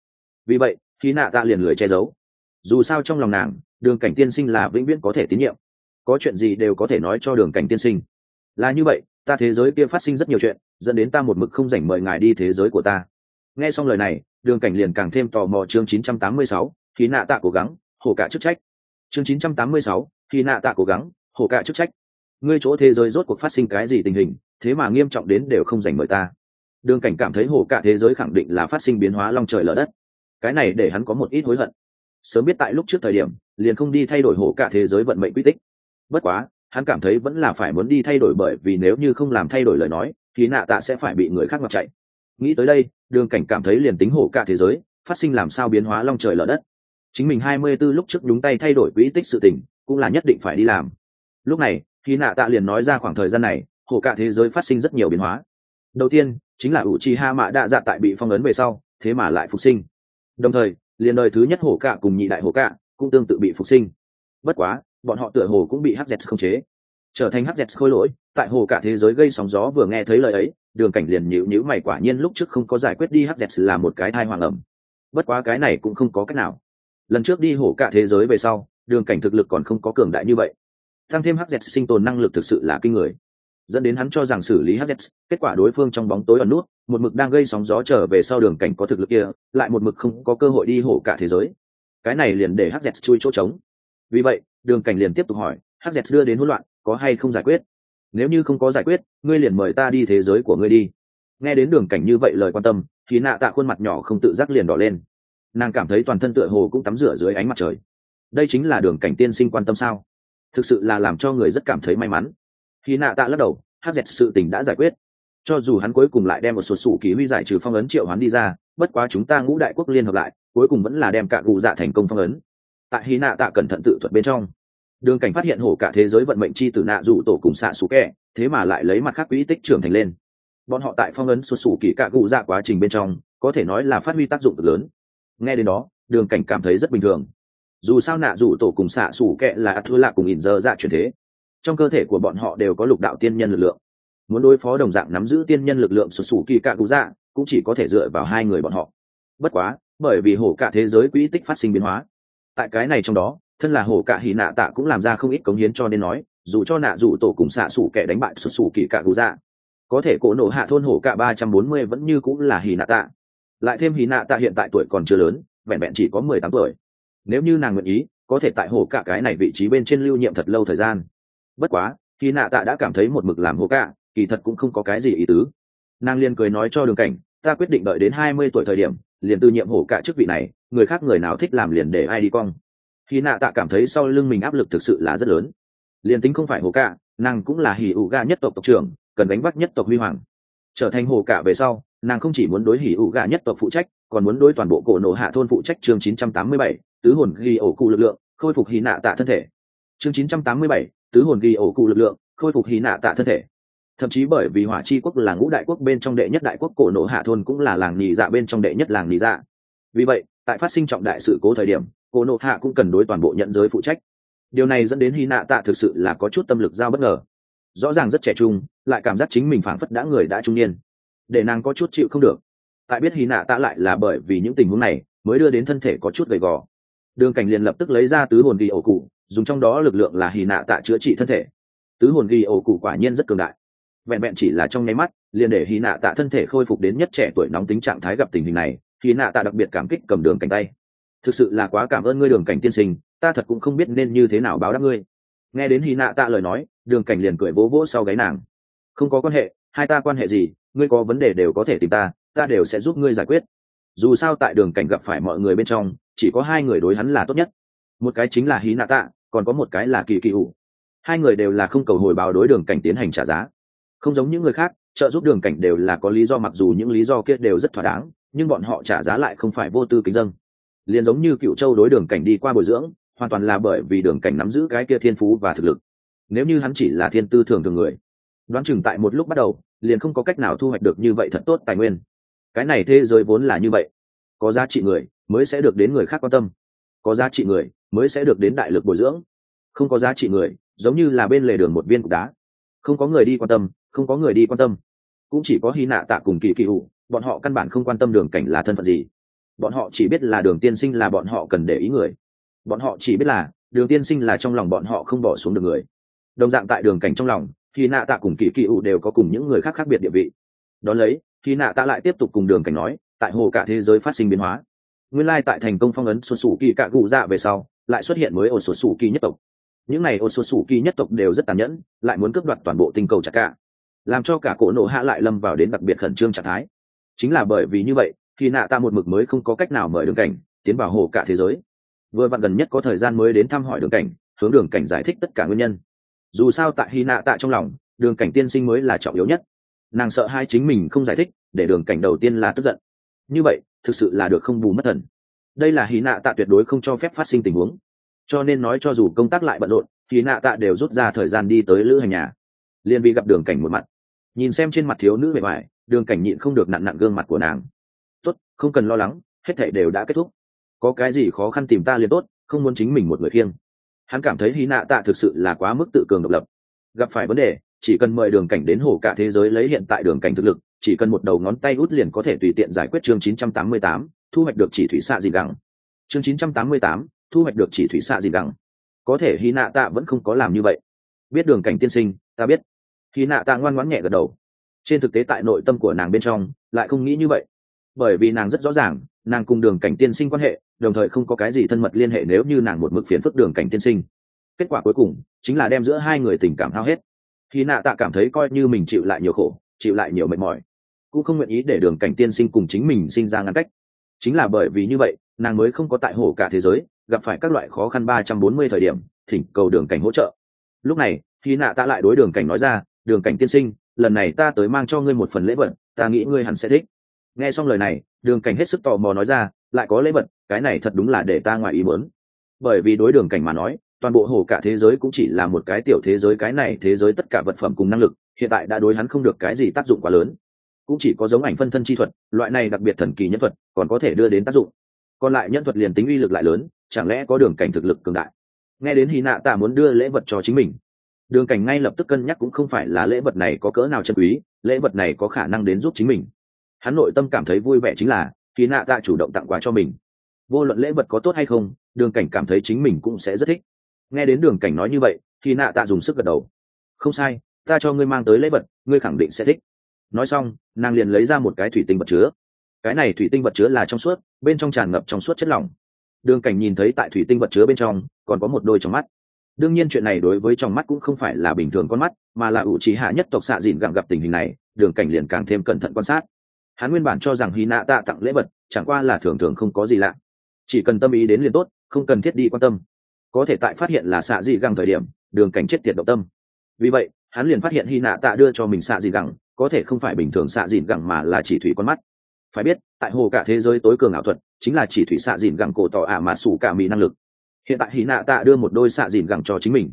Vì vậy khi nạ tạ liền lười che giấu. Dù sao trong lòng nàng đường cảnh tiên sinh là vĩnh viễn có thể tín nhiệm. Có chuyện gì đều có thể nói cho đường cảnh tiên sinh. Là như vậy ta thế giới kia phát sinh rất nhiều chuyện dẫn đến ta một mực không rảnh mời ngài đi thế giới của ta. Nghe xong lời này đường cảnh liền càng thêm tò mò chương 986, khí nạ tạ cố gắng hổ cả chức trách. Chương 986, khi nạ tạ cố gắng, hổ cả chức trách. Ngươi chỗ thế giới rốt cuộc phát sinh cái gì tình hình, thế mà nghiêm trọng đến đều không dành mời ta. Đường cảnh cảm thấy hổ cả thế giới khẳng định là phát sinh biến hóa long trời lở đất. Cái này để hắn có một ít hối hận. Sớm biết tại lúc trước thời điểm, liền không đi thay đổi hổ cả thế giới vận mệnh quy tích. Bất quá, hắn cảm thấy vẫn là phải muốn đi thay đổi bởi vì nếu như không làm thay đổi lời nói, thì nạ tạ sẽ phải bị người khác mặc chạy. Nghĩ tới đây, đường cảnh cảm thấy liền tính hổ cả thế giới, phát sinh làm sao biến hóa long trời lở đất. Chính mình hai mươi 24 lúc trước đúng tay thay đổi quỹ tích sự tình cũng là nhất định phải đi làm. Lúc này khi nạ tạ liền nói ra khoảng thời gian này, hồ cả thế giới phát sinh rất nhiều biến hóa. Đầu tiên, chính là ủ trì ha mạ đạ dạ tại bị phong ấn về sau, thế mà lại phục sinh. Đồng thời, liền đời thứ nhất hồ cả cùng nhị đại hồ cả cũng tương tự bị phục sinh. Bất quá, bọn họ tựa hồ cũng bị hz không chế. Trở thành hz khôi lỗi, tại hồ cả thế giới gây sóng gió vừa nghe thấy lời ấy, đường cảnh liền nhịu nhữ mày quả nhiên lúc trước không có giải quyết đi hz là một cái thai hoàng ẩm bất quá cái này cũng không có cách nào. Lần trước đi hổ cả thế giới về sau đường cảnh thực lực còn không có cường đại như vậy. Tăng thêm hz sinh tồn năng lực thực sự là kinh người. Dẫn đến hắn cho rằng xử lý hz kết quả đối phương trong bóng tối ẩn nút, một mực đang gây sóng gió trở về sau đường cảnh có thực lực kia, lại một mực không có cơ hội đi hổ cả thế giới. Cái này liền để hz chui chỗ trống. Vì vậy, đường cảnh liền tiếp tục hỏi hz đưa đến hỗn loạn, có hay không giải quyết? Nếu như không có giải quyết, ngươi liền mời ta đi thế giới của ngươi đi. Nghe đến đường cảnh như vậy lời quan tâm, thì nạ tạ khuôn mặt nhỏ không tự giác liền đỏ lên. Nàng cảm thấy toàn thân tựa hồ cũng tắm rửa dưới ánh mặt trời đây chính là đường cảnh tiên sinh quan tâm sao? Thực sự là làm cho người rất cảm thấy may mắn. Khi nạ tạ lắc đầu, hát dẹt sự tình đã giải quyết. Cho dù hắn cuối cùng lại đem một số sủ ký huy giải trừ phong ấn triệu hắn đi ra, bất quá chúng ta ngũ đại quốc liên hợp lại, cuối cùng vẫn là đem cả cụ dạ thành công phong ấn. Tại hy nạ tạ cẩn thận tự thuật bên trong, đường cảnh phát hiện hổ cả thế giới vận mệnh chi tử nạ dụ tổ cùng xạ xú kẹ thế mà lại lấy mặt khác quỹ tích trưởng thành lên. Bọn họ tại phong ấn xuất xù kỳ cả cụ dạ quá trình bên trong, có thể nói là phát huy tác dụng cực lớn. Nghe đến đó, đường cảnh cảm thấy rất bình thường dù sao nạ dù tổ cùng xạ xù kẹ là thua lạ cùng ỉn dơ dạ chuyển thế. Trong cơ thể của bọn họ đều có lục đạo tiên nhân lực lượng. Muốn đối phó đồng dạng nắm giữ tiên nhân lực lượng sụt xù kỳ cạ cụ dạ cũng chỉ có thể dựa vào hai người bọn họ. Bất quá, bởi vì hổ cả thế giới quỹ tích phát sinh biến hóa, tại cái này trong đó, thân là hổ cả hỉ nạ tạ cũng làm ra không ít cống hiến cho nên nói, dù cho nạ dù tổ cùng xạ xù kẻ đánh bại sụt xù kỳ cạ cụ dạ có thể cổ nổ hạ thôn hổ cả ba trăm bốn mươi vẫn như cũng là hỉ nạ tạ. Lại thêm hỉ nạ tạ hiện tại tuổi còn chưa lớn, vẹn vẹn chỉ có mười tám tuổi nếu như nàng nguyện ý có thể tại hổ cả cái này vị trí bên trên lưu nhiệm thật lâu thời gian. Bất quá khi nạ tạ đã cảm thấy một mực làm hổ cả kỳ thật cũng không có cái gì ý tứ. Nàng liền cười nói cho đường cảnh ta quyết định đợi đến hai mươi tuổi thời điểm liền từ nhiệm hổ cả chức vị này người khác người nào thích làm liền để ai đi cong. Khi nạ tạ cảm thấy sau lưng mình áp lực thực sự là rất lớn. Liền tính không phải hồ cả nàng cũng là hỉ ủ gà nhất tộc tộc trưởng cần đánh bắt nhất tộc huy hoàng. Trở thành hồ cả về sau nàng không chỉ muốn đối hỉ ủ gà nhất tộc phụ trách còn muốn đối toàn bộ cổ nổ hạ thôn phụ trách chương 987, tứ hồn ghi ổ cụ lực lượng khôi phục hỉ nạ tạ thân thể. Chương 987, tứ hồn ghi ổ cụ lực lượng khôi phục hỉ nạ tạ thân thể. Thậm chí bởi vì hỏa chi quốc là ngũ đại quốc bên trong đệ nhất đại quốc cổ nổ hạ thôn cũng là làng nhì dạ bên trong đệ nhất làng nhì dạ. Vì vậy tại phát sinh trọng đại sự cố thời điểm cổ nổ hạ cũng cần đối toàn bộ nhận giới phụ trách. Điều này dẫn đến hy nạ tạ thực sự là có chút tâm lực giao bất ngờ. Rõ ràng rất trẻ trung lại cảm giác chính mình phảng phất đã người đã trung niên. Để nàng có chút chịu không được. Tại biết hy nạ tạ lại là bởi vì những tình huống này mới đưa đến thân thể có chút gầy gò đường cảnh liền lập tức lấy ra tứ hồn ghi ổ cụ, dùng trong đó lực lượng là hì nạ tạ chữa trị thân thể. Tứ hồn ghi ổ cụ quả nhiên rất cường đại. Vẹn vẹn chỉ là trong nháy mắt, liền để hì nạ tạ thân thể khôi phục đến nhất trẻ tuổi nóng tính trạng thái gặp tình hình này, hì nạ tạ đặc biệt cảm kích cầm đường cảnh tay. Thực sự là quá cảm ơn ngươi đường cảnh tiên sinh, ta thật cũng không biết nên như thế nào báo đáp ngươi. Nghe đến hì nạ tạ lời nói, đường cảnh liền cười vỗ vỗ sau gáy nàng. Không có quan hệ, hai ta quan hệ gì, ngươi có vấn đề đều có thể tìm ta ta đều sẽ giúp ngươi giải quyết dù sao tại đường cảnh gặp phải mọi người bên trong, chỉ có hai người đối hắn là tốt nhất. Một cái chính là hí nạ tạ, còn có một cái là kỳ kỳ ủ. Hai người đều là không cầu hồi báo đối đường cảnh tiến hành trả giá. Không giống những người khác, trợ giúp đường cảnh đều là có lý do mặc dù những lý do kia đều rất thỏa đáng, nhưng bọn họ trả giá lại không phải vô tư kính dân liền giống như cựu châu đối đường cảnh đi qua bồi dưỡng, hoàn toàn là bởi vì đường cảnh nắm giữ cái kia thiên phú và thực lực. Nếu như hắn chỉ là thiên tư thường thường người, đoán chừng tại một lúc bắt đầu, liền không có cách nào thu hoạch được như vậy thật tốt tài nguyên cái này thế giới vốn là như vậy. Có giá trị người mới sẽ được đến người khác quan tâm. Có giá trị người mới sẽ được đến đại lực bồi dưỡng. Không có giá trị người, giống như là bên lề đường một viên cục đá. Không có người đi quan tâm, không có người đi quan tâm. Cũng chỉ có hy nạ tạ cùng kỳ kỳ hụ, bọn họ căn bản không quan tâm đường cảnh là thân phận gì. Bọn họ chỉ biết là đường tiên sinh là bọn họ cần để ý người. Bọn họ chỉ biết là đường tiên sinh là trong lòng bọn họ không bỏ xuống được người. Đồng dạng tại đường cảnh trong lòng thì nạ tạ cùng kỳ kỳ ủ đều có cùng những người khác khác biệt địa vị. Đón lấy khi nạ tạ lại tiếp tục cùng đường cảnh nói, tại hồ cả thế giới phát sinh biến hóa. Nguyên lai tại thành công phong ấn xuân sủ kỳ cạ cụ dạ về sau, lại xuất hiện mới ổ xuân sủ kỳ nhất tộc. Những này ổ xuân sủ kỳ nhất tộc đều rất tàn nhẫn, lại muốn cướp đoạt toàn bộ tinh cầu chặt cả. Làm cho cả cổ nộ hạ lại lâm vào đến đặc biệt khẩn trương trạng thái. Chính là bởi vì như vậy, khi nạ ta một mực mới không có cách nào mời đường cảnh, tiến vào hồ cả thế giới. Vừa vặn gần nhất có thời gian mới đến thăm hỏi đường cảnh, hướng đường cảnh giải thích tất cả nguyên nhân. Dù sao tại hy nạ tạ trong lòng, đường cảnh tiên sinh mới là trọng yếu nhất nàng sợ hai chính mình không giải thích, để đường cảnh đầu tiên là tức giận. Như vậy, thực sự là được không bù mất thần. Đây là hy nạ tạ tuyệt đối không cho phép phát sinh tình huống. Cho nên nói cho dù công tác lại bận rộn hy nạ tạ đều rút ra thời gian đi tới lữ hành nhà. Liền Vi gặp đường cảnh một mặt. Nhìn xem trên mặt thiếu nữ bề ngoài, đường cảnh nhịn không được nặn nặn gương mặt của nàng. Tốt, không cần lo lắng, hết thệ đều đã kết thúc. Có cái gì khó khăn tìm ta liền tốt, không muốn chính mình một người khiêng. Hắn cảm thấy hy nạ tạ thực sự là quá mức tự cường độc lập. Gặp phải vấn đề chỉ cần mời đường cảnh đến hồ cả thế giới lấy hiện tại đường cảnh thực lực chỉ cần một đầu ngón tay út liền có thể tùy tiện giải quyết chương 988, thu hoạch được chỉ thủy xạ gì gắng chương 988, thu hoạch được chỉ thủy xạ gì gắng có thể hy nạ tạ vẫn không có làm như vậy. Biết đường cảnh tiên sinh ta biết. Hy nạ tạ ngoan ngoãn nhẹ gật đầu. Trên thực tế tại nội tâm của nàng bên trong lại không nghĩ như vậy. Bởi vì nàng rất rõ ràng nàng cùng đường cảnh tiên sinh quan hệ đồng thời không có cái gì thân mật liên hệ nếu như nàng một mực phiền phức đường cảnh tiên sinh. Kết quả cuối cùng chính là đem giữa hai người tình cảm hao hết khi nạ tạ cảm thấy coi như mình chịu lại nhiều khổ, chịu lại nhiều mệt mỏi, cũng không nguyện ý để đường cảnh tiên sinh cùng chính mình sinh ra ngăn cách. Chính là bởi vì như vậy, nàng mới không có tại hồ cả thế giới, gặp phải các loại khó khăn ba trăm bốn mươi thời điểm, thỉnh cầu đường cảnh hỗ trợ. Lúc này, khi nạ tạ lại đối đường cảnh nói ra, đường cảnh tiên sinh, lần này ta tới mang cho ngươi một phần lễ vật, ta nghĩ ngươi hẳn sẽ thích. Nghe xong lời này, đường cảnh hết sức tò mò nói ra, lại có lễ vật, cái này thật đúng là để ta ngoài ý muốn. Bởi vì đối đường cảnh mà nói toàn bộ hồ cả thế giới cũng chỉ là một cái tiểu thế giới, cái này thế giới tất cả vật phẩm cùng năng lực, hiện tại đã đối hắn không được cái gì tác dụng quá lớn. Cũng chỉ có giống ảnh phân thân chi thuật, loại này đặc biệt thần kỳ nhân thuật, còn có thể đưa đến tác dụng. Còn lại nhân thuật liền tính uy lực lại lớn, chẳng lẽ có đường cảnh thực lực cường đại? Nghe đến hy nạ tạ muốn đưa lễ vật cho chính mình. Đường cảnh ngay lập tức cân nhắc cũng không phải là lễ vật này có cỡ nào chân quý, lễ vật này có khả năng đến giúp chính mình. Hắn nội tâm cảm thấy vui vẻ chính là hy nạ tạ chủ động tặng quà cho mình. Vô luận lễ vật có tốt hay không, đường cảnh cảm thấy chính mình cũng sẽ rất thích nghe đến đường cảnh nói như vậy, thì nạ tạ dùng sức gật đầu. Không sai, ta cho ngươi mang tới lễ vật, ngươi khẳng định sẽ thích. Nói xong, nàng liền lấy ra một cái thủy tinh vật chứa. Cái này thủy tinh vật chứa là trong suốt, bên trong tràn ngập trong suốt chất lỏng. Đường cảnh nhìn thấy tại thủy tinh vật chứa bên trong, còn có một đôi trong mắt. Đương nhiên chuyện này đối với trong mắt cũng không phải là bình thường con mắt, mà là ủ trí hạ nhất tộc xạ dìn gặng gặp tình hình này, đường cảnh liền càng thêm cẩn thận quan sát. Hắn nguyên bản cho rằng hy nạ tạ tặng lễ vật, chẳng qua là thường thường không có gì lạ. Chỉ cần tâm ý đến liền tốt, không cần thiết đi quan tâm có thể tại phát hiện là xạ dị gẳng thời điểm đường cảnh chết tiệt động tâm. Vì vậy hắn liền phát hiện hy nạ tạ đưa cho mình xạ dị gẳng, có thể không phải bình thường xạ dịn gẳng mà là chỉ thủy con mắt. Phải biết tại hồ cả thế giới tối cường ảo thuật chính là chỉ thủy xạ dịn gẳng cổ tỏ ả mà sủ cả mỹ năng lực. Hiện tại hy nạ tạ đưa một đôi xạ dịn gẳng cho chính mình.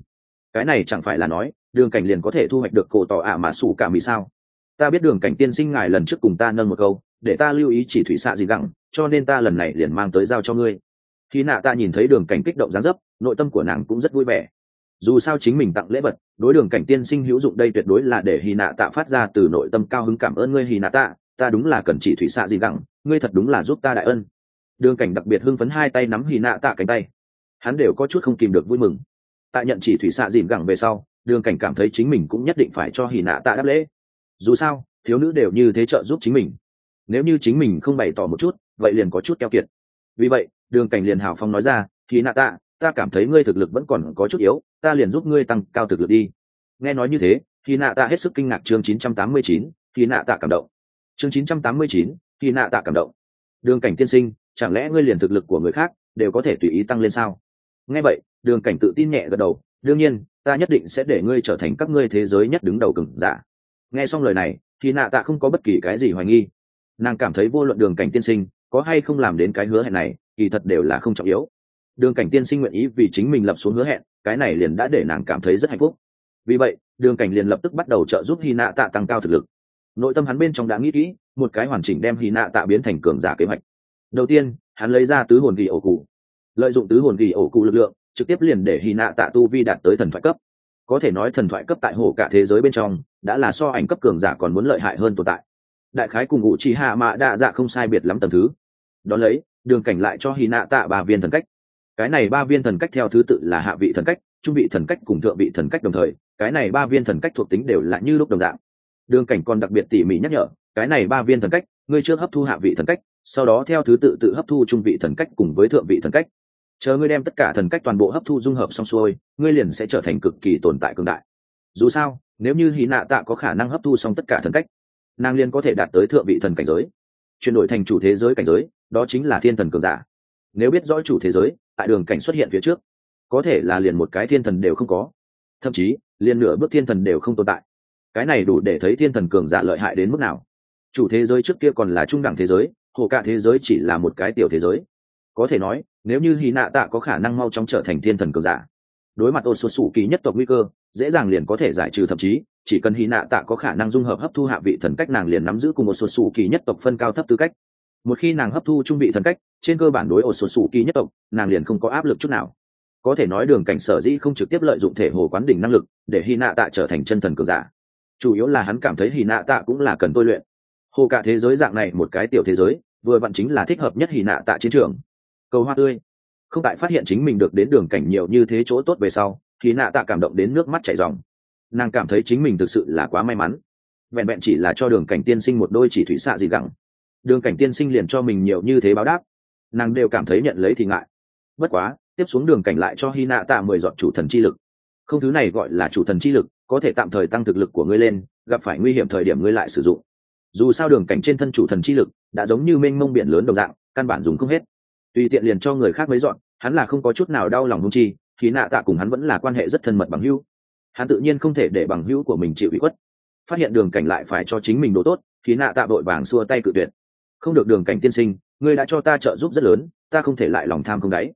Cái này chẳng phải là nói đường cảnh liền có thể thu hoạch được cổ tỏ ả mà sủ cả mỹ sao? Ta biết đường cảnh tiên sinh ngài lần trước cùng ta nâng một câu để ta lưu ý chỉ thủy xạ dịn gẳng cho nên ta lần này liền mang tới giao cho ngươi. Khi nạ ta nhìn thấy đường cảnh kích động gián dấp nội tâm của nàng cũng rất vui vẻ. Dù sao chính mình tặng lễ vật, đối đường cảnh tiên sinh hữu dụng đây tuyệt đối là để hy nạ tạ phát ra từ nội tâm cao hứng cảm ơn ngươi hy nạ tạ ta đúng là cần chỉ thủy xạ gì gẳng ngươi thật đúng là giúp ta đại ân. Đường cảnh đặc biệt hưng phấn hai tay nắm hy nạ tạ cánh tay. Hắn đều có chút không kìm được vui mừng. Tại nhận chỉ thủy xạ dìm gẳng về sau, đường cảnh cảm thấy chính mình cũng nhất định phải cho hy nạ tạ đáp lễ. Dù sao, thiếu nữ đều như thế trợ giúp chính mình. Nếu như chính mình không bày tỏ một chút, vậy liền có chút keo kiệt. Vì vậy, đường cảnh liền hào phong nói ra hy nạ tạ ta cảm thấy ngươi thực lực vẫn còn có chút yếu ta liền giúp ngươi tăng cao thực lực đi. Nghe nói như thế khi nạ tạ hết sức kinh ngạc chương 989, khi nạ tạ cảm động. Chương 989, khi nạ tạ cảm động. Đường cảnh tiên sinh chẳng lẽ ngươi liền thực lực của người khác đều có thể tùy ý tăng lên sao? Nghe vậy đường cảnh tự tin nhẹ gật đầu đương nhiên ta nhất định sẽ để ngươi trở thành các ngươi thế giới nhất đứng đầu cừng giả. Nghe xong lời này thì nạ tạ không có bất kỳ cái gì hoài nghi. Nàng cảm thấy vô luận đường cảnh tiên sinh có hay không làm đến cái hứa hẹn này kỳ thật đều là không trọng yếu đường cảnh tiên sinh nguyện ý vì chính mình lập xuống hứa hẹn, cái này liền đã để nàng cảm thấy rất hạnh phúc. Vì vậy, đường cảnh liền lập tức bắt đầu trợ giúp hy nạ tạ tăng cao thực lực. Nội tâm hắn bên trong đã nghĩ kỹ, một cái hoàn chỉnh đem hy nạ tạ biến thành cường giả kế hoạch. Đầu tiên, hắn lấy ra tứ hồn ghi ổ cụ. Lợi dụng tứ hồn ghi ổ cụ lực lượng, trực tiếp liền để hy nạ tạ tu vi đạt tới thần thoại cấp. Có thể nói thần thoại cấp tại hồ cả thế giới bên trong, đã là so ảnh cấp cường giả còn muốn lợi hại hơn tồn tại. Đại khái cùng ngụ Chi hạ mạ đa dạ không sai biệt lắm tầm thứ. Đón lấy, đường cảnh lại cho hy nạ tạ ba viên thần cách cái này ba viên thần cách theo thứ tự là hạ vị thần cách, trung vị thần cách cùng thượng vị thần cách đồng thời, cái này ba viên thần cách thuộc tính đều là như lúc đồng dạng. Đường cảnh còn đặc biệt tỉ mỉ nhắc nhở, cái này ba viên thần cách, ngươi trước hấp thu hạ vị thần cách, sau đó theo thứ tự tự hấp thu trung vị thần cách cùng với thượng vị thần cách. Chờ ngươi đem tất cả thần cách toàn bộ hấp thu dung hợp xong xuôi, ngươi liền sẽ trở thành cực kỳ tồn tại cường đại. Dù sao, nếu như hy nạ tạ có khả năng hấp thu xong tất cả thần cách, nàng liền có thể đạt tới thượng vị thần cảnh giới. Chuyển đổi thành chủ thế giới cảnh giới, đó chính là thiên thần cường giả. Nếu biết rõ chủ thế giới tại đường cảnh xuất hiện phía trước. Có thể là liền một cái thiên thần đều không có. Thậm chí, liền nửa bước thiên thần đều không tồn tại. Cái này đủ để thấy thiên thần cường giả lợi hại đến mức nào. Chủ thế giới trước kia còn là trung đẳng thế giới, hồ cả thế giới chỉ là một cái tiểu thế giới. Có thể nói, nếu như hy nạ tạ có khả năng mau chóng trở thành thiên thần cường giả, đối mặt ô số sủ kỳ nhất tộc nguy cơ, dễ dàng liền có thể giải trừ thậm chí, chỉ cần hy nạ tạ có khả năng dung hợp hấp thu hạ vị thần cách nàng liền nắm giữ cùng một số sủ kỳ nhất tộc phân cao thấp tư cách. Một khi nàng hấp thu trung vị thần cách trên cơ bản đối ổ sổ sủ kỳ nhất tộc, nàng liền không có áp lực chút nào. Có thể nói đường cảnh sở dĩ không trực tiếp lợi dụng thể hồ quán đỉnh năng lực để hy nạ tạ trở thành chân thần cường giả. Chủ yếu là hắn cảm thấy hy nạ tạ cũng là cần tôi luyện. Hồ cả thế giới dạng này một cái tiểu thế giới, vừa vặn chính là thích hợp nhất hy nạ tạ chiến trường. Cầu hoa tươi. Không tại phát hiện chính mình được đến đường cảnh nhiều như thế chỗ tốt về sau hy nạ tạ cảm động đến nước mắt chảy dòng nàng cảm thấy chính mình thực sự là quá may mắn. Vẹn vẹn chỉ là cho đường cảnh tiên sinh một đôi chỉ thủy xạ gì gẳng đường cảnh tiên sinh liền cho mình nhiều như thế báo đáp nàng đều cảm thấy nhận lấy thì ngại. Bất quá, tiếp xuống đường cảnh lại cho hy nạ tạ mười dọn chủ thần chi lực. Không thứ này gọi là chủ thần chi lực, có thể tạm thời tăng thực lực của ngươi lên, gặp phải nguy hiểm thời điểm ngươi lại sử dụng. Dù sao đường cảnh trên thân chủ thần chi lực đã giống như mênh mông biển lớn đồng dạng, căn bản dùng không hết. Tùy tiện liền cho người khác mấy dọn hắn là không có chút nào đau lòng hung chi thì nạ tạ cùng hắn vẫn là quan hệ rất thân mật bằng hữu. Hắn tự nhiên không thể để bằng hữu của mình chịu ủy khuất. Phát hiện đường cảnh lại phải cho chính mình đồ tốt thì nạ tạ đội vàng xua tay cự tuyệt. Không được đường cảnh tiên sinh ngươi đã cho ta trợ giúp rất lớn ta không thể lại lòng tham không đáy.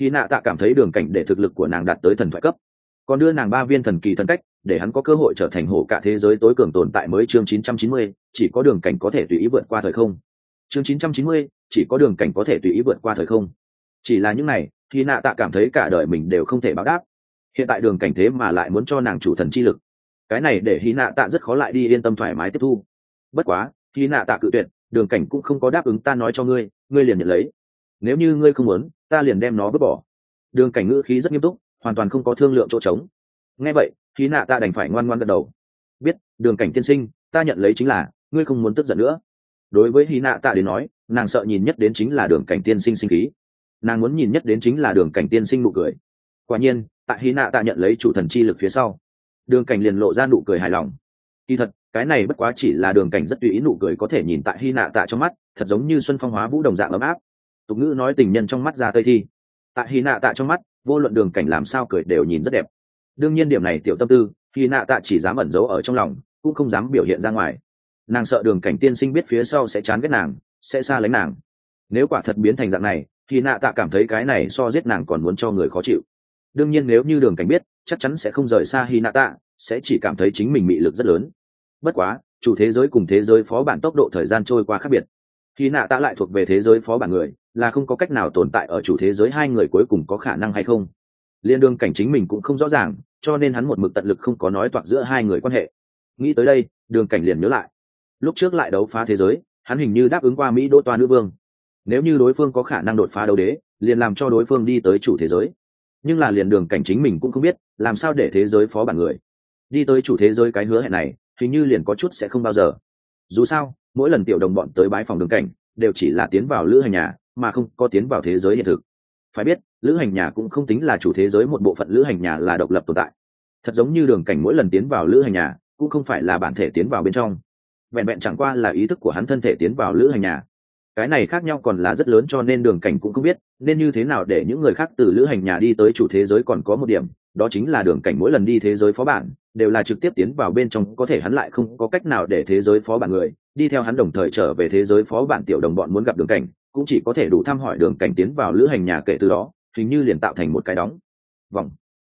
Khi nạ tạ cảm thấy đường cảnh để thực lực của nàng đạt tới thần thoại cấp còn đưa nàng ba viên thần kỳ thần cách để hắn có cơ hội trở thành hổ cả thế giới tối cường tồn tại mới chương 990, chỉ có đường cảnh có thể tùy ý vượt qua thời không. Chương 990, chỉ có đường cảnh có thể tùy ý vượt qua thời không. Chỉ là những này thì nạ tạ cảm thấy cả đời mình đều không thể báo đáp. Hiện tại đường cảnh thế mà lại muốn cho nàng chủ thần chi lực. Cái này để hy nạ tạ rất khó lại đi yên tâm thoải mái tiếp thu. Bất quá hy nạ tạ cự tuyệt đường cảnh cũng không có đáp ứng ta nói cho ngươi ngươi liền nhận lấy. Nếu như ngươi không muốn, ta liền đem nó vứt bỏ. Đường cảnh ngữ khí rất nghiêm túc, hoàn toàn không có thương lượng chỗ trống. Nghe vậy, khí nạ tạ đành phải ngoan ngoan gật đầu. Biết, đường cảnh tiên sinh, ta nhận lấy chính là, ngươi không muốn tức giận nữa. Đối với hy nạ tạ đến nói, nàng sợ nhìn nhất đến chính là đường cảnh tiên sinh sinh khí. Nàng muốn nhìn nhất đến chính là đường cảnh tiên sinh nụ cười. Quả nhiên, tại hy nạ tạ nhận lấy chủ thần chi lực phía sau, đường cảnh liền lộ ra nụ cười hài lòng. Kỳ thật cái này bất quá chỉ là đường cảnh rất tùy ý nụ cười có thể nhìn tại hy nạ tạ trong mắt, thật giống như xuân phong hóa vũ đồng dạng ấm áp. Tục ngữ nói tình nhân trong mắt ra tây thi. Tại hy nạ tạ trong mắt, vô luận đường cảnh làm sao cười đều nhìn rất đẹp. Đương nhiên điểm này tiểu tâm tư, hy nạ tạ chỉ dám ẩn giấu ở trong lòng, cũng không dám biểu hiện ra ngoài. Nàng sợ đường cảnh tiên sinh biết phía sau sẽ chán ghét nàng, sẽ xa lánh nàng. Nếu quả thật biến thành dạng này thì nạ tạ cảm thấy cái này so giết nàng còn muốn cho người khó chịu. Đương nhiên nếu như đường cảnh biết, chắc chắn sẽ không rời xa hy nạ tạ, sẽ chỉ cảm thấy chính mình bị lực rất lớn bất quá, chủ thế giới cùng thế giới phó bản tốc độ thời gian trôi qua khác biệt. Khi nạ tạ lại thuộc về thế giới phó bản người, là không có cách nào tồn tại ở chủ thế giới hai người cuối cùng có khả năng hay không. Liên đương cảnh chính mình cũng không rõ ràng, cho nên hắn một mực tận lực không có nói toạc giữa hai người quan hệ. Nghĩ tới đây, đường cảnh liền nhớ lại. Lúc trước lại đấu phá thế giới, hắn hình như đáp ứng qua mỹ đỗ toa nữ vương. Nếu như đối phương có khả năng đột phá đấu đế, liền làm cho đối phương đi tới chủ thế giới. Nhưng là liền đường cảnh chính mình cũng không biết, làm sao để thế giới phó bản người. Đi tới chủ thế giới cái hứa hẹn này hình như liền có chút sẽ không bao giờ. Dù sao, mỗi lần tiểu đồng bọn tới bái phòng đường cảnh, đều chỉ là tiến vào lữ hành nhà, mà không có tiến vào thế giới hiện thực. Phải biết, lữ hành nhà cũng không tính là chủ thế giới một bộ phận lữ hành nhà là độc lập tồn tại. Thật giống như đường cảnh mỗi lần tiến vào lữ hành nhà, cũng không phải là bản thể tiến vào bên trong. Vẹn vẹn chẳng qua là ý thức của hắn thân thể tiến vào lữ hành nhà. Cái này khác nhau còn là rất lớn cho nên đường cảnh cũng không biết, nên như thế nào để những người khác từ lữ hành nhà đi tới chủ thế giới còn có một điểm đó chính là đường cảnh mỗi lần đi thế giới phó bản, đều là trực tiếp tiến vào bên trong, có thể hắn lại không có cách nào để thế giới phó bản người. Đi theo hắn đồng thời trở về thế giới phó bản tiểu đồng bọn muốn gặp đường cảnh, cũng chỉ có thể đủ thăm hỏi đường cảnh tiến vào lữ hành nhà kể từ đó, hình như liền tạo thành một cái đóng. Vòng.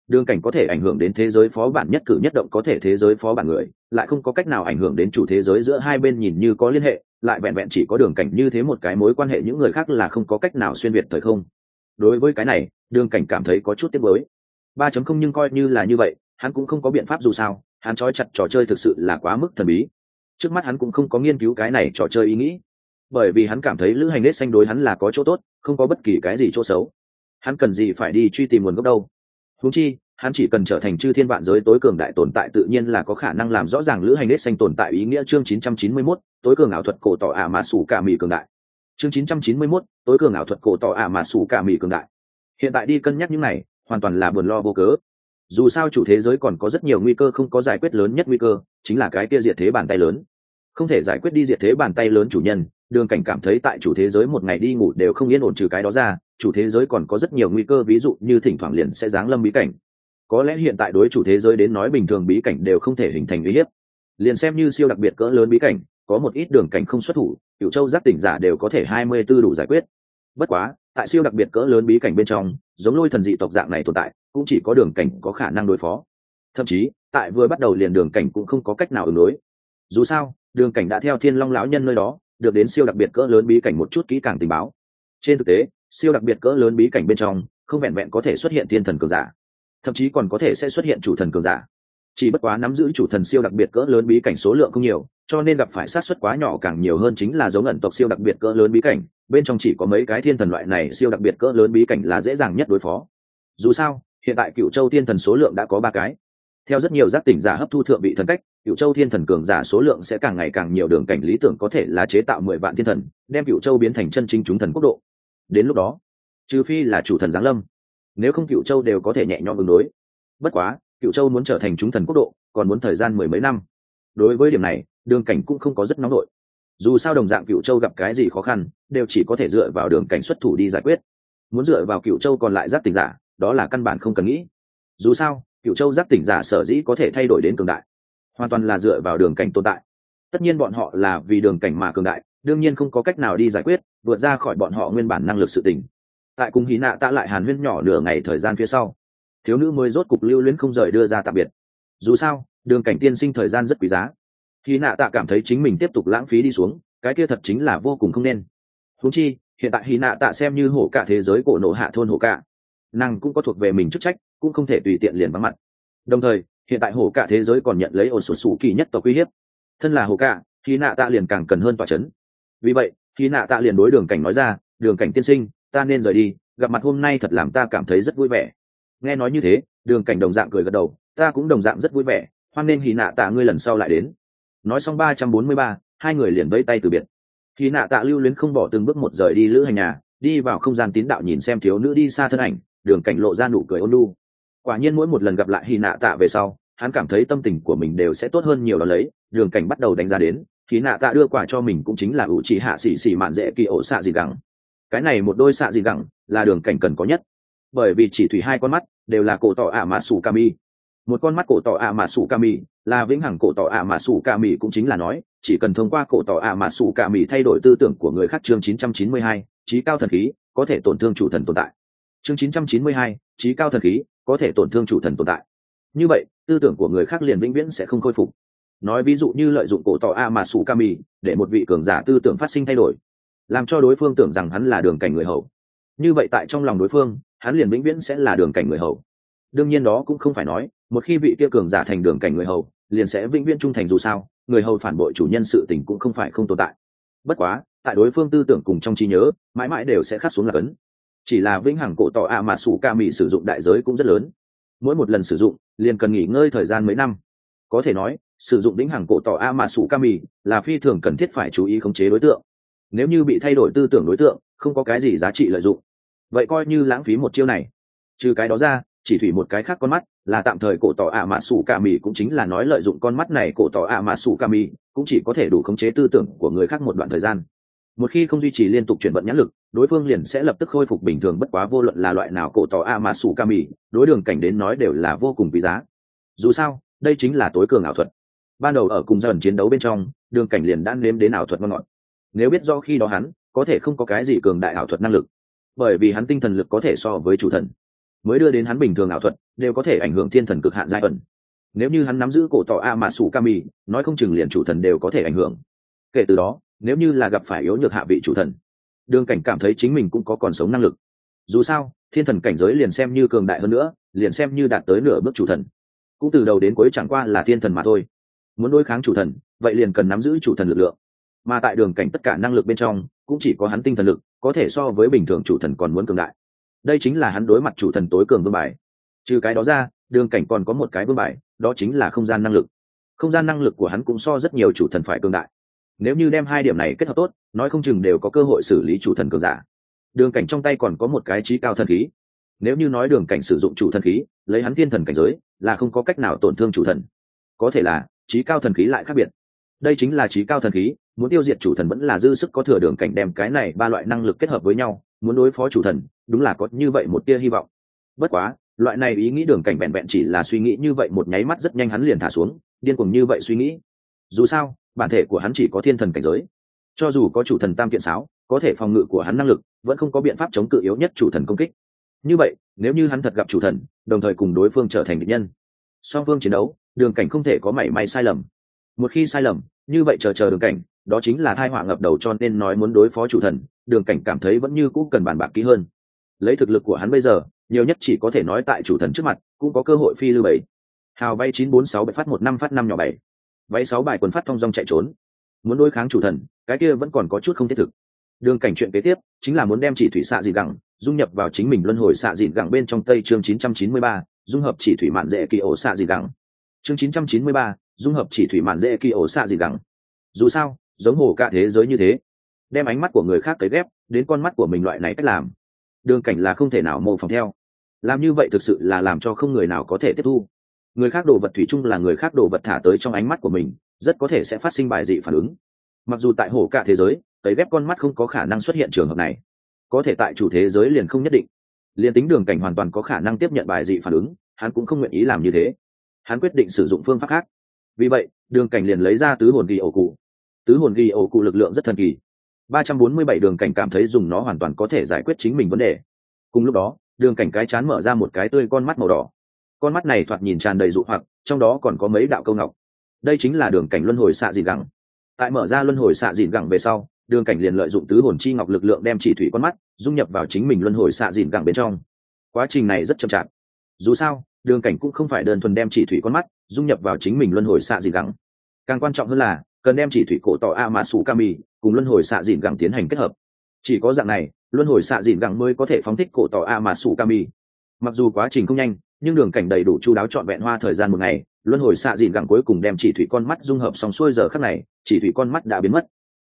Đường cảnh có thể ảnh hưởng đến thế giới phó bản nhất cử nhất động có thể thế giới phó bản người, lại không có cách nào ảnh hưởng đến chủ thế giới giữa hai bên nhìn như có liên hệ, lại vẹn vẹn chỉ có đường cảnh như thế một cái mối quan hệ những người khác là không có cách nào xuyên việt thời không. Đối với cái này, đường cảnh cảm thấy có chút tiếc mới ba chấm không nhưng coi như là như vậy hắn cũng không có biện pháp dù sao hắn trói chặt trò chơi thực sự là quá mức thần bí. Trước mắt hắn cũng không có nghiên cứu cái này trò chơi ý nghĩ. Bởi vì hắn cảm thấy lữ hành nết xanh đối hắn là có chỗ tốt không có bất kỳ cái gì chỗ xấu. Hắn cần gì phải đi truy tìm nguồn gốc đâu? Húng chi hắn chỉ cần trở thành chư thiên vạn giới tối cường đại tồn tại tự nhiên là có khả năng làm rõ ràng lữ hành nết xanh tồn tại ý nghĩa chương 991, tối cường ảo thuật cổ tỏ ả mà sủ cả mì cường đại. Chương 991, tối cường ảo thuật cổ tỏ ả mà sủ cả mì cường đại. Hiện tại đi cân nhắc những này hoàn toàn là buồn lo vô cớ. Dù sao chủ thế giới còn có rất nhiều nguy cơ không có giải quyết lớn nhất nguy cơ, chính là cái kia diệt thế bàn tay lớn. Không thể giải quyết đi diệt thế bàn tay lớn chủ nhân, đường cảnh cảm thấy tại chủ thế giới một ngày đi ngủ đều không yên ổn trừ cái đó ra, chủ thế giới còn có rất nhiều nguy cơ, ví dụ như thỉnh thoảng liền sẽ giáng lâm bí cảnh. Có lẽ hiện tại đối chủ thế giới đến nói bình thường bí cảnh đều không thể hình thành uy hiếp. Liền xem như siêu đặc biệt cỡ lớn bí cảnh, có một ít đường cảnh không xuất thủ cựu châu giác tỉnh giả đều có thể hai mươi b ố đủ giải quyết. Bất quá tại siêu đặc biệt cỡ lớn bí cảnh bên trong, giống lôi thần dị tộc dạng này tồn tại, cũng chỉ có đường cảnh có khả năng đối phó. Thậm chí, tại vừa bắt đầu liền đường cảnh cũng không có cách nào ứng đối. Dù sao, đường cảnh đã theo thiên long lão nhân nơi đó, được đến siêu đặc biệt cỡ lớn bí cảnh một chút kỹ càng tình báo. Trên thực tế, siêu đặc biệt cỡ lớn bí cảnh bên trong, không vẹn vẹn có thể xuất hiện thiên thần cường giả, thậm chí còn có thể sẽ xuất hiện chủ thần cường giả chỉ bất quá nắm giữ chủ thần siêu đặc biệt cỡ lớn bí cảnh số lượng không nhiều, cho nên gặp phải sát xuất quá nhỏ càng nhiều hơn chính là giống ẩn tộc siêu đặc biệt cỡ lớn bí cảnh. Bên trong chỉ có mấy cái thiên thần loại này siêu đặc biệt cỡ lớn bí cảnh là dễ dàng nhất đối phó. Dù sao, hiện tại cựu châu thiên thần số lượng đã có ba cái. Theo rất nhiều giác tỉnh giả hấp thu thượng vị thần cách cựu châu thiên thần cường giả số lượng sẽ càng ngày càng nhiều đường cảnh lý tưởng có thể là chế tạo mười vạn thiên thần, đem cựu châu biến thành chân chính chúng thần quốc độ. Đến lúc đó, trừ phi là chủ thần giáng lâm, nếu không cựu châu đều có thể nhẹ nhõm ứng đối. Bất quá cựu châu muốn trở thành chúng thần quốc độ, còn muốn thời gian mười mấy năm. Đối với điểm này, đường cảnh cũng không có rất nóng nổi dù sao đồng dạng cựu châu gặp cái gì khó khăn, đều chỉ có thể dựa vào đường cảnh xuất thủ đi giải quyết. Muốn dựa vào cựu châu còn lại giáp tỉnh giả, đó là căn bản không cần nghĩ. Dù sao cựu châu giáp tỉnh giả sở dĩ có thể thay đổi đến cường đại, hoàn toàn là dựa vào đường cảnh tồn tại. Tất nhiên bọn họ là vì đường cảnh mà cường đại, đương nhiên không có cách nào đi giải quyết, vượt ra khỏi bọn họ nguyên bản năng lực sự tình. tại cùng hí nạ tạ lại hàn huyên nhỏ nửa ngày thời gian phía sau thiếu nữ mới rốt cục lưu luyến không rời đưa ra tạm biệt. Dù sao, đường cảnh tiên sinh thời gian rất quý giá. Khi nạ tạ cảm thấy chính mình tiếp tục lãng phí đi xuống, cái kia thật chính là vô cùng không nên. Thú chi, hiện tại hí nạ tạ xem như hổ cả thế giới cổ nộ hạ thôn hổ cả. Nàng cũng có thuộc về mình chức trách, cũng không thể tùy tiện liền vắng mặt. Đồng thời, hiện tại hổ cả thế giới còn nhận lấy ổn sổ sủ kỳ nhất tộc uy hiếp. Thân là hổ cả hí nạ tạ liền càng cần hơn tòa c h ấ n vì vậy hí nạ tạ liền đối đường cảnh nói ra, đường cảnh tiên sinh, ta nên rời đi, gặp mặt hôm nay thật làm ta cảm thấy rất vui vẻ nghe nói như thế, đường cảnh đồng dạng cười gật đầu, ta cũng đồng dạng rất vui vẻ, hoan nên hì nạ tạ ngươi lần sau lại đến. Nói xong ba trăm bốn mươi ba, hai người liền vẫy tay từ biệt. Hì nạ tạ lưu luyến không bỏ từng bước một rời đi lữ hành nhà, đi vào không gian tín đạo nhìn xem thiếu nữ đi xa thân ảnh, đường cảnh lộ ra nụ cười ôn lu quả nhiên mỗi một lần gặp lại hì nạ tạ về sau, hắn cảm thấy tâm tình của mình đều sẽ tốt hơn nhiều đó lấy. Đường cảnh bắt đầu đánh giá đến hì nạ tạ đưa quả cho mình cũng chính là ủ chỉ hạ xỉ xỉ mạn dễ kỳ ổ xạ gì gẳng. Cái này một đôi xạ gì gẳng là đường cảnh cần có nhất, bởi vì chỉ thủy hai con mắt đều là cổ tỏ ả mã sủ kami một con mắt cổ tỏ ả mã sủ kami là vĩnh hằng cổ tỏ ả mã sủ kami cũng chính là nói chỉ cần thông qua cổ tỏ ả mã sủ kami thay đổi tư tưởng của người khác chương 992, trí cao thần khí có thể tổn thương chủ thần tồn tại. Chương 992, trí cao thần khí có thể tổn thương chủ thần tồn tại. Như vậy tư tưởng của người khác liền vĩnh viễn sẽ không khôi phục. Nói ví dụ như lợi dụng cổ tỏ a mà sủ kami để một vị cường giả tư tưởng phát sinh thay đổi làm cho đối phương tưởng rằng hắn là đường cảnh người hầu. Như vậy tại trong lòng đối phương hắn liền vĩnh viễn sẽ là đường cảnh người hầu. Đương nhiên đó cũng không phải nói, một khi vị kia cường giả thành đường cảnh người hầu, liền sẽ vĩnh viễn trung thành dù sao, người hầu phản bội chủ nhân sự tình cũng không phải không tồn tại. Bất quá, tại đối phương tư tưởng cùng trong trí nhớ, mãi mãi đều sẽ khắc xuống là cấn. Chỉ là vĩnh hằng cổ tỏ ạ mà sủ ca mị sử dụng đại giới cũng rất lớn. Mỗi một lần sử dụng, liền cần nghỉ ngơi thời gian mấy năm. Có thể nói, sử dụng vĩnh hằng cổ tỏ a mà sủ ca mì là phi thường cần thiết phải chú ý khống chế đối tượng. Nếu như bị thay đổi tư tưởng đối tượng, không có cái gì giá trị lợi dụng vậy coi như lãng phí một chiêu này. Trừ cái đó ra, chỉ thủy một cái khác con mắt, là tạm thời cổ tỏ ạ mà sủ cả mì cũng chính là nói lợi dụng con mắt này cổ tỏ ạ mà sủ cả mì, cũng chỉ có thể đủ khống chế tư tưởng của người khác một đoạn thời gian. Một khi không duy trì liên tục chuyển vận nhãn lực, đối phương liền sẽ lập tức khôi phục bình thường bất quá vô luận là loại nào cổ tỏ ạ mà sủ cả mì, đối đường cảnh đến nói đều là vô cùng quý giá. Dù sao, đây chính là tối cường ảo thuật. Ban đầu ở cùng dần chiến đấu bên trong, đường cảnh liền đã nếm đến ảo thuật ngon ngọt. Nếu biết do khi đó hắn, có thể không có cái gì cường đại ảo thuật năng lực bởi vì hắn tinh thần lực có thể so với chủ thần. Mới đưa đến hắn bình thường ảo thuật, đều có thể ảnh hưởng thiên thần cực hạn giai ẩn. Nếu như hắn nắm giữ cổ tỏ a mà sủ ca mì nói không chừng liền chủ thần đều có thể ảnh hưởng. Kể từ đó, nếu như là gặp phải yếu nhược hạ vị chủ thần, đường cảnh cảm thấy chính mình cũng có còn sống năng lực. Dù sao, thiên thần cảnh giới liền xem như cường đại hơn nữa, liền xem như đạt tới nửa bước chủ thần. Cũng từ đầu đến cuối chẳng qua là thiên thần mà thôi. Muốn đối kháng chủ thần, vậy liền cần nắm giữ chủ thần lực lượng. Mà tại đường cảnh tất cả năng lực bên trong, cũng chỉ có hắn tinh thần lực có thể so với bình thường chủ thần còn muốn cường đại. Đây chính là hắn đối mặt chủ thần tối cường vương bài. Trừ cái đó ra, đường cảnh còn có một cái vương bài, đó chính là không gian năng lực. Không gian năng lực của hắn cũng so rất nhiều chủ thần phải cường đại. Nếu như đem hai điểm này kết hợp tốt, nói không chừng đều có cơ hội xử lý chủ thần cường giả. Đường cảnh trong tay còn có một cái trí cao thần khí. Nếu như nói đường cảnh sử dụng chủ thần khí, lấy hắn thiên thần cảnh giới, là không có cách nào tổn thương chủ thần. Có thể là, trí cao thần khí lại khác biệt. Đây chính là trí cao thần khí muốn tiêu diệt chủ thần vẫn là dư sức có thừa đường cảnh đem cái này ba loại năng lực kết hợp với nhau, muốn đối phó chủ thần, đúng là có như vậy một tia hy vọng. Bất quá, loại này ý nghĩ đường cảnh vẹn vẹn chỉ là suy nghĩ như vậy một nháy mắt rất nhanh hắn liền thả xuống, điên cuồng như vậy suy nghĩ. Dù sao, bản thể của hắn chỉ có thiên thần cảnh giới. Cho dù có chủ thần tam kiện sáo, có thể phòng ngự của hắn năng lực, vẫn không có biện pháp chống cự yếu nhất chủ thần công kích. Như vậy, nếu như hắn thật gặp chủ thần, đồng thời cùng đối phương trở thành địch nhân, song phương chiến đấu, đường cảnh không thể có mảy may sai lầm. Một khi sai lầm, như vậy chờ chờ đường cảnh đó chính là thai họa ngập đầu cho nên nói muốn đối phó chủ thần đường cảnh cảm thấy vẫn như cũng cần bàn bạc kỹ hơn. Lấy thực lực của hắn bây giờ nhiều nhất chỉ có thể nói tại chủ thần trước mặt cũng có cơ hội phi lưu bảy. Hào bay chín bốn sáu bảy phát một năm phát năm nhỏ bảy. Vay sáu bài quần phát thông dong chạy trốn. Muốn đối kháng chủ thần cái kia vẫn còn có chút không thiết thực. Đường cảnh chuyện kế tiếp chính là muốn đem chỉ thủy xạ dị gẳng dung nhập vào chính mình luân hồi xạ dị gẳng bên trong tây chương 993, dung hợp chỉ thủy mạn dễ kỳ ổ xạ dị gẳng. Chương 993, dung hợp chỉ thủy mạn dễ kỳ ổ xạ dị gẳng. Dù sao giống hồ cả thế giới như thế. Đem ánh mắt của người khác cấy ghép đến con mắt của mình loại này cách làm. Đường cảnh là không thể nào mô phỏng theo. Làm như vậy thực sự là làm cho không người nào có thể tiếp thu. Người khác đồ vật thủy chung là người khác đồ vật thả tới trong ánh mắt của mình, rất có thể sẽ phát sinh bài dị phản ứng. Mặc dù tại hồ cả thế giới tấy ghép con mắt không có khả năng xuất hiện trường hợp này. Có thể tại chủ thế giới liền không nhất định. Liền tính đường cảnh hoàn toàn có khả năng tiếp nhận bài dị phản ứng, hắn cũng không nguyện ý làm như thế. Hắn quyết định sử dụng phương pháp khác. Vì vậy, đường cảnh liền lấy ra tứ hồn ghi ổ cụ tứ hồn ghi ổ cụ lực lượng rất thần kỳ. ba trăm bốn mươi bảy đường cảnh cảm thấy dùng nó hoàn toàn có thể giải quyết chính mình vấn đề. Cùng lúc đó, đường cảnh cái chán mở ra một cái tươi con mắt màu đỏ. Con mắt này thoạt nhìn tràn đầy dụ hoặc, trong đó còn có mấy đạo câu ngọc. Đây chính là đường cảnh luân hồi xạ dịn gẳng. Tại mở ra luân hồi xạ dịn gẳng về sau, đường cảnh liền lợi dụng tứ hồn chi ngọc lực lượng đem chỉ thủy con mắt, dung nhập vào chính mình luân hồi xạ dịn gẳng bên trong. Quá trình này rất chậm chạp. Dù sao, đường cảnh cũng không phải đơn thuần đem chỉ thủy con mắt, dung nhập vào chính mình luân hồi xạ dịn gẳng. Càng quan trọng hơn là cần đem chỉ thủy cổ tỏ a mà sủ kami cùng luân hồi xạ dìn gẳng tiến hành kết hợp. Chỉ có dạng này, luân hồi xạ dìn gẳng mới có thể phóng thích cổ tỏ a mà sủ kami mặc dù quá trình không nhanh, nhưng đường cảnh đầy đủ chu đáo trọn vẹn hoa thời gian một ngày, luân hồi xạ dìn gẳng cuối cùng đem chỉ thủy con mắt dung hợp xong xuôi giờ khắc này, chỉ thủy con mắt đã biến mất.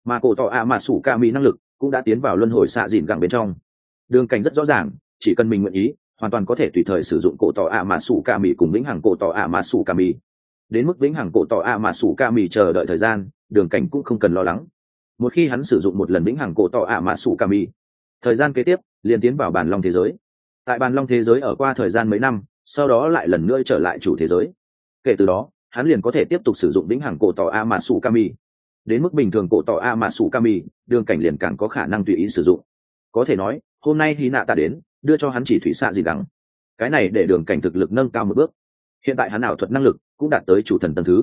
Mà cổ tỏ a mà sủ kami năng lực cũng đã tiến vào luân hồi xạ dìn gẳng bên trong. Đường cảnh rất rõ ràng, chỉ cần mình nguyện ý, hoàn toàn có thể tùy thời sử dụng cổ tỏ a mà sủ ca mì cùng lĩnh hàng cổ tỏ a mà sủ ca mì đến mức vĩnh hằng cổ tỏ a mà sủ ca mì chờ đợi thời gian, đường cảnh cũng không cần lo lắng. Một khi hắn sử dụng một lần vĩnh hằng cổ tỏ a mà sủ ca mì, thời gian kế tiếp, liền tiến vào bàn long thế giới. Tại bàn long thế giới ở qua thời gian mấy năm, sau đó lại lần nữa trở lại chủ thế giới. Kể từ đó, hắn liền có thể tiếp tục sử dụng vĩnh hằng cổ tỏ a mà sủ ca mì. Đến mức bình thường cổ tỏ a mà sủ ca mì, đường cảnh liền càng có khả năng tùy ý sử dụng. Có thể nói, hôm nay hy nạ ta đến, đưa cho hắn chỉ thủy xạ gì đắng. Cái này để đường cảnh thực lực nâng cao một bước hiện tại hắn ảo thuật năng lực cũng đạt tới chủ thần tầng thứ.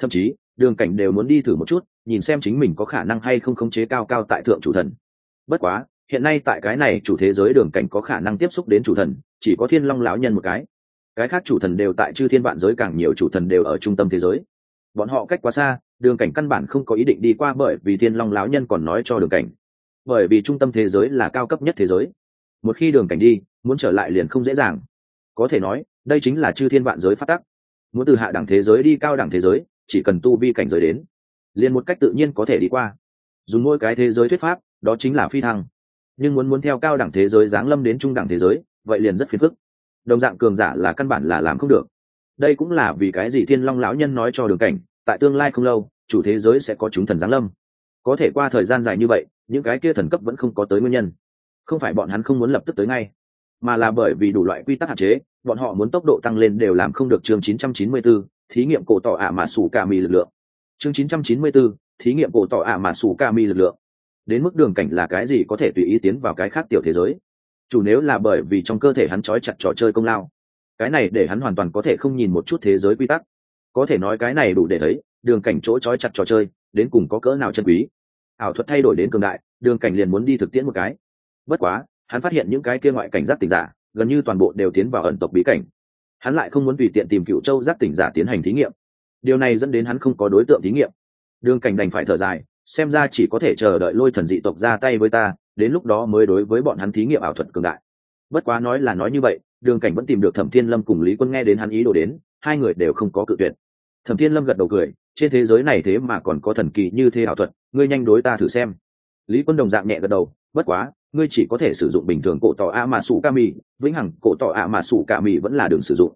Thậm chí, đường cảnh đều muốn đi thử một chút, nhìn xem chính mình có khả năng hay không khống chế cao cao tại thượng chủ thần. Bất quá, hiện nay tại cái này chủ thế giới đường cảnh có khả năng tiếp xúc đến chủ thần, chỉ có thiên long lão nhân một cái. Cái khác chủ thần đều tại chư thiên vạn giới càng nhiều chủ thần đều ở trung tâm thế giới. Bọn họ cách quá xa, đường cảnh căn bản không có ý định đi qua bởi vì thiên long lão nhân còn nói cho đường cảnh. Bởi vì trung tâm thế giới là cao cấp nhất thế giới. Một khi đường cảnh đi, muốn trở lại liền không dễ dàng. Có thể nói đây chính là chư thiên vạn giới phát tắc. Muốn từ hạ đẳng thế giới đi cao đẳng thế giới, chỉ cần tu vi cảnh giới đến, liền một cách tự nhiên có thể đi qua. Dùng mỗi cái thế giới thuyết pháp, đó chính là phi thăng. Nhưng muốn muốn theo cao đẳng thế giới giáng lâm đến trung đẳng thế giới, vậy liền rất phiền phức. Đồng dạng cường giả là căn bản là làm không được. Đây cũng là vì cái gì thiên long lão nhân nói cho đường cảnh, tại tương lai không lâu, chủ thế giới sẽ có chúng thần giáng lâm. Có thể qua thời gian dài như vậy, những cái kia thần cấp vẫn không có tới nguyên nhân. Không phải bọn hắn không muốn lập tức tới ngay mà là bởi vì đủ loại quy tắc hạn chế bọn họ muốn tốc độ tăng lên đều làm không được chương 994, thí nghiệm cổ tỏ ả mà sủ ca mi lực lượng. Chương 994, thí nghiệm cổ tỏ ả mà sủ ca mi lực lượng. Đến mức đường cảnh là cái gì có thể tùy ý tiến vào cái khác tiểu thế giới. Chủ nếu là bởi vì trong cơ thể hắn trói chặt trò chơi công lao. Cái này để hắn hoàn toàn có thể không nhìn một chút thế giới quy tắc. Có thể nói cái này đủ để thấy đường cảnh chỗ trói chặt trò chơi đến cùng có cỡ nào chân quý. Ảo thuật thay đổi đến cường đại đường cảnh liền muốn đi thực tiễn một cái. Bất quá hắn phát hiện những cái kia ngoại cảnh giác tỉnh giả, gần như toàn bộ đều tiến vào ẩn tộc bí cảnh. Hắn lại không muốn tùy tiện tìm cựu châu giác tỉnh giả tiến hành thí nghiệm. Điều này dẫn đến hắn không có đối tượng thí nghiệm. Đường cảnh đành phải thở dài, xem ra chỉ có thể chờ đợi lôi thần dị tộc ra tay với ta, đến lúc đó mới đối với bọn hắn thí nghiệm ảo thuật cường đại. Bất quá nói là nói như vậy, đường cảnh vẫn tìm được thẩm thiên lâm cùng lý quân nghe đến hắn ý đồ đến, hai người đều không có cự tuyệt. Thẩm thiên lâm gật đầu cười, trên thế giới này thế mà còn có thần kỳ như thế ảo thuật, ngươi nhanh đối ta thử xem. Lý quân đồng dạng nhẹ gật đầu bất quá, ngươi chỉ có thể sử dụng bình thường cổ tỏ a mà sủ ca mì vĩnh hằng cổ tỏ a mà sủ ca mì vẫn là đường sử dụng.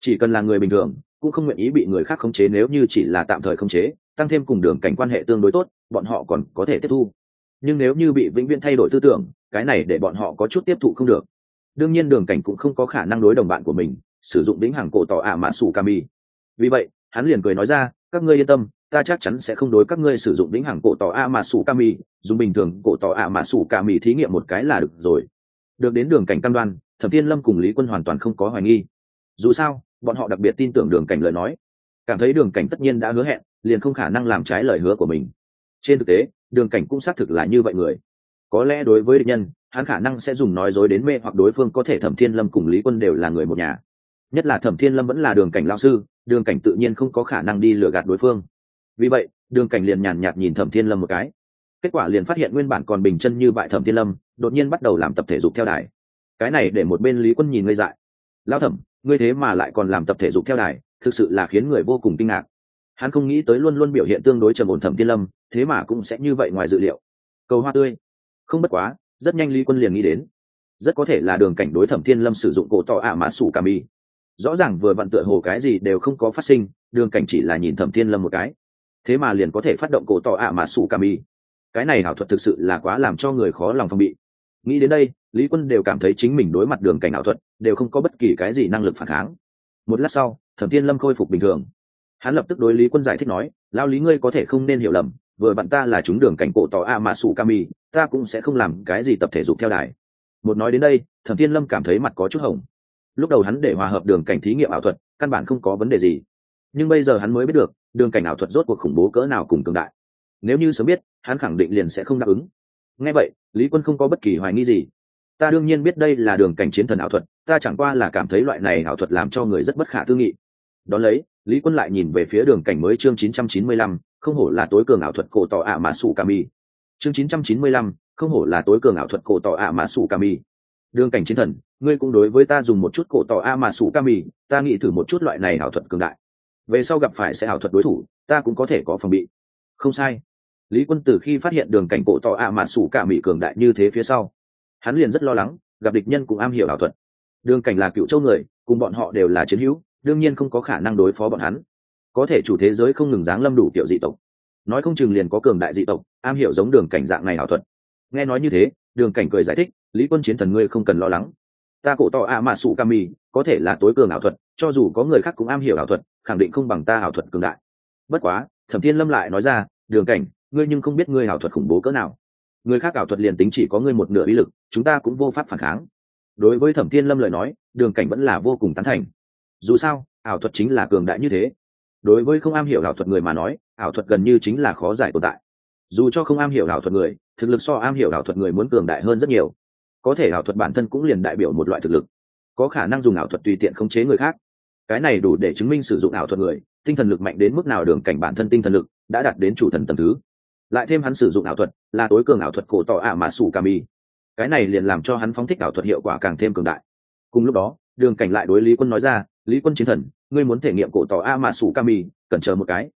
Chỉ cần là người bình thường, cũng không nguyện ý bị người khác khống chế nếu như chỉ là tạm thời khống chế, tăng thêm cùng đường cảnh quan hệ tương đối tốt, bọn họ còn có thể tiếp thu. Nhưng nếu như bị vĩnh viễn thay đổi tư tưởng, cái này để bọn họ có chút tiếp thụ không được. Đương nhiên đường cảnh cũng không có khả năng đối đồng bạn của mình, sử dụng vĩnh hằng cổ tỏ a mà sủ ca mì vì vậy, hắn liền cười nói ra, các ngươi yên tâm ta chắc chắn sẽ không đối các ngươi sử dụng vĩnh hằng cổ tỏ a mà sủ ca mì dùng bình thường cổ tỏ a mà sủ ca mì thí nghiệm một cái là được rồi. Được đến đường cảnh cam đoan, thẩm thiên lâm cùng lý quân hoàn toàn không có hoài nghi. Dù sao, bọn họ đặc biệt tin tưởng đường cảnh lời nói. Cảm thấy đường cảnh tất nhiên đã hứa hẹn, liền không khả năng làm trái lời hứa của mình. Trên thực tế, đường cảnh cũng xác thực là như vậy người. Có lẽ đối với địch nhân, hắn khả năng sẽ dùng nói dối đến mê hoặc đối phương, có thể thẩm thiên lâm cùng lý quân đều là người một nhà. Nhất là thẩm thiên lâm vẫn là đường cảnh lao sư, đường cảnh tự nhiên không có khả năng đi lừa gạt đối phương vì vậy, đường cảnh liền nhàn nhạt nhìn thẩm thiên lâm một cái. Kết quả liền phát hiện nguyên bản còn bình chân như bại thẩm thiên lâm, đột nhiên bắt đầu làm tập thể dục theo đài. Cái này để một bên lý quân nhìn ngây dại. Lao thẩm, ngươi thế mà lại còn làm tập thể dục theo đài, thực sự là khiến người vô cùng kinh ngạc. Hắn không nghĩ tới luôn luôn biểu hiện tương đối trầm ổn thẩm thiên lâm, thế mà cũng sẽ như vậy ngoài dự liệu. Cầu hoa tươi. Không bất quá, rất nhanh lý quân liền nghĩ đến. Rất có thể là đường cảnh đối thẩm thiên lâm sử dụng cổ tỏ ạ mã sủ cà mi. Rõ ràng vừa vặn tựa hồ cái gì đều không có phát sinh, đường cảnh chỉ là nhìn thẩm thiên lâm một cái thế mà liền có thể phát động cổ tỏ ạ mã sủ cả mi cái này ảo thuật thực sự là quá làm cho người khó lòng phòng bị. Nghĩ đến đây, lý quân đều cảm thấy chính mình đối mặt đường cảnh ảo thuật đều không có bất kỳ cái gì năng lực phản kháng. Một lát sau, thẩm thiên lâm khôi phục bình thường. Hắn lập tức đối lý quân giải thích nói lao lý ngươi có thể không nên hiểu lầm, vừa bạn ta là chúng đường cảnh cổ tỏ a mà sủ kami ta cũng sẽ không làm cái gì tập thể dục theo đài. Một nói đến đây, thẩm thiên lâm cảm thấy mặt có chút hồng. Lúc đầu hắn để hòa hợp đường cảnh thí nghiệm ảo thuật, căn bản không có vấn đề gì nhưng bây giờ hắn mới biết được đường cảnh ảo thuật rốt cuộc khủng bố cỡ nào cùng cường đại. Nếu như sớm biết hắn khẳng định liền sẽ không đáp ứng. Nghe vậy lý quân không có bất kỳ hoài nghi gì. Ta đương nhiên biết đây là đường cảnh chiến thần ảo thuật ta chẳng qua là cảm thấy loại này ảo thuật làm cho người rất bất khả tư nghị. Đón lấy lý quân lại nhìn về phía đường cảnh mới chương 995, không hổ là tối cường ảo thuật cổ tỏ ạ mà sủ kami chương 995, không hổ là tối cường ảo thuật cổ tỏ ạ mà sủ kami đường cảnh chiến thần ngươi cũng đối với ta dùng một chút cổ tỏ a mà sủ kami ta nghĩ thử một chút loại này ảo thuật cường đại về sau gặp phải sẽ ảo thuật đối thủ ta cũng có thể có phòng bị. Không sai. Lý quân từ khi phát hiện đường cảnh cổ tỏ a mà sủ cả mỹ cường đại như thế phía sau hắn liền rất lo lắng gặp địch nhân cũng am hiểu ảo thuật. Đường cảnh là cựu châu người cùng bọn họ đều là chiến hữu đương nhiên không có khả năng đối phó bọn hắn. Có thể chủ thế giới không ngừng giáng lâm đủ kiểu dị tộc. Nói không chừng liền có cường đại dị tộc am hiểu giống đường cảnh dạng này ảo thuật. Nghe nói như thế đường cảnh cười giải thích lý quân chiến thần ngươi không cần lo lắng. Ta cổ tỏ a mà cả mị, có thể là tối cường ảo thuật cho dù có người khác cũng am hiểu ảo thuật khẳng định không bằng ta ảo thuật cường đại bất quá thẩm thiên lâm lại nói ra đường cảnh ngươi nhưng không biết ngươi ảo thuật khủng bố cỡ nào người khác ảo thuật liền tính chỉ có ngươi một nửa ý lực chúng ta cũng vô pháp phản kháng đối với thẩm thiên lâm lời nói đường cảnh vẫn là vô cùng tán thành dù sao ảo thuật chính là cường đại như thế đối với không am hiểu ảo thuật người mà nói ảo thuật gần như chính là khó giải tồn tại dù cho không am hiểu ảo thuật người thực lực so am hiểu ảo thuật người muốn cường đại hơn rất nhiều có thể ảo thuật bản thân cũng liền đại biểu một loại thực lực có khả năng dùng ảo thuật tùy tiện khống chế người khác cái này đủ để chứng minh sử dụng ảo thuật người, tinh thần lực mạnh đến mức nào đường cảnh bản thân tinh thần lực đã đạt đến chủ thần tầm thứ. Lại thêm hắn sử dụng ảo thuật là tối cường ảo thuật cổ tỏ ả mà sủ kami cái này liền làm cho hắn phóng thích ảo thuật hiệu quả càng thêm cường đại. Cùng lúc đó, đường cảnh lại đối lý quân nói ra, lý quân chiến thần, ngươi muốn thể nghiệm cổ tỏ a mà sủ kami cần chờ một cái.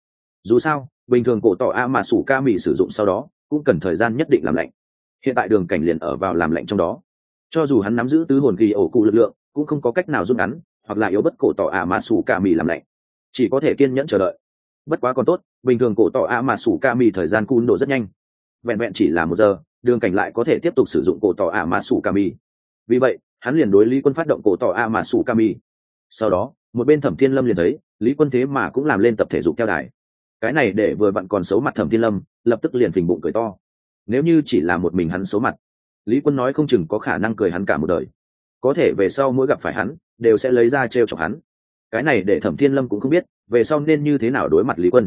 Dù sao, bình thường cổ tỏ a mà sủ kami sử dụng sau đó, cũng cần thời gian nhất định làm lạnh. Hiện tại đường cảnh liền ở vào làm lạnh trong đó. Cho dù hắn nắm giữ tứ hồn ghi ổ cụ lực lượng, cũng không có cách nào rút ngắn hoặc là yếu bất cổ tỏ a mà sủ kami làm lạnh. Chỉ có thể kiên nhẫn chờ đợi. Bất quá còn tốt, bình thường cổ tỏ a mà sủ ca mì thời gian cun đổ rất nhanh. Vẹn vẹn chỉ là một giờ, đường cảnh lại có thể tiếp tục sử dụng cổ tỏ a mà sủ ca mì. Vì vậy, hắn liền đối lý quân phát động cổ tỏ a mà sủ ca mì. Sau đó, một bên thẩm thiên lâm liền thấy, lý quân thế mà cũng làm lên tập thể dục theo đài. Cái này để vừa bạn còn xấu mặt thẩm thiên lâm, lập tức liền phình bụng cười to. Nếu như chỉ là một mình hắn xấu mặt, lý quân nói không chừng có khả năng cười hắn cả một đời. Có thể về sau mỗi gặp phải hắn đều sẽ lấy ra t r e o chọc hắn. Cái này để thẩm thiên lâm cũng không biết, về sau nên như thế nào đối mặt lý quân.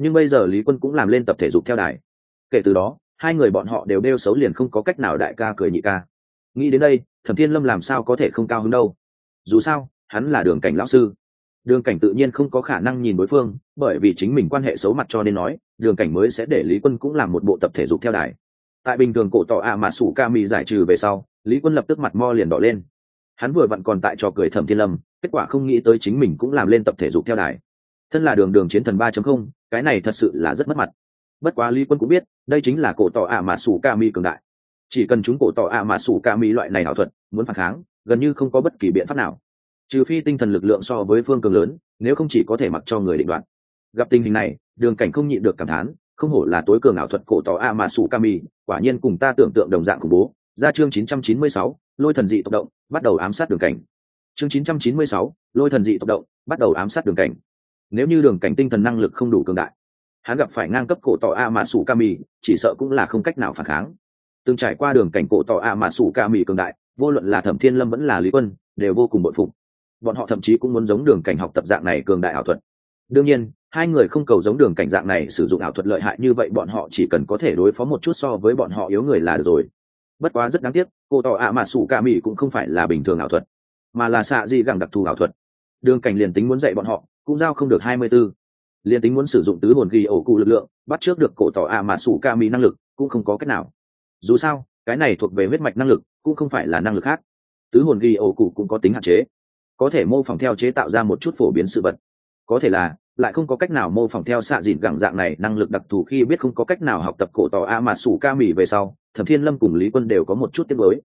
Nhưng bây giờ lý quân cũng làm lên tập thể dục theo đài. Kể từ đó, hai người bọn họ đều đeo xấu liền không có cách nào đại ca cười nhị ca. Nghĩ đến đây, thẩm thiên lâm làm sao có thể không cao hứng đâu? Dù sao, hắn là đường cảnh lão sư. Đường cảnh tự nhiên không có khả năng nhìn đối phương, bởi vì chính mình quan hệ xấu mặt cho nên nói, đường cảnh mới sẽ để lý quân cũng làm một bộ tập thể dục theo đài. Tại bình thường cổ tỏ a mà sủ ca mi giải trừ về sau, lý quân lập tức mặt mo liền đỏ lên hắn vừa vặn còn tại trò cười thẩm thiên lâm, kết quả không nghĩ tới chính mình cũng làm lên tập thể dục theo đài. Thân là đường đường chiến thần ba không, cái này thật sự là rất mất mặt. Bất quá lý quân cũng biết, đây chính là cổ tỏ ạ mà sủ ca mi cường đại. Chỉ cần chúng cổ tỏ ạ mà sủ ca mi loại này ảo thuật, muốn phản kháng, gần như không có bất kỳ biện pháp nào. Trừ phi tinh thần lực lượng so với phương cường lớn, nếu không chỉ có thể mặc cho người định đoạt. Gặp tình hình này, đường cảnh không nhịn được cảm thán, không hổ là tối cường ảo thuật cổ tỏ a mà sủ ca mi, quả nhiên cùng ta tưởng tượng đồng dạng khủng bố ra chương 996, lôi thần dị tộc động bắt đầu ám sát đường cảnh. Chương 996, lôi thần dị tộc động bắt đầu ám sát đường cảnh. Nếu như đường cảnh tinh thần năng lực không đủ cường đại hắn gặp phải ngang cấp cổ tọ a mà sủ ca mì chỉ sợ cũng là không cách nào phản kháng. Từng trải qua đường cảnh cổ tọ a mà sủ ca mì cường đại vô luận là thẩm thiên lâm vẫn là lý quân đều vô cùng bội phục. Bọn họ thậm chí cũng muốn giống đường cảnh học tập dạng này cường đại ảo thuật. Đương nhiên hai người không cầu giống đường cảnh dạng này sử dụng ảo thuật lợi hại như vậy bọn họ chỉ cần có thể đối phó một chút so với bọn họ yếu người là được rồi bất quá rất đáng tiếc cổ tỏ ạ mà sủ cả mì cũng không phải là bình thường ảo thuật mà là xạ gì gẳng đặc thù ảo thuật đường cảnh liền tính muốn dạy bọn họ cũng giao không được hai mươi tư. liền tính muốn sử dụng tứ hồn ghi ổ cụ lực lượng, bắt trước được cổ tỏ ạ mà sủ ca mỹ năng lực, cũng không có cách nào. Dù sao, cái này thuộc về huyết mạch năng lực, cũng không phải là năng lực khác. Tứ hồn ghi ổ cụ cũng có tính hạn chế, có thể mô phỏng theo chế tạo ra một chút phổ biến sự vật. Có thể là, lại không có cách nào mô phỏng theo xạ dịn gẳng dạng này năng lực đặc thù khi biết không có cách nào học tập cổ tỏ a mà sủ ca mì về sau, Thẩm Thiên Lâm cùng Lý Quân đều có một chút tiếc mới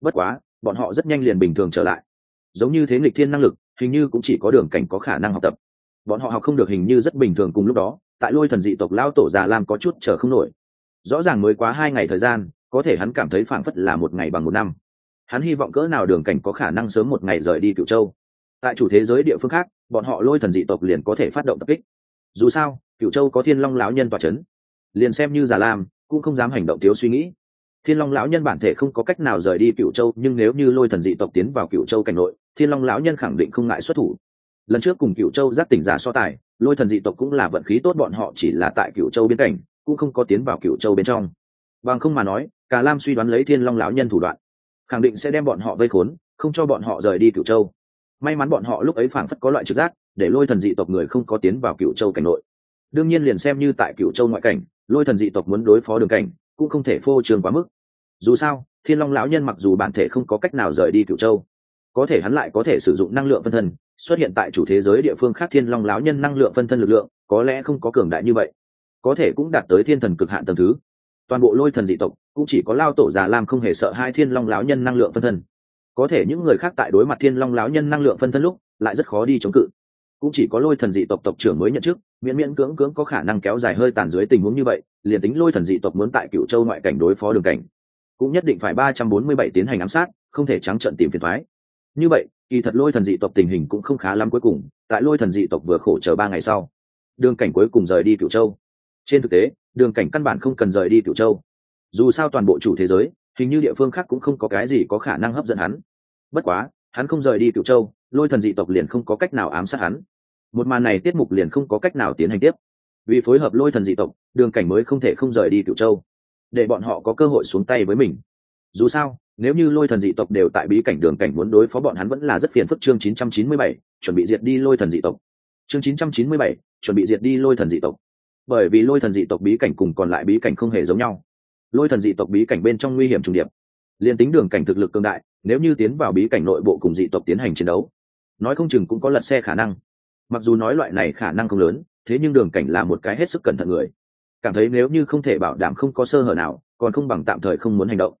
Bất quá, bọn họ rất nhanh liền bình thường trở lại. Giống như thế nghịch thiên năng lực hình như cũng chỉ có đường cảnh có khả năng học tập. Bọn họ học không được hình như rất bình thường cùng lúc đó tại lôi thần dị tộc lao tổ già làm có chút chờ không nổi. Rõ ràng mới quá hai ngày thời gian có thể hắn cảm thấy phảng phất là một ngày bằng một năm. Hắn hy vọng cỡ nào đường cảnh có khả năng sớm một ngày rời đi cựu châu. Tại chủ thế giới địa phương khác bọn họ lôi thần dị tộc liền có thể phát động tập kích. Dù sao cựu châu có thiên long lão nhân tòa c h ấ n liền xem như già lam cũng không dám hành động thiếu suy nghĩ thiên long lão nhân bản thể không có cách nào rời đi cựu châu, nhưng nếu như lôi thần dị tộc tiến vào cựu châu cảnh nội, thiên long lão nhân khẳng định không ngại xuất thủ. Lần trước cùng cựu châu giác tỉnh giả so tài, lôi thần dị tộc cũng là vận khí tốt bọn họ chỉ là tại cựu châu biên cảnh, cũng không có tiến vào cựu châu bên trong. Bằng không mà nói cả lam suy đoán lấy thiên long lão nhân thủ đoạn, khẳng định sẽ đem bọn họ vây khốn, không cho bọn họ rời đi cựu châu. May mắn bọn họ lúc ấy phảng phất có loại trực giác, để lôi thần dị tộc người không có tiến vào cựu châu cảnh nội. Đương nhiên liền xem như tại cựu châu ngoại cảnh, lôi thần dị tộc muốn đối phó đường cảnh cũng không thể phô trường quá mức. Dù sao, thiên long lão nhân mặc dù bản thể không có cách nào rời đi cựu châu, có thể hắn lại có thể sử dụng năng lượng phân thân, xuất hiện tại chủ thế giới địa phương khác thiên long lão nhân năng lượng phân thân lực lượng, có lẽ không có cường đại như vậy, có thể cũng đạt tới thiên thần cực hạn tầm thứ. Toàn bộ lôi thần dị tộc, cũng chỉ có lao tổ già lam không hề sợ hai thiên long lão nhân năng lượng phân thân. Có thể những người khác tại đối mặt thiên long lão nhân năng lượng phân thân lúc, lại rất khó đi chống cự. Cũng chỉ có lôi thần dị tộc tộc trưởng mới nhận chức miễn miễn cưỡng cưỡng có khả năng kéo dài hơi tàn dưới tình huống như vậy, liền tính lôi thần dị tộc muốn tại cựu châu ngoại cảnh đối phó đường cảnh, cũng nhất định phải ba trăm bốn mươi bảy tiến hành ám sát, không thể trắng trận tìm phiền thoái. Như vậy, kỳ thật lôi thần dị tộc tình hình cũng không khá lắm cuối cùng, tại lôi thần dị tộc vừa khổ chờ ba ngày sau, đường cảnh cuối cùng rời đi cựu châu. Trên thực tế, đường cảnh căn bản không cần rời đi cựu châu. Dù sao toàn bộ chủ thế giới, hình như địa phương khác cũng không có cái gì có khả năng hấp dẫn hắn. Bất quá, hắn không rời đi cựu châu, lôi thần dị tộc liền không có cách nào ám sát hắn một màn này tiết mục liền không có cách nào tiến hành tiếp. Vì phối hợp lôi thần dị tộc đường cảnh mới không thể không rời đi cựu châu để bọn họ có cơ hội xuống tay với mình. Dù sao nếu như lôi thần dị tộc đều tại bí cảnh đường cảnh muốn đối phó bọn hắn vẫn là rất phiền phức chương 997, chuẩn bị diệt đi lôi thần dị tộc. Chương 997, chuẩn bị diệt đi lôi thần dị tộc. Bởi vì lôi thần dị tộc bí cảnh cùng còn lại bí cảnh không hề giống nhau. Lôi thần dị tộc bí cảnh bên trong nguy hiểm trùng điệp. Liền tính đường cảnh thực lực cương đại nếu như tiến vào bí cảnh nội bộ cùng dị tộc tiến hành chiến đấu nói không chừng cũng có lật xe khả năng mặc dù nói loại này khả năng không lớn, thế nhưng đường cảnh là một cái hết sức cẩn thận người. Cảm thấy nếu như không thể bảo đảm không có sơ hở nào, còn không bằng tạm thời không muốn hành động.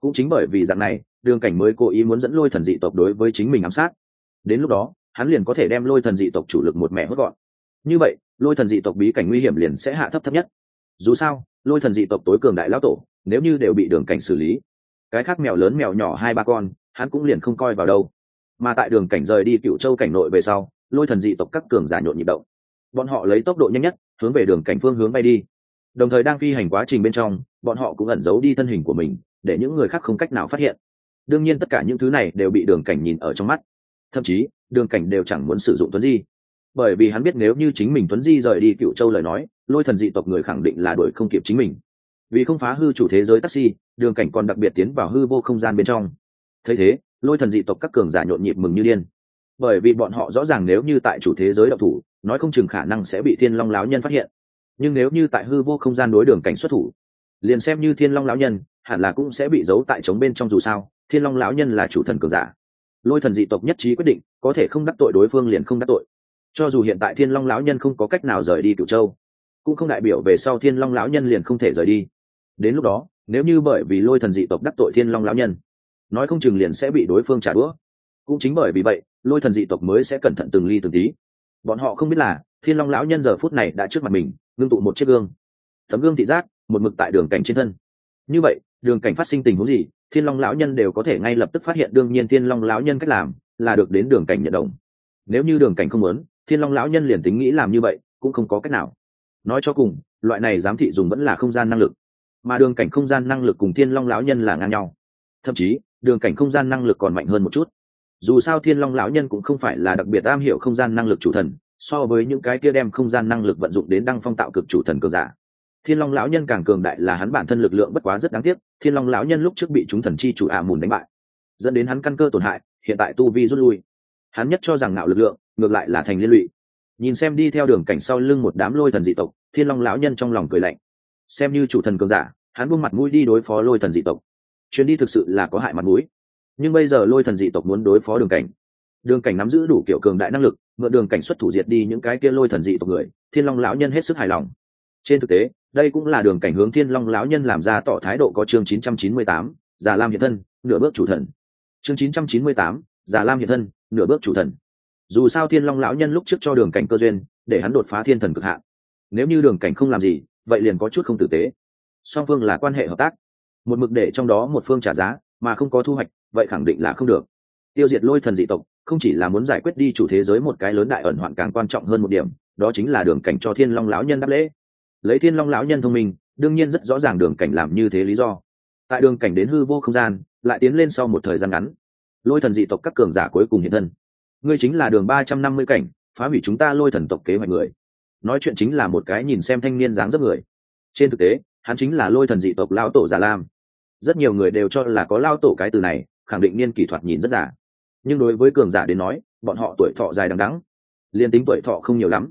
Cũng chính bởi vì dạng này, đường cảnh mới cố ý muốn dẫn lôi thần dị tộc đối với chính mình ám sát. Đến lúc đó, hắn liền có thể đem lôi thần dị tộc chủ lực một mẹ hốt gọn. Như vậy, lôi thần dị tộc bí cảnh nguy hiểm liền sẽ hạ thấp thấp nhất. Dù sao, lôi thần dị tộc tối cường đại lão tổ, nếu như đều bị đường cảnh xử lý, cái khác mèo lớn mèo nhỏ hai ba con, hắn cũng liền không coi vào đâu. Mà tại đường cảnh rời đi cựu châu cảnh nội về sau lôi thần dị tộc các cường giả nhộn nhịp động. Bọn họ lấy tốc độ nhanh nhất, hướng về đường cảnh phương hướng bay đi. Đồng thời đang phi hành quá trình bên trong, bọn họ cũng ẩn giấu đi thân hình của mình, để những người khác không cách nào phát hiện. Đương nhiên tất cả những thứ này đều bị đường cảnh nhìn ở trong mắt. Thậm chí, đường cảnh đều chẳng muốn sử dụng tuấn di. Bởi vì hắn biết nếu như chính mình tuấn di rời đi cựu châu lời nói, lôi thần dị tộc người khẳng định là đuổi không kịp chính mình. Vì không phá hư chủ thế giới taxi, đường cảnh còn đặc biệt tiến vào hư vô không gian bên trong. Thấy thế, lôi thần dị tộc các cường giả nhộn nhịp mừng như điên bởi vì bọn họ rõ ràng nếu như tại chủ thế giới độc thủ, nói không chừng khả năng sẽ bị thiên long lão nhân phát hiện. Nhưng nếu như tại hư vô không gian đối đường cảnh xuất thủ, liền xem như thiên long lão nhân, hẳn là cũng sẽ bị giấu tại trống bên trong dù sao, thiên long lão nhân là chủ thần cường giả. Lôi thần dị tộc nhất trí quyết định, có thể không đắc tội đối phương liền không đắc tội. Cho dù hiện tại thiên long lão nhân không có cách nào rời đi cửu châu, cũng không đại biểu về sau thiên long lão nhân liền không thể rời đi. Đến lúc đó, nếu như bởi vì lôi thần dị tộc đắc tội thiên long lão nhân, nói không chừng liền sẽ bị đối phương trả đũa. Cũng chính bởi vì vậy lôi thần dị tộc mới sẽ cẩn thận từng ly từng tí. Bọn họ không biết là, thiên long lão nhân giờ phút này đã trước mặt mình, ngưng tụ một chiếc gương. Tấm gương thị giác, một mực tại đường cảnh trên thân. Như vậy, đường cảnh phát sinh tình huống gì, thiên long lão nhân đều có thể ngay lập tức phát hiện đương nhiên thiên long lão nhân cách làm, là được đến đường cảnh nhận đồng. Nếu như đường cảnh không muốn, thiên long lão nhân liền tính nghĩ làm như vậy, cũng không có cách nào. Nói cho cùng, loại này giám thị dùng vẫn là không gian năng lực. Mà đường cảnh không gian năng lực cùng thiên long lão nhân là ngang nhau. Thậm chí, đường cảnh không gian năng lực còn mạnh hơn một chút dù sao thiên long lão nhân cũng không phải là đặc biệt am hiểu không gian năng lực chủ thần, so với những cái kia đem không gian năng lực vận dụng đến đăng phong tạo cực chủ thần cường giả. Thiên long lão nhân càng cường đại là hắn bản thân lực lượng bất quá rất đáng tiếc, thiên long lão nhân lúc trước bị chúng thần chi chủ ả mùn đánh bại, dẫn đến hắn căn cơ tổn hại, hiện tại tu vi rút lui. Hắn nhất cho rằng nạo lực lượng, ngược lại là thành liên lụy. Nhìn xem đi theo đường cảnh sau lưng một đám lôi thần dị tộc, thiên long lão nhân trong lòng cười lạnh. Xem như chủ thần cường giả, hắn buông mặt mũi đi đối phó lôi thần dị tộc. Chuyến đi thực sự là có hại mặt mũi nhưng bây giờ lôi thần dị tộc muốn đối phó đường cảnh. Đường cảnh nắm giữ đủ kiểu cường đại năng lực mượn đường cảnh xuất thủ diệt đi những cái kia lôi thần dị tộc người thiên long lão nhân hết sức hài lòng. Trên thực tế đây cũng là đường cảnh hướng thiên long lão nhân làm ra tỏ thái độ có chương 998, già lam hiện thân nửa bước chủ thần. Chương 998, già lam hiện thân nửa bước chủ thần. Dù sao thiên long lão nhân lúc trước cho đường cảnh cơ duyên để hắn đột phá thiên thần cực hạn. Nếu như đường cảnh không làm gì vậy liền có chút không tử tế. Song phương là quan hệ hợp tác. Một mực để trong đó một phương trả giá mà không có thu hoạch, vậy khẳng định là không được. Tiêu diệt lôi thần dị tộc, không chỉ là muốn giải quyết đi chủ thế giới một cái lớn đại ẩn hoạn càng quan trọng hơn một điểm, đó chính là đường cảnh cho thiên long lão nhân đáp lễ. Lấy thiên long lão nhân thông minh, đương nhiên rất rõ ràng đường cảnh làm như thế lý do. Tại đường cảnh đến hư vô không gian, lại tiến lên sau một thời gian ngắn. Lôi thần dị tộc các cường giả cuối cùng hiện thân. Ngươi chính là đường ba trăm năm mươi cảnh, phá hủy chúng ta lôi thần tộc kế hoạch người. Nói chuyện chính là một cái nhìn xem thanh niên dáng dấp người. Trên thực tế, hắn chính là lôi thần dị tộc lão tổ già lam rất nhiều người đều cho là có lao tổ cái từ này, khẳng định niên kỷ thuật nhìn rất giả nhưng đối với cường giả đến nói, bọn họ tuổi thọ dài đằng đắng liên tính tuổi thọ không nhiều lắm,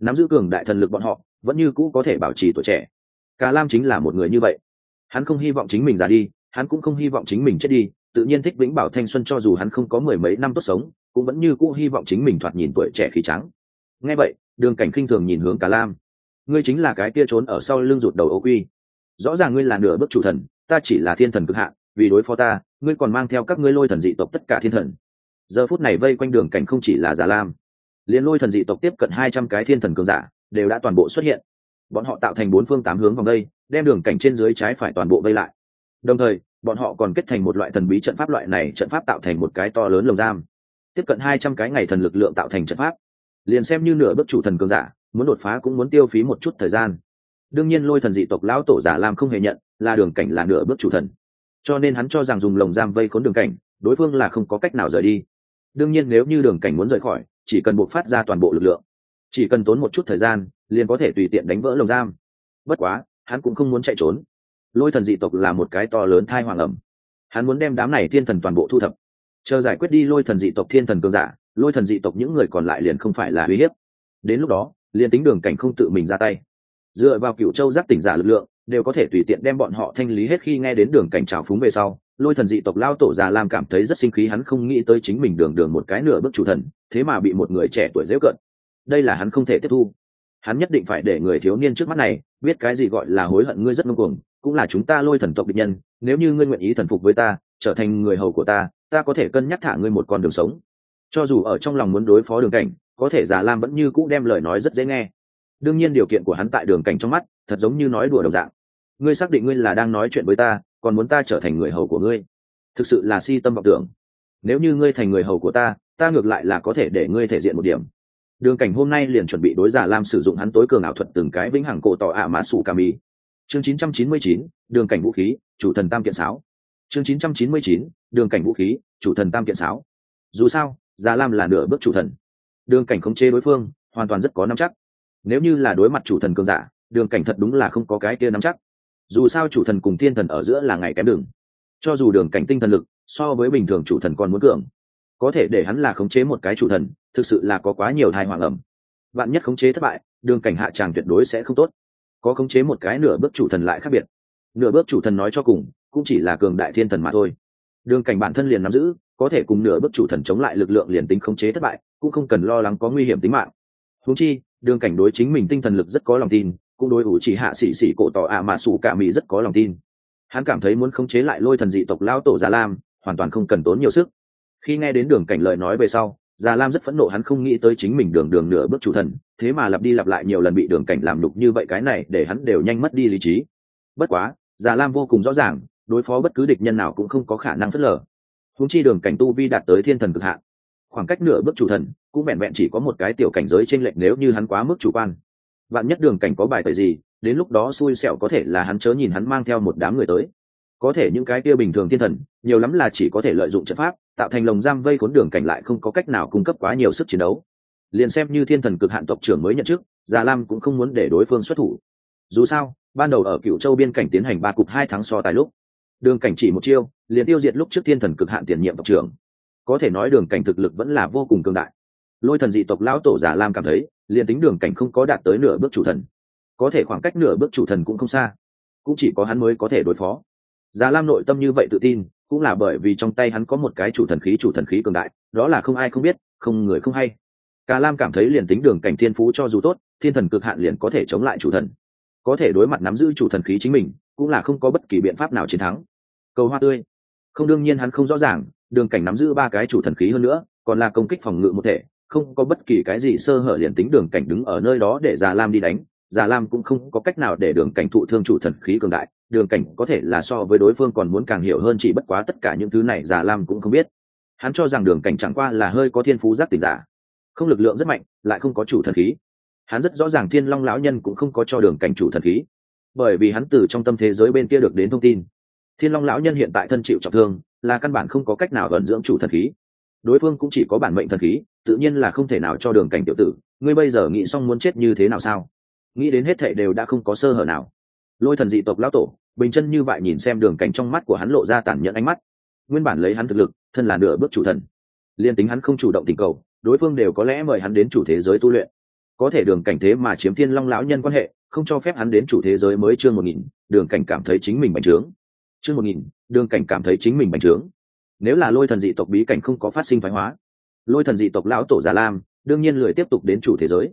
nắm giữ cường đại thần lực bọn họ, vẫn như cũ có thể bảo trì tuổi trẻ. Cả lam chính là một người như vậy. Hắn không hy vọng chính mình già đi, hắn cũng không hy vọng chính mình chết đi, tự nhiên thích vĩnh bảo thanh xuân cho dù hắn không có mười mấy năm tốt sống, cũng vẫn như cũ hy vọng chính mình thoạt nhìn tuổi trẻ khí trắng. Nghe vậy, đường cảnh khinh thường nhìn hướng cả lam. Ngươi chính là cái kia trốn ở sau lưng rụt đầu ô quy. Rõ ràng ngươi là nửa bước chủ thần ta chỉ là thiên thần cực hạn vì đối phó ta, ngươi còn mang theo các ngươi lôi thần dị tộc tất cả thiên thần. Giờ phút này vây quanh đường cảnh không chỉ là giả lam, liền lôi thần dị tộc tiếp cận hai trăm cái thiên thần cường giả, đều đã toàn bộ xuất hiện. Bọn họ tạo thành bốn phương tám hướng vòng đây, đem đường cảnh trên dưới trái phải toàn bộ vây lại. Đồng thời, bọn họ còn kết thành một loại thần bí trận pháp loại này, trận pháp tạo thành một cái to lớn lồng giam. Tiếp cận hai trăm cái ngày thần lực lượng tạo thành trận pháp. Liền xem như nửa bước chủ thần cường giả, muốn đột phá cũng muốn tiêu phí một chút thời gian. Đương nhiên lôi thần dị tộc lão tổ giả lam không hề nhận là đường cảnh là nửa bước chủ thần. Cho nên hắn cho rằng dùng lồng giam vây khốn đường cảnh, đối phương là không có cách nào rời đi. Đương nhiên nếu như đường cảnh muốn rời khỏi, chỉ cần buộc phát ra toàn bộ lực lượng. Chỉ cần tốn một chút thời gian, liền có thể tùy tiện đánh vỡ lồng giam. Bất quá, hắn cũng không muốn chạy trốn. Lôi thần dị tộc là một cái to lớn thai hoàng ẩm. Hắn muốn đem đám này thiên thần toàn bộ thu thập. Chờ giải quyết đi lôi thần dị tộc thiên thần cường giả, lôi thần dị tộc những người còn lại liền không phải là uy hiếp. Đến lúc đó, liền tính đường cảnh không tự mình ra tay. Dựa vào cựu châu giác tỉnh giả lực lượng đều có thể tùy tiện đem bọn họ thanh lý hết khi nghe đến đường cảnh trào phúng về sau. Lôi thần dị tộc lao tổ già lam cảm thấy rất sinh khí, hắn không nghĩ tới chính mình đường đường một cái nửa bước chủ thần, thế mà bị một người trẻ tuổi dễ cận. Đây là hắn không thể tiếp thu. Hắn nhất định phải để người thiếu niên trước mắt này biết cái gì gọi là hối hận ngươi rất ngông cuồng, cũng là chúng ta lôi thần tộc địch nhân, nếu như ngươi nguyện ý thần phục với ta, trở thành người hầu của ta ta có thể cân nhắc thả ngươi một con đường sống. Cho dù ở trong lòng muốn đối phó đường cảnh, có thể già lam vẫn như cũ đem lời nói rất dễ nghe đương nhiên điều kiện của hắn tại đường cảnh trong mắt thật giống như nói đùa đồng dạng. Ngươi xác định ngươi là đang nói chuyện với ta còn muốn ta trở thành người hầu của ngươi? Thực sự là si tâm vọng tưởng. Nếu như ngươi thành người hầu của ta ta ngược lại là có thể để ngươi thể diện một điểm. Đường cảnh hôm nay liền chuẩn bị đối giả lam sử dụng hắn tối cường ảo thuật từng cái vĩnh hằng cổ tỏ ạ mã sủ cà mì chương 999, đường cảnh vũ khí chủ thần tam kiện sáo. Chương 999, đường cảnh vũ khí chủ thần tam kiện sáo. Dù sao giả lam là nửa bước chủ thần. Đường cảnh khống chế đối phương hoàn toàn rất có nắm chắc nếu như là đối mặt chủ thần cường giả, đường cảnh thật đúng là không có cái kia nắm chắc. Dù sao chủ thần cùng thiên thần ở giữa là ngày kém đường. Cho dù đường cảnh tinh thần lực, so với bình thường chủ thần còn muốn cường. Có thể để hắn là khống chế một cái chủ thần, thực sự là có quá nhiều thai hoàng ẩm bạn nhất khống chế thất bại, đường cảnh hạ tràng tuyệt đối sẽ không tốt. Có khống chế một cái nửa bước chủ thần lại khác biệt. Nửa bước chủ thần nói cho cùng, cũng chỉ là cường đại thiên thần mà thôi. Đường cảnh bản thân liền nắm giữ, có thể cùng nửa bước chủ thần chống lại lực lượng liền tính khống chế thất bại, cũng không cần lo lắng có nguy hiểm tính mạng. Húng chi đường cảnh đối chính mình tinh thần lực rất có lòng tin, cũng đối ủ chỉ hạ sĩ sĩ cổ tỏ ạ mà sủ cả mỹ rất có lòng tin. Hắn cảm thấy muốn khống chế lại lôi thần dị tộc lao tổ gia lam, hoàn toàn không cần tốn nhiều sức. Khi nghe đến đường cảnh lời nói về sau, già lam rất phẫn nộ hắn không nghĩ tới chính mình đường đường nửa bước chủ thần, thế mà lặp đi lặp lại nhiều lần bị đường cảnh làm đục như vậy cái này để hắn đều nhanh mất đi lý trí. Bất quá, già lam vô cùng rõ ràng, đối phó bất cứ địch nhân nào cũng không có khả năng phớt lờ. Húng chi đường cảnh tu vi đạt tới thiên thần cực hạn khoảng cách nửa bước chủ thần, cũng vẹn vẹn chỉ có một cái tiểu cảnh giới trên lệnh nếu như hắn quá mức chủ quan. Bạn nhất đường cảnh có bài tời gì, đến lúc đó xui xẻo có thể là hắn chớ nhìn hắn mang theo một đám người tới. Có thể những cái kia bình thường thiên thần, nhiều lắm là chỉ có thể lợi dụng trận pháp, tạo thành lồng giam vây khốn đường cảnh lại không có cách nào cung cấp quá nhiều sức chiến đấu. Liền xem như thiên thần cực hạn tộc trưởng mới nhận chức, già lam cũng không muốn để đối phương xuất thủ. Dù sao, ban đầu ở cựu châu biên cảnh tiến hành ba cục hai tháng so tài lúc. Đường cảnh chỉ một chiêu, liền tiêu diệt lúc trước thiên thần cực hạn tiền nhiệm tộc trưởng có thể nói đường cảnh thực lực vẫn là vô cùng cương đại. Lôi thần dị tộc lão tổ giả lam cảm thấy, liền tính đường cảnh không có đạt tới nửa bước chủ thần, có thể khoảng cách nửa bước chủ thần cũng không xa, cũng chỉ có hắn mới có thể đối phó. Giả lam nội tâm như vậy tự tin, cũng là bởi vì trong tay hắn có một cái chủ thần khí, chủ thần khí cường đại, đó là không ai không biết, không người không hay. Cả lam cảm thấy liền tính đường cảnh thiên phú cho dù tốt, thiên thần cực hạn liền có thể chống lại chủ thần. Có thể đối mặt nắm giữ chủ thần khí chính mình, cũng là không có bất kỳ biện pháp nào chiến thắng. Cầu hoa tươi. Không đương nhiên hắn không rõ ràng đường cảnh nắm giữ ba cái chủ thần khí hơn nữa, còn là công kích phòng ngự một thể, không có bất kỳ cái gì sơ hở liền tính đường cảnh đứng ở nơi đó để già lam đi đánh, già lam cũng không có cách nào để đường cảnh thụ thương chủ thần khí cường đại, đường cảnh có thể là so với đối phương còn muốn càng hiểu hơn chỉ bất quá tất cả những thứ này già lam cũng không biết. Hắn cho rằng đường cảnh chẳng qua là hơi có thiên phú giác tỉnh giả, không lực lượng rất mạnh, lại không có chủ thần khí. Hắn rất rõ ràng thiên long lão nhân cũng không có cho đường cảnh chủ thần khí, bởi vì hắn từ trong tâm thế giới bên kia được đến thông tin. Thiên long lão nhân hiện tại thân chịu trọng thương là căn bản không có cách nào vận dưỡng chủ thần khí. Đối phương cũng chỉ có bản mệnh thần khí, tự nhiên là không thể nào cho đường cảnh tiểu tử. Ngươi bây giờ nghĩ xong muốn chết như thế nào sao? Nghĩ đến hết thệ đều đã không có sơ hở nào. Lôi thần dị tộc lão tổ, bình chân như vậy nhìn xem đường cảnh trong mắt của hắn lộ ra tản nhẫn ánh mắt. Nguyên bản lấy hắn thực lực, thân là nửa bước chủ thần. Liên tính hắn không chủ động tình cầu, đối phương đều có lẽ mời hắn đến chủ thế giới tu luyện. Có thể đường cảnh thế mà chiếm thiên long lão nhân quan hệ, không cho phép hắn đến chủ thế giới mới chương một nghìn, đường cảnh cảm thấy chính mình bành trướng chương một nghìn, đường cảnh cảm thấy chính mình bành trướng. Nếu là lôi thần dị tộc bí cảnh không có phát sinh thoái hóa, lôi thần dị tộc lão tổ già lam đương nhiên lười tiếp tục đến chủ thế giới.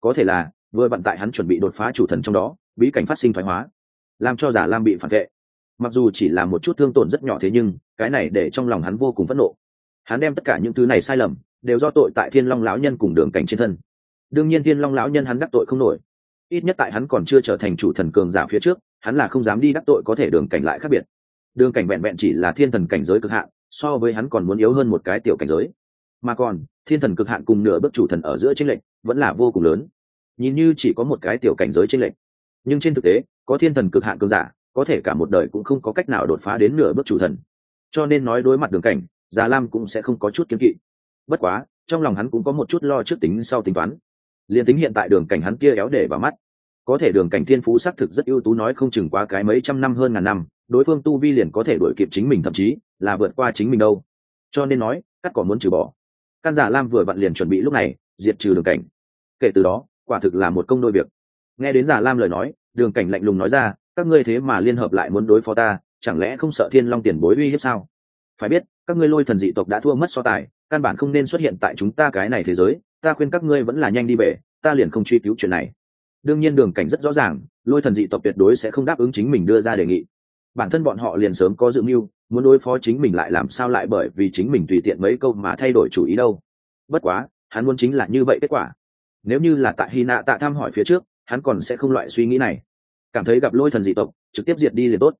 Có thể là, vừa bận tại hắn chuẩn bị đột phá chủ thần trong đó, bí cảnh phát sinh thoái hóa, làm cho giả lam bị phản vệ. Mặc dù chỉ là một chút thương tổn rất nhỏ thế nhưng, cái này để trong lòng hắn vô cùng phẫn nộ. Hắn đem tất cả những thứ này sai lầm, đều do tội tại thiên long lão nhân cùng đường cảnh trên thân. Đương nhiên thiên long lão nhân hắn đắc tội không nổi. Ít nhất tại hắn còn chưa trở thành chủ thần cường giả phía trước hắn là không dám đi đắc tội có thể đường cảnh lại khác biệt. Đường cảnh vẹn vẹn chỉ là thiên thần cảnh giới cực hạn, so với hắn còn muốn yếu hơn một cái tiểu cảnh giới. Mà còn, thiên thần cực hạn cùng nửa bước chủ thần ở giữa tranh lệch vẫn là vô cùng lớn. Nhìn như chỉ có một cái tiểu cảnh giới tranh lệch, nhưng trên thực tế, có thiên thần cực hạn cường giả, có thể cả một đời cũng không có cách nào đột phá đến nửa bước chủ thần. Cho nên nói đối mặt đường cảnh, già lam cũng sẽ không có chút kiếm kỵ. Bất quá, trong lòng hắn cũng có một chút lo trước tính sau tính toán. Liền tính hiện tại đường cảnh hắn kia éo để vào mắt có thể đường cảnh thiên phú xác thực rất ưu tú nói không chừng qua cái mấy trăm năm hơn ngàn năm, đối phương tu vi liền có thể đuổi kịp chính mình thậm chí là vượt qua chính mình đâu. Cho nên nói, cắt còn muốn trừ bỏ. Căn giả lam vừa vặn liền chuẩn bị lúc này, diệt trừ đường cảnh. Kể từ đó, quả thực là một công đôi việc. Nghe đến giả lam lời nói, đường cảnh lạnh lùng nói ra, các ngươi thế mà liên hợp lại muốn đối phó ta, chẳng lẽ không sợ thiên long tiền bối uy hiếp sao? Phải biết, các ngươi lôi thần dị tộc đã thua mất so tài, căn bản không nên xuất hiện tại chúng ta cái này thế giới, ta khuyên các ngươi vẫn là nhanh đi về, ta liền không truy cứu chuyện này đương nhiên đường cảnh rất rõ ràng, lôi thần dị tộc tuyệt đối sẽ không đáp ứng chính mình đưa ra đề nghị. Bản thân bọn họ liền sớm có dự mưu, muốn đối phó chính mình lại làm sao lại bởi vì chính mình tùy tiện mấy câu mà thay đổi chủ ý đâu. Bất quá, hắn muốn chính là như vậy kết quả. Nếu như là tại hy nạ tạ thăm hỏi phía trước, hắn còn sẽ không loại suy nghĩ này. Cảm thấy gặp lôi thần dị tộc, trực tiếp diệt đi liền tốt.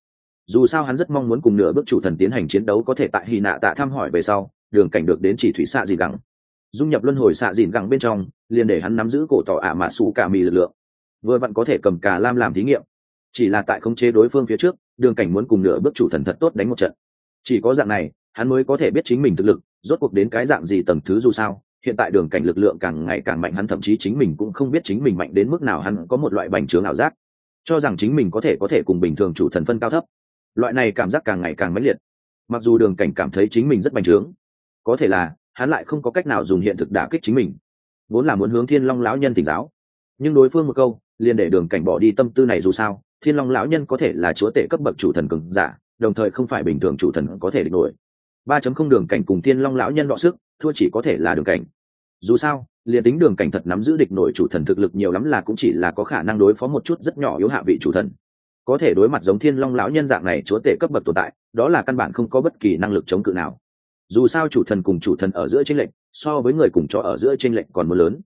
Dù sao hắn rất mong muốn cùng nửa bước chủ thần tiến hành chiến đấu có thể tại hy nạ tạ thăm hỏi về sau, đường cảnh được đến chỉ thủy xạ dìn gẳng. Dung nhập luân hồi xạ dìn gẳng bên trong, liền để hắn nắm giữ cổ tỏ ả mạ xù cả mì lực lượng vừa vặn có thể cầm cả lam làm thí nghiệm. Chỉ là tại khống chế đối phương phía trước, đường cảnh muốn cùng nửa bước chủ thần thật tốt đánh một trận. Chỉ có dạng này, hắn mới có thể biết chính mình thực lực, rốt cuộc đến cái dạng gì tầm thứ dù sao, hiện tại đường cảnh lực lượng càng ngày càng mạnh, hắn thậm chí chính mình cũng không biết chính mình mạnh đến mức nào, hắn có một loại bành trướng ảo giác. Cho rằng chính mình có thể có thể cùng bình thường chủ thần phân cao thấp. Loại này cảm giác càng ngày càng mãnh liệt. Mặc dù đường cảnh cảm thấy chính mình rất bành trướng, có thể là, hắn lại không có cách nào dùng hiện thực đả kích chính mình. Vốn là muốn hướng thiên long lão nhân tỉnh giáo nhưng đối phương một câu, liền để đường cảnh bỏ đi tâm tư này dù sao, thiên long lão nhân có thể là chúa tể cấp bậc chủ thần cường giả, đồng thời không phải bình thường chủ thần có thể địch nổi. Ba chấm không đường cảnh cùng thiên long lão nhân đọ sức, thua chỉ có thể là đường cảnh. Dù sao, liền tính đường cảnh thật nắm giữ địch nổi chủ thần thực lực nhiều lắm là cũng chỉ là có khả năng đối phó một chút rất nhỏ yếu hạ vị chủ thần. Có thể đối mặt giống thiên long lão nhân dạng này chúa tể cấp bậc tồn tại, đó là căn bản không có bất kỳ năng lực chống cự nào. Dù sao chủ thần cùng chủ thần ở giữa tranh lệnh so với người cùng chó ở giữa tranh lệnh còn mưa lớn.